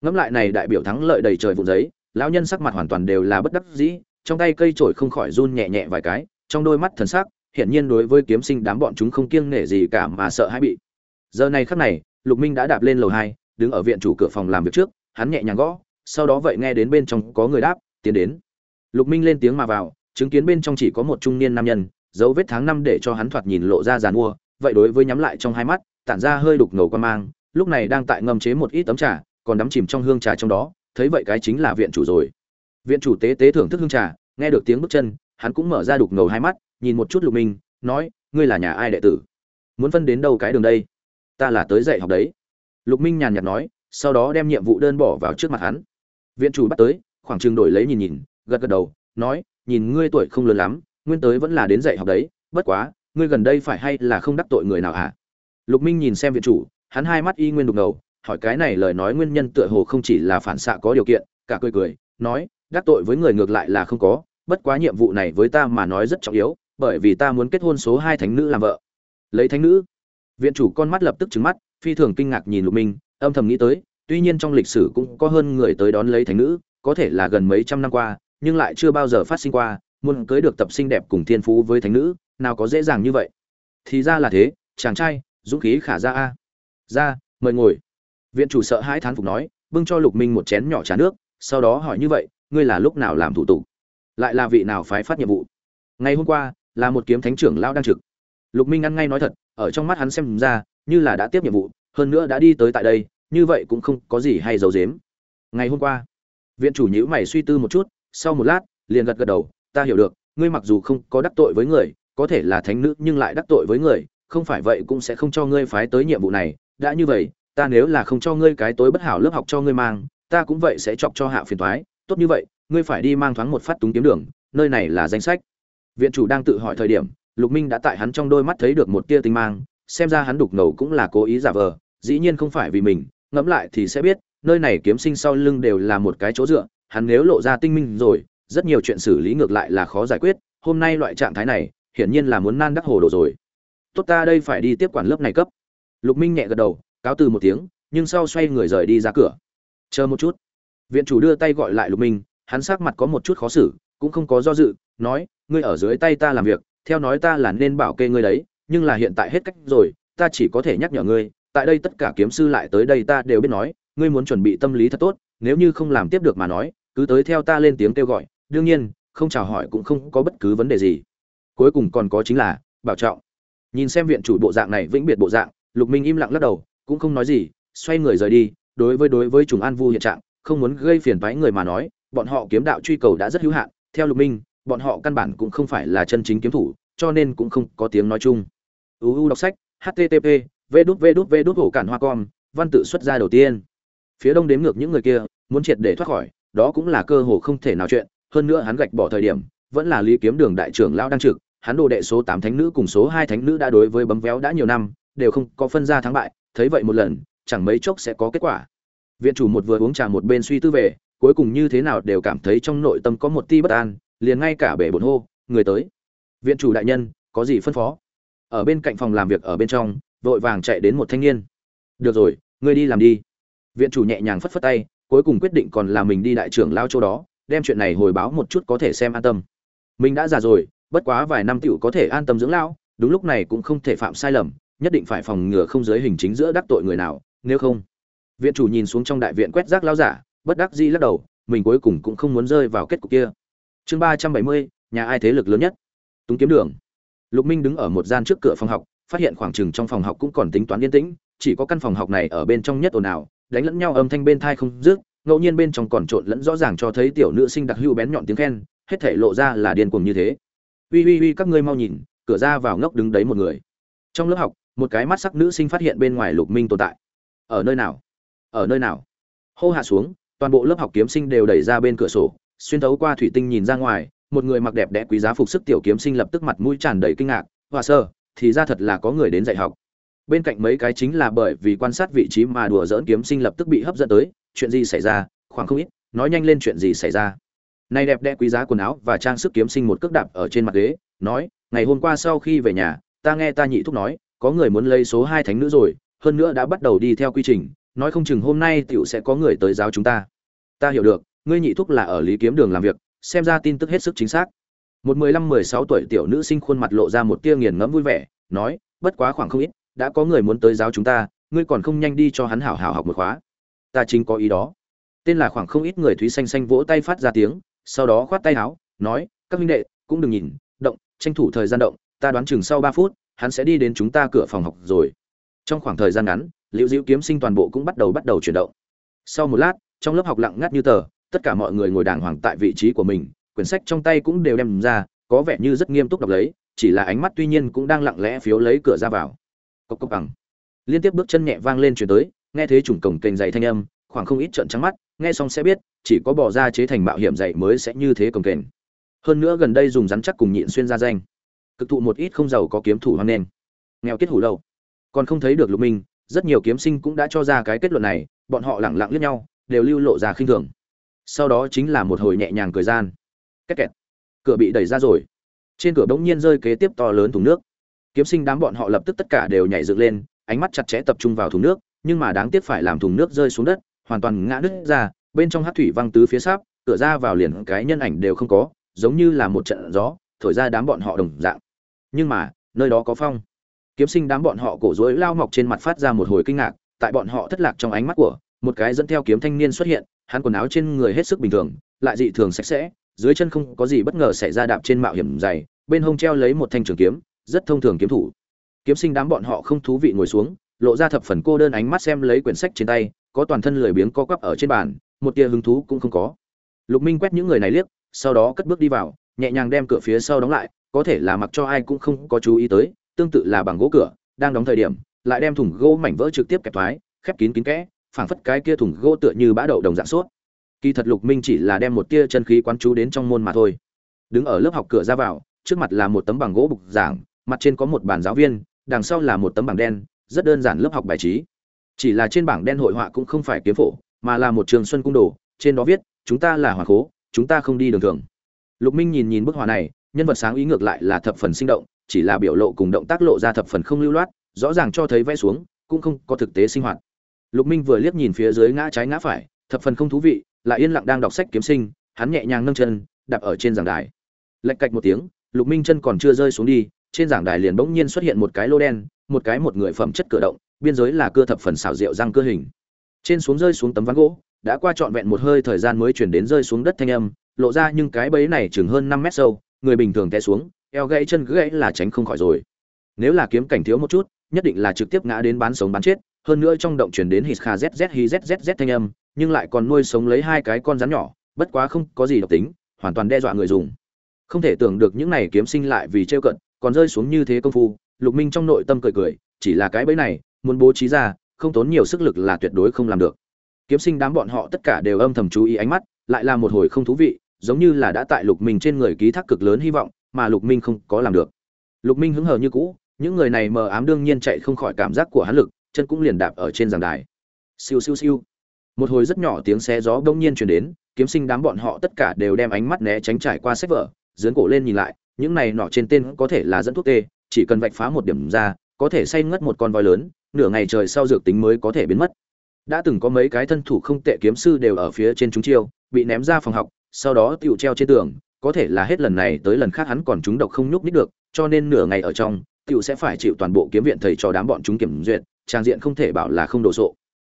Ngẫm lại này đại biểu thắng lợi đầy trời vụ giấy lão nhân sắc mặt hoàn toàn đều là bất đắc dĩ, trong tay cây chổi không khỏi run nhẹ nhẹ vài cái, trong đôi mắt thần sắc, hiển nhiên đối với kiếm sinh đám bọn chúng không kiêng nể gì cả mà sợ hãi bị. Giờ này khắc này, lục minh đã đạp lên lầu hai, đứng ở viện chủ cửa phòng làm việc trước, hắn nhẹ nhàng gõ, sau đó vậy nghe đến bên trong có người đáp, tiến đến. Lục minh lên tiếng mà vào, chứng kiến bên trong chỉ có một trung niên nam nhân, dấu vết tháng năm để cho hắn thoạt nhìn lộ ra giàn mua, vậy đối với nhắm lại trong hai mắt, tản ra hơi đục ngầu quan mang, lúc này đang tại ngâm chế một ít tấm trà, còn đắm chìm trong hương trà trong đó thấy vậy cái chính là viện chủ rồi. Viện chủ tế tế thưởng thức hương trà, nghe được tiếng bước chân, hắn cũng mở ra đục ngầu hai mắt, nhìn một chút lục minh, nói, ngươi là nhà ai đệ tử? Muốn phân đến đâu cái đường đây? Ta là tới dạy học đấy. Lục minh nhàn nhạt nói, sau đó đem nhiệm vụ đơn bỏ vào trước mặt hắn. Viện chủ bắt tới, khoảng chừng đổi lấy nhìn nhìn, gật gật đầu, nói, nhìn ngươi tuổi không lớn lắm, nguyên tới vẫn là đến dạy học đấy, bất quá, ngươi gần đây phải hay là không đắc tội người nào hả? À? lục minh nhìn xem viện chủ, hắn hai mắt y nguyên đục ngầu hỏi cái này lời nói nguyên nhân tựa hồ không chỉ là phản xạ có điều kiện, cả cười cười, nói, đắc tội với người ngược lại là không có, bất quá nhiệm vụ này với ta mà nói rất trọng yếu, bởi vì ta muốn kết hôn số hai thánh nữ làm vợ. Lấy thánh nữ? Viện chủ con mắt lập tức trứng mắt, phi thường kinh ngạc nhìn lục minh, âm thầm nghĩ tới, tuy nhiên trong lịch sử cũng có hơn người tới đón lấy thánh nữ, có thể là gần mấy trăm năm qua, nhưng lại chưa bao giờ phát sinh qua, muốn cưới được tập sinh đẹp cùng thiên phú với thánh nữ, nào có dễ dàng như vậy. Thì ra là thế, chàng trai, dũng khí khả ra a. Ra, mời ngồi viện chủ sợ hãi thán phục nói, bưng cho lục minh một chén nhỏ trà nước, sau đó hỏi như vậy, ngươi là lúc nào làm thủ tục? Lại là vị nào phái phát nhiệm vụ? Ngày hôm qua, là một kiếm thánh trưởng lao đang trực. Lục minh ăn ngay nói thật, ở trong mắt hắn xem ra, như là đã tiếp nhiệm vụ, hơn nữa đã đi tới tại đây, như vậy cũng không có gì hay giấu dếm ngày hôm qua, viện chủ nhữ mày suy tư một chút, sau một lát, liền gật gật đầu, ta hiểu được, ngươi mặc dù không có đắc tội với người, có thể là thánh nữ nhưng lại đắc tội với người, không phải vậy cũng sẽ không cho ngươi phái tới nhiệm vụ này, đã như vậy ta nếu là không cho ngươi cái tối bất hảo lớp học cho ngươi mang, ta cũng vậy sẽ chọc cho hạ phiền thoái tốt như vậy, ngươi phải đi mang thoáng một phát túng kiếm đường, nơi này là danh sách. Viện chủ đang tự hỏi thời điểm, lục minh đã tại hắn trong đôi mắt thấy được một tia tinh mang, xem ra hắn đục ngầu cũng là cố ý giả vờ, dĩ nhiên không phải vì mình, ngẫm lại thì sẽ biết, nơi này kiếm sinh sau lưng đều là một cái chỗ dựa, hắn nếu lộ ra tinh minh rồi, rất nhiều chuyện xử lý ngược lại là khó giải quyết, hôm nay loại trạng thái này, hiển nhiên là muốn nan đắc hồ đồ rồi. Tốt ta đây phải đi tiếp quản lớp này cấp. Lục minh nhẹ gật đầu cáo từ một tiếng, nhưng sau xoay người rời đi ra cửa. Chờ một chút. Viện chủ đưa tay gọi lại lục minh, hắn sắc mặt có một chút khó xử, cũng không có do dự, nói, ngươi ở dưới tay ta làm việc, theo nói ta là nên bảo kê ngươi đấy, nhưng là hiện tại hết cách rồi, ta chỉ có thể nhắc nhở ngươi, tại đây tất cả kiếm sư lại tới đây ta đều biết nói, ngươi muốn chuẩn bị tâm lý thật tốt, nếu như không làm tiếp được mà nói, cứ tới theo ta lên tiếng kêu gọi, đương nhiên, không chào hỏi cũng không có bất cứ vấn đề gì. Cuối cùng còn có chính là, bảo trọng. Nhìn xem viện chủ bộ dạng này vĩnh biệt bộ dạng, lục minh im lặng lắc đầu cũng không nói gì, xoay người rời đi, đối với đối với trùng an vu hiện trạng, không muốn gây phiền toái người mà nói, bọn họ kiếm đạo truy cầu đã rất hữu hạn, theo lục minh, bọn họ căn bản cũng không phải là chân chính kiếm thủ, cho nên cũng không có tiếng nói chung. Uu đọc sách http v đút v đút v đút hổ cản hoa com, văn tự xuất ra đầu tiên. Phía đông đếm ngược những người kia, muốn triệt để thoát khỏi, đó cũng là cơ hồ không thể nào chuyện, hơn nữa hắn gạch bỏ thời điểm, vẫn là lý kiếm đường đại trưởng lão đang trực, hắn đồ đệ số tám thánh nữ cùng số hai thánh nữ đã đối với bấm véo đã nhiều năm, đều không có phân ra thắng bại thấy vậy một lần, chẳng mấy chốc sẽ có kết quả. Viện chủ một vừa uống trà một bên suy tư về, cuối cùng như thế nào đều cảm thấy trong nội tâm có một ti bất an, liền ngay cả bể bồn hô, người tới. Viện chủ đại nhân, có gì phân phó? Ở bên cạnh phòng làm việc ở bên trong, vội vàng chạy đến một thanh niên. Được rồi, ngươi đi làm đi. Viện chủ nhẹ nhàng phất phất tay, cuối cùng quyết định còn là mình đi đại trưởng lao chỗ đó, đem chuyện này hồi báo một chút có thể xem an tâm. Mình đã già rồi, bất quá vài năm tựu có thể an tâm dưỡng lão đúng lúc này cũng không thể phạm sai lầm nhất định phải phòng ngừa không giới hình chính giữa đắc tội người nào, nếu không. Viện chủ nhìn xuống trong đại viện quét rác lao giả, bất đắc dĩ lắc đầu, mình cuối cùng cũng không muốn rơi vào kết cục kia. Chương ba trăm bảy mươi, nhà ai thế lực lớn nhất? Túng kiếm đường. Lục minh đứng ở một gian trước cửa phòng học, phát hiện khoảng trừng trong phòng học cũng còn tính toán yên tĩnh, chỉ có căn phòng học này ở bên trong nhất ồn ào, đánh lẫn nhau âm thanh bên thai không dứt, ngẫu nhiên bên trong còn trộn lẫn rõ ràng cho thấy tiểu nữ sinh đặc hữu bén nhọn tiếng khen, hết thể lộ ra là điên cuồng như thế. Uy uy uy, các ngươi mau nhìn, cửa ra vào ngốc đứng đấy một người. Trong lớp học một cái mắt sắc nữ sinh phát hiện bên ngoài lục minh tồn tại. Ở nơi nào? Ở nơi nào? Hô hạ xuống, toàn bộ lớp học kiếm sinh đều đẩy ra bên cửa sổ, xuyên thấu qua thủy tinh nhìn ra ngoài, một người mặc đẹp đẽ quý giá phục sức tiểu kiếm sinh lập tức mặt mũi tràn đầy kinh ngạc hòa sơ, thì ra thật là có người đến dạy học. Bên cạnh mấy cái chính là bởi vì quan sát vị trí mà đùa dỡn kiếm sinh lập tức bị hấp dẫn tới, chuyện gì xảy ra? Khoảng không ít, nói nhanh lên chuyện gì xảy ra. Nay đẹp đẽ quý giá quần áo và trang sức kiếm sinh một cước đạp ở trên mặt ghế, nói, ngày hôm qua sau khi về nhà, ta nghe ta nhị thúc nói có người muốn lấy số hai thánh nữ rồi, hơn nữa đã bắt đầu đi theo quy trình, nói không chừng hôm nay tiểu sẽ có người tới giáo chúng ta. Ta hiểu được, ngươi nhị thúc là ở lý kiếm đường làm việc, xem ra tin tức hết sức chính xác. Một mười lăm, mười sáu tuổi tiểu nữ sinh khuôn mặt lộ ra một tia nghiền ngẫm vui vẻ, nói, bất quá khoảng không ít, đã có người muốn tới giáo chúng ta, ngươi còn không nhanh đi cho hắn hảo hảo học một khóa. Ta chính có ý đó. Tên là khoảng không ít người thúy xanh xanh vỗ tay phát ra tiếng, sau đó khoát tay áo, nói, các huynh đệ, cũng đừng nhìn, động, tranh thủ thời gian động, ta đoán chừng sau ba phút hắn sẽ đi đến chúng ta cửa phòng học rồi. Trong khoảng thời gian ngắn, liễu diễu kiếm sinh toàn bộ cũng bắt đầu bắt đầu chuyển động. Sau một lát, trong lớp học lặng ngắt như tờ, tất cả mọi người ngồi đàng hoàng tại vị trí của mình, quyển sách trong tay cũng đều đem ra, có vẻ như rất nghiêm túc đọc lấy, chỉ là ánh mắt tuy nhiên cũng đang lặng lẽ phiếu lấy cửa ra vào. Cốc cốc bằng. Liên tiếp bước chân nhẹ vang lên chuyển tới, nghe thấy chủng cổng kềnh dày thanh âm, khoảng không ít trận trắng mắt, nghe xong sẽ biết, chỉ có bỏ ra chế thành mạo hiểm dạy mới sẽ như thế cổng kềnh hơn nữa gần đây dùng rắn chắc cùng nhịn xuyên ra danh cực thụ một ít không giàu có kiếm thủ hoang nền. Nghèo kết hủ lâu. Còn không thấy được lục minh, rất nhiều kiếm sinh cũng đã cho ra cái kết luận này, bọn họ lẳng lặng liếc nhau, đều lưu lộ ra khinh thường. Sau đó chính là một hồi nhẹ nhàng cười gian. Két kẹt cửa bị đẩy ra rồi. Trên cửa bỗng nhiên rơi kế tiếp to lớn thùng nước. Kiếm sinh đám bọn họ lập tức tất cả đều nhảy dựng lên, ánh mắt chặt chẽ tập trung vào thùng nước, nhưng mà đáng tiếc phải làm thùng nước rơi xuống đất, hoàn toàn ngã nứt ra, bên trong hát thủy văng tứ phía sáp, cửa ra vào liền cái nhân ảnh đều không có, giống như là một trận gió thổi ra đám bọn họ đồng dạng. Nhưng mà, nơi đó có phong. Kiếm sinh đám bọn họ cổ rối lao mọc trên mặt phát ra một hồi kinh ngạc, tại bọn họ thất lạc trong ánh mắt của, một cái dẫn theo kiếm thanh niên xuất hiện, hắn quần áo trên người hết sức bình thường, lại dị thường sạch sẽ, dưới chân không có gì bất ngờ xảy ra đạp trên mạo hiểm dày, bên hông treo lấy một thanh trường kiếm, rất thông thường kiếm thủ. Kiếm sinh đám bọn họ không thú vị ngồi xuống, lộ ra thập phần cô đơn ánh mắt xem lấy quyển sách trên tay, có toàn thân lười biếng co quắp ở trên bàn, một tia hứng thú cũng không có. Lục minh quét những người này liếc, sau đó cất bước đi vào nhẹ nhàng đem cửa phía sau đóng lại, có thể là mặc cho ai cũng không có chú ý tới, tương tự là bằng gỗ cửa, đang đóng thời điểm, lại đem thùng gỗ mảnh vỡ trực tiếp kẹp thoái, khép kín kín kẽ, phảng phất cái kia thùng gỗ tựa như bã đậu đồng dạng suốt. Kỳ thật lục minh chỉ là đem một tia chân khí quán chú đến trong môn mà thôi. Đứng ở lớp học cửa ra vào, trước mặt là một tấm bằng gỗ bục giảng, mặt trên có một bàn giáo viên, đằng sau là một tấm bảng đen, rất đơn giản lớp học bài trí. Chỉ là trên bảng đen hội họa cũng không phải kiếm phổ, mà là một trường xuân cung đồ, trên đó viết, chúng ta là hoàng khố, chúng ta không đi đường thường lục minh nhìn nhìn bức họa này, nhân vật sáng ý ngược lại là thập phần sinh động, chỉ là biểu lộ cùng động tác lộ ra thập phần không lưu loát, rõ ràng cho thấy vẽ xuống, cũng không có thực tế sinh hoạt. Lục minh vừa liếc nhìn phía dưới ngã trái ngã phải, thập phần không thú vị, lại yên lặng đang đọc sách kiếm sinh, hắn nhẹ nhàng nâng chân, đạp ở trên giảng đài. Lạch cạch một tiếng, lục minh chân còn chưa rơi xuống đi, trên giảng đài liền bỗng nhiên xuất hiện một cái lô đen, một cái một người phẩm chất cửa động, biên giới là cưa thập phần xảo diệu răng cơ hình. Trên xuống rơi xuống tấm ván gỗ, đã qua trọn vẹn một hơi thời gian mới chuyển đến rơi xuống đất thanh âm lộ ra nhưng cái bẫy này chừng hơn năm mét sâu, người bình thường té xuống, eo gãy chân gãy là tránh không khỏi rồi. Nếu là kiếm cảnh thiếu một chút, nhất định là trực tiếp ngã đến bán sống bán chết, hơn nữa trong động chuyển đến hít kha zz hi z thanh âm, nhưng lại còn nuôi sống lấy hai cái con rắn nhỏ, bất quá không có gì độc tính, hoàn toàn đe dọa người dùng. Không thể tưởng được những này kiếm sinh lại vì trêu cận, còn rơi xuống như thế công phu, lục minh trong nội tâm cười cười, chỉ là cái bẫy này, muốn bố trí ra, không tốn nhiều sức lực là tuyệt đối không làm được. Kiếm sinh đám bọn họ tất cả đều âm thầm chú ý ánh mắt, lại là một hồi không thú vị giống như là đã tại lục minh trên người ký thác cực lớn hy vọng, mà lục minh không có làm được. Lục minh hứng hờ như cũ, những người này mờ ám đương nhiên chạy không khỏi cảm giác của hắn lực, chân cũng liền đạp ở trên giảng đài. Siêu siêu siêu. Một hồi rất nhỏ tiếng xe gió bỗng nhiên truyền đến, kiếm sinh đám bọn họ tất cả đều đem ánh mắt né tránh trải qua sách vở, dướn cổ lên nhìn lại, những này nọ trên tên có thể là dẫn thuốc tê, chỉ cần vạch phá một điểm ra, có thể say ngất một con voi lớn, nửa ngày trời sau dược tính mới có thể biến mất. Đã từng có mấy cái thân thủ không tệ kiếm sư đều ở phía trên chúng chiêu, bị ném ra phòng học sau đó tựu treo trên tường, có thể là hết lần này tới lần khác hắn còn chúng độc không nhúc nít được, cho nên nửa ngày ở trong tựu sẽ phải chịu toàn bộ kiếm viện thầy cho đám bọn chúng kiểm duyệt, trang diện không thể bảo là không đồ sộ.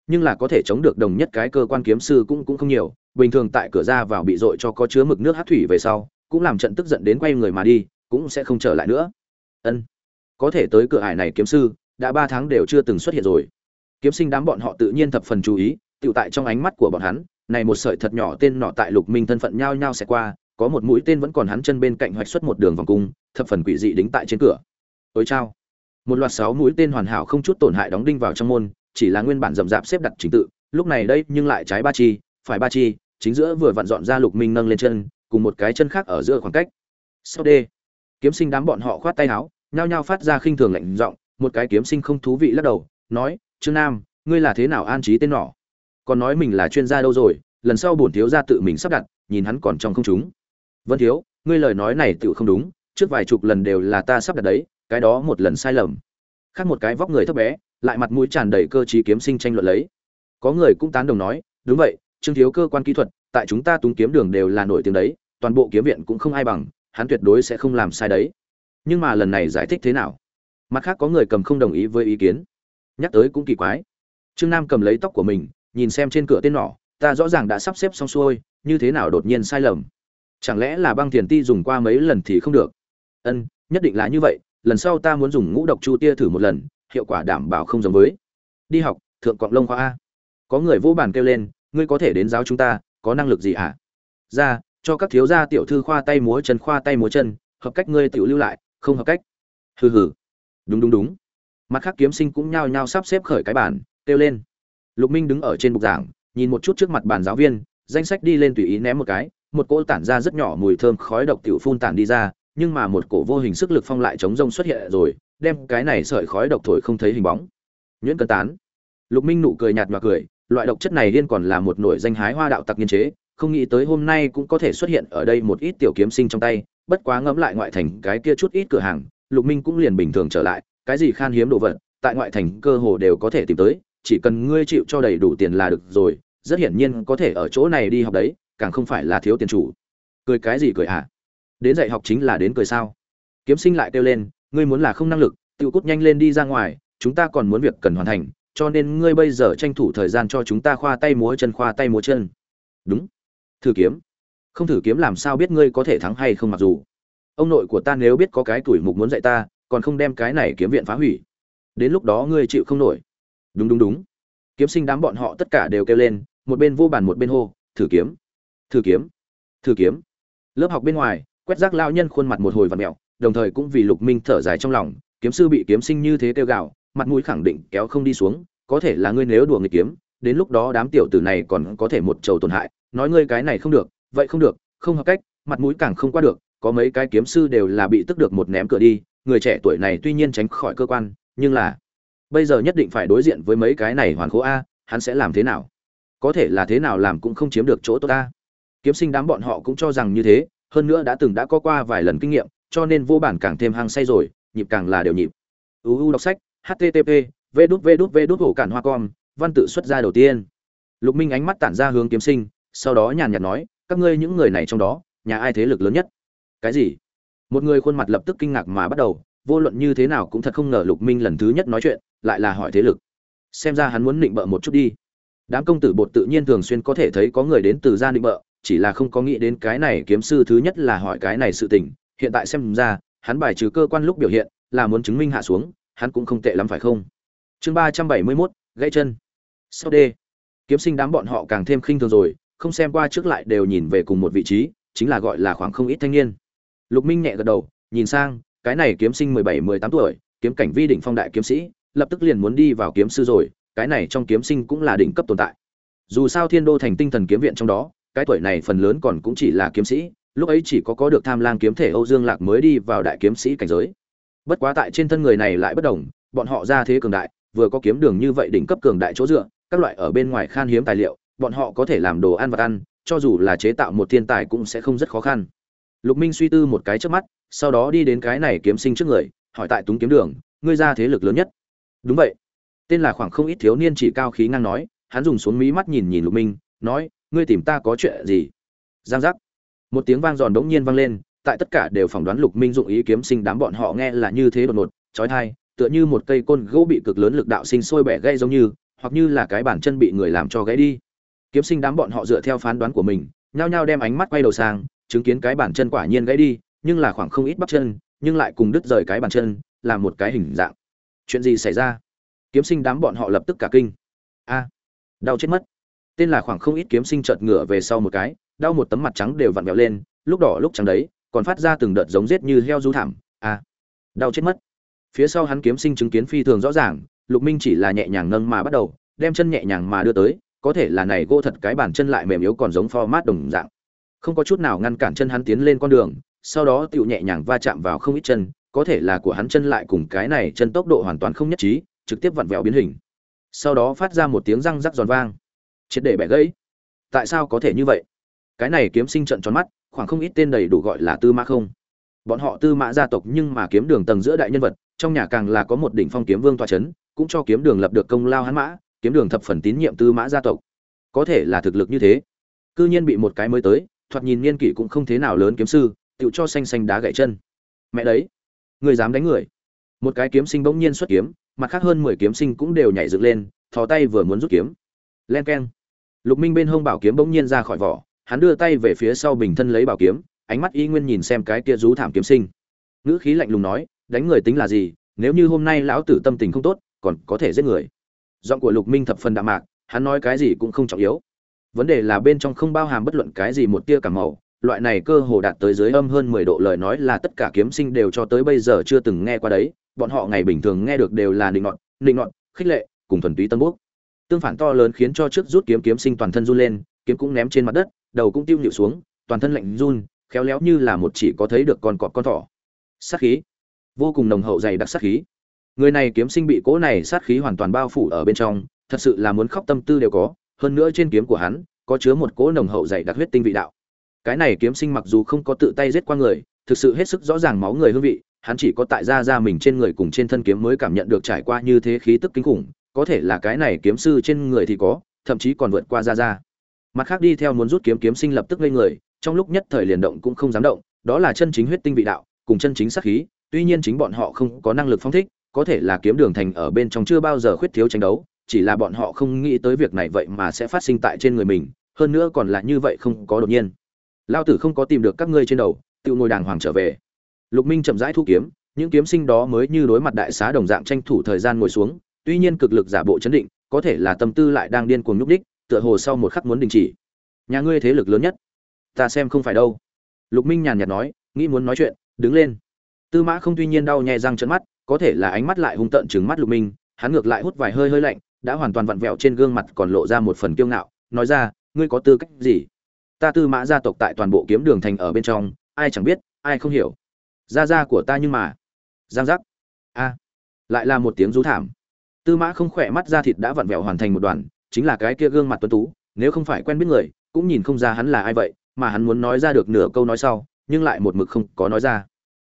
Nhưng là có thể chống được đồng nhất cái cơ quan kiếm sư cũng cũng không nhiều, bình thường tại cửa ra vào bị dội cho có chứa mực nước hát thủy về sau, cũng làm trận tức giận đến quay người mà đi, cũng sẽ không trở lại nữa. Ân, có thể tới cửa ải này kiếm sư, đã ba tháng đều chưa từng xuất hiện rồi. Kiếm sinh đám bọn họ tự nhiên thập phần chú ý tự tại trong ánh mắt của bọn hắn này một sợi thật nhỏ tên nọ tại lục minh thân phận nhao nhao sẽ qua, có một mũi tên vẫn còn hắn chân bên cạnh hoạch xuất một đường vòng cung, thập phần quỷ dị đính tại trên cửa. Ôi chao. Một loạt sáu mũi tên hoàn hảo không chút tổn hại đóng đinh vào trong môn, chỉ là nguyên bản rậm rạp xếp đặt trình tự, lúc này đây nhưng lại trái ba chi, phải ba chi, chính giữa vừa vặn dọn ra lục minh nâng lên chân, cùng một cái chân khác ở giữa khoảng cách. Sau đê, kiếm sinh đám bọn họ khoát tay áo, nhao nhao phát ra khinh thường lạnh giọng, một cái kiếm sinh không thú vị lắc đầu, nói, trương nam, ngươi là thế nào an trí tên nỏ còn nói mình là chuyên gia đâu rồi, lần sau bổn thiếu gia tự mình sắp đặt, nhìn hắn còn trong không chúng. Vân thiếu, ngươi lời nói này tự không đúng, trước vài chục lần đều là ta sắp đặt đấy, cái đó một lần sai lầm. Khác một cái vóc người thấp bé, lại mặt mũi tràn đầy cơ trí kiếm sinh tranh luận lấy. Có người cũng tán đồng nói, đúng vậy, trương thiếu cơ quan kỹ thuật, tại chúng ta túng kiếm đường đều là nổi tiếng đấy, toàn bộ kiếm viện cũng không ai bằng, hắn tuyệt đối sẽ không làm sai đấy. Nhưng mà lần này giải thích thế nào? Mặt khác có người cầm không đồng ý với ý kiến. Nhắc tới cũng kỳ quái. Trương nam cầm lấy tóc của mình nhìn xem trên cửa tên nỏ, ta rõ ràng đã sắp xếp xong xuôi, như thế nào đột nhiên sai lầm? Chẳng lẽ là băng thiền ti dùng qua mấy lần thì không được? Ân, nhất định là như vậy, lần sau ta muốn dùng ngũ độc chu tia thử một lần, hiệu quả đảm bảo không giống với. Đi học, thượng quạng lông khoa a. Có người vô bàn kêu lên, ngươi có thể đến giáo chúng ta, có năng lực gì hả ra, cho các thiếu gia tiểu thư khoa tay múa chân, khoa tay múa chân, hợp cách ngươi tiểu lưu lại, không hợp cách. Hừ hừ. Đúng đúng đúng. Mặt khác kiếm sinh cũng nhao nhao sắp xếp khởi cái bản kêu lên lục minh đứng ở trên bục giảng, nhìn một chút trước mặt bàn giáo viên, danh sách đi lên tùy ý ném một cái, một cỗ tản ra rất nhỏ mùi thơm khói độc tiểu phun tản đi ra, nhưng mà một cổ vô hình sức lực phong lại chống rông xuất hiện rồi, đem cái này sợi khói độc thổi không thấy hình bóng. Nhuyễn cân tán. Lục minh nụ cười nhạt nhòa cười, loại độc chất này liên còn là một nổi danh hái hoa đạo tặc nghiên chế, không nghĩ tới hôm nay cũng có thể xuất hiện ở đây một ít tiểu kiếm sinh trong tay, bất quá ngẫm lại ngoại thành cái kia chút ít cửa hàng, lục minh cũng liền bình thường trở lại, cái gì khan hiếm đồ vật, tại ngoại thành cơ hồ đều có thể tìm tới chỉ cần ngươi chịu cho đầy đủ tiền là được rồi, rất hiển nhiên có thể ở chỗ này đi học đấy, càng không phải là thiếu tiền chủ. Cười cái gì cười hả? À? đến dạy học chính là đến cười sao? Kiếm sinh lại kêu lên, ngươi muốn là không năng lực, tự cút nhanh lên đi ra ngoài, chúng ta còn muốn việc cần hoàn thành, cho nên ngươi bây giờ tranh thủ thời gian cho chúng ta khoa tay múa chân, khoa tay múa chân. Đúng. Thử kiếm. Không thử kiếm làm sao biết ngươi có thể thắng hay không mặc dù. Ông nội của ta nếu biết có cái tuổi mục muốn dạy ta, còn không đem cái này kiếm viện phá hủy. Đến lúc đó ngươi chịu không nổi đúng đúng đúng. Kiếm sinh đám bọn họ tất cả đều kêu lên, một bên vô bàn một bên hô, thử kiếm thử kiếm thử kiếm. Lớp học bên ngoài, quét rác lao nhân khuôn mặt một hồi và mẹo, đồng thời cũng vì lục minh thở dài trong lòng, kiếm sư bị kiếm sinh như thế kêu gạo mặt mũi khẳng định kéo không đi xuống, có thể là ngươi nếu đùa người kiếm, đến lúc đó đám tiểu tử này còn có thể một trầu tổn hại, nói ngươi cái này không được, vậy không được, không hợp cách, mặt mũi càng không qua được, có mấy cái kiếm sư đều là bị tức được một ném cửa đi, người trẻ tuổi này tuy nhiên tránh khỏi cơ quan, nhưng là bây giờ nhất định phải đối diện với mấy cái này hoàn khố a, hắn sẽ làm thế nào? Có thể là thế nào làm cũng không chiếm được chỗ tốt ta kiếm sinh đám bọn họ cũng cho rằng như thế, hơn nữa đã từng đã có qua vài lần kinh nghiệm, cho nên vô bản càng thêm hăng say rồi, nhịp càng là đều nhịp. Uu đọc sách http v đút v đút v đút hổ cản hoa com, văn tự xuất ra đầu tiên. Lục minh ánh mắt tản ra hướng kiếm sinh, sau đó nhàn nhạt nói, các ngươi những người này trong đó, nhà ai thế lực lớn nhất? Cái gì? Một người khuôn mặt lập tức kinh ngạc mà bắt đầu vô luận như thế nào cũng thật không ngờ lục minh lần thứ nhất nói chuyện, lại là hỏi thế lực. Xem ra hắn muốn định bợ một chút đi. Đám công tử bột tự nhiên thường xuyên có thể thấy có người đến từ gia định bợ, chỉ là không có nghĩ đến cái này kiếm sư thứ nhất là hỏi cái này sự tình. Hiện tại xem ra, hắn bài trừ cơ quan lúc biểu hiện, là muốn chứng minh hạ xuống, hắn cũng không tệ lắm phải không? Chương ba trăm bảy mươi mốt, gãy chân. Sau d kiếm sinh đám bọn họ càng thêm khinh thường rồi, không xem qua trước lại đều nhìn về cùng một vị trí, chính là gọi là khoảng không ít thanh niên. Lục minh nhẹ gật đầu, nhìn sang cái này kiếm sinh mười bảy, mười tám tuổi, kiếm cảnh vi đỉnh phong đại kiếm sĩ, lập tức liền muốn đi vào kiếm sư rồi, cái này trong kiếm sinh cũng là đỉnh cấp tồn tại. Dù sao thiên đô thành tinh thần kiếm viện trong đó, cái tuổi này phần lớn còn cũng chỉ là kiếm sĩ, lúc ấy chỉ có có được tham lang kiếm thể âu dương lạc mới đi vào đại kiếm sĩ cảnh giới. Bất quá tại trên thân người này lại bất đồng, bọn họ ra thế cường đại, vừa có kiếm đường như vậy đỉnh cấp cường đại chỗ dựa, các loại ở bên ngoài khan hiếm tài liệu, bọn họ có thể làm đồ ăn vật ăn, cho dù là chế tạo một thiên tài cũng sẽ không rất khó khăn. Lục minh suy tư một cái trước mắt sau đó đi đến cái này kiếm sinh trước người, hỏi tại túng kiếm đường, ngươi ra thế lực lớn nhất. Đúng vậy. Tên là khoảng không ít thiếu niên chỉ cao khí ngang nói, hắn dùng xuống mí mắt nhìn nhìn lục minh, nói, ngươi tìm ta có chuyện gì? Giang giác. Một tiếng vang giòn đống nhiên vang lên, tại tất cả đều phỏng đoán lục minh dụng ý kiếm sinh đám bọn họ nghe là như thế đột ngột trói thai tựa như một cây côn gỗ bị cực lớn lực đạo sinh sôi bẻ gây giống như, hoặc như là cái bản chân bị người làm cho gãy đi. Kiếm sinh đám bọn họ dựa theo phán đoán của mình, nhao nhao đem ánh mắt quay đầu sang, chứng kiến cái bản chân quả nhiên gãy đi nhưng là khoảng không ít bắp chân, nhưng lại cùng đứt rời cái bàn chân làm một cái hình dạng. Chuyện gì xảy ra? Kiếm sinh đám bọn họ lập tức cả kinh. A, đau chết mất. Tên là khoảng không ít kiếm sinh chợt ngửa về sau một cái, đau một tấm mặt trắng đều vặn vẹo lên, lúc đỏ lúc trắng đấy, còn phát ra từng đợt giống rết như heo du thảm. A, đau chết mất. Phía sau hắn kiếm sinh chứng kiến phi thường rõ ràng, lục minh chỉ là nhẹ nhàng nâng mà bắt đầu, đem chân nhẹ nhàng mà đưa tới, có thể là này gỗ thật cái bàn chân lại mềm yếu còn giống format đồng dạng. Không có chút nào ngăn cản chân hắn tiến lên con đường sau đó tựu nhẹ nhàng va chạm vào không ít chân có thể là của hắn chân lại cùng cái này chân tốc độ hoàn toàn không nhất trí trực tiếp vặn vẹo biến hình. Sau đó phát ra một tiếng răng rắc giòn vang. Triệt để bẻ gãy. Tại sao có thể như vậy? Cái này kiếm sinh trận tròn mắt khoảng không ít tên đầy đủ gọi là tư mã không. Bọn họ tư mã gia tộc nhưng mà kiếm đường tầng giữa đại nhân vật trong nhà càng là có một đỉnh phong kiếm vương tọa chấn, cũng cho kiếm đường lập được công lao hắn mã kiếm đường thập phần tín nhiệm tư mã gia tộc. Có thể là thực lực như thế. Cư nhiên bị một cái mới tới thoạt nhìn niên kỷ cũng không thế nào lớn kiếm sư tựu cho xanh xanh đá gãy chân. Mẹ đấy, người dám đánh người. Một cái kiếm sinh bỗng nhiên xuất kiếm, mặt khác hơn mười kiếm sinh cũng đều nhảy dựng lên, thò tay vừa muốn rút kiếm. Len k e n lục minh bên hông bảo kiếm bỗng nhiên ra khỏi vỏ, hắn đưa tay về phía sau bình thân lấy bảo kiếm, ánh mắt y nguyên nhìn xem cái kia rú thảm kiếm sinh. Ngữ khí lạnh lùng nói, đánh người tính là gì, nếu như hôm nay lão tử tâm tình không tốt, còn có thể giết người. Giọng của lục minh thập phần đạm mạc, hắn nói cái gì cũng không trọng yếu. Vấn đề là bên trong không bao hàm bất luận cái gì một tia cảm màu loại này cơ hồ đạt tới dưới âm hơn mười độ lời nói là tất cả kiếm sinh đều cho tới bây giờ chưa từng nghe qua đấy. Bọn họ ngày bình thường nghe được đều là nịnh nọt nịnh nọt, khích lệ, cùng thuần túy tân bốc tương phản to lớn khiến cho trước rút kiếm kiếm sinh toàn thân run lên, kiếm cũng ném trên mặt đất, đầu cũng tiêu nhịu xuống, toàn thân lạnh run, khéo léo như là một chỉ có thấy được con cọp con thỏ. Sát khí. Vô cùng nồng hậu dày đặc sát khí. Người này kiếm sinh bị cỗ này sát khí hoàn toàn bao phủ ở bên trong, thật sự là muốn khóc tâm tư đều có, hơn nữa trên kiếm của hắn có chứa một cỗ nồng hậu dày đặc huyết tinh vị đạo cái này kiếm sinh mặc dù không có tự tay giết qua người, thực sự hết sức rõ ràng máu người hương vị, hắn chỉ có tại ra ra mình trên người cùng trên thân kiếm mới cảm nhận được trải qua như thế khí tức kinh khủng, có thể là cái này kiếm sư trên người thì có, thậm chí còn vượt qua ra ra mặt khác đi theo muốn rút kiếm kiếm sinh lập tức ngây người, trong lúc nhất thời liền động cũng không dám động, đó là chân chính huyết tinh vị đạo, cùng chân chính sát khí, tuy nhiên chính bọn họ không có năng lực phong thích, có thể là kiếm đường thành ở bên trong chưa bao giờ khuyết thiếu tranh đấu, chỉ là bọn họ không nghĩ tới việc này vậy mà sẽ phát sinh tại trên người mình, hơn nữa còn là như vậy không có đột nhiên lao tử không có tìm được các ngươi trên đầu, tự ngồi đàng hoàng trở về. Lục minh chậm rãi thu kiếm, những kiếm sinh đó mới như đối mặt đại xá đồng dạng tranh thủ thời gian ngồi xuống, tuy nhiên cực lực giả bộ chấn định, có thể là tâm tư lại đang điên cuồng nhúc đích tựa hồ sau một khắc muốn đình chỉ. Nhà ngươi thế lực lớn nhất, ta xem không phải đâu. Lục minh nhàn nhạt nói, nghĩ muốn nói chuyện, đứng lên. Tư mã không tuy nhiên đau nhè răng trận mắt, có thể là ánh mắt lại hung tợn trừng mắt lục minh, hắn ngược lại hút vài hơi hơi lạnh, đã hoàn toàn vặn vẹo trên gương mặt còn lộ ra một phần kiêu ngạo, nói ra, ngươi có tư cách gì? Ta tư mã gia tộc tại toàn bộ kiếm đường thành ở bên trong, ai chẳng biết, ai không hiểu. Gia gia của ta nhưng mà, giang giác. A, lại là một tiếng rú thảm. Tư mã không khỏe mắt ra thịt đã vặn vẹo hoàn thành một đoàn, chính là cái kia gương mặt tuấn tú, nếu không phải quen biết người, cũng nhìn không ra hắn là ai vậy, mà hắn muốn nói ra được nửa câu nói sau, nhưng lại một mực không có nói ra.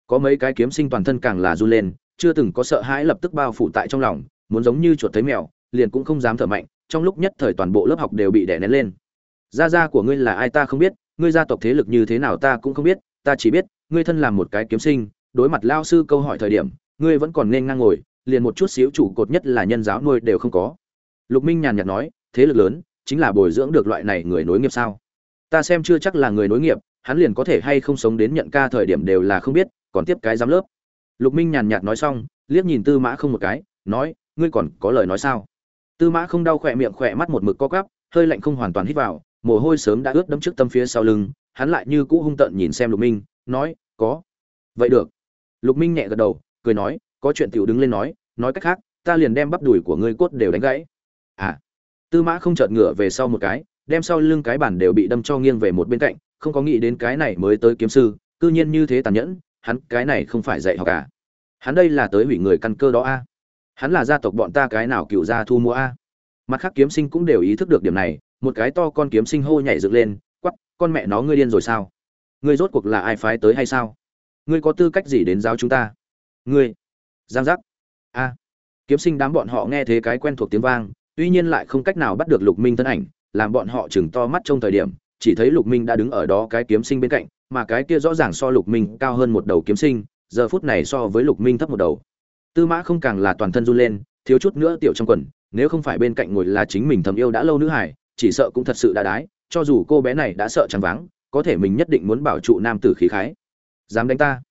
Có mấy cái kiếm sinh toàn thân càng là run lên, chưa từng có sợ hãi lập tức bao phủ tại trong lòng, muốn giống như chuột thấy mèo, liền cũng không dám thở mạnh, trong lúc nhất thời toàn bộ lớp học đều bị đè nén lên gia gia của ngươi là ai ta không biết, ngươi gia tộc thế lực như thế nào ta cũng không biết, ta chỉ biết, ngươi thân làm một cái kiếm sinh, đối mặt lao sư câu hỏi thời điểm, ngươi vẫn còn nên ngang ngồi, liền một chút xíu chủ cột nhất là nhân giáo nuôi đều không có. Lục minh nhàn nhạt nói, thế lực lớn, chính là bồi dưỡng được loại này người nối nghiệp sao? Ta xem chưa chắc là người nối nghiệp, hắn liền có thể hay không sống đến nhận ca thời điểm đều là không biết, còn tiếp cái giám lớp. Lục minh nhàn nhạt nói xong, liếc nhìn tư mã không một cái, nói, ngươi còn có lời nói sao? Tư mã không đau khỏe miệng khỏe mắt một mực co cắp hơi lạnh không hoàn toàn hít vào mồ hôi sớm đã ướt đẫm trước tâm phía sau lưng, hắn lại như cũ hung tợn nhìn xem lục minh, nói, có. Vậy được. Lục minh nhẹ gật đầu, cười nói, có chuyện tiểu đứng lên nói nói cách khác, ta liền đem bắp đùi của ngươi cốt đều đánh gãy. À. Tư mã không chợt ngửa về sau một cái, đem sau lưng cái bản đều bị đâm cho nghiêng về một bên cạnh, không có nghĩ đến cái này mới tới kiếm sư, cư nhiên như thế tàn nhẫn, hắn cái này không phải dạy học cả à. hắn đây là tới hủy người căn cơ đó a hắn là gia tộc bọn ta cái nào cựu gia thu mua a mặt khác kiếm sinh cũng đều ý thức được điểm này một cái to con kiếm sinh hô nhảy dựng lên quắp con mẹ nó, ngươi điên rồi sao? Ngươi rốt cuộc là ai phái tới hay sao? Ngươi có tư cách gì đến giáo chúng ta? Ngươi, giang giác. A. Kiếm sinh đám bọn họ nghe thế cái quen thuộc tiếng vang, tuy nhiên lại không cách nào bắt được lục minh thân ảnh, làm bọn họ chừng to mắt trong thời điểm, chỉ thấy lục minh đã đứng ở đó cái kiếm sinh bên cạnh, mà cái kia rõ ràng so lục minh cao hơn một đầu kiếm sinh, giờ phút này so với lục minh thấp một đầu. Tư mã không càng là toàn thân run lên, thiếu chút nữa tiểu trong quần, nếu không phải bên cạnh ngồi là chính mình thầm yêu đã lâu nữ hải chỉ sợ cũng thật sự đã đái, cho dù cô bé này đã sợ trắng vắng có thể mình nhất định muốn bảo trụ nam tử khí khái. Dám đánh ta.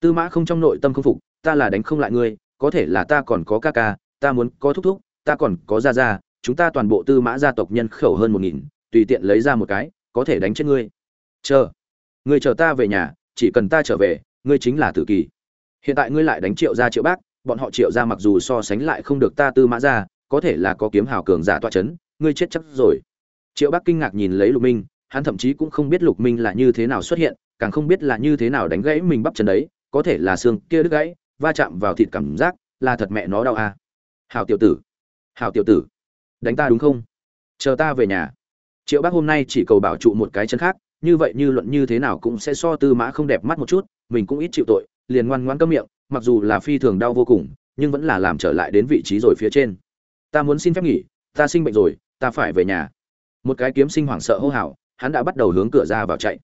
Tư mã không trong nội tâm không phục, ta là đánh không lại ngươi, có thể là ta còn có ca ca, ta muốn có thúc thúc, ta còn có gia gia, chúng ta toàn bộ tư mã gia tộc nhân khẩu hơn một nghìn, tùy tiện lấy ra một cái, có thể đánh chết ngươi. Chờ. Ngươi chờ ta về nhà, chỉ cần ta trở về, ngươi chính là tử kỳ. Hiện tại ngươi lại đánh triệu gia triệu bác, bọn họ triệu gia mặc dù so sánh lại không được ta tư mã gia, có thể là có kiếm hào cường giả toa chấn, ngươi chết chắc rồi triệu Bắc kinh ngạc nhìn lấy lục minh, hắn thậm chí cũng không biết lục minh là như thế nào xuất hiện, càng không biết là như thế nào đánh gãy mình bắp chân đấy, có thể là xương kia đứt gãy, va chạm vào thịt cảm giác, là thật mẹ nó đau à. hào tiểu tử hào tiểu tử, đánh ta đúng không? Chờ ta về nhà. Triệu bác hôm nay chỉ cầu bảo trụ một cái chân khác, như vậy như luận như thế nào cũng sẽ so tư mã không đẹp mắt một chút, mình cũng ít chịu tội, liền ngoan ngoãn cấm miệng, mặc dù là phi thường đau vô cùng, nhưng vẫn là làm trở lại đến vị trí rồi phía trên. Ta muốn xin phép nghỉ, ta sinh bệnh rồi, ta phải về nhà một cái kiếm sinh hoảng sợ hô hào, hắn đã bắt đầu hướng cửa ra vào chạy.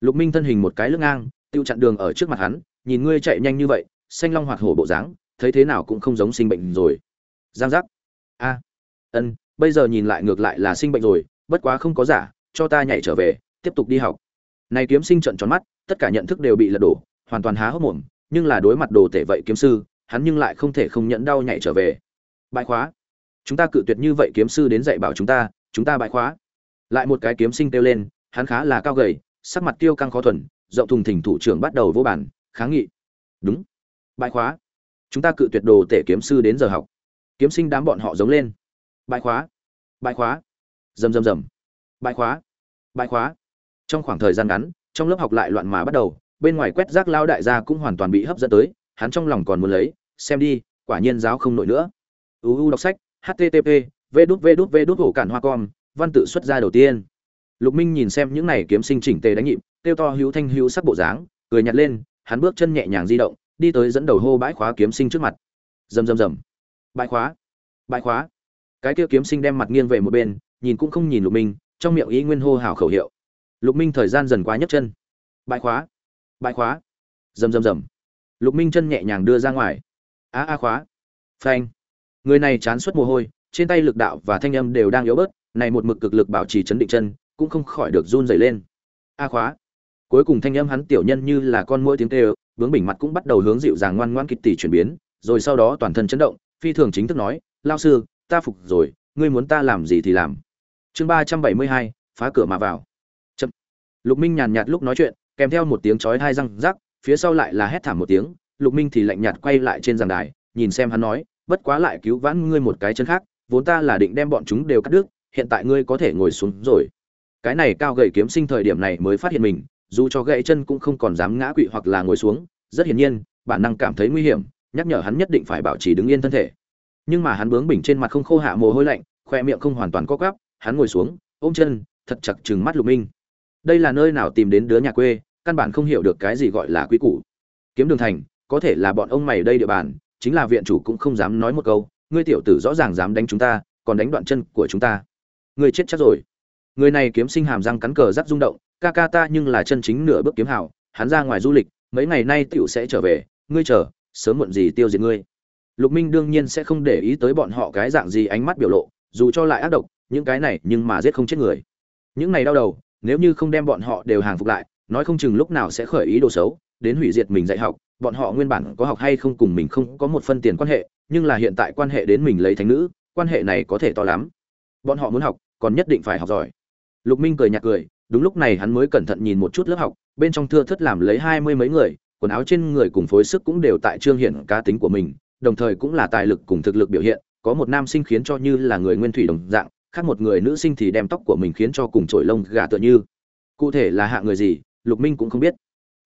Lục minh thân hình một cái lưng ngang, tiêu chặn đường ở trước mặt hắn, nhìn ngươi chạy nhanh như vậy, xanh long hoạt hổ bộ dáng, thấy thế nào cũng không giống sinh bệnh rồi. Giang giác. A. Ân, bây giờ nhìn lại ngược lại là sinh bệnh rồi, bất quá không có giả, cho ta nhảy trở về, tiếp tục đi học. Này kiếm sinh trận tròn mắt, tất cả nhận thức đều bị lật đổ, hoàn toàn há hốc mồm, nhưng là đối mặt đồ tể vậy kiếm sư, hắn nhưng lại không thể không nhận đau nhảy trở về. Bãi khóa. Chúng ta cự tuyệt như vậy kiếm sư đến dạy bảo chúng ta chúng ta bại khóa. Lại một cái kiếm sinh kêu lên, hắn khá là cao gầy, sắc mặt tiêu căng khó thuần, rộng thùng thỉnh thủ trưởng bắt đầu vô bản kháng nghị. Đúng. Bại khóa. Chúng ta cự tuyệt đồ tể kiếm sư đến giờ học. Kiếm sinh đám bọn họ giống lên. Bại khóa. Bại khóa. Rầm rầm rầm. Bại khóa. Bại khóa. Trong khoảng thời gian ngắn, trong lớp học lại loạn mà bắt đầu, bên ngoài quét rác lao đại gia cũng hoàn toàn bị hấp dẫn tới, hắn trong lòng còn muốn lấy, xem đi, quả nhiên giáo không nổi nữa. Uu đọc sách http vê đút vê đút vê đút hổ cản hoa com, văn tự xuất ra đầu tiên. Lục minh nhìn xem những này kiếm sinh chỉnh tề đánh nhịp tiêu to hữu thanh hữu sắc bộ dáng, cười nhặt lên, hắn bước chân nhẹ nhàng di động, đi tới dẫn đầu hô bãi khóa kiếm sinh trước mặt. Rầm rầm rầm. Bãi khóa. Bãi khóa. Cái kia kiếm sinh đem mặt nghiêng về một bên, nhìn cũng không nhìn lục minh, trong miệng ý nguyên hô hào khẩu hiệu. Lục minh thời gian dần quá nhấc chân. Bãi khóa. Bãi khóa. Rầm rầm rầm. Lục minh chân nhẹ nhàng đưa ra ngoài. Á a khóa. Phanh. Người này chán suất mồ hôi trên tay lực đạo và thanh âm đều đang yếu bớt, này một mực cực lực bảo trì chấn định chân, cũng không khỏi được run rẩy lên. A khóa. Cuối cùng thanh âm hắn tiểu nhân như là con muỗi tiếng kêu bướng bỉnh mặt cũng bắt đầu hướng dịu dàng ngoan ngoãn kịch tỷ chuyển biến, rồi sau đó toàn thân chấn động, phi thường chính thức nói Lão sư, ta phục rồi, ngươi muốn ta làm gì thì làm. Chương ba trăm bảy mươi hai, phá cửa mà vào. Chậm. lục minh nhàn nhạt lúc nói chuyện, kèm theo một tiếng chói hai răng rắc, phía sau lại là hét thảm một tiếng, lục minh thì lạnh nhạt quay lại trên giàn đài, nhìn xem hắn nói, bất quá lại cứu vãn ngươi một cái chân khác vốn ta là định đem bọn chúng đều cắt đứt, hiện tại ngươi có thể ngồi xuống rồi. Cái này cao gầy kiếm sinh thời điểm này mới phát hiện mình, dù cho gãy chân cũng không còn dám ngã quỵ hoặc là ngồi xuống, rất hiển nhiên, bản năng cảm thấy nguy hiểm, nhắc nhở hắn nhất định phải bảo trì đứng yên thân thể. Nhưng mà hắn bướng bỉnh trên mặt không khô hạ mồ hôi lạnh, khoe miệng không hoàn toàn co quắp, hắn ngồi xuống, ôm chân, thật chặt chừng mắt lục minh. Đây là nơi nào tìm đến đứa nhà quê, căn bản không hiểu được cái gì gọi là quý củ. Kiếm đường thành, có thể là bọn ông mày đây địa bàn, chính là viện chủ cũng không dám nói một câu ngươi tiểu tử rõ ràng dám đánh chúng ta, còn đánh đoạn chân của chúng ta. Ngươi chết chắc rồi. Người này kiếm sinh hàm răng cắn cờ rắc rung động, ca ca ta nhưng là chân chính nửa bước kiếm hảo hắn ra ngoài du lịch, mấy ngày nay tiểu sẽ trở về, ngươi chờ, sớm muộn gì tiêu diệt ngươi. Lục minh đương nhiên sẽ không để ý tới bọn họ cái dạng gì ánh mắt biểu lộ, dù cho lại ác độc, những cái này nhưng mà giết không chết người. Những này đau đầu, nếu như không đem bọn họ đều hàng phục lại, nói không chừng lúc nào sẽ khởi ý đồ xấu, đến hủy diệt mình dạy học bọn họ nguyên bản có học hay không cùng mình không có một phân tiền quan hệ, nhưng là hiện tại quan hệ đến mình lấy thánh nữ, quan hệ này có thể to lắm. Bọn họ muốn học, còn nhất định phải học giỏi. Lục minh cười nhạt cười, đúng lúc này hắn mới cẩn thận nhìn một chút lớp học, bên trong thưa thất làm lấy hai mươi mấy người, quần áo trên người cùng phối sức cũng đều tại trương hiện cá tính của mình, đồng thời cũng là tài lực cùng thực lực biểu hiện, có một nam sinh khiến cho như là người nguyên thủy đồng dạng, khác một người nữ sinh thì đem tóc của mình khiến cho cùng trổi lông gà tựa như. Cụ thể là hạ người gì, lục minh cũng không biết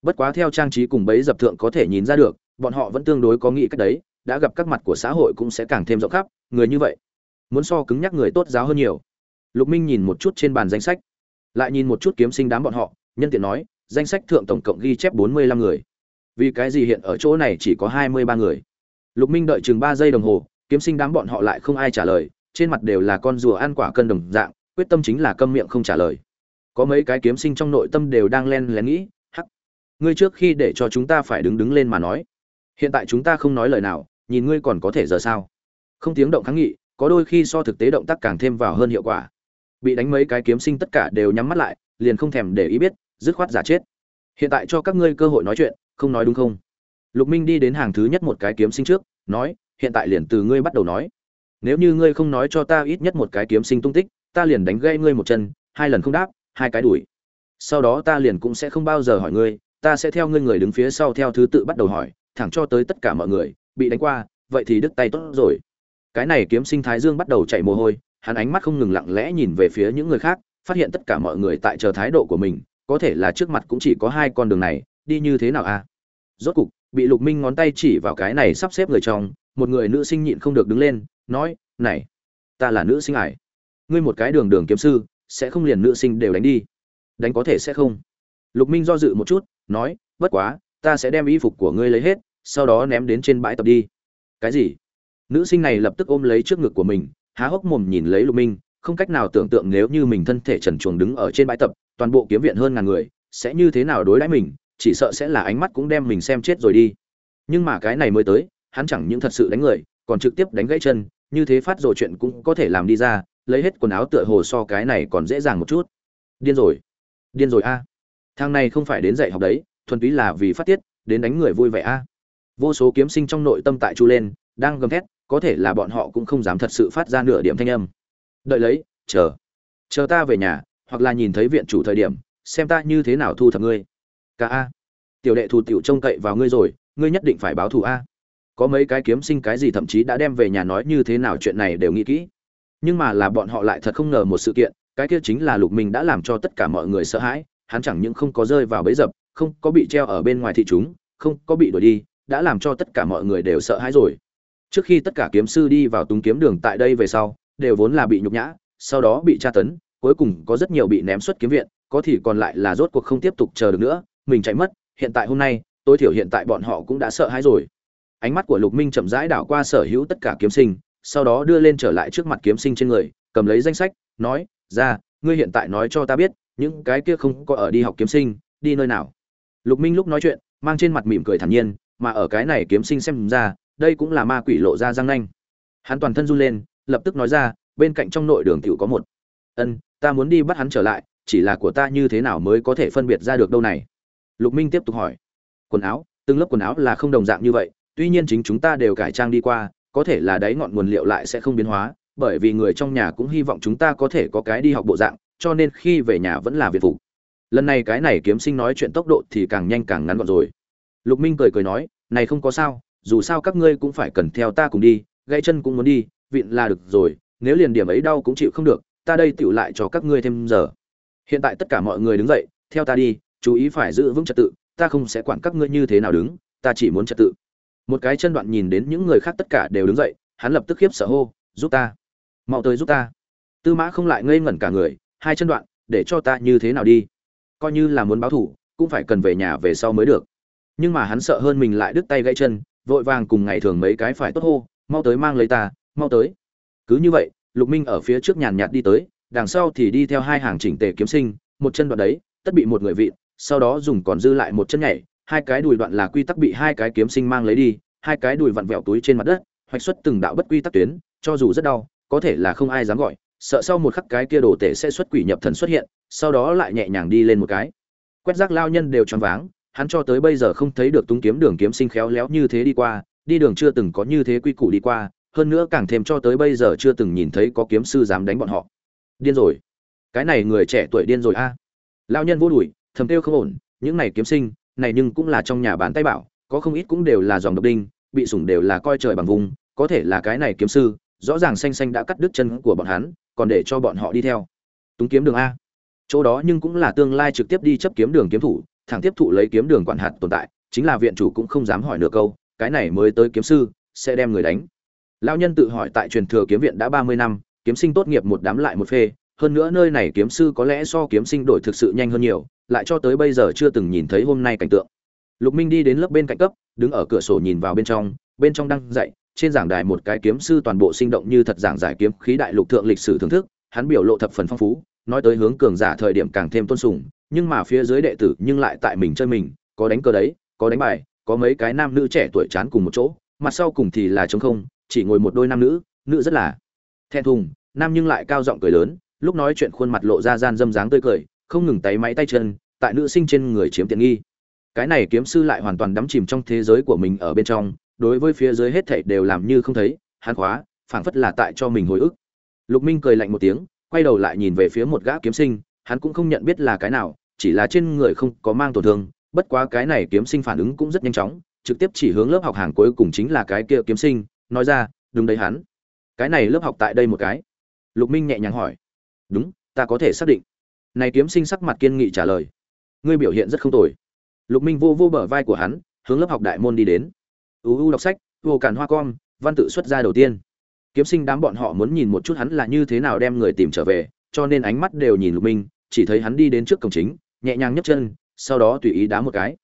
bất quá theo trang trí cùng bấy dập thượng có thể nhìn ra được, bọn họ vẫn tương đối có nghĩ cách đấy, đã gặp các mặt của xã hội cũng sẽ càng thêm rộng khắp, người như vậy, muốn so cứng nhắc người tốt giáo hơn nhiều. Lục minh nhìn một chút trên bàn danh sách, lại nhìn một chút kiếm sinh đám bọn họ, nhân tiện nói, danh sách thượng tổng cộng ghi chép bốn mươi lăm người. Vì cái gì hiện ở chỗ này chỉ có hai mươi ba người? Lục minh đợi chừng ba giây đồng hồ, kiếm sinh đám bọn họ lại không ai trả lời, trên mặt đều là con rùa ăn quả cân đồng dạng, quyết tâm chính là câm miệng không trả lời. Có mấy cái kiếm sinh trong nội tâm đều đang len lén nghĩ ngươi trước khi để cho chúng ta phải đứng đứng lên mà nói. Hiện tại chúng ta không nói lời nào, nhìn ngươi còn có thể giờ sao? Không tiếng động kháng nghị, có đôi khi so thực tế động tác càng thêm vào hơn hiệu quả. Bị đánh mấy cái kiếm sinh tất cả đều nhắm mắt lại, liền không thèm để ý biết, dứt khoát giả chết. Hiện tại cho các ngươi cơ hội nói chuyện, không nói đúng không? Lục minh đi đến hàng thứ nhất một cái kiếm sinh trước, nói, hiện tại liền từ ngươi bắt đầu nói. Nếu như ngươi không nói cho ta ít nhất một cái kiếm sinh tung tích, ta liền đánh gãy ngươi một chân, hai lần không đáp, hai cái đuổi. Sau đó ta liền cũng sẽ không bao giờ hỏi ngươi ta sẽ theo ngươi người đứng phía sau theo thứ tự bắt đầu hỏi, thẳng cho tới tất cả mọi người, bị đánh qua, vậy thì đứt tay tốt rồi. Cái này kiếm sinh thái dương bắt đầu chảy mồ hôi, hắn ánh mắt không ngừng lặng lẽ nhìn về phía những người khác, phát hiện tất cả mọi người tại chờ thái độ của mình, có thể là trước mặt cũng chỉ có hai con đường này, đi như thế nào a à? rốt cục, bị lục minh ngón tay chỉ vào cái này sắp xếp người trong, một người nữ sinh nhịn không được đứng lên, nói, này, ta là nữ sinh ải. Ngươi một cái đường đường kiếm sư, sẽ không liền nữ sinh đều đánh đi. Đánh có thể sẽ không. Lục minh do dự một chút nói, bất quá, ta sẽ đem y phục của ngươi lấy hết, sau đó ném đến trên bãi tập đi. Cái gì? Nữ sinh này lập tức ôm lấy trước ngực của mình, há hốc mồm nhìn lấy lục minh, không cách nào tưởng tượng nếu như mình thân thể trần chuồng đứng ở trên bãi tập, toàn bộ kiếm viện hơn ngàn người, sẽ như thế nào đối đãi mình, chỉ sợ sẽ là ánh mắt cũng đem mình xem chết rồi đi. Nhưng mà cái này mới tới, hắn chẳng những thật sự đánh người, còn trực tiếp đánh gãy chân, như thế phát rồi chuyện cũng có thể làm đi ra, lấy hết quần áo tựa hồ so cái này còn dễ dàng một chút. Điên rồi. Điên rồi a thằng này không phải đến dạy học đấy, thuần túy là vì phát tiết, đến đánh người vui vẻ a. Vô số kiếm sinh trong nội tâm tại chu lên, đang gầm thét, có thể là bọn họ cũng không dám thật sự phát ra nửa điểm thanh âm. Đợi lấy, chờ. Chờ ta về nhà, hoặc là nhìn thấy viện chủ thời điểm, xem ta như thế nào thu thập ngươi. Ca a. Tiểu đệ thù tiểu trông cậy vào ngươi rồi, ngươi nhất định phải báo thù a. Có mấy cái kiếm sinh cái gì thậm chí đã đem về nhà nói như thế nào chuyện này đều nghĩ kỹ. Nhưng mà là bọn họ lại thật không ngờ một sự kiện, cái kia chính là lục minh đã làm cho tất cả mọi người sợ hãi hắn chẳng những không có rơi vào bẫy dập, không có bị treo ở bên ngoài thị chúng, không có bị đuổi đi, đã làm cho tất cả mọi người đều sợ hãi rồi. Trước khi tất cả kiếm sư đi vào túng kiếm đường tại đây về sau, đều vốn là bị nhục nhã, sau đó bị tra tấn, cuối cùng có rất nhiều bị ném xuất kiếm viện, có thì còn lại là rốt cuộc không tiếp tục chờ được nữa, mình chạy mất, hiện tại hôm nay, tối thiểu hiện tại bọn họ cũng đã sợ hãi rồi. Ánh mắt của lục minh chậm rãi đảo qua sở hữu tất cả kiếm sinh, sau đó đưa lên trở lại trước mặt kiếm sinh trên người, cầm lấy danh sách, nói, ra, ngươi hiện tại nói cho ta biết những cái kia không có ở đi học kiếm sinh, đi nơi nào? Lục minh lúc nói chuyện, mang trên mặt mỉm cười thản nhiên, mà ở cái này kiếm sinh xem ra, đây cũng là ma quỷ lộ ra răng nanh. Hắn toàn thân run lên, lập tức nói ra, bên cạnh trong nội đường tiểu có một. Ân, ta muốn đi bắt hắn trở lại, chỉ là của ta như thế nào mới có thể phân biệt ra được đâu này? Lục minh tiếp tục hỏi. Quần áo, từng lớp quần áo là không đồng dạng như vậy, tuy nhiên chính chúng ta đều cải trang đi qua, có thể là đáy ngọn nguồn liệu lại sẽ không biến hóa, bởi vì người trong nhà cũng hy vọng chúng ta có thể có cái đi học bộ dạng cho nên khi về nhà vẫn là việt phục. Lần này cái này kiếm sinh nói chuyện tốc độ thì càng nhanh càng ngắn gọn rồi. Lục minh cười cười nói, này không có sao, dù sao các ngươi cũng phải cần theo ta cùng đi, gãy chân cũng muốn đi, vịn là được rồi, nếu liền điểm ấy đau cũng chịu không được, ta đây tựu lại cho các ngươi thêm giờ. Hiện tại tất cả mọi người đứng dậy, theo ta đi, chú ý phải giữ vững trật tự, ta không sẽ quản các ngươi như thế nào đứng, ta chỉ muốn trật tự. Một cái chân đoạn nhìn đến những người khác tất cả đều đứng dậy, hắn lập tức khiếp sợ hô, giúp ta, mau tới giúp ta. Tư mã không lại ngây ngẩn cả người hai chân đoạn, để cho ta như thế nào đi? Coi như là muốn báo thủ, cũng phải cần về nhà về sau mới được. Nhưng mà hắn sợ hơn mình lại đứt tay gãy chân, vội vàng cùng ngày thường mấy cái phải tốt hô, mau tới mang lấy ta, mau tới. Cứ như vậy, lục minh ở phía trước nhàn nhạt đi tới, đằng sau thì đi theo hai hàng chỉnh tề kiếm sinh, một chân đoạn đấy, tất bị một người vị sau đó dùng còn dư lại một chân nhảy, hai cái đùi đoạn là quy tắc bị hai cái kiếm sinh mang lấy đi, hai cái đùi vặn vẹo túi trên mặt đất, hoạch xuất từng đạo bất quy tắc tuyến, cho dù rất đau, có thể là không ai dám gọi sợ sau một khắc cái kia đồ tể sẽ xuất quỷ nhập thần xuất hiện, sau đó lại nhẹ nhàng đi lên một cái. Quét rác lao nhân đều choáng váng, hắn cho tới bây giờ không thấy được tung kiếm đường kiếm sinh khéo léo như thế đi qua, đi đường chưa từng có như thế quy củ đi qua, hơn nữa càng thêm cho tới bây giờ chưa từng nhìn thấy có kiếm sư dám đánh bọn họ. Điên rồi. Cái này người trẻ tuổi điên rồi a. À. lao nhân vô đùi thầm kêu không ổn, những này kiếm sinh, này nhưng cũng là trong nhà bán tay bảo, có không ít cũng đều là dòng độc đinh, bị sủng đều là coi trời bằng vùng, có thể là cái này kiếm sư, rõ ràng xanh xanh đã cắt đứt chân của bọn hắn còn để cho bọn họ đi theo. Túng kiếm đường a. Chỗ đó nhưng cũng là tương lai trực tiếp đi chấp kiếm đường kiếm thủ, thẳng tiếp thụ lấy kiếm đường quản hạt tồn tại, chính là viện chủ cũng không dám hỏi nửa câu, cái này mới tới kiếm sư, sẽ đem người đánh. Lão nhân tự hỏi tại truyền thừa kiếm viện đã ba mươi năm, kiếm sinh tốt nghiệp một đám lại một phê, hơn nữa nơi này kiếm sư có lẽ so kiếm sinh đổi thực sự nhanh hơn nhiều, lại cho tới bây giờ chưa từng nhìn thấy hôm nay cảnh tượng. Lục minh đi đến lớp bên cạnh cấp, đứng ở cửa sổ nhìn vào bên trong bên trong đang dạy trên giảng đài một cái kiếm sư toàn bộ sinh động như thật giảng giải kiếm khí đại lục thượng lịch sử thưởng thức, hắn biểu lộ thập phần phong phú, nói tới hướng cường giả thời điểm càng thêm tôn sùng, nhưng mà phía dưới đệ tử nhưng lại tại mình chơi mình, có đánh cờ đấy, có đánh bài, có mấy cái nam nữ trẻ tuổi chán cùng một chỗ, mặt sau cùng thì là trống không, chỉ ngồi một đôi nam nữ nữ rất là thẹn thùng, nam nhưng lại cao giọng cười lớn, lúc nói chuyện khuôn mặt lộ ra gian dâm dáng tươi cười, không ngừng tay máy tay chân, tại nữ sinh trên người chiếm tiện nghi. Cái này kiếm sư lại hoàn toàn đắm chìm trong thế giới của mình ở bên trong đối với phía dưới hết thảy đều làm như không thấy, hắn khóa, phảng phất là tại cho mình hồi ức. Lục minh cười lạnh một tiếng, quay đầu lại nhìn về phía một gã kiếm sinh, hắn cũng không nhận biết là cái nào, chỉ là trên người không có mang tổn thương, bất quá cái này kiếm sinh phản ứng cũng rất nhanh chóng, trực tiếp chỉ hướng lớp học hàng cuối cùng chính là cái kia kiếm sinh, nói ra, đúng đấy hắn. Cái này lớp học tại đây một cái? Lục minh nhẹ nhàng hỏi. Đúng, ta có thể xác định. Này kiếm sinh sắc mặt kiên nghị trả lời. Ngươi biểu hiện rất không tồi. Lục minh vô vô bờ vai của hắn, hướng lớp học đại môn đi đến uu đọc sách, vô cản hoa com, văn tự xuất ra đầu tiên. Kiếm sinh đám bọn họ muốn nhìn một chút hắn là như thế nào đem người tìm trở về, cho nên ánh mắt đều nhìn lục minh, chỉ thấy hắn đi đến trước cổng chính, nhẹ nhàng nhấc chân, sau đó tùy ý đá một cái.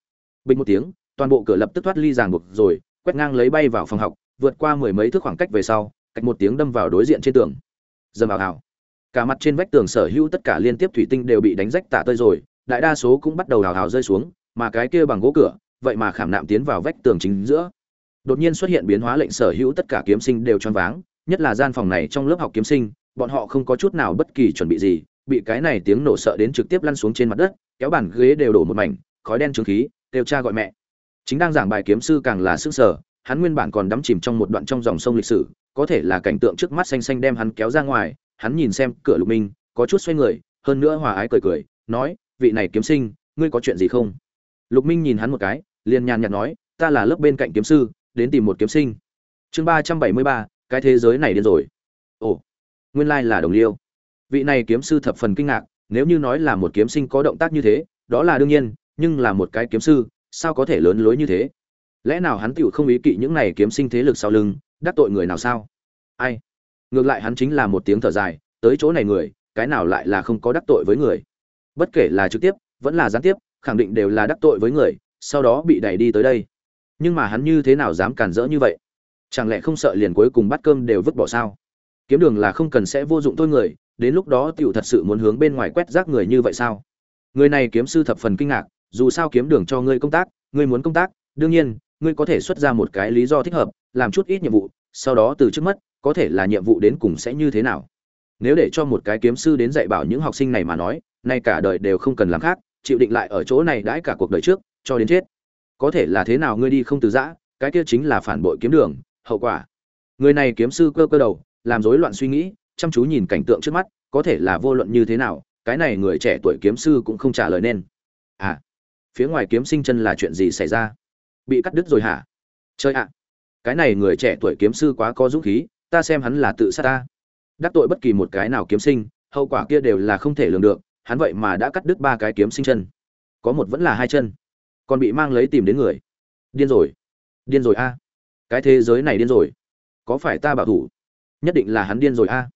Bình một tiếng, toàn bộ cửa lập tức thoát ly ràng buộc rồi, quét ngang lấy bay vào phòng học, vượt qua mười mấy thước khoảng cách về sau, cách một tiếng đâm vào đối diện trên tường. Dầm vào hào cả mặt trên vách tường sở hữu tất cả liên tiếp thủy tinh đều bị đánh rách tả tơi rồi, đại đa số cũng bắt đầu hào hào rơi xuống, mà cái kia bằng gỗ cửa, vậy mà khảm nạm tiến vào vách tường chính giữa đột nhiên xuất hiện biến hóa lệnh sở hữu tất cả kiếm sinh đều choáng váng, nhất là gian phòng này trong lớp học kiếm sinh, bọn họ không có chút nào bất kỳ chuẩn bị gì, bị cái này tiếng nổ sợ đến trực tiếp lăn xuống trên mặt đất, kéo bàn ghế đều đổ một mảnh, khói đen trướng khí, kêu cha gọi mẹ. Chính đang giảng bài kiếm sư càng là sức sở, hắn nguyên bản còn đắm chìm trong một đoạn trong dòng sông lịch sử, có thể là cảnh tượng trước mắt xanh xanh đem hắn kéo ra ngoài, hắn nhìn xem cửa lục minh, có chút xoay người, hơn nữa hòa ái cười cười, nói, vị này kiếm sinh, ngươi có chuyện gì không? Lục minh nhìn hắn một cái, liền nhàn nhạt nói, ta là lớp bên cạnh kiếm sư đến tìm một kiếm sinh. Chương ba trăm bảy mươi ba, cái thế giới này điên rồi. Ồ, nguyên lai là đồng liêu. Vị này kiếm sư thập phần kinh ngạc, nếu như nói là một kiếm sinh có động tác như thế, đó là đương nhiên, nhưng là một cái kiếm sư, sao có thể lớn lối như thế? Lẽ nào hắn tựu không ý kỵ những này kiếm sinh thế lực sau lưng, đắc tội người nào sao? Ai? Ngược lại hắn chính là một tiếng thở dài, tới chỗ này người, cái nào lại là không có đắc tội với người? Bất kể là trực tiếp, vẫn là gián tiếp, khẳng định đều là đắc tội với người, sau đó bị đẩy đi tới đây nhưng mà hắn như thế nào dám cản rỡ như vậy? Chẳng lẽ không sợ liền cuối cùng bắt cơm đều vứt bỏ sao? Kiếm đường là không cần sẽ vô dụng thôi người, đến lúc đó tiểu thật sự muốn hướng bên ngoài quét rác người như vậy sao? Người này kiếm sư thập phần kinh ngạc, dù sao kiếm đường cho ngươi công tác, ngươi muốn công tác, đương nhiên, ngươi có thể xuất ra một cái lý do thích hợp, làm chút ít nhiệm vụ, sau đó từ trước mắt có thể là nhiệm vụ đến cùng sẽ như thế nào? Nếu để cho một cái kiếm sư đến dạy bảo những học sinh này mà nói, nay cả đời đều không cần làm khác, chịu định lại ở chỗ này đãi cả cuộc đời trước, cho đến chết có thể là thế nào ngươi đi không từ giã, cái kia chính là phản bội kiếm đường, hậu quả. Người này kiếm sư cơ cơ đầu, làm rối loạn suy nghĩ, chăm chú nhìn cảnh tượng trước mắt, có thể là vô luận như thế nào, cái này người trẻ tuổi kiếm sư cũng không trả lời nên. À phía ngoài kiếm sinh chân là chuyện gì xảy ra? Bị cắt đứt rồi hả? Chơi ạ, cái này người trẻ tuổi kiếm sư quá có dũng khí, ta xem hắn là tự sát ta. Đắc tội bất kỳ một cái nào kiếm sinh, hậu quả kia đều là không thể lường được, hắn vậy mà đã cắt đứt ba cái kiếm sinh chân. Có một vẫn là hai chân còn bị mang lấy tìm đến người. Điên rồi. Điên rồi a. Cái thế giới này điên rồi. Có phải ta bảo thủ? Nhất định là hắn điên rồi a.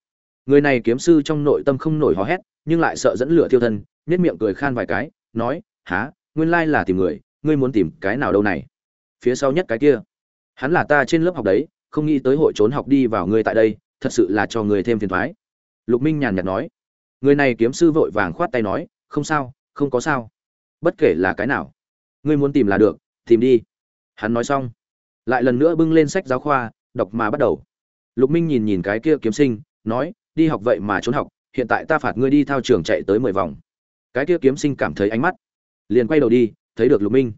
Người này kiếm sư trong nội tâm không nổi hò hét, nhưng lại sợ dẫn lửa thiêu thân nhất miệng cười khan vài cái, nói há nguyên lai là tìm người, ngươi muốn tìm cái nào đâu này? Phía sau nhất cái kia, hắn là ta trên lớp học đấy, không nghĩ tới hội trốn học đi vào ngươi tại đây, thật sự là cho người thêm phiền thoái. Lục minh nhàn nhạt nói. Người này kiếm sư vội vàng khoát tay nói, không sao, không có sao. Bất kể là cái nào ngươi muốn tìm là được, tìm đi. Hắn nói xong, lại lần nữa bưng lên sách giáo khoa, đọc mà bắt đầu. Lục minh nhìn nhìn cái kia kiếm sinh, nói, đi học vậy mà trốn học, hiện tại ta phạt ngươi đi thao trường chạy tới mười vòng. Cái kia kiếm sinh cảm thấy ánh mắt, liền quay đầu đi, thấy được lục minh.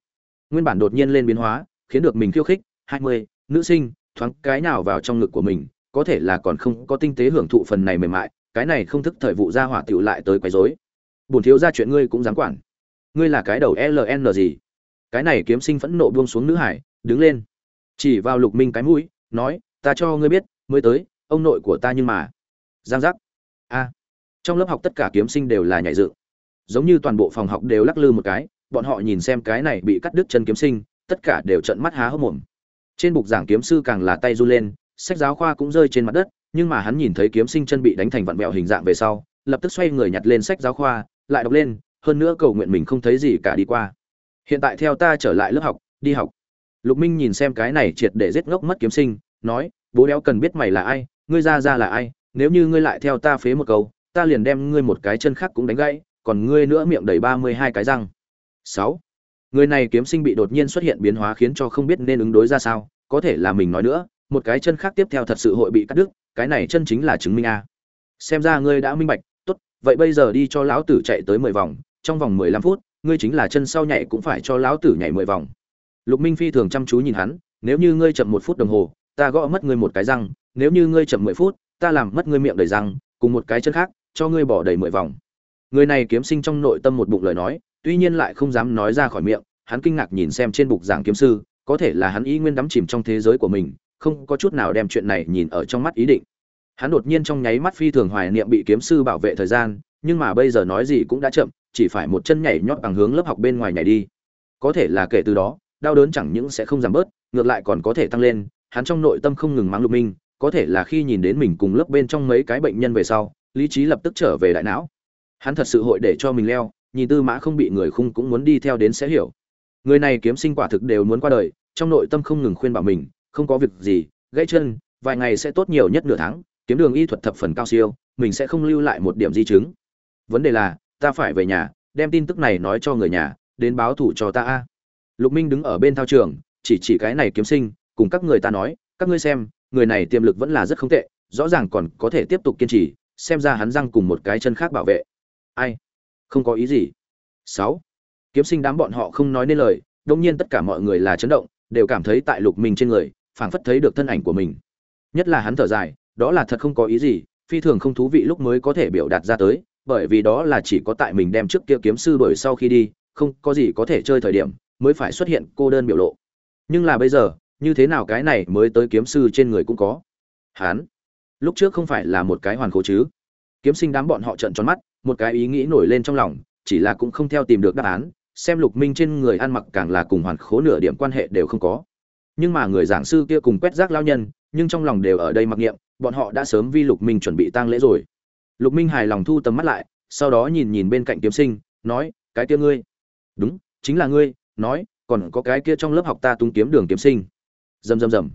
Nguyên bản đột nhiên lên biến hóa, khiến được mình khiêu khích, hai mươi, nữ sinh, thoáng cái nào vào trong ngực của mình, có thể là còn không có tinh tế hưởng thụ phần này mềm mại, cái này không thức thời vụ ra hỏa tựu lại tới quấy rối. Bổn thiếu ra chuyện ngươi cũng dám quản. Ngươi là cái đầu ln gì cái này kiếm sinh phẫn nộ buông xuống nữ hải, đứng lên. Chỉ vào lục minh cái mũi, nói, ta cho ngươi biết, mới tới, ông nội của ta nhưng mà. Giang giác. A. Trong lớp học tất cả kiếm sinh đều là nhảy dựng. Giống như toàn bộ phòng học đều lắc lư một cái, bọn họ nhìn xem cái này bị cắt đứt chân kiếm sinh, tất cả đều trợn mắt há hốc mồm. Trên bục giảng kiếm sư càng là tay run lên, sách giáo khoa cũng rơi trên mặt đất, nhưng mà hắn nhìn thấy kiếm sinh chân bị đánh thành vặn vẹo hình dạng về sau, lập tức xoay người nhặt lên sách giáo khoa, lại đọc lên, hơn nữa cầu nguyện mình không thấy gì cả đi qua hiện tại theo ta trở lại lớp học, đi học. Lục minh nhìn xem cái này triệt để giết ngốc mất kiếm sinh, nói, bố đéo cần biết mày là ai, ngươi ra ra là ai, nếu như ngươi lại theo ta phế một câu, ta liền đem ngươi một cái chân khác cũng đánh gãy, còn ngươi nữa miệng đầy ba mươi hai cái răng. Sáu. Người này kiếm sinh bị đột nhiên xuất hiện biến hóa khiến cho không biết nên ứng đối ra sao, có thể là mình nói nữa, một cái chân khác tiếp theo thật sự hội bị cắt đứt, cái này chân chính là chứng minh a. Xem ra ngươi đã minh bạch, tốt, vậy bây giờ đi cho lão tử chạy tới mười vòng, trong vòng mười lăm phút ngươi chính là chân sau nhảy cũng phải cho lão tử nhảy mười vòng. Lục minh phi thường chăm chú nhìn hắn, nếu như ngươi chậm một phút đồng hồ, ta gõ mất ngươi một cái răng, nếu như ngươi chậm mười phút, ta làm mất ngươi miệng đầy răng, cùng một cái chân khác, cho ngươi bỏ đầy mười vòng. Người này kiếm sinh trong nội tâm một bụng lời nói, tuy nhiên lại không dám nói ra khỏi miệng, hắn kinh ngạc nhìn xem trên bục giảng kiếm sư, có thể là hắn ý nguyên đắm chìm trong thế giới của mình, không có chút nào đem chuyện này nhìn ở trong mắt ý định. Hắn đột nhiên trong nháy mắt phi thường hoài niệm bị kiếm sư bảo vệ thời gian, nhưng mà bây giờ nói gì cũng đã chậm chỉ phải một chân nhảy nhót bằng hướng lớp học bên ngoài nhảy đi. Có thể là kể từ đó, đau đớn chẳng những sẽ không giảm bớt, ngược lại còn có thể tăng lên, hắn trong nội tâm không ngừng mắng lục minh, có thể là khi nhìn đến mình cùng lớp bên trong mấy cái bệnh nhân về sau, lý trí lập tức trở về đại não. Hắn thật sự hội để cho mình leo, nhìn tư mã không bị người khung cũng muốn đi theo đến sẽ hiểu. Người này kiếm sinh quả thực đều muốn qua đời, trong nội tâm không ngừng khuyên bảo mình, không có việc gì, gãy chân, vài ngày sẽ tốt nhiều nhất nửa tháng, kiếm đường y thuật thập phần cao siêu, mình sẽ không lưu lại một điểm di chứng. Vấn đề là ta phải về nhà, đem tin tức này nói cho người nhà, đến báo thủ cho ta a. Lục minh đứng ở bên thao trường, chỉ chỉ cái này kiếm sinh, cùng các người ta nói, các ngươi xem, người này tiềm lực vẫn là rất không tệ, rõ ràng còn có thể tiếp tục kiên trì, xem ra hắn răng cùng một cái chân khác bảo vệ. Ai? Không có ý gì. Sáu. Kiếm sinh đám bọn họ không nói nên lời, đông nhiên tất cả mọi người là chấn động, đều cảm thấy tại lục minh trên người, phảng phất thấy được thân ảnh của mình. Nhất là hắn thở dài, đó là thật không có ý gì, phi thường không thú vị lúc mới có thể biểu đạt ra tới bởi vì đó là chỉ có tại mình đem trước kia kiếm sư đuổi sau khi đi không có gì có thể chơi thời điểm mới phải xuất hiện cô đơn biểu lộ. Nhưng là bây giờ như thế nào cái này mới tới kiếm sư trên người cũng có. Hán, lúc trước không phải là một cái hoàn khố chứ? Kiếm sinh đám bọn họ trợn tròn mắt một cái ý nghĩ nổi lên trong lòng chỉ là cũng không theo tìm được đáp án xem lục minh trên người ăn mặc càng là cùng hoàn khố nửa điểm quan hệ đều không có. Nhưng mà người giảng sư kia cùng quét rác lao nhân nhưng trong lòng đều ở đây mặc niệm bọn họ đã sớm vi lục minh chuẩn bị tang lễ rồi lục minh hài lòng thu tầm mắt lại, sau đó nhìn nhìn bên cạnh kiếm sinh, nói, cái kia ngươi. Đúng, chính là ngươi. Nói, còn có cái kia trong lớp học ta tung kiếm đường kiếm sinh. Rầm rầm rầm.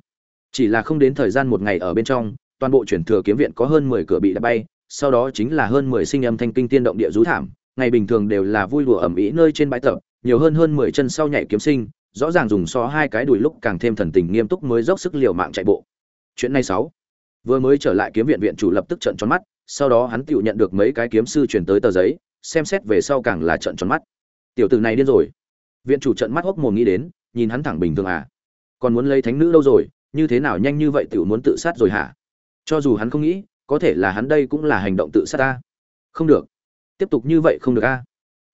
Chỉ là không đến thời gian một ngày ở bên trong, toàn bộ chuyển thừa kiếm viện có hơn mười cửa bị đập bay, sau đó chính là hơn mười sinh âm thanh kinh tiên động địa rú thảm, ngày bình thường đều là vui đùa ẩm ĩ nơi trên bãi tập, nhiều hơn hơn mười chân sau nhảy kiếm sinh, rõ ràng dùng so hai cái đùi lúc càng thêm thần tình nghiêm túc mới dốc sức liều mạng chạy bộ. Chuyện này sáu. Vừa mới trở lại kiếm viện viện chủ lập tức trợn tròn mắt sau đó hắn tự nhận được mấy cái kiếm sư chuyển tới tờ giấy, xem xét về sau càng là trận tròn mắt. Tiểu tử này điên rồi. Viện chủ trận mắt hốc mồm nghĩ đến, nhìn hắn thẳng bình thường à? Còn muốn lấy thánh nữ đâu rồi, như thế nào nhanh như vậy tiểu muốn tự sát rồi hả? Cho dù hắn không nghĩ, có thể là hắn đây cũng là hành động tự sát ta. Không được. Tiếp tục như vậy không được a.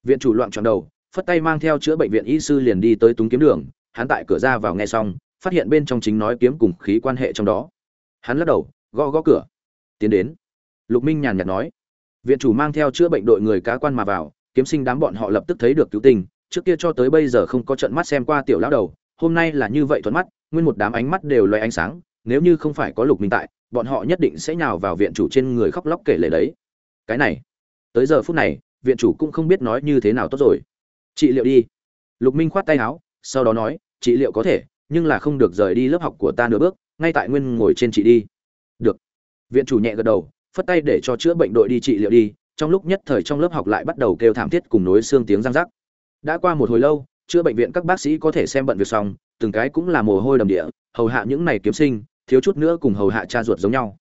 Viện chủ loạn tròn đầu, phất tay mang theo chữa bệnh viện y sư liền đi tới túng kiếm đường, hắn tại cửa ra vào nghe xong, phát hiện bên trong chính nói kiếm cùng khí quan hệ trong đó. Hắn lắc đầu, gõ gõ cửa. Tiến đến lục minh nhàn nhạt nói, viện chủ mang theo chữa bệnh đội người cá quan mà vào, kiếm sinh đám bọn họ lập tức thấy được cứu tình trước kia cho tới bây giờ không có trận mắt xem qua tiểu lão đầu, hôm nay là như vậy thuận mắt, nguyên một đám ánh mắt đều loay ánh sáng, nếu như không phải có lục minh tại, bọn họ nhất định sẽ nhào vào viện chủ trên người khóc lóc kể lể đấy. Cái này, tới giờ phút này, viện chủ cũng không biết nói như thế nào tốt rồi. Trị liệu đi. Lục minh khoát tay áo, sau đó nói, trị liệu có thể, nhưng là không được rời đi lớp học của ta nửa bước, ngay tại nguyên ngồi trên chị đi. Được. Viện chủ nhẹ gật đầu phất tay để cho chữa bệnh đội đi trị liệu đi, trong lúc nhất thời trong lớp học lại bắt đầu kêu thảm thiết cùng nối xương tiếng răng rắc. Đã qua một hồi lâu, chữa bệnh viện các bác sĩ có thể xem bận việc xong, từng cái cũng là mồ hôi đầm địa, hầu hạ những này kiếm sinh, thiếu chút nữa cùng hầu hạ cha ruột giống nhau.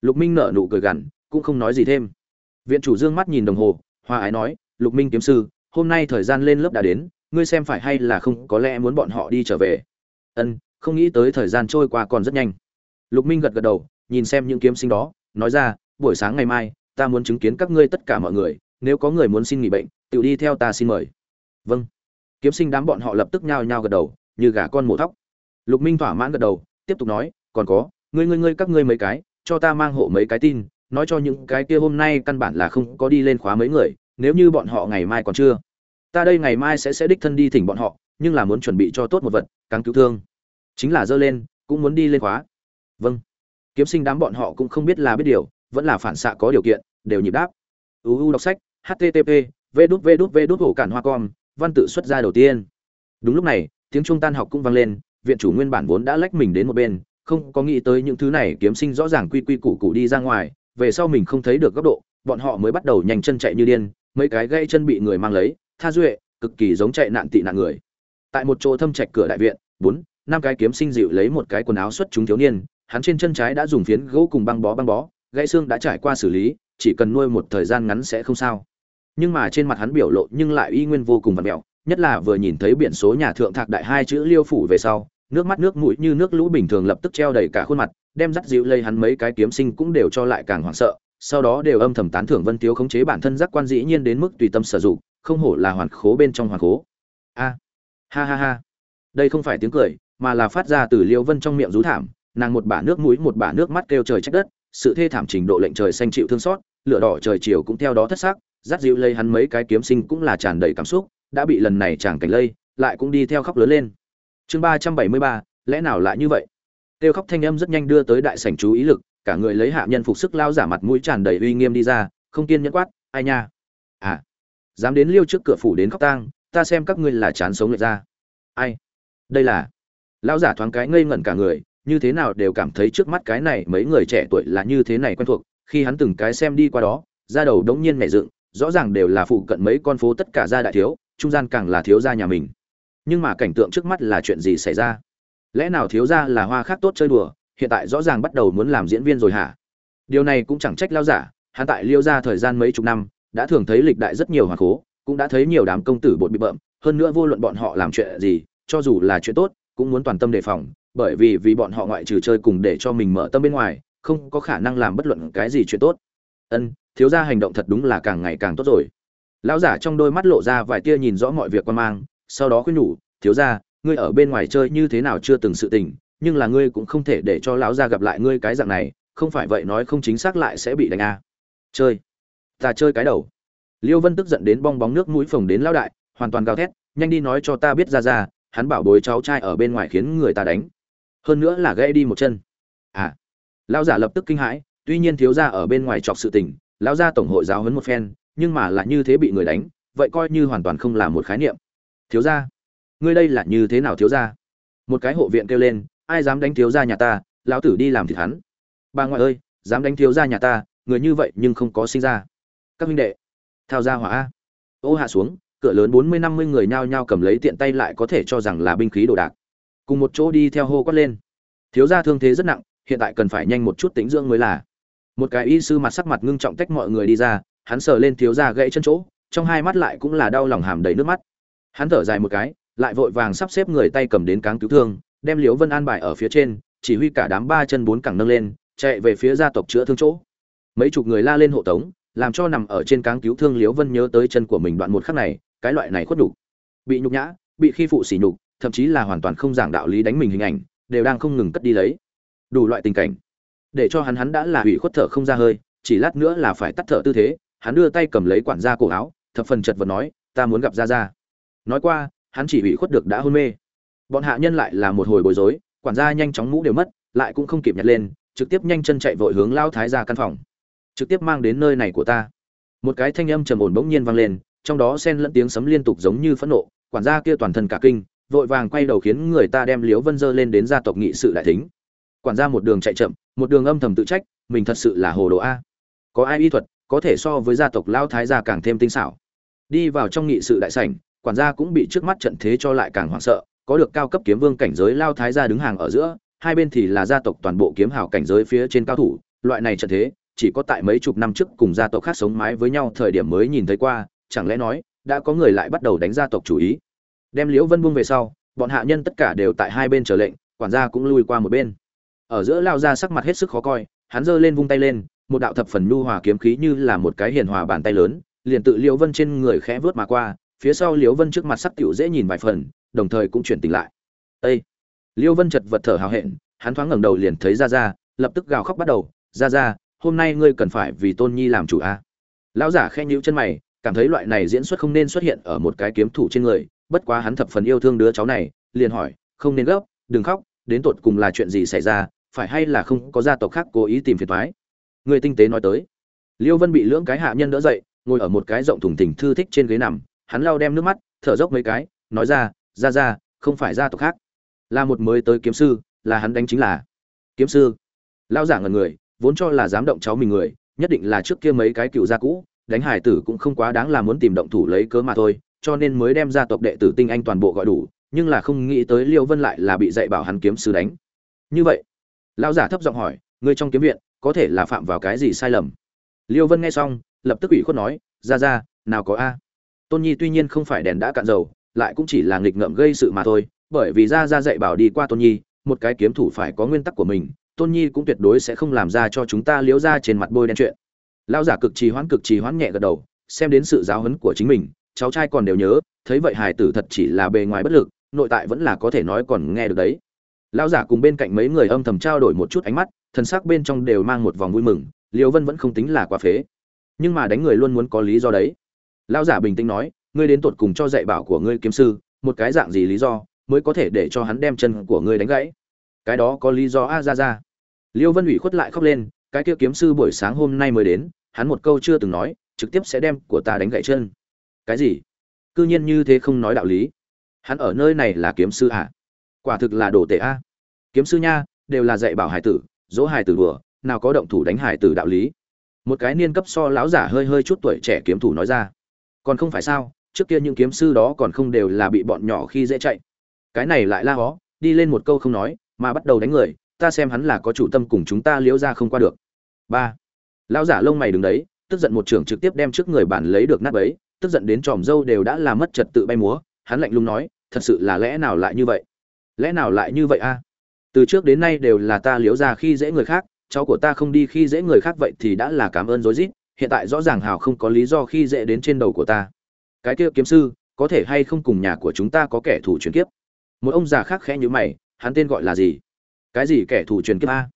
Lục minh nở nụ cười gằn, cũng không nói gì thêm. Viện chủ dương mắt nhìn đồng hồ hoa ái nói, lục minh kiếm sư, hôm nay thời gian lên lớp đã đến, ngươi xem phải hay là không, có lẽ muốn bọn họ đi trở về. Ân, không nghĩ tới thời gian trôi qua còn rất nhanh. Lục minh gật gật đầu, nhìn xem những kiếm sinh đó, nói ra buổi sáng ngày mai, ta muốn chứng kiến các ngươi tất cả mọi người, nếu có người muốn xin nghỉ bệnh tự đi theo ta xin mời. Vâng. Kiếm sinh đám bọn họ lập tức nhao nhao gật đầu, như gà con mổ thóc. Lục minh thỏa mãn gật đầu, tiếp tục nói, còn có, ngươi ngươi ngươi các ngươi mấy cái, cho ta mang hộ mấy cái tin, nói cho những cái kia hôm nay căn bản là không có đi lên khóa mấy người, nếu như bọn họ ngày mai còn chưa. Ta đây ngày mai sẽ sẽ đích thân đi thỉnh bọn họ, nhưng là muốn chuẩn bị cho tốt một vật càng cứu thương. Chính là dơ lên, cũng muốn đi lên khóa. Vâng. Kiếm sinh đám bọn họ cũng không biết là biết điều vẫn là phản xạ có điều kiện, đều nhịp đáp. Uu đọc sách http v đút v đút v đút hổ cản hoa com, văn tự xuất ra đầu tiên. Đúng lúc này, tiếng trung tan học cũng vang lên, viện chủ nguyên bản vốn đã lách mình đến một bên, không có nghĩ tới những thứ này kiếm sinh rõ ràng quy quy củ củ đi ra ngoài, về sau mình không thấy được góc độ, bọn họ mới bắt đầu nhanh chân chạy như điên, mấy cái gãy chân bị người mang lấy, tha duệ, cực kỳ giống chạy nạn tị nạn người. Tại một chỗ thâm trạch cửa đại viện, bốn, năm cái kiếm sinh dịu lấy một cái quần áo xuất chúng thiếu niên, hắn trên chân trái đã dùng phiến gỗ cùng băng bó băng bó gãy xương đã trải qua xử lý, chỉ cần nuôi một thời gian ngắn sẽ không sao. Nhưng mà trên mặt hắn biểu lộ nhưng lại y nguyên vô cùng vặn mẹo nhất là vừa nhìn thấy biển số nhà thượng thạc đại hai chữ liêu phủ về sau, nước mắt nước mũi như nước lũ bình thường lập tức treo đầy cả khuôn mặt, đem dắt dịu lây hắn mấy cái kiếm sinh cũng đều cho lại càng hoảng sợ, sau đó đều âm thầm tán thưởng vân tiếu khống chế bản thân giác quan dĩ nhiên đến mức tùy tâm sử dụng, không hổ là hoàn khố bên trong hoàn khố. A, ha ha ha. Đây không phải tiếng cười, mà là phát ra từ liêu vân trong miệng rú thảm, nàng một bả nước mũi một bả nước mắt kêu trời trách đất sự thê thảm trình độ lệnh trời xanh chịu thương xót, lửa đỏ trời chiều cũng theo đó thất sắc dắt dịu lây hắn mấy cái kiếm sinh cũng là tràn đầy cảm xúc, đã bị lần này chàng cảnh lây, lại cũng đi theo khóc lớn lên. Chương ba trăm bảy mươi ba, lẽ nào lại như vậy? Tiêu khóc thanh âm rất nhanh đưa tới đại sảnh chú ý lực, cả người lấy hạ nhân phục sức lao giả mặt mũi tràn đầy uy nghiêm đi ra, không kiên nhẫn quát, ai nha? À dám đến liêu trước cửa phủ đến khóc tang, ta xem các ngươi là chán sống lệch ra. Ai? Đây là? Lão giả thoáng cái ngây ngẩn cả người như thế nào đều cảm thấy trước mắt cái này mấy người trẻ tuổi là như thế này quen thuộc, khi hắn từng cái xem đi qua đó ra đầu đống nhiên mẹ dựng, rõ ràng đều là phụ cận mấy con phố tất cả gia đại thiếu, trung gian càng là thiếu gia nhà mình. Nhưng mà cảnh tượng trước mắt là chuyện gì xảy ra? Lẽ nào thiếu gia là hoa khác tốt chơi đùa, hiện tại rõ ràng bắt đầu muốn làm diễn viên rồi hả? Điều này cũng chẳng trách lao giả, hắn tại liêu gia thời gian mấy chục năm, đã thường thấy lịch đại rất nhiều hoàng cố, cũng đã thấy nhiều đám công tử bột bị bợm, hơn nữa vô luận bọn họ làm chuyện gì, cho dù là chuyện tốt, cũng muốn toàn tâm đề phòng bởi vì vì bọn họ ngoại trừ chơi cùng để cho mình mở tâm bên ngoài, không có khả năng làm bất luận cái gì chuyện tốt. Ân, thiếu gia hành động thật đúng là càng ngày càng tốt rồi. Lão giả trong đôi mắt lộ ra vài tia nhìn rõ mọi việc quan mang, sau đó khuyên nhủ, thiếu gia, ngươi ở bên ngoài chơi như thế nào chưa từng sự tình, nhưng là ngươi cũng không thể để cho lão gia gặp lại ngươi cái dạng này, không phải vậy nói không chính xác lại sẽ bị đánh a. À. chơi, ta chơi cái đầu. Liêu vân tức giận đến bong bóng nước mũi phồng đến lão đại, hoàn toàn gào thét, nhanh đi nói cho ta biết ra ra, hắn bảo bối cháu trai ở bên ngoài khiến người ta đánh hơn nữa là gãy đi một chân. À lão giả lập tức kinh hãi, tuy nhiên thiếu gia ở bên ngoài chọc sự tình, lão gia tổng hội giáo huấn một phen, nhưng mà là như thế bị người đánh, vậy coi như hoàn toàn không là một khái niệm. Thiếu gia, ngươi đây là như thế nào thiếu gia? Một cái hộ viện kêu lên, ai dám đánh thiếu gia nhà ta, lão tử đi làm thịt hắn. Bà ngoại ơi, dám đánh thiếu gia nhà ta, người như vậy nhưng không có sinh ra. Các huynh đệ, thao ra hỏa ô hạ xuống, cửa lớn bốn mươi năm mươi người nhao nhao cầm lấy tiện tay lại có thể cho rằng là binh khí đồ đạc cùng một chỗ đi theo hô quát lên. Thiếu gia thương thế rất nặng, hiện tại cần phải nhanh một chút tính dưỡng mới là. Một cái y sư mặt sắc mặt ngưng trọng tách mọi người đi ra, hắn sờ lên thiếu gia gãy chân chỗ, trong hai mắt lại cũng là đau lòng hàm đầy nước mắt. Hắn thở dài một cái, lại vội vàng sắp xếp người tay cầm đến cáng cứu thương, đem liễu vân an bài ở phía trên, chỉ huy cả đám ba chân bốn cẳng nâng lên, chạy về phía gia tộc chữa thương chỗ. Mấy chục người la lên hộ tống, làm cho nằm ở trên cáng cứu thương liễu vân nhớ tới chân của mình đoạn một khắc này, cái loại này khuất nhục. Bị nhục nhã, bị khi phụ sỉ nhục thậm chí là hoàn toàn không giảng đạo lý đánh mình hình ảnh, đều đang không ngừng cất đi lấy. Đủ loại tình cảnh. Để cho hắn hắn đã là hủy khuất thở không ra hơi, chỉ lát nữa là phải tắt thở tư thế, hắn đưa tay cầm lấy quản gia cổ áo, thập phần chật vật nói, ta muốn gặp gia gia. Nói qua, hắn chỉ hủy khuất được đã hôn mê. Bọn hạ nhân lại là một hồi bối rối, quản gia nhanh chóng mũ đều mất, lại cũng không kịp nhặt lên, trực tiếp nhanh chân chạy vội hướng lao thái ra căn phòng. Trực tiếp mang đến nơi này của ta. Một cái thanh âm trầm ổn bỗng nhiên vang lên, trong đó xen lẫn tiếng sấm liên tục giống như phẫn nộ, quản gia kia toàn thân cả kinh vội vàng quay đầu khiến người ta đem liếu vân dơ lên đến gia tộc nghị sự đại thính. Quản gia một đường chạy chậm, một đường âm thầm tự trách, mình thật sự là hồ đồ a. Có ai y thuật, có thể so với gia tộc lao thái gia càng thêm tinh xảo. Đi vào trong nghị sự đại sảnh, quản gia cũng bị trước mắt trận thế cho lại càng hoảng sợ, có được cao cấp kiếm vương cảnh giới lao thái gia đứng hàng ở giữa, hai bên thì là gia tộc toàn bộ kiếm hào cảnh giới phía trên cao thủ, loại này trận thế, chỉ có tại mấy chục năm trước cùng gia tộc khác sống mái với nhau thời điểm mới nhìn thấy qua, chẳng lẽ nói, đã có người lại bắt đầu đánh gia tộc chủ ý? Đem liễu vân buông về sau, bọn hạ nhân tất cả đều tại hai bên chờ lệnh, quản gia cũng lui qua một bên ở giữa lao ra sắc mặt hết sức khó coi, hắn giơ lên vung tay lên, một đạo thập phần nhu hòa kiếm khí như là một cái hiền hòa bàn tay lớn, liền tự liễu vân trên người khẽ vớt mà qua, phía sau liễu vân trước mặt sắc tiểu dễ nhìn vài phần, đồng thời cũng chuyển tỉnh lại Ê! liễu vân chật vật thở hào hẹn, hắn thoáng ngẩng đầu liền thấy ra ra lập tức gào khóc bắt đầu ra ra hôm nay ngươi cần phải vì tôn nhi làm chủ a à? lão giả khe nhíu chân mày, cảm thấy loại này diễn xuất không nên xuất hiện ở một cái kiếm thủ trên người bất quá hắn thập phần yêu thương đứa cháu này, liền hỏi, không nên gấp, đừng khóc, đến tột cùng là chuyện gì xảy ra, phải hay là không có gia tộc khác cố ý tìm phiền toái? Người tinh tế nói tới. Liêu vân bị lưỡng cái hạ nhân đỡ dậy, ngồi ở một cái rộng thùng thình thư thích trên ghế nằm, hắn lau đem nước mắt, thở dốc mấy cái, nói ra ra ra, không phải gia tộc khác. Là một mới tới kiếm sư, là hắn đánh chính là. Kiếm sư? Lao giả ngẩn người, vốn cho là dám động cháu mình người, nhất định là trước kia mấy cái cựu gia cũ, đánh hải tử cũng không quá đáng là muốn tìm động thủ lấy cớ mà thôi cho nên mới đem gia tộc đệ tử tinh anh toàn bộ gọi đủ, nhưng là không nghĩ tới liêu vân lại là bị dạy bảo hắn kiếm sư đánh. Như vậy, lão giả thấp giọng hỏi người trong kiếm viện, có thể là phạm vào cái gì sai lầm? Liêu vân nghe xong, lập tức ủy khuất nói, ra ra, nào có a. Tôn nhi tuy nhiên không phải đèn đã cạn dầu, lại cũng chỉ là nghịch ngợm gây sự mà thôi, bởi vì ra ra dạy bảo đi qua tôn nhi, một cái kiếm thủ phải có nguyên tắc của mình, tôn nhi cũng tuyệt đối sẽ không làm ra cho chúng ta liếu ra trên mặt bôi đen chuyện. Lão giả cực trì hoãn cực trì hoãn nhẹ gật đầu, xem đến sự giáo huấn của chính mình cháu trai còn đều nhớ, thấy vậy hải tử thật chỉ là bề ngoài bất lực, nội tại vẫn là có thể nói còn nghe được đấy. Lão giả cùng bên cạnh mấy người âm thầm trao đổi một chút ánh mắt, thần sắc bên trong đều mang một vòng vui mừng, liêu vân vẫn không tính là quá phế. Nhưng mà đánh người luôn muốn có lý do đấy. Lão giả bình tĩnh nói, ngươi đến tột cùng cho dạy bảo của ngươi kiếm sư, một cái dạng gì lý do mới có thể để cho hắn đem chân của ngươi đánh gãy? Cái đó có lý do a, ra ra. Liêu vân ủy khuất lại khóc lên, cái kia kiếm sư buổi sáng hôm nay mới đến, hắn một câu chưa từng nói, trực tiếp sẽ đem của ta đánh gãy chân cái gì? Cư nhiên như thế không nói đạo lý. Hắn ở nơi này là kiếm sư à? quả thực là đồ tệ a. Kiếm sư nha, đều là dạy bảo hải tử, dỗ hải tử đùa, nào có động thủ đánh hải tử đạo lý. Một cái niên cấp so láo giả hơi hơi chút tuổi trẻ kiếm thủ nói ra. Còn không phải sao, trước kia những kiếm sư đó còn không đều là bị bọn nhỏ khi dễ chạy. Cái này lại la hó, đi lên một câu không nói, mà bắt đầu đánh người, ta xem hắn là có chủ tâm cùng chúng ta liễu ra không qua được. Ba. Lão giả lông mày đứng đấy, tức giận một trưởng trực tiếp đem trước người bản lấy được nát ấy tức giận đến tròm dâu đều đã làm mất trật tự bay múa, hắn lạnh lùng nói, thật sự là lẽ nào lại như vậy? Lẽ nào lại như vậy a? Từ trước đến nay đều là ta liếu ra khi dễ người khác, cháu của ta không đi khi dễ người khác vậy thì đã là cảm ơn rối rít, hiện tại rõ ràng hào không có lý do khi dễ đến trên đầu của ta. Cái kia kiếm sư, có thể hay không cùng nhà của chúng ta có kẻ thù truyền kiếp? Một ông già khác khẽ như mày, hắn tên gọi là gì? Cái gì kẻ thù truyền kiếp a?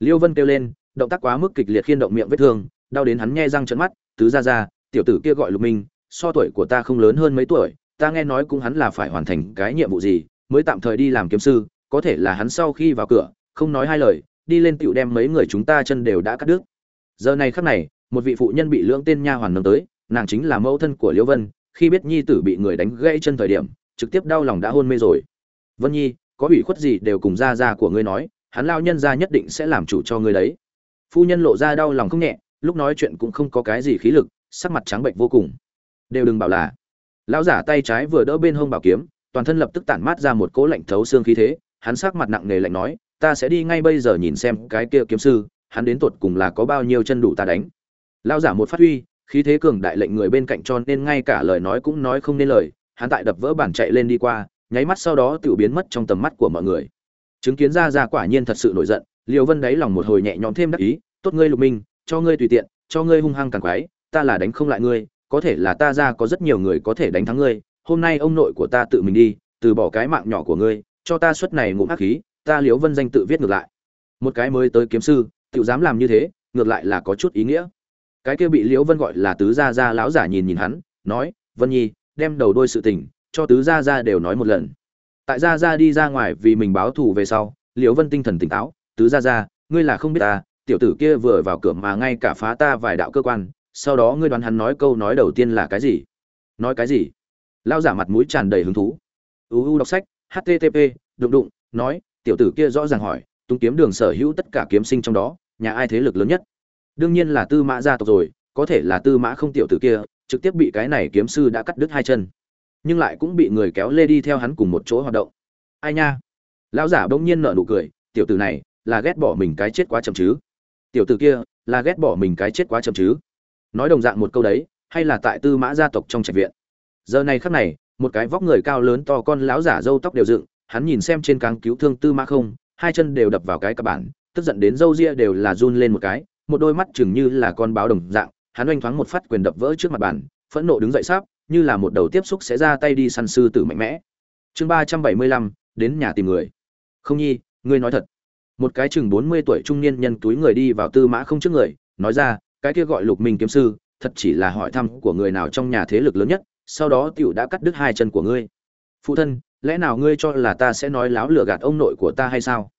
Liêu vân kêu lên, động tác quá mức kịch liệt khiên động miệng vết thương, đau đến hắn nghe răng trận mắt, tứ ra ra tiểu tử kia gọi lục minh so tuổi của ta không lớn hơn mấy tuổi, ta nghe nói cũng hắn là phải hoàn thành cái nhiệm vụ gì, mới tạm thời đi làm kiếm sư, có thể là hắn sau khi vào cửa, không nói hai lời, đi lên tựu đem mấy người chúng ta chân đều đã cắt đứt. Giờ này khắc này, một vị phụ nhân bị lưỡng tên nha hoàn nâng tới, nàng chính là mẫu thân của liễu vân, khi biết nhi tử bị người đánh gãy chân thời điểm, trực tiếp đau lòng đã hôn mê rồi. Vân nhi, có ủy khuất gì đều cùng gia gia của ngươi nói, hắn lao nhân gia nhất định sẽ làm chủ cho ngươi đấy. Phu nhân lộ ra đau lòng không nhẹ, lúc nói chuyện cũng không có cái gì khí lực, sắc mặt trắng bệnh vô cùng đều đừng bảo là. Lão giả tay trái vừa đỡ bên hông bảo kiếm, toàn thân lập tức tản mát ra một cỗ lạnh thấu xương khí thế, hắn sắc mặt nặng nề lạnh nói, ta sẽ đi ngay bây giờ nhìn xem cái kia kiếm sư, hắn đến tột cùng là có bao nhiêu chân đủ ta đánh. Lão giả một phát huy, khí thế cường đại lệnh người bên cạnh cho nên ngay cả lời nói cũng nói không nên lời, hắn tại đập vỡ bản chạy lên đi qua, nháy mắt sau đó tự biến mất trong tầm mắt của mọi người. Chứng kiến ra ra quả nhiên thật sự nổi giận liều vân đáy lòng một hồi nhẹ nhõm thêm đắc ý, tốt ngươi lục minh, cho ngươi tùy tiện, cho ngươi hung hăng càng quái, ta là đánh không lại ngươi có thể là ta ra có rất nhiều người có thể đánh thắng ngươi, hôm nay ông nội của ta tự mình đi, từ bỏ cái mạng nhỏ của ngươi, cho ta suất này ngụm ác khí, ta liếu vân danh tự viết ngược lại. Một cái mới tới kiếm sư tự dám làm như thế, ngược lại là có chút ý nghĩa. Cái kia bị liễu vân gọi là tứ gia gia lão giả nhìn nhìn hắn, nói, vân nhi, đem đầu đôi sự tình, cho tứ gia gia đều nói một lần. Tại gia gia đi ra ngoài vì mình báo thù về sau, liễu vân tinh thần tỉnh táo, tứ gia gia, ngươi là không biết ta, tiểu tử kia vừa vào cửa mà ngay cả phá ta vài đạo cơ quan sau đó ngươi đoán hắn nói câu nói đầu tiên là cái gì? Nói cái gì? Lao giả mặt mũi tràn đầy hứng thú. Uu đọc sách http đụng đụng, nói, tiểu tử kia rõ ràng hỏi, tung kiếm đường sở hữu tất cả kiếm sinh trong đó, nhà ai thế lực lớn nhất? Đương nhiên là tư mã gia tộc rồi, có thể là tư mã không tiểu tử kia, trực tiếp bị cái này kiếm sư đã cắt đứt hai chân. Nhưng lại cũng bị người kéo lê đi theo hắn cùng một chỗ hoạt động. Ai nha? Lão giả bỗng nhiên nở nụ cười, tiểu tử này, là ghét bỏ mình cái chết quá chậm chứ. Tiểu tử kia, là ghét bỏ mình cái chết quá chậm chứ? Nói đồng dạng một câu đấy, hay là tại tư mã gia tộc trong trạch viện. Giờ này khắc này, một cái vóc người cao lớn to con lão giả râu tóc đều dựng, hắn nhìn xem trên cáng cứu thương tư mã không, hai chân đều đập vào cái cặp bản tức giận đến râu ria đều là run lên một cái, một đôi mắt chừng như là con báo đồng dạng, hắn oanh thoáng một phát quyền đập vỡ trước mặt bàn, phẫn nộ đứng dậy sáp, như là một đầu tiếp xúc sẽ ra tay đi săn sư tử mạnh mẽ. Chương ba trăm bảy mươi lăm, đến nhà tìm người. Không nhi, ngươi nói thật. Một cái chừng bốn mươi tuổi trung niên nhân túi người đi vào tư mã không trước người, nói ra cái kia gọi lục minh kiếm sư, thật chỉ là hỏi thăm của người nào trong nhà thế lực lớn nhất, sau đó tiểu đã cắt đứt hai chân của ngươi. Phụ thân, lẽ nào ngươi cho là ta sẽ nói láo lừa gạt ông nội của ta hay sao?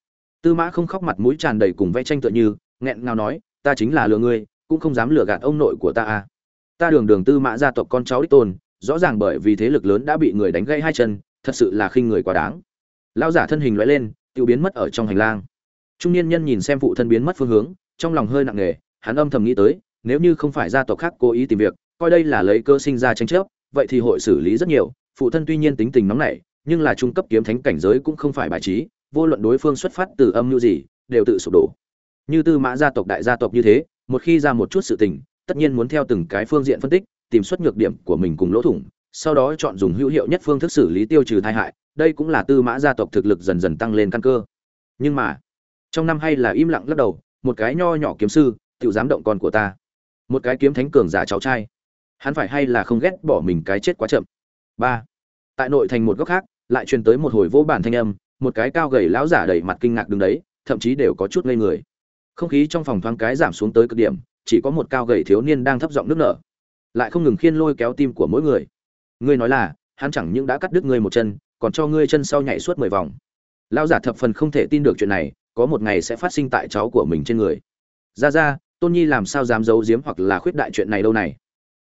Tư mã không khóc mặt mũi tràn đầy cùng vẽ tranh tựa như, nghẹn ngào nói, ta chính là lừa ngươi, cũng không dám lừa gạt ông nội của ta à. Ta đường đường tư mã gia tộc con cháu đích tôn, rõ ràng bởi vì thế lực lớn đã bị người đánh gãy hai chân, thật sự là khinh người quá đáng. Lão giả thân hình lóe lên tự biến mất ở trong hành lang. Trung niên nhân nhìn xem phụ thân biến mất phương hướng, trong lòng hơi nặng nề hắn âm thầm nghĩ tới, nếu như không phải gia tộc khác cố ý tìm việc, coi đây là lấy cơ sinh ra tranh chấp, vậy thì hội xử lý rất nhiều, phụ thân tuy nhiên tính tình nóng nảy, nhưng là trung cấp kiếm thánh cảnh giới cũng không phải bài trí, vô luận đối phương xuất phát từ âm mưu gì, đều tự sụp đổ. Như tư mã gia tộc đại gia tộc như thế, một khi ra một chút sự tình, tất nhiên muốn theo từng cái phương diện phân tích, tìm xuất nhược điểm của mình cùng lỗ thủng, sau đó chọn dùng hữu hiệu nhất phương thức xử lý tiêu trừ tai hại, đây cũng là tư mã gia tộc thực lực dần dần tăng lên căn cơ. Nhưng mà, trong năm hay là im lặng lắc đầu, một cái nho nhỏ kiếm sư tự dám động con của ta. Một cái kiếm thánh cường giả cháu trai. Hắn phải hay là không ghét bỏ mình cái chết quá chậm? Ba. Tại nội thành một góc khác, lại truyền tới một hồi vô bản thanh âm, một cái cao gầy lão giả đầy mặt kinh ngạc đứng đấy, thậm chí đều có chút ngây người. Không khí trong phòng thoáng cái giảm xuống tới cực điểm, chỉ có một cao gầy thiếu niên đang thấp giọng nước nở. Lại không ngừng khiên lôi kéo tim của mỗi người. Ngươi nói là, hắn chẳng những đã cắt đứt ngươi một chân, còn cho ngươi chân sau nhảy suốt mười vòng. Lão giả thập phần không thể tin được chuyện này, có một ngày sẽ phát sinh tại cháu của mình trên người. Ra ra tôn nhi làm sao dám giấu giếm hoặc là khuyết đại chuyện này đâu này?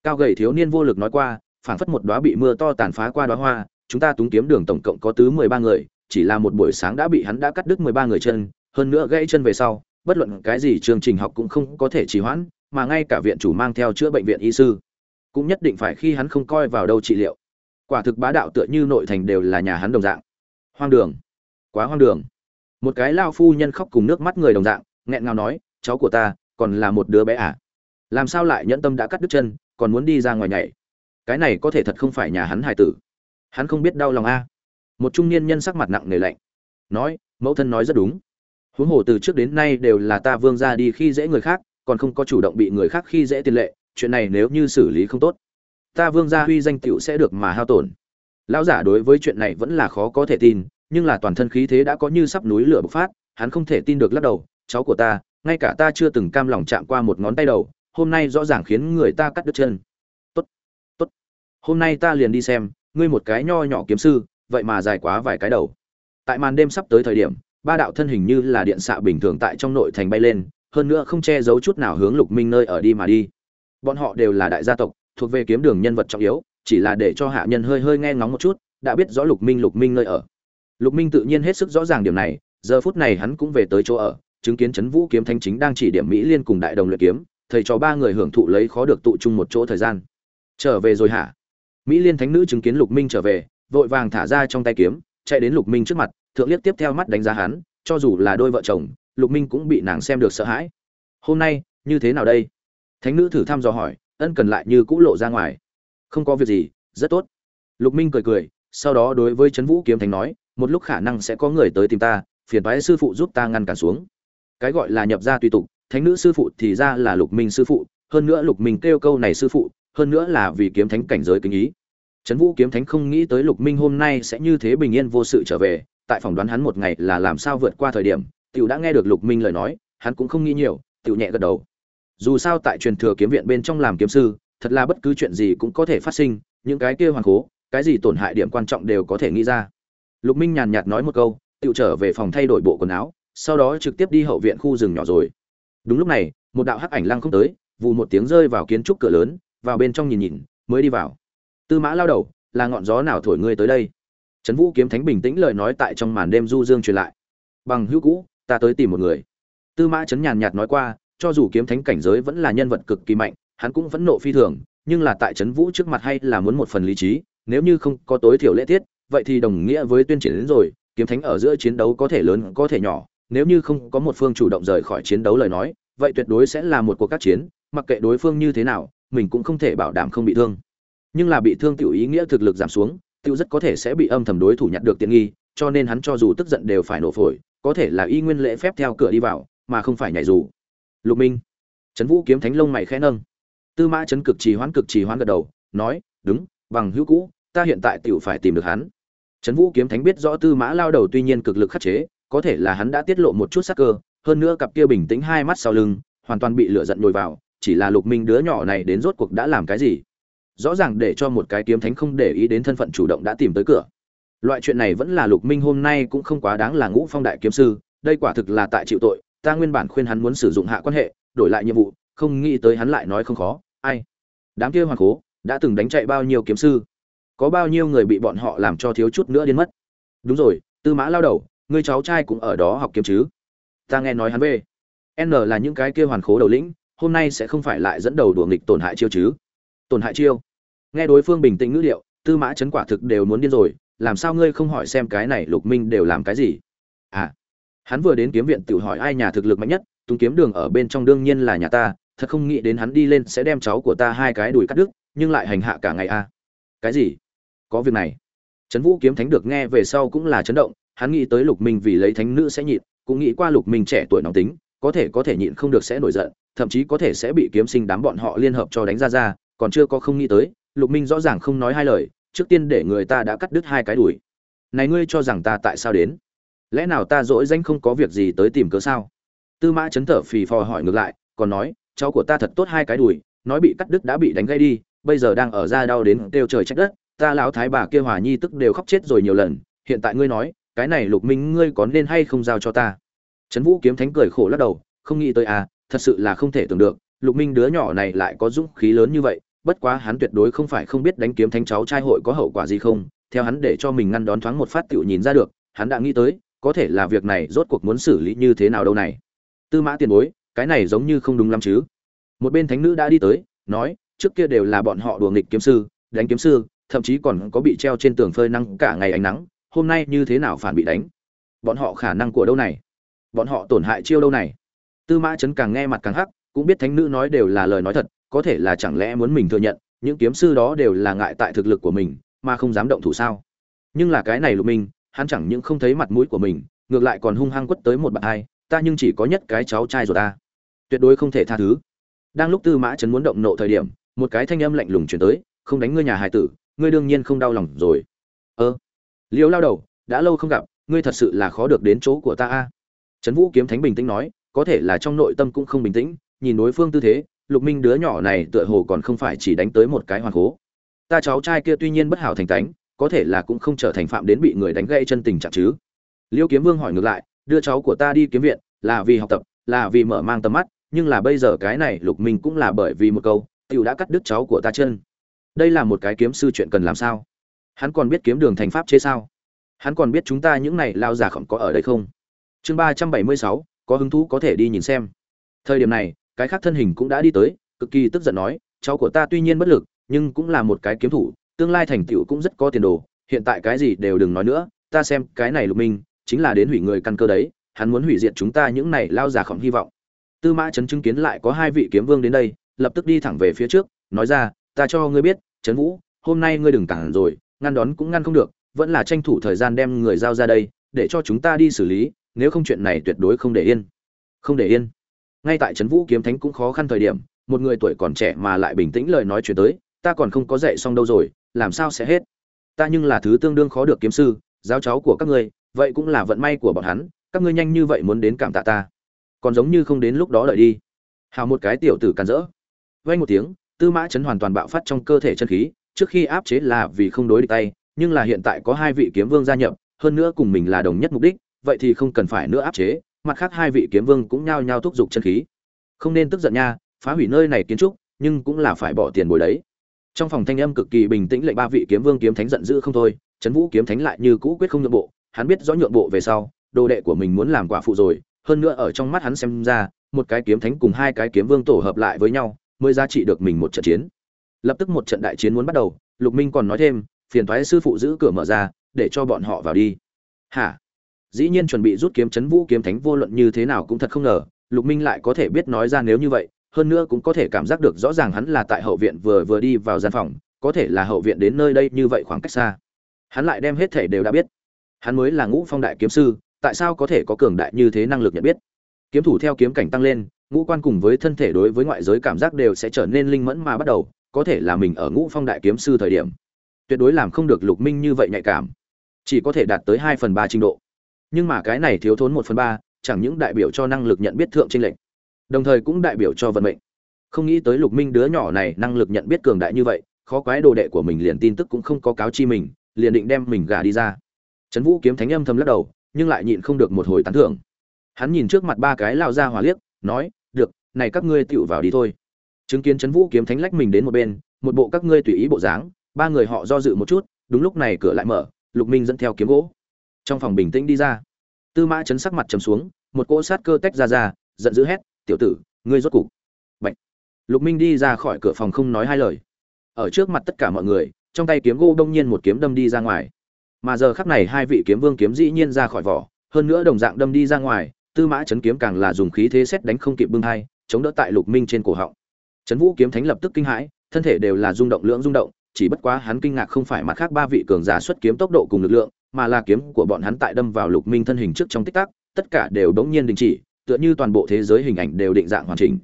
Cao gầy thiếu niên vô lực nói qua, phảng phất một đóa bị mưa to tàn phá qua đóa hoa, chúng ta túng kiếm đường tổng cộng có tứ mười ba người, chỉ là một buổi sáng đã bị hắn đã cắt đứt mười ba người chân, hơn nữa gãy chân về sau, bất luận cái gì chương trình học cũng không có thể trì hoãn, mà ngay cả viện chủ mang theo chữa bệnh viện y sư cũng nhất định phải khi hắn không coi vào đâu trị liệu. Quả thực bá đạo tựa như nội thành đều là nhà hắn đồng dạng. Hoang đường. Quá hoang đường. Một cái lao phu nhân khóc cùng nước mắt người đồng dạng, nghẹn ngào nói, cháu của ta còn là một đứa bé à? Làm sao lại nhẫn tâm đã cắt đứt chân, còn muốn đi ra ngoài nhảy? Cái này có thể thật không phải nhà hắn hài tử. Hắn không biết đau lòng a một trung niên nhân sắc mặt nặng nề lạnh. Nói, mẫu thân nói rất đúng. Huống hồ từ trước đến nay đều là ta vương gia đi khi dễ người khác, còn không có chủ động bị người khác khi dễ tiền lệ, chuyện này nếu như xử lý không tốt, ta vương gia huy danh tiểu sẽ được mà hao tổn. Lão giả đối với chuyện này vẫn là khó có thể tin, nhưng là toàn thân khí thế đã có như sắp núi lửa bộc phát, hắn không thể tin được lắc đầu, cháu của ta ngay cả ta chưa từng cam lòng chạm qua một ngón tay đầu, hôm nay rõ ràng khiến người ta cắt đứt chân. Tốt tốt. Hôm nay ta liền đi xem, ngươi một cái nho nhỏ kiếm sư, vậy mà dài quá vài cái đầu. Tại màn đêm sắp tới thời điểm, ba đạo thân hình như là điện xạ bình thường tại trong nội thành bay lên, hơn nữa không che giấu chút nào hướng lục minh nơi ở đi mà đi. Bọn họ đều là đại gia tộc, thuộc về kiếm đường nhân vật trọng yếu, chỉ là để cho hạ nhân hơi hơi nghe ngóng một chút, đã biết rõ lục minh lục minh nơi ở. Lục minh tự nhiên hết sức rõ ràng điểm này, giờ phút này hắn cũng về tới chỗ ở chứng kiến chấn vũ kiếm thanh chính đang chỉ điểm mỹ liên cùng đại đồng luyện kiếm, thầy cho ba người hưởng thụ lấy khó được tụ chung một chỗ thời gian. Trở về rồi hả? Mỹ liên thánh nữ chứng kiến lục minh trở về, vội vàng thả ra trong tay kiếm, chạy đến lục minh trước mặt, thượng liếc tiếp theo mắt đánh giá hắn, cho dù là đôi vợ chồng, lục minh cũng bị nàng xem được sợ hãi. Hôm nay, như thế nào đây? Thánh nữ thử thăm dò hỏi, ân cần lại như cũ lộ ra ngoài. Không có việc gì, rất tốt. Lục minh cười cười, sau đó đối với trấn vũ kiếm thánh nói, một lúc khả năng sẽ có người tới tìm ta, phiền toái sư phụ giúp ta ngăn cản xuống cái gọi là nhập gia tùy tục, thánh nữ sư phụ thì ra là lục minh sư phụ, hơn nữa lục minh kêu câu này sư phụ, hơn nữa là vì kiếm thánh cảnh giới kính ý. Trấn vũ kiếm thánh không nghĩ tới lục minh hôm nay sẽ như thế bình yên vô sự trở về, tại phỏng đoán hắn một ngày là làm sao vượt qua thời điểm, tiểu đã nghe được lục minh lời nói, hắn cũng không nghĩ nhiều, tiểu nhẹ gật đầu. Dù sao tại truyền thừa kiếm viện bên trong làm kiếm sư, thật là bất cứ chuyện gì cũng có thể phát sinh, những cái kia hoàn cố cái gì tổn hại điểm quan trọng đều có thể nghĩ ra. Lục minh nhàn nhạt nói một câu, tiểu trở về phòng thay đổi bộ quần áo sau đó trực tiếp đi hậu viện khu rừng nhỏ rồi. Đúng lúc này, một đạo hắc ảnh lăng không tới vụ một tiếng rơi vào kiến trúc cửa lớn, vào bên trong nhìn nhìn, mới đi vào. Tư mã lao đầu, là ngọn gió nào thổi ngươi tới đây? Trấn vũ kiếm thánh bình tĩnh lời nói tại trong màn đêm du dương truyền lại. Bằng hữu cũ, ta tới tìm một người. Tư mã trấn nhàn nhạt nói qua, cho dù kiếm thánh cảnh giới vẫn là nhân vật cực kỳ mạnh, hắn cũng vẫn nộ phi thường, nhưng là tại trấn vũ trước mặt hay là muốn một phần lý trí, nếu như không có tối thiểu lễ tiết, vậy thì đồng nghĩa với tuyên triển đến rồi, kiếm thánh ở giữa chiến đấu có thể lớn có thể nhỏ nếu như không có một phương chủ động rời khỏi chiến đấu lời nói, vậy tuyệt đối sẽ là một cuộc các chiến, mặc kệ đối phương như thế nào, mình cũng không thể bảo đảm không bị thương. Nhưng là bị thương tiểu ý nghĩa thực lực giảm xuống, tiểu rất có thể sẽ bị âm thầm đối thủ nhặt được tiện nghi, cho nên hắn cho dù tức giận đều phải nổ phổi, có thể là y nguyên lễ phép theo cửa đi vào, mà không phải nhảy dù. Lục minh, trấn vũ kiếm thánh lông mày khẽ nâng. Tư mã trấn cực trì hoãn cực trì hoãn gật đầu, nói, đúng, bằng hữu cũ, ta hiện tại tiểu phải tìm được hắn. Trấn vũ kiếm thánh biết rõ tư mã lao đầu tuy nhiên cực lực khắc chế có thể là hắn đã tiết lộ một chút sắc cơ, hơn nữa cặp kia bình tĩnh hai mắt sau lưng, hoàn toàn bị lửa giận nhồi vào, chỉ là lục minh đứa nhỏ này đến rốt cuộc đã làm cái gì? Rõ ràng để cho một cái kiếm thánh không để ý đến thân phận chủ động đã tìm tới cửa. Loại chuyện này vẫn là lục minh hôm nay cũng không quá đáng là ngũ phong đại kiếm sư, đây quả thực là tại chịu tội, ta nguyên bản khuyên hắn muốn sử dụng hạ quan hệ, đổi lại nhiệm vụ, không nghĩ tới hắn lại nói không khó, ai? Đám kia hoàn cố, đã từng đánh chạy bao nhiêu kiếm sư? Có bao nhiêu người bị bọn họ làm cho thiếu chút nữa điên mất? Đúng rồi, tư mã lao đầu Ngươi cháu trai cũng ở đó học kiếm chứ? Ta nghe nói hắn về. N là những cái kia hoàn khố đầu lĩnh, hôm nay sẽ không phải lại dẫn đầu đùa nghịch tổn hại chiêu chứ? Tổn hại chiêu? Nghe đối phương bình tĩnh ngữ liệu tư mã chấn quả thực đều muốn điên rồi, làm sao ngươi không hỏi xem cái này lục minh đều làm cái gì? À hắn vừa đến kiếm viện tự hỏi ai nhà thực lực mạnh nhất tung kiếm đường ở bên trong đương nhiên là nhà ta, thật không nghĩ đến hắn đi lên sẽ đem cháu của ta hai cái đùi cắt đứt, nhưng lại hành hạ cả ngày a à. cái gì? Có việc này. Trấn vũ kiếm thánh được nghe về sau cũng là chấn động hắn nghĩ tới lục minh vì lấy thánh nữ sẽ nhịn, cũng nghĩ qua lục minh trẻ tuổi nóng tính, có thể có thể nhịn không được sẽ nổi giận, thậm chí có thể sẽ bị kiếm sinh đám bọn họ liên hợp cho đánh ra ra, còn chưa có không nghĩ tới, lục minh rõ ràng không nói hai lời, trước tiên để người ta đã cắt đứt hai cái đùi. Này ngươi cho rằng ta tại sao đến? Lẽ nào ta dỗi danh không có việc gì tới tìm cớ sao? Tư mã chấn thở phì phò hỏi ngược lại, còn nói, cháu của ta thật tốt hai cái đùi, nói bị cắt đứt đã bị đánh gây đi, bây giờ đang ở ra đau đến kêu trời trách đất, ta lão thái bà kia hòa nhi tức đều khóc chết rồi nhiều lần, hiện tại ngươi nói cái này lục minh ngươi có nên hay không giao cho ta? Trấn vũ kiếm thánh cười khổ lắc đầu, không nghĩ tới à thật sự là không thể tưởng được, lục minh đứa nhỏ này lại có dũng khí lớn như vậy, bất quá hắn tuyệt đối không phải không biết đánh kiếm thánh cháu trai hội có hậu quả gì không, theo hắn để cho mình ngăn đón thoáng một phát tựu nhìn ra được, hắn đã nghĩ tới, có thể là việc này rốt cuộc muốn xử lý như thế nào đâu này. Tư mã tiền bối, cái này giống như không đúng lắm chứ. Một bên thánh nữ đã đi tới, nói, trước kia đều là bọn họ đùa nghịch kiếm sư, đánh kiếm sư, thậm chí còn có bị treo trên tường phơi nắng cả ngày ánh nắng hôm nay như thế nào phản bị đánh? Bọn họ khả năng của đâu này? Bọn họ tổn hại chiêu đâu này? Tư mã chấn càng nghe mặt càng hắc, cũng biết thánh nữ nói đều là lời nói thật, có thể là chẳng lẽ muốn mình thừa nhận, những kiếm sư đó đều là ngại tại thực lực của mình, mà không dám động thủ sao? Nhưng là cái này lục minh, hắn chẳng những không thấy mặt mũi của mình, ngược lại còn hung hăng quất tới một bạn hai, ta nhưng chỉ có nhất cái cháu trai rồi ta. Tuyệt đối không thể tha thứ. Đang lúc tư mã chấn muốn động nộ thời điểm, một cái thanh âm lạnh lùng chuyển tới, không đánh ngươi nhà hài tử, ngươi đương nhiên không đau lòng rồi. Ơ liễu lao đầu, đã lâu không gặp, ngươi thật sự là khó được đến chỗ của ta a. Trấn vũ kiếm thánh bình tĩnh nói, có thể là trong nội tâm cũng không bình tĩnh, nhìn đối phương tư thế, lục minh đứa nhỏ này tựa hồ còn không phải chỉ đánh tới một cái hoàn cố ta cháu trai kia tuy nhiên bất hảo thành tánh có thể là cũng không trở thành phạm đến bị người đánh gãy chân tình trạng chứ. Liễu kiếm vương hỏi ngược lại, đưa cháu của ta đi kiếm viện, là vì học tập, là vì mở mang tầm mắt, nhưng là bây giờ cái này lục minh cũng là bởi vì một câu, tiểu đã cắt đứt cháu của ta chân. Đây là một cái kiếm sư chuyện cần làm sao? Hắn còn biết kiếm đường thành pháp chế sao? Hắn còn biết chúng ta những này lao già khổng có ở đây không? Chương ba trăm bảy mươi sáu, có hứng thú có thể đi nhìn xem. Thời điểm này, cái khác thân hình cũng đã đi tới, cực kỳ tức giận nói, cháu của ta tuy nhiên bất lực, nhưng cũng là một cái kiếm thủ, tương lai thành tựu cũng rất có tiền đồ, hiện tại cái gì đều đừng nói nữa, ta xem cái này lục minh, chính là đến hủy người căn cơ đấy, hắn muốn hủy diệt chúng ta những này lao già khổng hy vọng. Tư mã trấn chứng kiến lại có hai vị kiếm vương đến đây, lập tức đi thẳng về phía trước, nói ra, ta cho ngươi biết trấn vũ, hôm nay ngươi đừng cản rồi ngăn đón cũng ngăn không được, vẫn là tranh thủ thời gian đem người giao ra đây, để cho chúng ta đi xử lý, nếu không chuyện này tuyệt đối không để yên. Không để yên. Ngay tại trấn vũ kiếm thánh cũng khó khăn thời điểm, một người tuổi còn trẻ mà lại bình tĩnh lời nói chuyện tới, ta còn không có dạy xong đâu rồi, làm sao sẽ hết? Ta nhưng là thứ tương đương khó được kiếm sư, giáo cháu của các ngươi, vậy cũng là vận may của bọn hắn, các ngươi nhanh như vậy muốn đến cảm tạ ta. Còn giống như không đến lúc đó đợi đi. Hào một cái tiểu tử càn rỡ. Vay một tiếng, tư mã chấn hoàn toàn bạo phát trong cơ thể chân khí trước khi áp chế là vì không đối địch tay, nhưng là hiện tại có hai vị kiếm vương gia nhập, hơn nữa cùng mình là đồng nhất mục đích, vậy thì không cần phải nữa áp chế, mặt khác hai vị kiếm vương cũng nhao nhao thúc giục chân khí. Không nên tức giận nha, phá hủy nơi này kiến trúc, nhưng cũng là phải bỏ tiền bồi đấy. Trong phòng thanh âm cực kỳ bình tĩnh lệnh ba vị kiếm vương kiếm thánh giận dữ không thôi, trấn vũ kiếm thánh lại như cũ quyết không nhượng bộ, hắn biết rõ nhượng bộ về sau, đồ đệ của mình muốn làm quả phụ rồi, hơn nữa ở trong mắt hắn xem ra, một cái kiếm thánh cùng hai cái kiếm vương tổ hợp lại với nhau, mới giá trị được mình một trận chiến lập tức một trận đại chiến muốn bắt đầu, lục minh còn nói thêm, phiền thoái sư phụ giữ cửa mở ra, để cho bọn họ vào đi. Hả? Dĩ nhiên chuẩn bị rút kiếm chấn vũ kiếm thánh vô luận như thế nào cũng thật không ngờ, lục minh lại có thể biết nói ra nếu như vậy, hơn nữa cũng có thể cảm giác được rõ ràng hắn là tại hậu viện vừa vừa đi vào gian phòng, có thể là hậu viện đến nơi đây như vậy khoảng cách xa. Hắn lại đem hết thể đều đã biết. Hắn mới là ngũ phong đại kiếm sư, tại sao có thể có cường đại như thế năng lực nhận biết? Kiếm thủ theo kiếm cảnh tăng lên, ngũ quan cùng với thân thể đối với ngoại giới cảm giác đều sẽ trở nên linh mẫn mà bắt đầu có thể là mình ở ngũ phong đại kiếm sư thời điểm. Tuyệt đối làm không được lục minh như vậy nhạy cảm. Chỉ có thể đạt tới hai phần ba trình độ. Nhưng mà cái này thiếu thốn một phần ba, chẳng những đại biểu cho năng lực nhận biết thượng tranh lệch, đồng thời cũng đại biểu cho vận mệnh. Không nghĩ tới lục minh đứa nhỏ này năng lực nhận biết cường đại như vậy, khó quái đồ đệ của mình liền tin tức cũng không có cáo chi mình, liền định đem mình gả đi ra. Trấn vũ kiếm thánh âm thầm lắc đầu, nhưng lại nhịn không được một hồi tán thưởng. Hắn nhìn trước mặt ba cái lao ra hỏa liếc, nói, được, này các ngươi tựu vào đi thôi chứng kiến trấn vũ kiếm thánh lách mình đến một bên, một bộ các ngươi tùy ý bộ dáng, ba người họ do dự một chút, đúng lúc này cửa lại mở, lục minh dẫn theo kiếm gỗ. Trong phòng bình tĩnh đi ra. Tư mã chấn sắc mặt trầm xuống, một cỗ sát cơ tách ra ra, giận dữ hét, tiểu tử, ngươi rốt cục. Bệnh. lục minh đi ra khỏi cửa phòng không nói hai lời. Ở trước mặt tất cả mọi người, trong tay kiếm gỗ đông nhiên một kiếm đâm đi ra ngoài. Mà giờ khắc này hai vị kiếm vương kiếm dĩ nhiên ra khỏi vỏ, hơn nữa đồng dạng đâm đi ra ngoài, tư mã chấn kiếm càng là dùng khí thế xét đánh không kịp bưng hai, chống đỡ tại lục minh trên cổ họng trấn vũ kiếm thánh lập tức kinh hãi, thân thể đều là rung động lưỡng rung động, chỉ bất quá hắn kinh ngạc không phải mặt khác ba vị cường giả xuất kiếm tốc độ cùng lực lượng, mà là kiếm của bọn hắn tại đâm vào lục minh thân hình trước trong tích tắc, tất cả đều đống nhiên đình chỉ, tựa như toàn bộ thế giới hình ảnh đều định dạng hoàn chỉnh.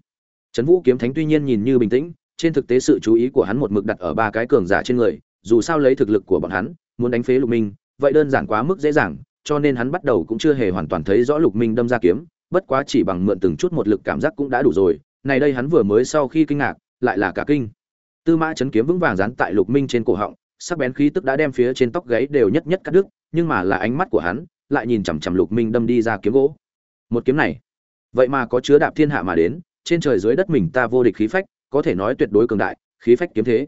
Trấn vũ kiếm thánh tuy nhiên nhìn như bình tĩnh, trên thực tế sự chú ý của hắn một mực đặt ở ba cái cường giả trên người, dù sao lấy thực lực của bọn hắn, muốn đánh phế lục minh, vậy đơn giản quá mức dễ dàng, cho nên hắn bắt đầu cũng chưa hề hoàn toàn thấy rõ lục minh đâm ra kiếm, bất quá chỉ bằng mượn từng chút một lực cảm giác cũng đã đủ rồi này đây hắn vừa mới sau khi kinh ngạc, lại là cả kinh. Tư mã chấn kiếm vững vàng dán tại lục minh trên cổ họng, sắc bén khí tức đã đem phía trên tóc gáy đều nhất nhất cắt đứt, nhưng mà là ánh mắt của hắn lại nhìn chằm chằm lục minh đâm đi ra kiếm gỗ. Một kiếm này, vậy mà có chứa đạp thiên hạ mà đến, trên trời dưới đất mình ta vô địch khí phách, có thể nói tuyệt đối cường đại, khí phách kiếm thế.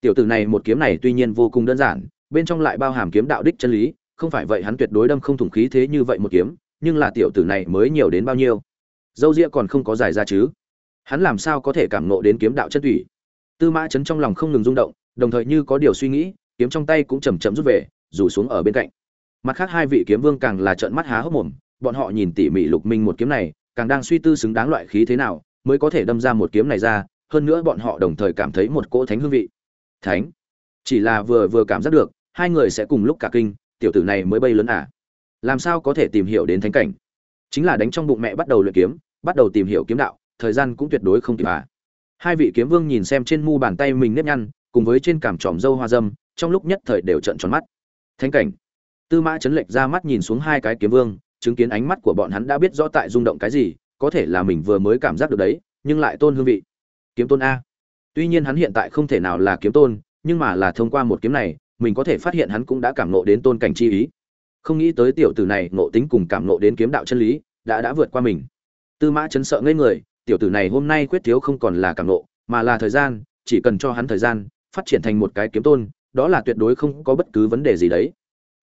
Tiểu tử này một kiếm này tuy nhiên vô cùng đơn giản, bên trong lại bao hàm kiếm đạo đích chân lý, không phải vậy hắn tuyệt đối đâm không thủng khí thế như vậy một kiếm, nhưng là tiểu tử này mới nhiều đến bao nhiêu? Dâu ria còn không có dài ra chứ? Hắn làm sao có thể cảm nộ đến kiếm đạo chân thủy tư mã chấn trong lòng không ngừng rung động, đồng thời như có điều suy nghĩ, kiếm trong tay cũng chầm chậm rút về, rủ xuống ở bên cạnh. Mặt khác hai vị kiếm vương càng là trợn mắt há hốc mồm, bọn họ nhìn tỉ mỉ lục minh một kiếm này, càng đang suy tư xứng đáng loại khí thế nào mới có thể đâm ra một kiếm này ra, hơn nữa bọn họ đồng thời cảm thấy một cỗ thánh hương vị. Thánh? Chỉ là vừa vừa cảm giác được, hai người sẽ cùng lúc cả kinh, tiểu tử này mới bay lớn à? Làm sao có thể tìm hiểu đến thánh cảnh? Chính là đánh trong bụng mẹ bắt đầu luyện kiếm, bắt đầu tìm hiểu kiếm đạo thời gian cũng tuyệt đối không kịp à. Hai vị kiếm vương nhìn xem trên mu bàn tay mình nếp nhăn, cùng với trên cảm trọm dâu hoa dâm, trong lúc nhất thời đều trợn tròn mắt. Thánh cảnh. Tư mã chấn lệch ra mắt nhìn xuống hai cái kiếm vương, chứng kiến ánh mắt của bọn hắn đã biết rõ tại rung động cái gì, có thể là mình vừa mới cảm giác được đấy, nhưng lại tôn hương vị. Kiếm tôn a. Tuy nhiên hắn hiện tại không thể nào là kiếm tôn, nhưng mà là thông qua một kiếm này, mình có thể phát hiện hắn cũng đã cảm ngộ đến tôn cảnh chi ý. Không nghĩ tới tiểu tử này ngộ tính cùng cảm ngộ đến kiếm đạo chân lý, đã đã vượt qua mình. Tư mã chấn sợ ngây người tiểu tử này hôm nay quyết thiếu không còn là cảm nộ, mà là thời gian, chỉ cần cho hắn thời gian, phát triển thành một cái kiếm tôn, đó là tuyệt đối không có bất cứ vấn đề gì đấy.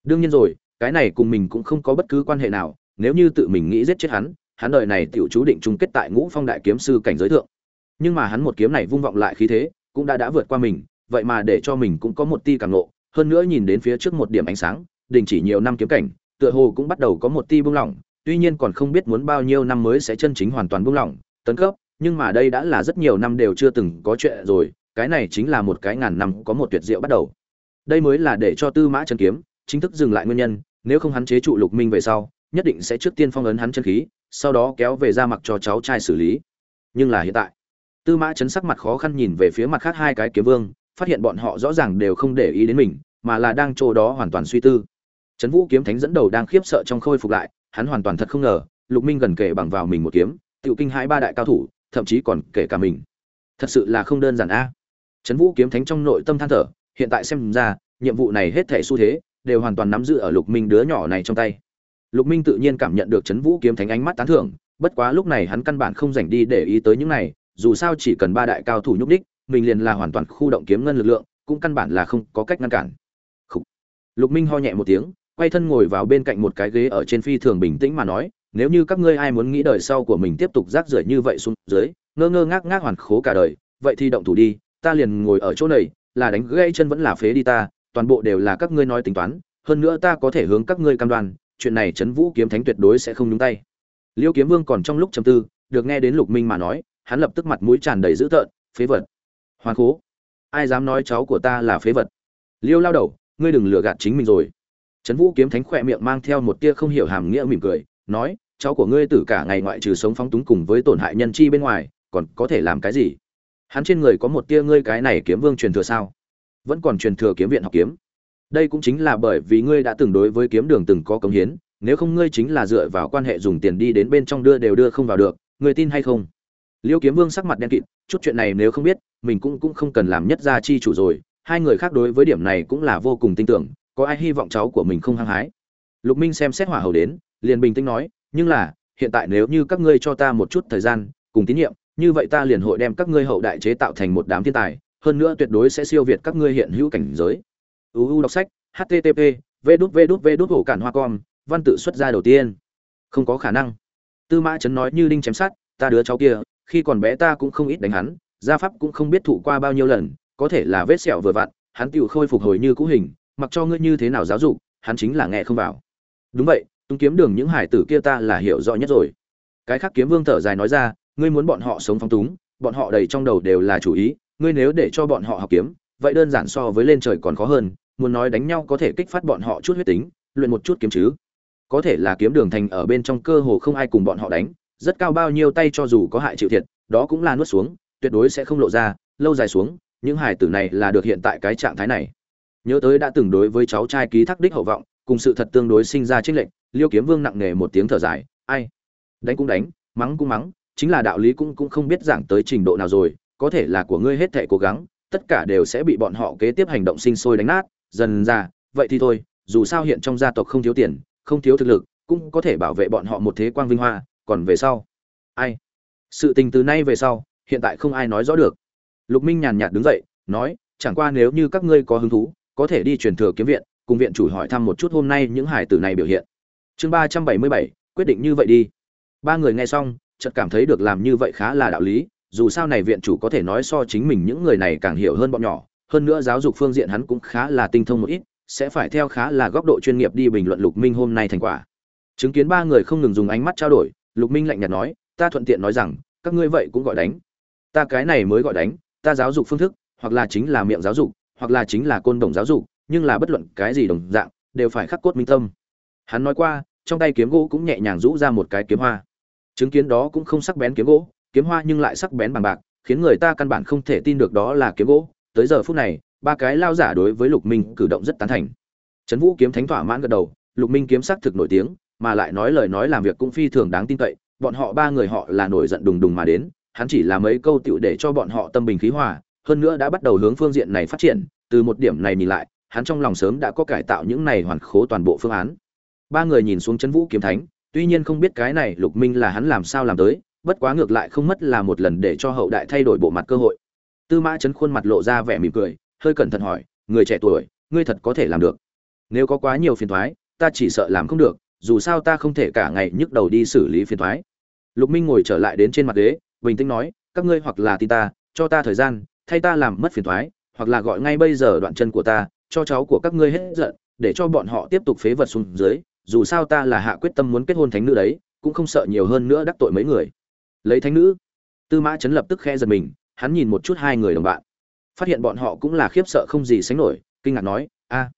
Đương nhiên rồi, cái này cùng mình cũng không có bất cứ quan hệ nào, nếu như tự mình nghĩ giết chết hắn hắn đời này tiểu chú định chung kết tại ngũ phong đại kiếm sư cảnh giới thượng. Nhưng mà hắn một kiếm này vung vọng lại khí thế, cũng đã đã vượt qua mình, vậy mà để cho mình cũng có một ti cảm nộ, hơn nữa nhìn đến phía trước một điểm ánh sáng, đình chỉ nhiều năm kiếm cảnh, tựa hồ cũng bắt đầu có một ti buông lỏng, tuy nhiên còn không biết muốn bao nhiêu năm mới sẽ chân chính hoàn toàn buông lỏng tấn cấp, nhưng mà đây đã là rất nhiều năm đều chưa từng có chuyện rồi, cái này chính là một cái ngàn năm có một tuyệt diệu bắt đầu. Đây mới là để cho tư mã chân kiếm chính thức dừng lại nguyên nhân, nếu không hắn chế trụ lục minh về sau, nhất định sẽ trước tiên phong ấn hắn chân khí, sau đó kéo về ra mặc cho cháu trai xử lý. Nhưng là hiện tại, tư mã chấn sắc mặt khó khăn nhìn về phía mặt khác hai cái kiếm vương, phát hiện bọn họ rõ ràng đều không để ý đến mình, mà là đang chỗ đó hoàn toàn suy tư. Trấn vũ kiếm thánh dẫn đầu đang khiếp sợ trong khôi phục lại, hắn hoàn toàn thật không ngờ, lục minh gần kể bằng vào mình một kiếm. Tiểu kinh hai ba đại cao thủ, thậm chí còn kể cả mình. Thật sự là không đơn giản a. Trấn vũ kiếm thánh trong nội tâm than thở, hiện tại xem ra, nhiệm vụ này hết thể xu thế, đều hoàn toàn nắm giữ ở lục minh đứa nhỏ này trong tay. Lục minh tự nhiên cảm nhận được trấn vũ kiếm thánh ánh mắt tán thưởng, bất quá lúc này hắn căn bản không dành đi để ý tới những này, dù sao chỉ cần ba đại cao thủ nhúc đích mình liền là hoàn toàn khu động kiếm ngân lực lượng, cũng căn bản là không có cách ngăn cản. Khủ. lục minh ho nhẹ một tiếng, quay thân ngồi vào bên cạnh một cái ghế ở trên phi thường bình tĩnh mà nói nếu như các ngươi ai muốn nghĩ đời sau của mình tiếp tục rác rưởi như vậy xuống dưới, ngơ ngơ ngác ngác hoàn khố cả đời, vậy thì động thủ đi, ta liền ngồi ở chỗ này, là đánh gãy chân vẫn là phế đi ta, toàn bộ đều là các ngươi nói tính toán, hơn nữa ta có thể hướng các ngươi cam đoan, chuyện này chấn vũ kiếm thánh tuyệt đối sẽ không nhúng tay. Liêu kiếm vương còn trong lúc trầm tư, được nghe đến lục minh mà nói, hắn lập tức mặt mũi tràn đầy dữ tợn, phế vật, hoàn khố, ai dám nói cháu của ta là phế vật? Liêu lao đầu, ngươi đừng lừa gạt chính mình rồi. Trấn vũ kiếm thánh khỏe miệng mang theo một tia không hiểu hàm nghĩa mỉm cười, nói cháu của ngươi tử cả ngày ngoại trừ sống phóng túng cùng với tổn hại nhân chi bên ngoài, còn có thể làm cái gì? Hắn trên người có một tia ngươi cái này kiếm vương truyền thừa sao? Vẫn còn truyền thừa kiếm viện học kiếm. Đây cũng chính là bởi vì ngươi đã từng đối với kiếm đường từng có cống hiến, nếu không ngươi chính là dựa vào quan hệ dùng tiền đi đến bên trong đưa đều đưa không vào được, ngươi tin hay không? Liêu kiếm vương sắc mặt đen kịt, chút chuyện này nếu không biết, mình cũng cũng không cần làm nhất gia chi chủ rồi, hai người khác đối với điểm này cũng là vô cùng tin tưởng, có ai hy vọng cháu của mình không hăng hái? Lục minh xem xét hỏa hầu đến, liền bình tĩnh nói nhưng là, hiện tại nếu như các ngươi cho ta một chút thời gian, cùng tín nhiệm, như vậy ta liền hội đem các ngươi hậu đại chế tạo thành một đám thiên tài, hơn nữa tuyệt đối sẽ siêu việt các ngươi hiện hữu cảnh giới. Uu đọc sách http v đút v đút v đút hổ cản hoa com, văn tự xuất ra đầu tiên. Không có khả năng. Tư mã trấn nói như đinh chém sát ta đứa cháu kia, khi còn bé ta cũng không ít đánh hắn, gia pháp cũng không biết thụ qua bao nhiêu lần, có thể là vết sẹo vừa vặn, hắn tự khôi phục hồi như cũ hình, mặc cho ngươi như thế nào giáo dục, hắn chính là nghe không vào. Đúng vậy tung kiếm đường những hải tử kia ta là hiểu rõ nhất rồi. Cái khác kiếm vương thở dài nói ra, ngươi muốn bọn họ sống phong túng, bọn họ đầy trong đầu đều là chủ ý, ngươi nếu để cho bọn họ học kiếm, vậy đơn giản so với lên trời còn khó hơn, muốn nói đánh nhau có thể kích phát bọn họ chút huyết tính, luyện một chút kiếm chứ. Có thể là kiếm đường thành ở bên trong cơ hồ không ai cùng bọn họ đánh, rất cao bao nhiêu tay cho dù có hại chịu thiệt, đó cũng là nuốt xuống, tuyệt đối sẽ không lộ ra, lâu dài xuống, những hải tử này là được hiện tại cái trạng thái này. Nhớ tới đã từng đối với cháu trai ký thác đích hậu vọng, cùng sự thật tương đối sinh ra trích lệnh liêu kiếm vương nặng nề một tiếng thở dài, ai? Đánh cũng đánh, mắng cũng mắng, chính là đạo lý cũng cũng không biết giảng tới trình độ nào rồi, có thể là của ngươi hết thể cố gắng, tất cả đều sẽ bị bọn họ kế tiếp hành động sinh sôi đánh nát, dần ra, vậy thì thôi, dù sao hiện trong gia tộc không thiếu tiền, không thiếu thực lực, cũng có thể bảo vệ bọn họ một thế quang vinh hoa, còn về sau? Ai? Sự tình từ nay về sau, hiện tại không ai nói rõ được. Lục minh nhàn nhạt đứng dậy, nói, chẳng qua nếu như các ngươi có hứng thú, có thể đi truyền thừa kiếm viện, cùng viện chủ hỏi thăm một chút hôm nay những hải tử này biểu hiện chương ba trăm bảy mươi bảy, quyết định như vậy đi. Ba người nghe xong, chợt cảm thấy được làm như vậy khá là đạo lý, dù sao này viện chủ có thể nói so chính mình những người này càng hiểu hơn bọn nhỏ, hơn nữa giáo dục phương diện hắn cũng khá là tinh thông một ít, sẽ phải theo khá là góc độ chuyên nghiệp đi bình luận lục minh hôm nay thành quả. Chứng kiến ba người không ngừng dùng ánh mắt trao đổi, lục minh lạnh nhạt nói, ta thuận tiện nói rằng, các ngươi vậy cũng gọi đánh. Ta cái này mới gọi đánh, ta giáo dục phương thức, hoặc là chính là miệng giáo dục, hoặc là chính là côn đồng giáo dục, nhưng là bất luận cái gì đồng dạng, đều phải khắc cốt minh tâm hắn nói qua, trong tay kiếm gỗ cũng nhẹ nhàng rũ ra một cái kiếm hoa. Chứng kiến đó cũng không sắc bén kiếm gỗ, kiếm hoa nhưng lại sắc bén bằng bạc, khiến người ta căn bản không thể tin được đó là kiếm gỗ. Tới giờ phút này, ba cái lao giả đối với lục minh cử động rất tán thành. Trấn vũ kiếm thánh thỏa mãn gật đầu, lục minh kiếm sắc thực nổi tiếng, mà lại nói lời nói làm việc cũng phi thường đáng tin cậy, bọn họ ba người họ là nổi giận đùng đùng mà đến, hắn chỉ là mấy câu tựu để cho bọn họ tâm bình khí hòa, hơn nữa đã bắt đầu hướng phương diện này phát triển, từ một điểm này nhìn lại, hắn trong lòng sớm đã có cải tạo những này hoàn khố toàn bộ phương án ba người nhìn xuống chân vũ kiếm thánh, tuy nhiên không biết cái này lục minh là hắn làm sao làm tới, bất quá ngược lại không mất là một lần để cho hậu đại thay đổi bộ mặt cơ hội. Tư mã chấn khuôn mặt lộ ra vẻ mỉm cười, hơi cẩn thận hỏi, người trẻ tuổi, ngươi thật có thể làm được? Nếu có quá nhiều phiền thoái ta chỉ sợ làm không được, dù sao ta không thể cả ngày nhức đầu đi xử lý phiền thoái lục minh ngồi trở lại đến trên mặt ghế, bình tĩnh nói, các ngươi hoặc là tin ta, cho ta thời gian, thay ta làm mất phiền thoái hoặc là gọi ngay bây giờ đoạn chân của ta, cho cháu của các ngươi hết giận, để cho bọn họ tiếp tục phế vật xuống dưới dù sao ta là hạ quyết tâm muốn kết hôn thánh nữ đấy, cũng không sợ nhiều hơn nữa đắc tội mấy người. Lấy thánh nữ. Tư mã chấn lập tức khe giật mình, hắn nhìn một chút hai người đồng bạn. Phát hiện bọn họ cũng là khiếp sợ không gì sánh nổi, kinh ngạc nói, a,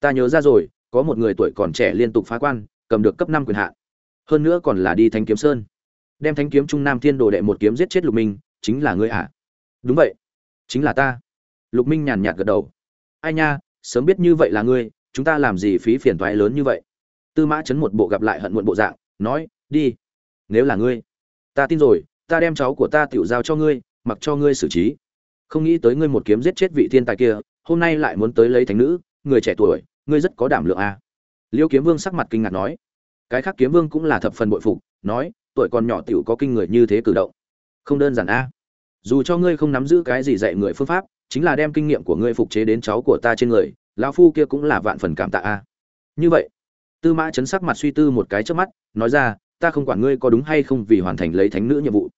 ta nhớ ra rồi, có một người tuổi còn trẻ liên tục phá quan, cầm được cấp năm quyền hạn. Hơn nữa còn là đi thanh kiếm sơn. Đem thanh kiếm trung nam thiên đồ đệ một kiếm giết chết lục minh, chính là ngươi ạ. À? đúng vậy, chính là ta. Lục minh nhàn nhạt gật đầu. Ai nha, sớm biết như vậy là ngươi, chúng ta làm gì phí phiền toái lớn như vậy? Tư mã chấn một bộ gặp lại hận muộn bộ dạng, nói, đi, nếu là ngươi, ta tin rồi, ta đem cháu của ta tiểu giao cho ngươi, mặc cho ngươi xử trí không nghĩ tới ngươi một kiếm giết chết vị thiên tài kia, hôm nay lại muốn tới lấy thánh nữ, người trẻ tuổi, ngươi rất có đảm lượng à. liêu kiếm vương sắc mặt kinh ngạc nói cái khác kiếm vương cũng là thập phần bội phục, nói, tuổi còn nhỏ tiểu có kinh người như thế cử động, không đơn giản a à. dù cho ngươi không nắm giữ cái gì dạy người phương pháp, chính là đem kinh nghiệm của ngươi phục chế đến cháu của ta trên người, lão phu kia cũng là vạn phần cảm tạ a à. như vậy tư mã chấn sắc mặt suy tư một cái trước mắt, nói ra, ta không quản ngươi có đúng hay không vì hoàn thành lấy thánh nữ nhiệm vụ,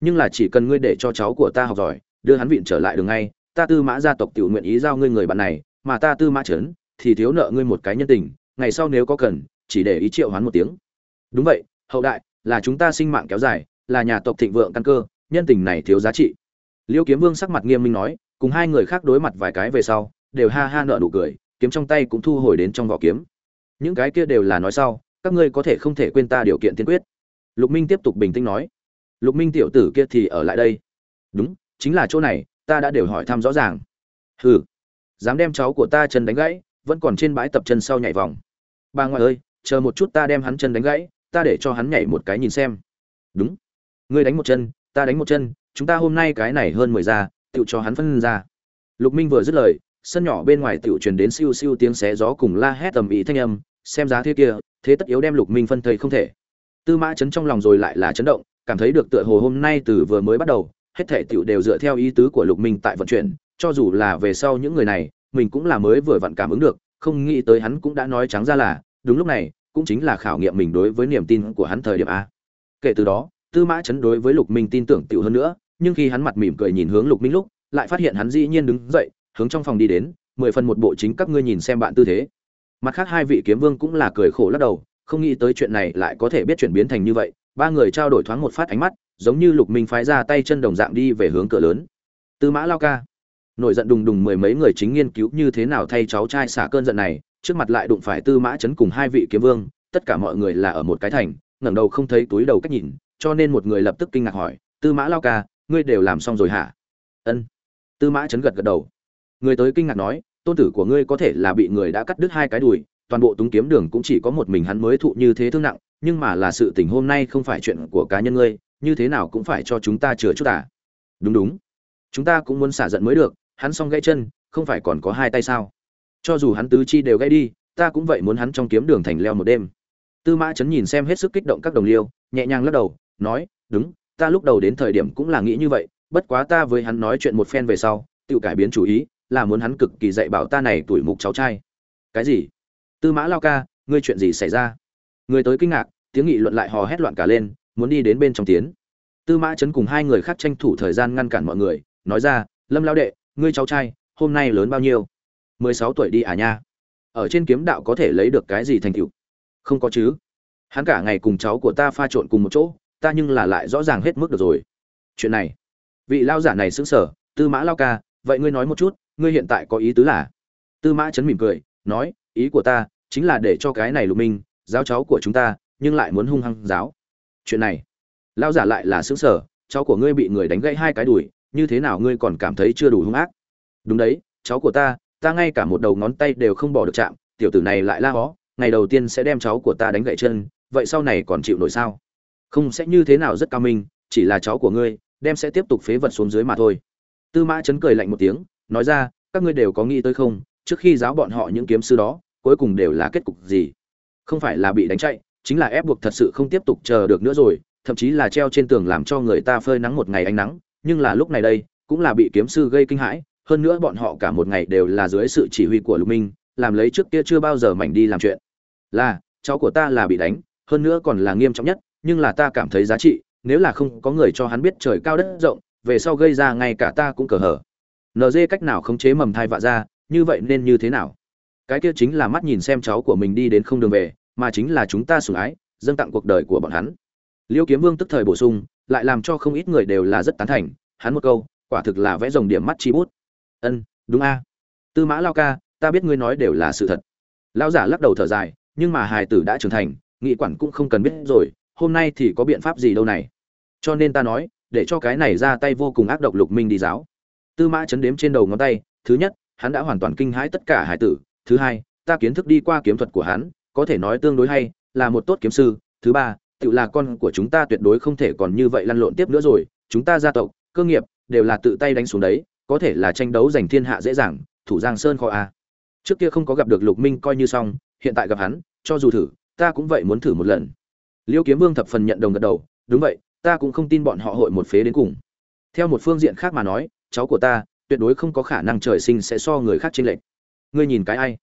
nhưng là chỉ cần ngươi để cho cháu của ta học giỏi, đưa hắn viện trở lại đường ngay, ta tư mã gia tộc tiểu nguyện ý giao ngươi người bạn này, mà ta tư mã chấn thì thiếu nợ ngươi một cái nhân tình, ngày sau nếu có cần, chỉ để ý triệu hoán một tiếng. Đúng vậy, hậu đại, là chúng ta sinh mạng kéo dài, là nhà tộc thịnh vượng căn cơ, nhân tình này thiếu giá trị. Liêu kiếm vương sắc mặt nghiêm minh nói, cùng hai người khác đối mặt vài cái về sau, đều ha ha nợ nụ cười, kiếm trong tay cũng thu hồi đến trong vỏ kiếm những cái kia đều là nói sau, các ngươi có thể không thể quên ta điều kiện tiên quyết. Lục minh tiếp tục bình tĩnh nói. Lục minh tiểu tử kia thì ở lại đây. Đúng, chính là chỗ này, ta đã đều hỏi thăm rõ ràng. Hừ, dám đem cháu của ta chân đánh gãy, vẫn còn trên bãi tập chân sau nhảy vòng. Bà ngoại ơi, chờ một chút ta đem hắn chân đánh gãy, ta để cho hắn nhảy một cái nhìn xem. Đúng, ngươi đánh một chân, ta đánh một chân, chúng ta hôm nay cái này hơn mười ra tựu cho hắn phân ra. Lục minh vừa dứt lời, sân nhỏ bên ngoài tựu truyền đến siêu siêu tiếng xé gió cùng la hét tầm ý thanh âm xem giá thế kia, thế tất yếu đem lục minh phân thầy không thể. Tư mã chấn trong lòng rồi lại là chấn động, cảm thấy được tựa hồ hôm nay từ vừa mới bắt đầu, hết thể tiểu đều dựa theo ý tứ của lục minh tại vận chuyển, cho dù là về sau những người này, mình cũng là mới vừa vặn cảm ứng được, không nghĩ tới hắn cũng đã nói trắng ra là, đúng lúc này, cũng chính là khảo nghiệm mình đối với niềm tin của hắn thời điểm a. Kể từ đó, tư mã chấn đối với lục minh tin tưởng tiểu hơn nữa, nhưng khi hắn mặt mỉm cười nhìn hướng lục minh lúc, lại phát hiện hắn dĩ nhiên đứng dậy, hướng trong phòng đi đến, mười phần một bộ chính các ngươi nhìn xem bạn tư thế mặt khác hai vị kiếm vương cũng là cười khổ lắc đầu, không nghĩ tới chuyện này lại có thể biết chuyển biến thành như vậy. Ba người trao đổi thoáng một phát ánh mắt, giống như lục minh phái ra tay chân đồng dạng đi về hướng cửa lớn. Tư mã lao ca. Nổi giận đùng đùng mười mấy người chính nghiên cứu như thế nào thay cháu trai xả cơn giận này, trước mặt lại đụng phải tư mã chấn cùng hai vị kiếm vương, tất cả mọi người là ở một cái thành, ngẩng đầu không thấy túi đầu cách nhìn, cho nên một người lập tức kinh ngạc hỏi, tư mã lao ca, ngươi đều làm xong rồi hả? Ân. Tư mã chấn gật gật đầu. Người tới kinh ngạc nói tôn tử của ngươi có thể là bị người đã cắt đứt hai cái đùi, toàn bộ túng kiếm đường cũng chỉ có một mình hắn mới thụ như thế thương nặng, nhưng mà là sự tình hôm nay không phải chuyện của cá nhân ngươi, như thế nào cũng phải cho chúng ta chừa chút à? Đúng đúng. Chúng ta cũng muốn xả giận mới được, hắn xong gãy chân, không phải còn có hai tay sao? Cho dù hắn tứ chi đều gãy đi, ta cũng vậy muốn hắn trong kiếm đường thành leo một đêm. Tư mã chấn nhìn xem hết sức kích động các đồng liêu, nhẹ nhàng lắc đầu, nói, đúng, ta lúc đầu đến thời điểm cũng là nghĩ như vậy, bất quá ta với hắn nói chuyện một phen về sau tự cải biến chủ ý là muốn hắn cực kỳ dạy bảo ta này tuổi mục cháu trai. Cái gì? Tư mã lao ca, ngươi chuyện gì xảy ra? Người tới kinh ngạc, tiếng nghị luận lại hò hét loạn cả lên, muốn đi đến bên trong tiến. Tư mã chấn cùng hai người khác tranh thủ thời gian ngăn cản mọi người, nói ra, lâm lao đệ, ngươi cháu trai, hôm nay lớn bao nhiêu? Mười sáu tuổi đi à nha? Ở trên kiếm đạo có thể lấy được cái gì thành tựu? Không có chứ. Hắn cả ngày cùng cháu của ta pha trộn cùng một chỗ, ta nhưng là lại rõ ràng hết mức được rồi. Chuyện này. Vị lao giả này sững sờ, tư mã lao ca, vậy ngươi nói một chút ngươi hiện tại có ý tứ là? Tư mã chấn mỉm cười, nói, ý của ta chính là để cho cái này lục minh, giáo cháu của chúng ta, nhưng lại muốn hung hăng giáo. Chuyện này lao giả lại là xứng sở cháu của ngươi bị người đánh gãy hai cái đùi, như thế nào ngươi còn cảm thấy chưa đủ hung ác? Đúng đấy, cháu của ta ta ngay cả một đầu ngón tay đều không bỏ được chạm, tiểu tử này lại la hó, ngày đầu tiên sẽ đem cháu của ta đánh gãy chân, vậy sau này còn chịu nổi sao? Không sẽ như thế nào rất cao minh, chỉ là cháu của ngươi, đem sẽ tiếp tục phế vật xuống dưới mà thôi. Tư mã chấn cười lạnh một tiếng nói ra, các ngươi đều có nghĩ tới không? Trước khi giáo bọn họ những kiếm sư đó, cuối cùng đều là kết cục gì? Không phải là bị đánh chạy, chính là ép buộc thật sự không tiếp tục chờ được nữa rồi, thậm chí là treo trên tường làm cho người ta phơi nắng một ngày ánh nắng, nhưng là lúc này đây, cũng là bị kiếm sư gây kinh hãi, hơn nữa bọn họ cả một ngày đều là dưới sự chỉ huy của lục minh, làm lấy trước kia chưa bao giờ mảnh đi làm chuyện. Là, cháu của ta là bị đánh, hơn nữa còn là nghiêm trọng nhất, nhưng là ta cảm thấy giá trị, nếu là không có người cho hắn biết trời cao đất rộng, về sau gây ra ngay cả ta cũng cờ hở nd cách nào khống chế mầm thai vạ ra, như vậy nên như thế nào? Cái kia chính là mắt nhìn xem cháu của mình đi đến không đường về, mà chính là chúng ta sủng ái, dâng tặng cuộc đời của bọn hắn. Liêu kiếm vương tức thời bổ sung, lại làm cho không ít người đều là rất tán thành, hắn một câu, quả thực là vẽ dòng điểm mắt chi bút. Ân, đúng a. Tư mã lao ca, ta biết ngươi nói đều là sự thật. Lao giả lắc đầu thở dài, nhưng mà hài tử đã trưởng thành, nghị quản cũng không cần biết rồi, hôm nay thì có biện pháp gì đâu này. Cho nên ta nói, để cho cái này ra tay vô cùng ác độc lục minh đi giáo tư mã chấn đếm trên đầu ngón tay, thứ nhất, hắn đã hoàn toàn kinh hãi tất cả hải tử. Thứ hai, ta kiến thức đi qua kiếm thuật của hắn, có thể nói tương đối hay, là một tốt kiếm sư. Thứ ba tự là con của chúng ta tuyệt đối không thể còn như vậy lăn lộn tiếp nữa rồi. Chúng ta gia tộc, cơ nghiệp, đều là tự tay đánh xuống đấy, có thể là tranh đấu giành thiên hạ dễ dàng. Thủ giang sơn khó a. Trước kia không có gặp được lục minh coi như xong, hiện tại gặp hắn, cho dù thử, ta cũng vậy muốn thử một lần. Liêu kiếm vương thập phần nhận đồng gật đầu, đúng vậy, ta cũng không tin bọn họ hội một phế đến cùng. Theo một phương diện khác mà nói cháu của ta, tuyệt đối không có khả năng trời sinh sẽ so người khác chênh lệch. Ngươi nhìn cái ai?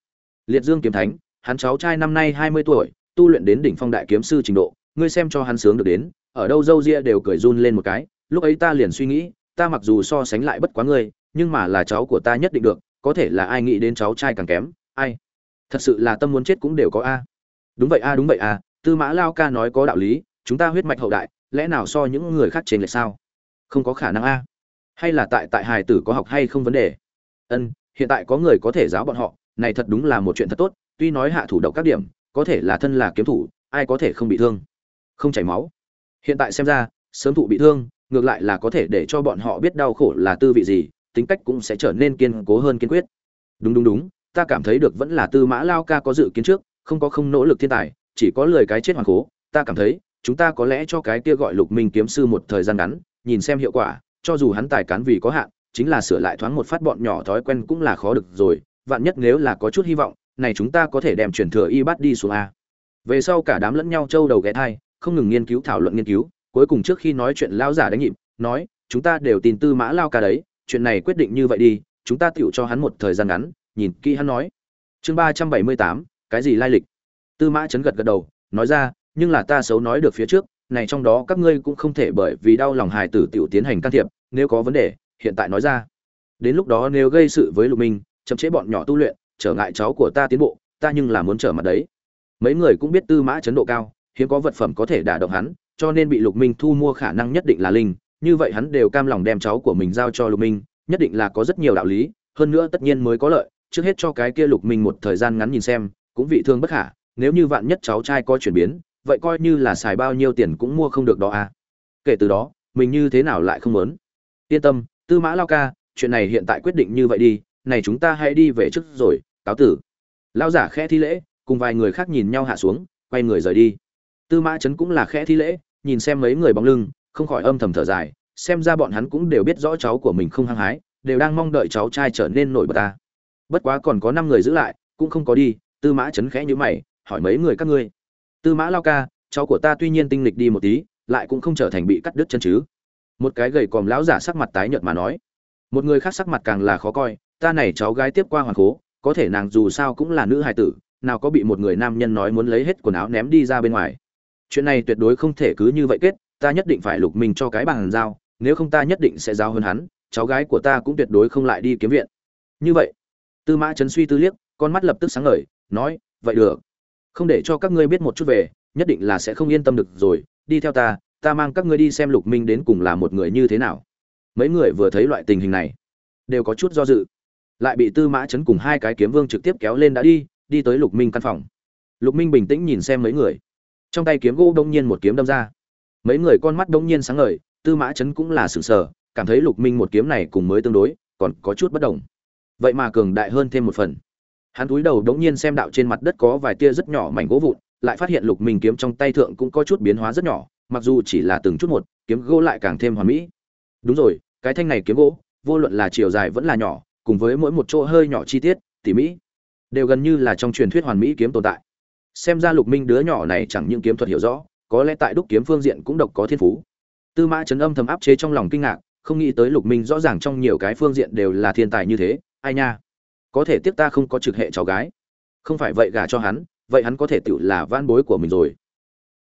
Liệt dương kiếm thánh, hắn cháu trai năm nay hai mươi tuổi, tu luyện đến đỉnh phong đại kiếm sư trình độ, ngươi xem cho hắn sướng được đến, ở đâu dâu ria đều cười run lên một cái, lúc ấy ta liền suy nghĩ, ta mặc dù so sánh lại bất quá ngươi, nhưng mà là cháu của ta nhất định được, có thể là ai nghĩ đến cháu trai càng kém, ai? Thật sự là tâm muốn chết cũng đều có a. Đúng vậy a, đúng vậy a, tư mã lao ca nói có đạo lý, chúng ta huyết mạch hậu đại, lẽ nào so những người khác trên lệch sao? Không có khả năng a hay là tại tại hài tử có học hay không vấn đề? Ân, hiện tại có người có thể giáo bọn họ, này thật đúng là một chuyện thật tốt, tuy nói hạ thủ độc các điểm, có thể là thân là kiếm thủ, ai có thể không bị thương, không chảy máu. Hiện tại xem ra, sớm thụ bị thương, ngược lại là có thể để cho bọn họ biết đau khổ là tư vị gì, tính cách cũng sẽ trở nên kiên cố hơn kiên quyết. Đúng đúng đúng, ta cảm thấy được vẫn là tư mã lao ca có dự kiến trước, không có không nỗ lực thiên tài, chỉ có lời cái chết hoàng cố. Ta cảm thấy, chúng ta có lẽ cho cái kia gọi lục minh kiếm sư một thời gian ngắn, nhìn xem hiệu quả cho dù hắn tài cán vì có hạn, chính là sửa lại thoáng một phát bọn nhỏ thói quen cũng là khó được rồi, vạn nhất nếu là có chút hy vọng, này chúng ta có thể đem truyền thừa y bắt đi xuống a. Về sau cả đám lẫn nhau trâu đầu ghé thai, không ngừng nghiên cứu thảo luận nghiên cứu, cuối cùng trước khi nói chuyện lao giả đánh nhịp, nói, chúng ta đều tin tư mã lao ca đấy, chuyện này quyết định như vậy đi, chúng ta tiểu cho hắn một thời gian ngắn. Nhìn kỹ hắn nói. Chương ba trăm bảy mươi tám, cái gì lai lịch? Tư mã chấn gật gật đầu, nói ra, nhưng là ta xấu nói được phía trước này trong đó các ngươi cũng không thể bởi vì đau lòng hài tử tiểu tiến hành can thiệp, nếu có vấn đề, hiện tại nói ra. Đến lúc đó nếu gây sự với lục minh, chậm chế bọn nhỏ tu luyện, trở ngại cháu của ta tiến bộ, ta nhưng là muốn trở mặt đấy. Mấy người cũng biết tư mã chấn độ cao, hiếm có vật phẩm có thể đả động hắn, cho nên bị lục minh thu mua khả năng nhất định là linh, như vậy hắn đều cam lòng đem cháu của mình giao cho lục minh, nhất định là có rất nhiều đạo lý, hơn nữa tất nhiên mới có lợi, trước hết cho cái kia lục minh một thời gian ngắn nhìn xem, cũng vị thương bất khả, nếu như vạn nhất cháu trai có chuyển biến vậy coi như là xài bao nhiêu tiền cũng mua không được đó à. Kể từ đó, mình như thế nào lại không muốn? Yên tâm, tư mã lao ca, chuyện này hiện tại quyết định như vậy đi, này chúng ta hãy đi về trước rồi, cáo tử. Lao giả khẽ thi lễ, cùng vài người khác nhìn nhau hạ xuống, quay người rời đi. Tư mã chấn cũng là khẽ thi lễ, nhìn xem mấy người bóng lưng, không khỏi âm thầm thở dài, xem ra bọn hắn cũng đều biết rõ cháu của mình không hăng hái, đều đang mong đợi cháu trai trở nên nổi bật ta. Bất quá còn có năm người giữ lại, cũng không có đi, tư mã chấn khẽ như mày, hỏi mấy người các ngươi tư mã lao ca, cháu của ta tuy nhiên tinh lịch đi một tí, lại cũng không trở thành bị cắt đứt chân chứ. Một cái gầy còm lão giả sắc mặt tái nhợt mà nói. Một người khác sắc mặt càng là khó coi, ta này cháu gái tiếp qua hoàng cố có thể nàng dù sao cũng là nữ hài tử, nào có bị một người nam nhân nói muốn lấy hết quần áo ném đi ra bên ngoài. Chuyện này tuyệt đối không thể cứ như vậy kết, ta nhất định phải lục mình cho cái bằng giao, nếu không ta nhất định sẽ giao hơn hắn, cháu gái của ta cũng tuyệt đối không lại đi kiếm viện. Như vậy, tư mã trấn suy tư liếc, con mắt lập tức sáng ngời, nói, vậy được không để cho các ngươi biết một chút về, nhất định là sẽ không yên tâm được rồi. Đi theo ta ta mang các ngươi đi xem lục minh đến cùng là một người như thế nào. Mấy người vừa thấy loại tình hình này, đều có chút do dự. Lại bị tư mã chấn cùng hai cái kiếm vương trực tiếp kéo lên đã đi đi tới lục minh căn phòng. Lục minh bình tĩnh nhìn xem mấy người. Trong tay kiếm gỗ đông nhiên một kiếm đâm ra. Mấy người con mắt đông nhiên sáng ngời, tư mã chấn cũng là sửng sờ, cảm thấy lục minh một kiếm này cùng mới tương đối, còn có chút bất đồng. Vậy mà cường đại hơn thêm một phần hắn túi đầu đống nhiên xem đạo trên mặt đất có vài tia rất nhỏ mảnh gỗ vụn, lại phát hiện lục minh kiếm trong tay thượng cũng có chút biến hóa rất nhỏ, mặc dù chỉ là từng chút một, kiếm gỗ lại càng thêm hoàn mỹ. Đúng rồi, cái thanh này kiếm gỗ, vô luận là chiều dài vẫn là nhỏ, cùng với mỗi một chỗ hơi nhỏ chi tiết, tỉ mỹ đều gần như là trong truyền thuyết hoàn mỹ kiếm tồn tại. Xem ra lục minh đứa nhỏ này chẳng những kiếm thuật hiểu rõ, có lẽ tại đúc kiếm phương diện cũng độc có thiên phú. Tư mã trấn âm thầm áp chế trong lòng kinh ngạc, không nghĩ tới lục minh rõ ràng trong nhiều cái phương diện đều là thiên tài như thế, ai nha có thể tiếc ta không có trực hệ cháu gái. Không phải vậy gả cho hắn, vậy hắn có thể tự là van bối của mình rồi.